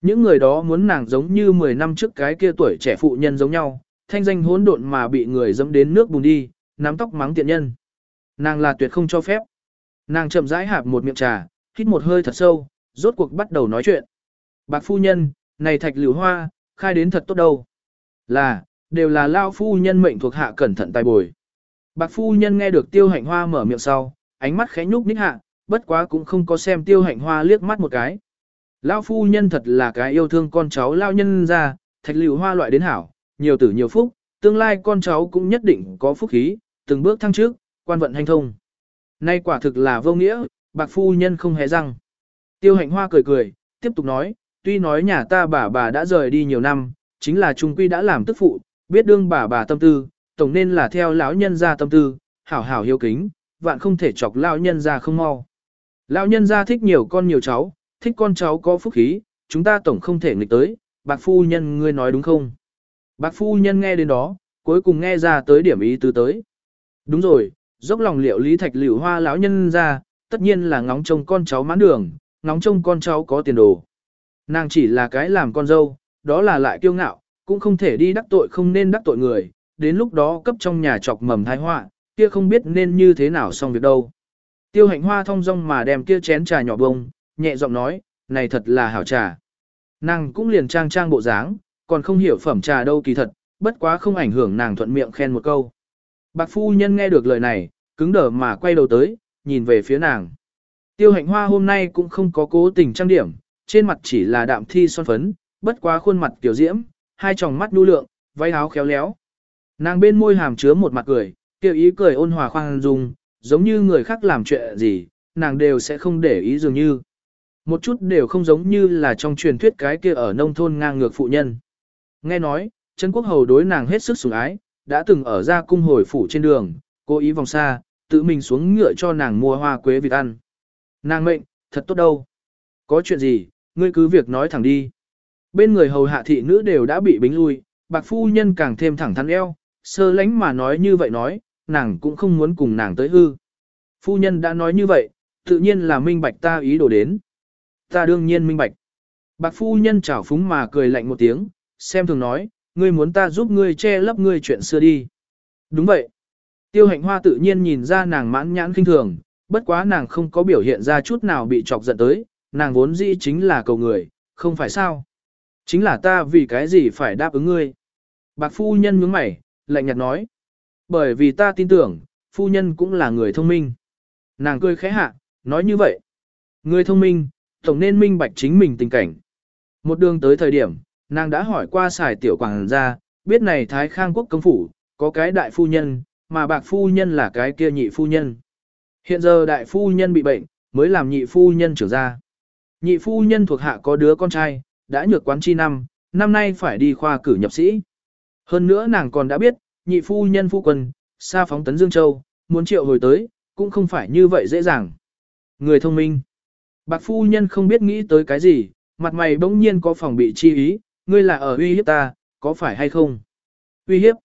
Những người đó muốn nàng giống như 10 năm trước cái kia tuổi trẻ phụ nhân giống nhau, thanh danh hỗn độn mà bị người dẫm đến nước bùn đi, nắm tóc mắng tiện nhân. Nàng là tuyệt không cho phép. Nàng chậm rãi hạp một miệng trà, hít một hơi thật sâu, rốt cuộc bắt đầu nói chuyện. Bạc phu nhân, này thạch liễu hoa, khai đến thật tốt đâu. Là, đều là lao phu nhân mệnh thuộc hạ cẩn thận tài bồi. Bạc phu nhân nghe được tiêu hạnh hoa mở miệng sau, ánh mắt khẽ nhúc nhích hạ, bất quá cũng không có xem tiêu hạnh hoa liếc mắt một cái. Lao phu nhân thật là cái yêu thương con cháu lao nhân ra, thạch liễu hoa loại đến hảo, nhiều tử nhiều phúc, tương lai con cháu cũng nhất định có phúc khí, từng bước thăng trước, quan vận hành thông. Nay quả thực là vô nghĩa, bạc phu nhân không hề răng. Tiêu hạnh hoa cười cười, tiếp tục nói, tuy nói nhà ta bà bà đã rời đi nhiều năm, chính là trung quy đã làm tức phụ, biết đương bà bà tâm tư, tổng nên là theo lão nhân ra tâm tư, hảo hảo hiếu kính, vạn không thể chọc lão nhân ra không mau. Lão nhân ra thích nhiều con nhiều cháu, thích con cháu có phúc khí, chúng ta tổng không thể nghịch tới, bạc phu nhân ngươi nói đúng không? Bạc phu nhân nghe đến đó, cuối cùng nghe ra tới điểm ý tứ tới. Đúng rồi, dốc lòng liệu lý thạch liễu hoa lão nhân ra, tất nhiên là ngóng trông con cháu mãn đường, ngóng trông con cháu có tiền đồ. Nàng chỉ là cái làm con dâu, đó là lại kiêu ngạo, cũng không thể đi đắc tội không nên đắc tội người, đến lúc đó cấp trong nhà chọc mầm thái họa, kia không biết nên như thế nào xong việc đâu. Tiêu hạnh hoa thông dong mà đem kia chén trà nhỏ bông, nhẹ giọng nói, này thật là hảo trà. Nàng cũng liền trang trang bộ dáng, còn không hiểu phẩm trà đâu kỳ thật, bất quá không ảnh hưởng nàng thuận miệng khen một câu. Bạc phu nhân nghe được lời này, cứng đờ mà quay đầu tới, nhìn về phía nàng. Tiêu hạnh hoa hôm nay cũng không có cố tình trang điểm, trên mặt chỉ là đạm thi son phấn, bất quá khuôn mặt kiểu diễm, hai tròng mắt nu lượng, váy áo khéo léo. Nàng bên môi hàm chứa một mặt cười, kiểu ý cười ôn hòa khoan dung, giống như người khác làm chuyện gì, nàng đều sẽ không để ý dường như. Một chút đều không giống như là trong truyền thuyết cái kia ở nông thôn ngang ngược phụ nhân. Nghe nói, Trấn Quốc Hầu đối nàng hết sức sủng ái, đã từng ở ra cung hồi phủ trên đường, cố ý vòng xa, tự mình xuống ngựa cho nàng mua hoa quế vịt ăn. Nàng mệnh, thật tốt đâu. Có chuyện gì, ngươi cứ việc nói thẳng đi. Bên người hầu hạ thị nữ đều đã bị bính lui, bạc phu nhân càng thêm thẳng thắn eo, sơ lánh mà nói như vậy nói, nàng cũng không muốn cùng nàng tới hư. Phu nhân đã nói như vậy, tự nhiên là minh bạch ta ý đồ đến. Ta đương nhiên minh bạch. Bạc phu nhân chảo phúng mà cười lạnh một tiếng, xem thường nói, ngươi muốn ta giúp ngươi che lấp ngươi chuyện xưa đi. Đúng vậy. Tiêu hạnh hoa tự nhiên nhìn ra nàng mãn nhãn kinh thường, bất quá nàng không có biểu hiện ra chút nào bị chọc giận tới, nàng vốn dĩ chính là cầu người, không phải sao. Chính là ta vì cái gì phải đáp ứng ngươi. Bạc phu nhân nhướng mày, lạnh nhạt nói. Bởi vì ta tin tưởng, phu nhân cũng là người thông minh. Nàng cười khẽ hạ, nói như vậy. Người thông minh, tổng nên minh bạch chính mình tình cảnh. Một đường tới thời điểm, nàng đã hỏi qua xài tiểu quảng gia, biết này Thái Khang quốc công phủ, có cái đại phu nhân, mà bạc phu nhân là cái kia nhị phu nhân. Hiện giờ đại phu nhân bị bệnh, mới làm nhị phu nhân trưởng ra. Nhị phu nhân thuộc hạ có đứa con trai, đã nhược quán chi năm, năm nay phải đi khoa cử nhập sĩ. Hơn nữa nàng còn đã biết, nhị phu nhân phu quân, xa phóng tấn Dương Châu, muốn triệu hồi tới, cũng không phải như vậy dễ dàng. Người thông minh. Bạc phu nhân không biết nghĩ tới cái gì, mặt mày bỗng nhiên có phòng bị chi ý, ngươi là ở uy hiếp ta, có phải hay không? Uy hiếp.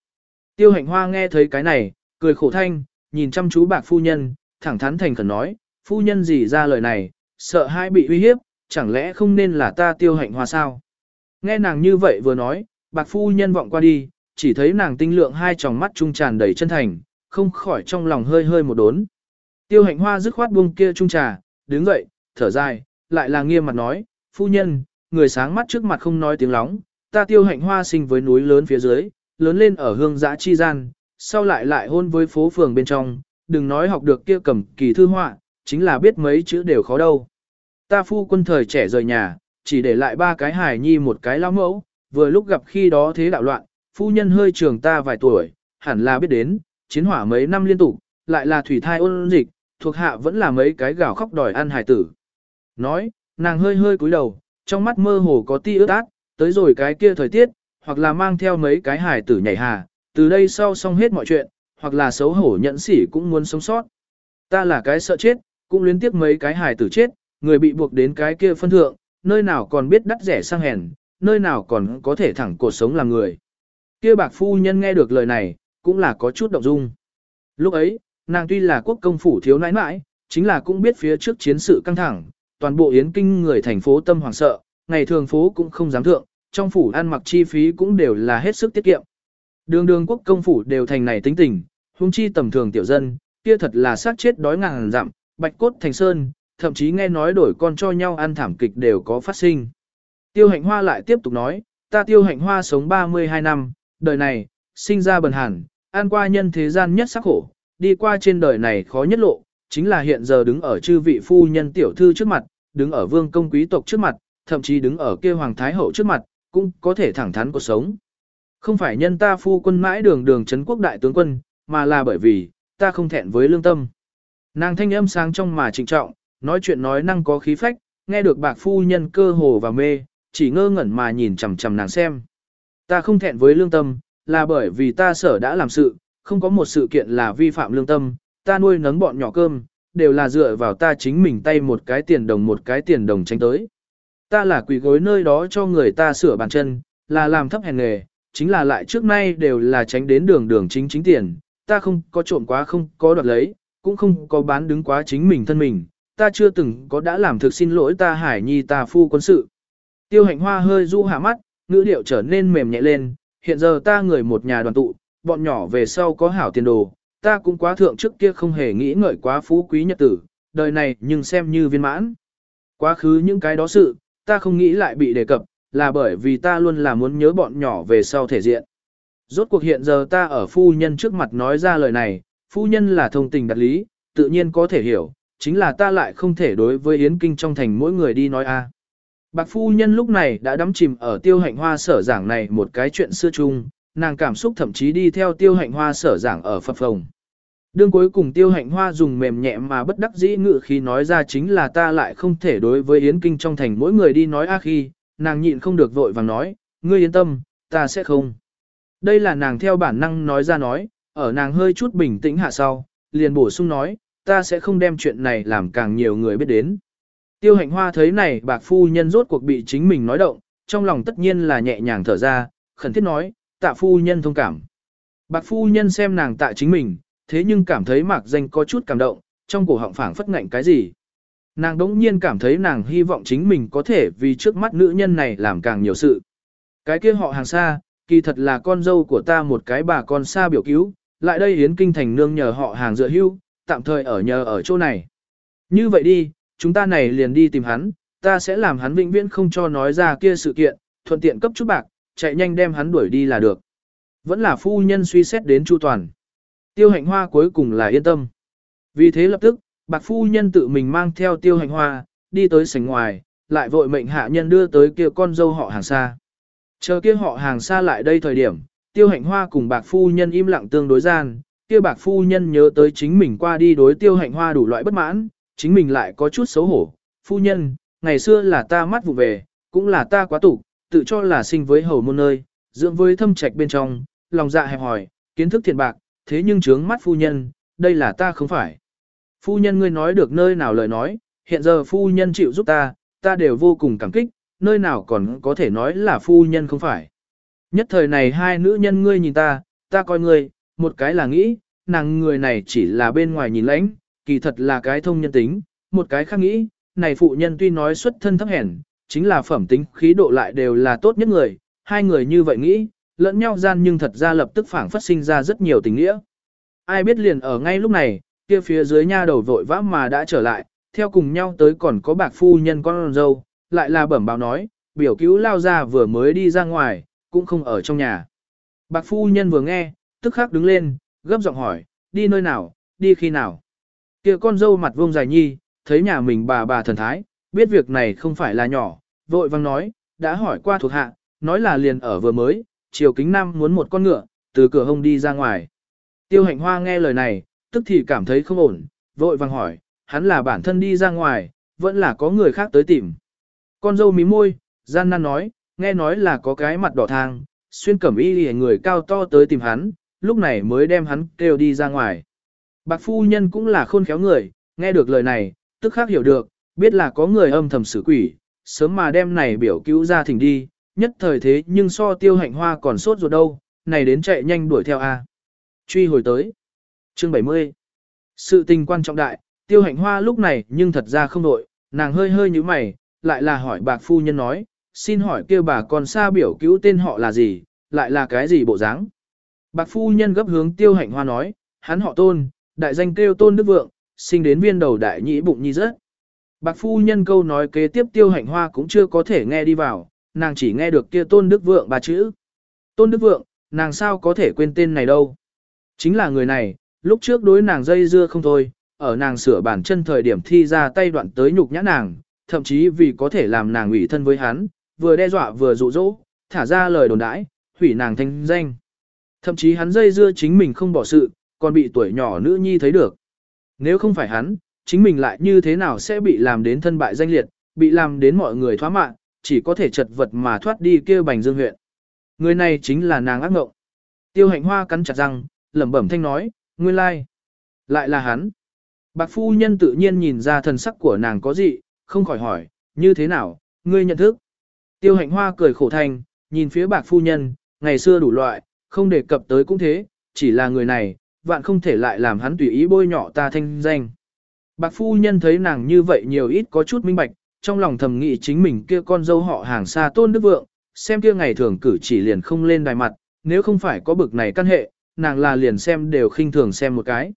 Tiêu hạnh hoa nghe thấy cái này, cười khổ thanh, nhìn chăm chú bạc phu nhân, thẳng thắn thành khẩn nói, phu nhân gì ra lời này, sợ hai bị uy hiếp, chẳng lẽ không nên là ta tiêu hạnh hoa sao? Nghe nàng như vậy vừa nói, bạc phu nhân vọng qua đi, chỉ thấy nàng tinh lượng hai tròng mắt trung tràn đầy chân thành, không khỏi trong lòng hơi hơi một đốn. Tiêu hạnh hoa dứt khoát buông kia trung trà, đứng dậy, thở dài, lại là nghiêm mặt nói, phu nhân, người sáng mắt trước mặt không nói tiếng lóng, ta tiêu hạnh hoa sinh với núi lớn phía dưới, lớn lên ở hương giã chi gian, sau lại lại hôn với phố phường bên trong, đừng nói học được kia cầm kỳ thư họa, chính là biết mấy chữ đều khó đâu. Ta phu quân thời trẻ rời nhà, chỉ để lại ba cái hài nhi một cái lao mẫu, vừa lúc gặp khi đó thế đạo loạn, phu nhân hơi trường ta vài tuổi, hẳn là biết đến, chiến hỏa mấy năm liên tục, lại là thủy thai ôn dịch, thuộc hạ vẫn là mấy cái gào khóc đòi ăn hài tử. Nói, nàng hơi hơi cúi đầu, trong mắt mơ hồ có ti ướt át, tới rồi cái kia thời tiết, hoặc là mang theo mấy cái hài tử nhảy hà, từ đây sau xong hết mọi chuyện, hoặc là xấu hổ nhẫn sỉ cũng muốn sống sót. Ta là cái sợ chết, cũng luyến tiếc mấy cái hài tử chết, người bị buộc đến cái kia phân thượng, nơi nào còn biết đắt rẻ sang hèn, nơi nào còn có thể thẳng cuộc sống làm người. Kia bạc phu nhân nghe được lời này, cũng là có chút động dung. Lúc ấy, nàng tuy là quốc công phủ thiếu nãi nãi, chính là cũng biết phía trước chiến sự căng thẳng, toàn bộ yến kinh người thành phố tâm hoàng sợ, ngày thường phố cũng không dám thượng, trong phủ ăn mặc chi phí cũng đều là hết sức tiết kiệm. Đường đường quốc công phủ đều thành này tính tình, huống chi tầm thường tiểu dân, kia thật là sát chết đói ngàn dặm, bạch cốt thành sơn, thậm chí nghe nói đổi con cho nhau ăn thảm kịch đều có phát sinh. Tiêu hạnh hoa lại tiếp tục nói, ta tiêu hạnh hoa sống 32 năm, đời này, sinh ra bần hàn, ăn qua nhân thế gian nhất sắc khổ, đi qua trên đời này khó nhất lộ, chính là hiện giờ đứng ở chư vị phu nhân tiểu thư trước mặt, đứng ở vương công quý tộc trước mặt, thậm chí đứng ở kia hoàng thái hậu trước mặt, cũng có thể thẳng thắn cuộc sống. Không phải nhân ta phu quân mãi đường đường chấn quốc đại tướng quân, mà là bởi vì, ta không thẹn với lương tâm. Nàng thanh âm sáng trong mà trịnh trọng, nói chuyện nói năng có khí phách, nghe được bạc phu nhân cơ hồ và mê, chỉ ngơ ngẩn mà nhìn chằm chằm nàng xem. Ta không thẹn với lương tâm, là bởi vì ta sở đã làm sự, không có một sự kiện là vi phạm lương tâm, ta nuôi nấng bọn nhỏ cơm, đều là dựa vào ta chính mình tay một cái tiền đồng một cái tiền đồng tranh tới. Ta là quỷ gối nơi đó cho người ta sửa bàn chân, là làm thấp hèn nghề, chính là lại trước nay đều là tránh đến đường đường chính chính tiền, ta không có trộm quá không có đoạt lấy, cũng không có bán đứng quá chính mình thân mình, ta chưa từng có đã làm thực xin lỗi ta hải nhi ta phu quân sự. Tiêu hạnh hoa hơi du hạ mắt, ngữ điệu trở nên mềm nhẹ lên, hiện giờ ta người một nhà đoàn tụ, bọn nhỏ về sau có hảo tiền đồ, ta cũng quá thượng trước kia không hề nghĩ ngợi quá phú quý nhật tử, đời này nhưng xem như viên mãn. Quá khứ những cái đó sự, ta không nghĩ lại bị đề cập, là bởi vì ta luôn là muốn nhớ bọn nhỏ về sau thể diện. Rốt cuộc hiện giờ ta ở phu nhân trước mặt nói ra lời này, phu nhân là thông tình đặt lý, tự nhiên có thể hiểu, chính là ta lại không thể đối với Yến Kinh trong thành mỗi người đi nói a. Bạc phu nhân lúc này đã đắm chìm ở tiêu hạnh hoa sở giảng này một cái chuyện xưa chung, nàng cảm xúc thậm chí đi theo tiêu hạnh hoa sở giảng ở phập phồng. Đương cuối cùng tiêu hạnh hoa dùng mềm nhẹ mà bất đắc dĩ ngự khi nói ra chính là ta lại không thể đối với Yến Kinh trong thành mỗi người đi nói a khi, nàng nhịn không được vội vàng nói, ngươi yên tâm, ta sẽ không. Đây là nàng theo bản năng nói ra nói, ở nàng hơi chút bình tĩnh hạ sau, liền bổ sung nói, ta sẽ không đem chuyện này làm càng nhiều người biết đến. Tiêu hạnh hoa thấy này bạc phu nhân rốt cuộc bị chính mình nói động, trong lòng tất nhiên là nhẹ nhàng thở ra, khẩn thiết nói, tạ phu nhân thông cảm. Bạc phu nhân xem nàng tạ chính mình, thế nhưng cảm thấy mạc danh có chút cảm động, trong cổ họng phảng phất ngạnh cái gì. Nàng đống nhiên cảm thấy nàng hy vọng chính mình có thể vì trước mắt nữ nhân này làm càng nhiều sự. Cái kia họ hàng xa, kỳ thật là con dâu của ta một cái bà con xa biểu cứu, lại đây hiến kinh thành nương nhờ họ hàng dựa hưu, tạm thời ở nhờ ở chỗ này. Như vậy đi, chúng ta này liền đi tìm hắn, ta sẽ làm hắn vĩnh viễn không cho nói ra kia sự kiện, thuận tiện cấp chút bạc, chạy nhanh đem hắn đuổi đi là được. Vẫn là phu nhân suy xét đến chu toàn. Tiêu hạnh hoa cuối cùng là yên tâm. Vì thế lập tức, bạc phu nhân tự mình mang theo tiêu hạnh hoa, đi tới sảnh ngoài, lại vội mệnh hạ nhân đưa tới kia con dâu họ hàng xa. Chờ kia họ hàng xa lại đây thời điểm, tiêu hạnh hoa cùng bạc phu nhân im lặng tương đối gian, kia bạc phu nhân nhớ tới chính mình qua đi đối tiêu hạnh hoa đủ loại bất mãn, chính mình lại có chút xấu hổ. Phu nhân, ngày xưa là ta mắt vụ về, cũng là ta quá tục, tự cho là sinh với hầu môn nơi, dưỡng với thâm trạch bên trong, lòng dạ hẹp hỏi, kiến thức thiện bạc, thế nhưng trướng mắt phu nhân, đây là ta không phải. Phu nhân ngươi nói được nơi nào lời nói, hiện giờ phu nhân chịu giúp ta, ta đều vô cùng cảm kích, nơi nào còn có thể nói là phu nhân không phải. Nhất thời này hai nữ nhân ngươi nhìn ta, ta coi ngươi, một cái là nghĩ, nàng người này chỉ là bên ngoài nhìn lãnh, kỳ thật là cái thông nhân tính, một cái khác nghĩ, này phụ nhân tuy nói xuất thân thấp hèn, chính là phẩm tính khí độ lại đều là tốt nhất người, hai người như vậy nghĩ, lẫn nhau gian nhưng thật ra lập tức phảng phát sinh ra rất nhiều tình nghĩa. Ai biết liền ở ngay lúc này, kia phía dưới nha đầu vội vã mà đã trở lại, theo cùng nhau tới còn có bạc phu nhân con dâu, lại là bẩm báo nói, biểu cứu lao ra vừa mới đi ra ngoài, cũng không ở trong nhà. Bạc phu nhân vừa nghe, tức khắc đứng lên, gấp giọng hỏi, đi nơi nào, đi khi nào. kia con dâu mặt vông dài nhi, thấy nhà mình bà bà thần thái, biết việc này không phải là nhỏ, vội vang nói, đã hỏi qua thuộc hạ, nói là liền ở vừa mới, chiều kính Nam muốn một con ngựa, từ cửa hông đi ra ngoài. Tiêu hạnh hoa nghe lời này, tức thì cảm thấy không ổn, vội vàng hỏi, hắn là bản thân đi ra ngoài, vẫn là có người khác tới tìm. Con dâu mí môi, gian nan nói, nghe nói là có cái mặt đỏ thang, xuyên cẩm y người cao to tới tìm hắn, lúc này mới đem hắn kêu đi ra ngoài. Bạc phu nhân cũng là khôn khéo người, nghe được lời này, tức khắc hiểu được, biết là có người âm thầm xử quỷ, sớm mà đem này biểu cứu ra thỉnh đi, nhất thời thế nhưng so tiêu hạnh hoa còn sốt ruột đâu, này đến chạy nhanh đuổi theo A. Truy hồi tới. Chương 70 Sự tình quan trọng đại, tiêu hạnh hoa lúc này nhưng thật ra không đội, nàng hơi hơi như mày, lại là hỏi bạc phu nhân nói, xin hỏi kêu bà còn xa biểu cứu tên họ là gì, lại là cái gì bộ dáng. Bạc phu nhân gấp hướng tiêu hạnh hoa nói, hắn họ tôn, đại danh kêu tôn đức vượng, sinh đến viên đầu đại nhĩ bụng nhi rất. Bạc phu nhân câu nói kế tiếp tiêu hạnh hoa cũng chưa có thể nghe đi vào, nàng chỉ nghe được kia tôn đức vượng ba chữ. Tôn đức vượng, nàng sao có thể quên tên này đâu. Chính là người này, lúc trước đối nàng dây dưa không thôi, ở nàng sửa bản chân thời điểm thi ra tay đoạn tới nhục nhã nàng, thậm chí vì có thể làm nàng ủy thân với hắn, vừa đe dọa vừa dụ dỗ, thả ra lời đồn đãi, hủy nàng thanh danh. Thậm chí hắn dây dưa chính mình không bỏ sự, còn bị tuổi nhỏ nữ nhi thấy được. Nếu không phải hắn, chính mình lại như thế nào sẽ bị làm đến thân bại danh liệt, bị làm đến mọi người thoá mạng, chỉ có thể chật vật mà thoát đi kia bành dương huyện. Người này chính là nàng ác ngộng. Tiêu hạnh hoa cắn chặt răng, lẩm bẩm thanh nói, nguyên lai. Lại là hắn. Bạc phu nhân tự nhiên nhìn ra thần sắc của nàng có gì, không khỏi hỏi, như thế nào, ngươi nhận thức. Tiêu hạnh hoa cười khổ thanh, nhìn phía bạc phu nhân, ngày xưa đủ loại, không đề cập tới cũng thế, chỉ là người này, vạn không thể lại làm hắn tùy ý bôi nhọ ta thanh danh. Bạc phu nhân thấy nàng như vậy nhiều ít có chút minh bạch, trong lòng thầm nghĩ chính mình kia con dâu họ hàng xa tôn đức vượng, xem kia ngày thường cử chỉ liền không lên đài mặt, nếu không phải có bực này căn hệ, nàng là liền xem đều khinh thường xem một cái.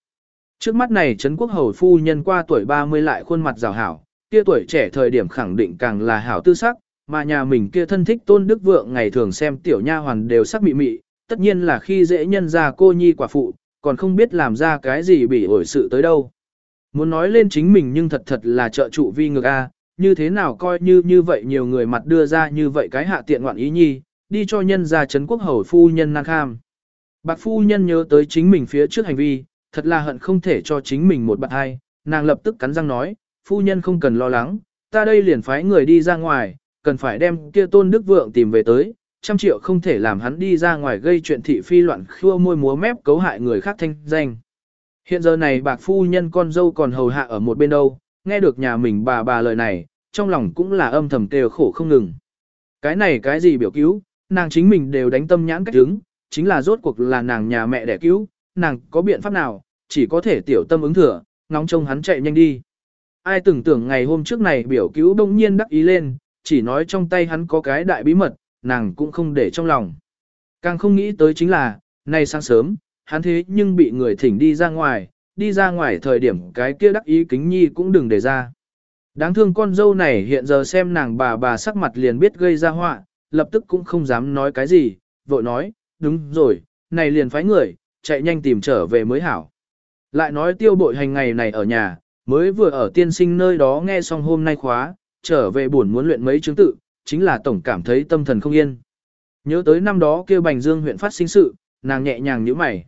Trước mắt này Trấn Quốc Hầu phu nhân qua tuổi 30 lại khuôn mặt rào hảo, kia tuổi trẻ thời điểm khẳng định càng là hảo tư sắc, mà nhà mình kia thân thích tôn đức vượng ngày thường xem tiểu nha hoàn đều sắc mị mị, tất nhiên là khi dễ nhân ra cô nhi quả phụ, còn không biết làm ra cái gì bị ổi sự tới đâu. Muốn nói lên chính mình nhưng thật thật là trợ trụ vi ngược A, như thế nào coi như như vậy nhiều người mặt đưa ra như vậy cái hạ tiện ngoạn ý nhi, đi cho nhân ra Trấn Quốc Hầu phu nhân năng kham. Bạc phu nhân nhớ tới chính mình phía trước hành vi, thật là hận không thể cho chính mình một bạn hai, nàng lập tức cắn răng nói, phu nhân không cần lo lắng, ta đây liền phái người đi ra ngoài, cần phải đem kia tôn đức vượng tìm về tới, trăm triệu không thể làm hắn đi ra ngoài gây chuyện thị phi loạn khua môi múa mép cấu hại người khác thanh danh. Hiện giờ này bạc phu nhân con dâu còn hầu hạ ở một bên đâu, nghe được nhà mình bà bà lời này, trong lòng cũng là âm thầm kêu khổ không ngừng. Cái này cái gì biểu cứu, nàng chính mình đều đánh tâm nhãn cách đứng, chính là rốt cuộc là nàng nhà mẹ đẻ cứu, nàng có biện pháp nào, chỉ có thể tiểu tâm ứng thừa, ngóng trông hắn chạy nhanh đi. Ai tưởng tưởng ngày hôm trước này biểu cứu đông nhiên đắc ý lên, chỉ nói trong tay hắn có cái đại bí mật, nàng cũng không để trong lòng. Càng không nghĩ tới chính là, nay sáng sớm, hắn thế nhưng bị người thỉnh đi ra ngoài, đi ra ngoài thời điểm cái kia đắc ý kính nhi cũng đừng để ra. Đáng thương con dâu này hiện giờ xem nàng bà bà sắc mặt liền biết gây ra họa, lập tức cũng không dám nói cái gì, vội nói, đúng rồi, này liền phái người, chạy nhanh tìm trở về mới hảo. Lại nói tiêu bội hành ngày này ở nhà, mới vừa ở tiên sinh nơi đó nghe xong hôm nay khóa, trở về buồn muốn luyện mấy chứng tự, chính là tổng cảm thấy tâm thần không yên. Nhớ tới năm đó kêu Bành Dương huyện phát sinh sự, nàng nhẹ nhàng nhíu mày.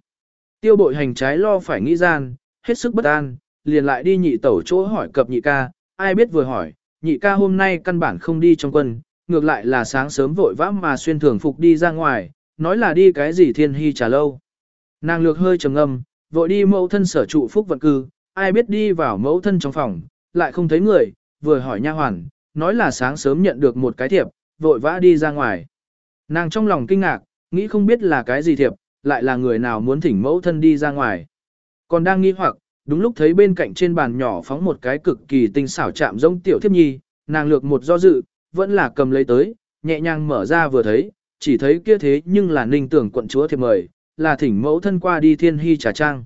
Tiêu bội hành trái lo phải nghĩ gian, hết sức bất an, liền lại đi nhị tẩu chỗ hỏi cập nhị ca, ai biết vừa hỏi, nhị ca hôm nay căn bản không đi trong quân, ngược lại là sáng sớm vội vã mà xuyên thường phục đi ra ngoài, nói là đi cái gì thiên hy trả lâu. Nàng lược hơi trầm ngâm, vội đi mẫu thân sở trụ phúc vận cư, ai biết đi vào mẫu thân trong phòng, lại không thấy người, vừa hỏi nha hoàn, nói là sáng sớm nhận được một cái thiệp, vội vã đi ra ngoài. Nàng trong lòng kinh ngạc, nghĩ không biết là cái gì thiệp, lại là người nào muốn thỉnh mẫu thân đi ra ngoài. Còn đang nghi hoặc, đúng lúc thấy bên cạnh trên bàn nhỏ phóng một cái cực kỳ tinh xảo chạm rông tiểu thiếp nhi, nàng lược một do dự, vẫn là cầm lấy tới, nhẹ nhàng mở ra vừa thấy, chỉ thấy kia thế nhưng là ninh tưởng quận chúa thiệp mời, là thỉnh mẫu thân qua đi thiên hy trà trang.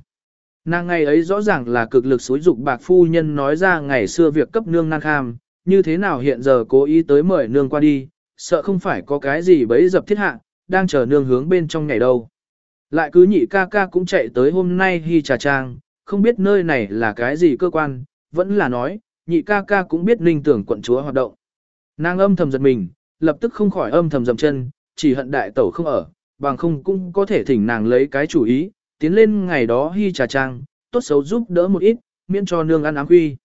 Nàng ngày ấy rõ ràng là cực lực xúi dục bạc phu nhân nói ra ngày xưa việc cấp nương năng kham, như thế nào hiện giờ cố ý tới mời nương qua đi, sợ không phải có cái gì bấy dập thiết hạ, đang chờ nương hướng bên trong ngày đâu. Lại cứ nhị ca ca cũng chạy tới hôm nay hy trà trang, không biết nơi này là cái gì cơ quan, vẫn là nói, nhị ca ca cũng biết ninh tưởng quận chúa hoạt động. Nàng âm thầm giật mình, lập tức không khỏi âm thầm dầm chân, chỉ hận đại tẩu không ở, bằng không cũng có thể thỉnh nàng lấy cái chủ ý, tiến lên ngày đó hy trà trang, tốt xấu giúp đỡ một ít, miễn cho nương ăn ám huy.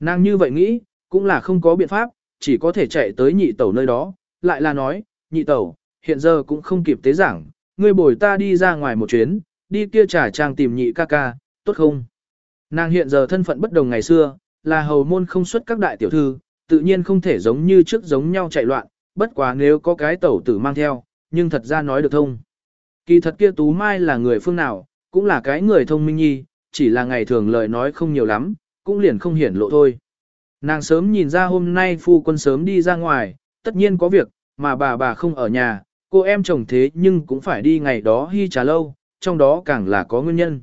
Nàng như vậy nghĩ, cũng là không có biện pháp, chỉ có thể chạy tới nhị tẩu nơi đó, lại là nói, nhị tẩu, hiện giờ cũng không kịp tế giảng, ngươi bồi ta đi ra ngoài một chuyến, đi kia trà trang tìm nhị ca ca, tốt không? Nàng hiện giờ thân phận bất đồng ngày xưa, là hầu môn không xuất các đại tiểu thư, tự nhiên không thể giống như trước giống nhau chạy loạn, bất quá nếu có cái tẩu tử mang theo, nhưng thật ra nói được thông. Kỳ thật kia Tú Mai là người phương nào, cũng là cái người thông minh nhi, chỉ là ngày thường lời nói không nhiều lắm, cũng liền không hiển lộ thôi. Nàng sớm nhìn ra hôm nay phu quân sớm đi ra ngoài, tất nhiên có việc, mà bà bà không ở nhà, cô em chồng thế nhưng cũng phải đi ngày đó hy trà lâu, trong đó càng là có nguyên nhân.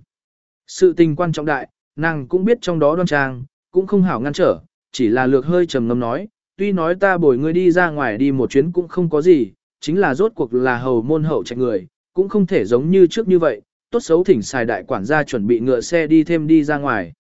Sự tình quan trọng đại, nàng cũng biết trong đó đoan trang, cũng không hảo ngăn trở, chỉ là lược hơi trầm ngâm nói, tuy nói ta bồi ngươi đi ra ngoài đi một chuyến cũng không có gì, chính là rốt cuộc là hầu môn hậu trạch người, cũng không thể giống như trước như vậy, tốt xấu thỉnh xài đại quản gia chuẩn bị ngựa xe đi thêm đi ra ngoài.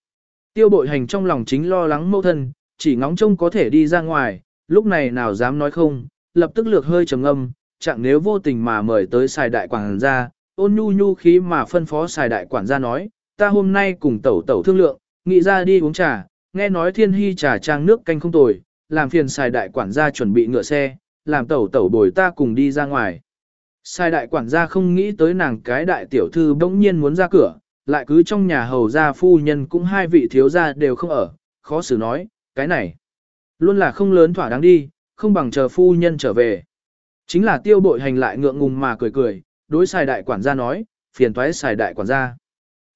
Tiêu bội hành trong lòng chính lo lắng mâu thân, chỉ ngóng trông có thể đi ra ngoài, lúc này nào dám nói không, lập tức lược hơi trầm ngâm, chẳng nếu vô tình mà mời tới xài đại quản gia, ôn nhu nhu khí mà phân phó xài đại quản gia nói, ta hôm nay cùng tẩu tẩu thương lượng, nghĩ ra đi uống trà, nghe nói thiên hy trà trang nước canh không tồi, làm phiền xài đại quản gia chuẩn bị ngựa xe, làm tẩu tẩu bồi ta cùng đi ra ngoài. Sai đại quản gia không nghĩ tới nàng cái đại tiểu thư bỗng nhiên muốn ra cửa, lại cứ trong nhà hầu gia phu nhân cũng hai vị thiếu gia đều không ở, khó xử nói, cái này, luôn là không lớn thỏa đáng đi, không bằng chờ phu nhân trở về. Chính là tiêu bội hành lại ngượng ngùng mà cười cười, đối sai đại quản gia nói, phiền toái sai đại quản gia.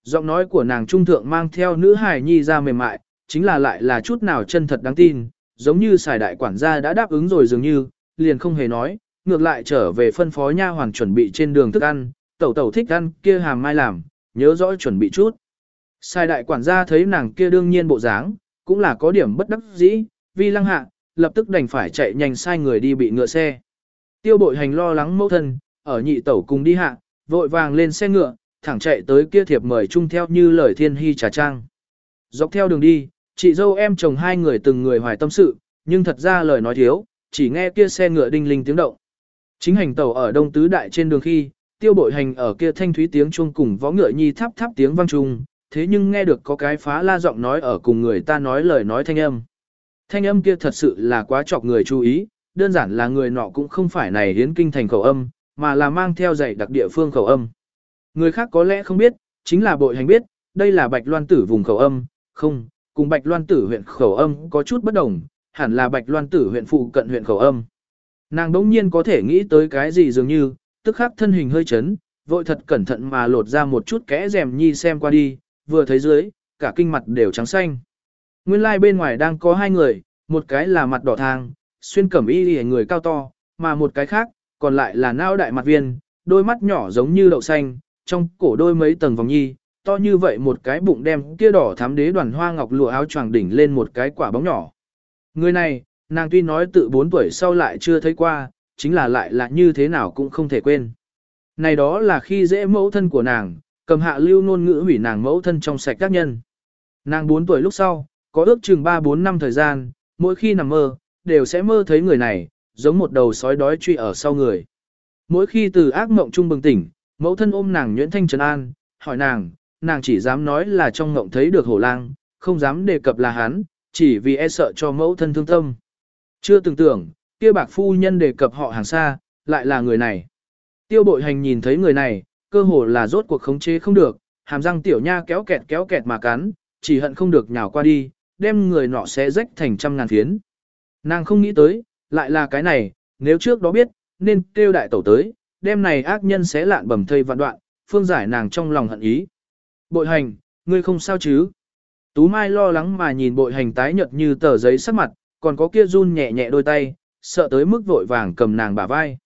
Giọng nói của nàng trung thượng mang theo nữ hài nhi ra mềm mại, chính là lại là chút nào chân thật đáng tin, giống như xài đại quản gia đã đáp ứng rồi dường như, liền không hề nói, ngược lại trở về phân phó nha hoàn chuẩn bị trên đường thức ăn, tẩu tẩu thích ăn kia hàm mai làm, nhớ rõ chuẩn bị chút. Sai đại quản gia thấy nàng kia đương nhiên bộ dáng, cũng là có điểm bất đắc dĩ, vì lăng hạ, lập tức đành phải chạy nhanh sai người đi bị ngựa xe. Tiêu bội hành lo lắng mẫu thân, ở nhị tẩu cùng đi hạ, vội vàng lên xe ngựa, thẳng chạy tới kia thiệp mời chung theo như lời thiên hy trà trang. Dọc theo đường đi, chị dâu em chồng hai người từng người hoài tâm sự, nhưng thật ra lời nói thiếu, chỉ nghe kia xe ngựa đinh linh tiếng động. Chính hành tàu ở đông tứ đại trên đường khi, tiêu bội hành ở kia thanh thúy tiếng chuông cùng võ ngựa nhi tháp tháp tiếng vang chung, thế nhưng nghe được có cái phá la giọng nói ở cùng người ta nói lời nói thanh âm. Thanh âm kia thật sự là quá chọc người chú ý, đơn giản là người nọ cũng không phải này hiến kinh thành khẩu âm, mà là mang theo dạy đặc địa phương khẩu âm. Người khác có lẽ không biết, chính là bội hành biết, đây là bạch loan tử vùng khẩu âm, không, cùng bạch loan tử huyện khẩu âm có chút bất đồng, hẳn là bạch loan tử huyện phụ cận huyện khẩu âm. Nàng đống nhiên có thể nghĩ tới cái gì dường như, tức khắc thân hình hơi chấn, vội thật cẩn thận mà lột ra một chút kẽ rèm nhi xem qua đi, vừa thấy dưới, cả kinh mặt đều trắng xanh. Nguyên lai like bên ngoài đang có hai người, một cái là mặt đỏ thang, xuyên cẩm y người cao to, mà một cái khác, còn lại là nao đại mặt viên, đôi mắt nhỏ giống như đậu xanh, trong cổ đôi mấy tầng vòng nhi, to như vậy một cái bụng đem kia đỏ thắm đế đoàn hoa ngọc lụa áo choàng đỉnh lên một cái quả bóng nhỏ. Người này, nàng tuy nói tự 4 tuổi sau lại chưa thấy qua, chính là lại là như thế nào cũng không thể quên. Này đó là khi dễ mẫu thân của nàng, cầm hạ lưu ngôn ngữ hủy nàng mẫu thân trong sạch các nhân. Nàng 4 tuổi lúc sau, có ước chừng 3-4 năm thời gian, mỗi khi nằm mơ, đều sẽ mơ thấy người này, giống một đầu sói đói truy ở sau người. Mỗi khi từ ác mộng trung bừng tỉnh, mẫu thân ôm nàng nhuyễn thanh trấn an, hỏi nàng, nàng chỉ dám nói là trong ngộng thấy được hổ lang, không dám đề cập là hắn, chỉ vì e sợ cho mẫu thân thương tâm. Chưa từng tưởng, kia bạc phu nhân đề cập họ hàng xa, lại là người này. Tiêu bội hành nhìn thấy người này, cơ hồ là rốt cuộc khống chế không được, hàm răng tiểu nha kéo kẹt kéo kẹt mà cắn, chỉ hận không được nhào qua đi, đem người nọ sẽ rách thành trăm ngàn phiến. Nàng không nghĩ tới, lại là cái này, nếu trước đó biết, nên kêu đại tẩu tới, đem này ác nhân sẽ lạn bầm thây vạn đoạn, phương giải nàng trong lòng hận ý. Bội hành, ngươi không sao chứ? Tú Mai lo lắng mà nhìn bội hành tái nhợt như tờ giấy sắc mặt, còn có kia run nhẹ nhẹ đôi tay, sợ tới mức vội vàng cầm nàng bả vai.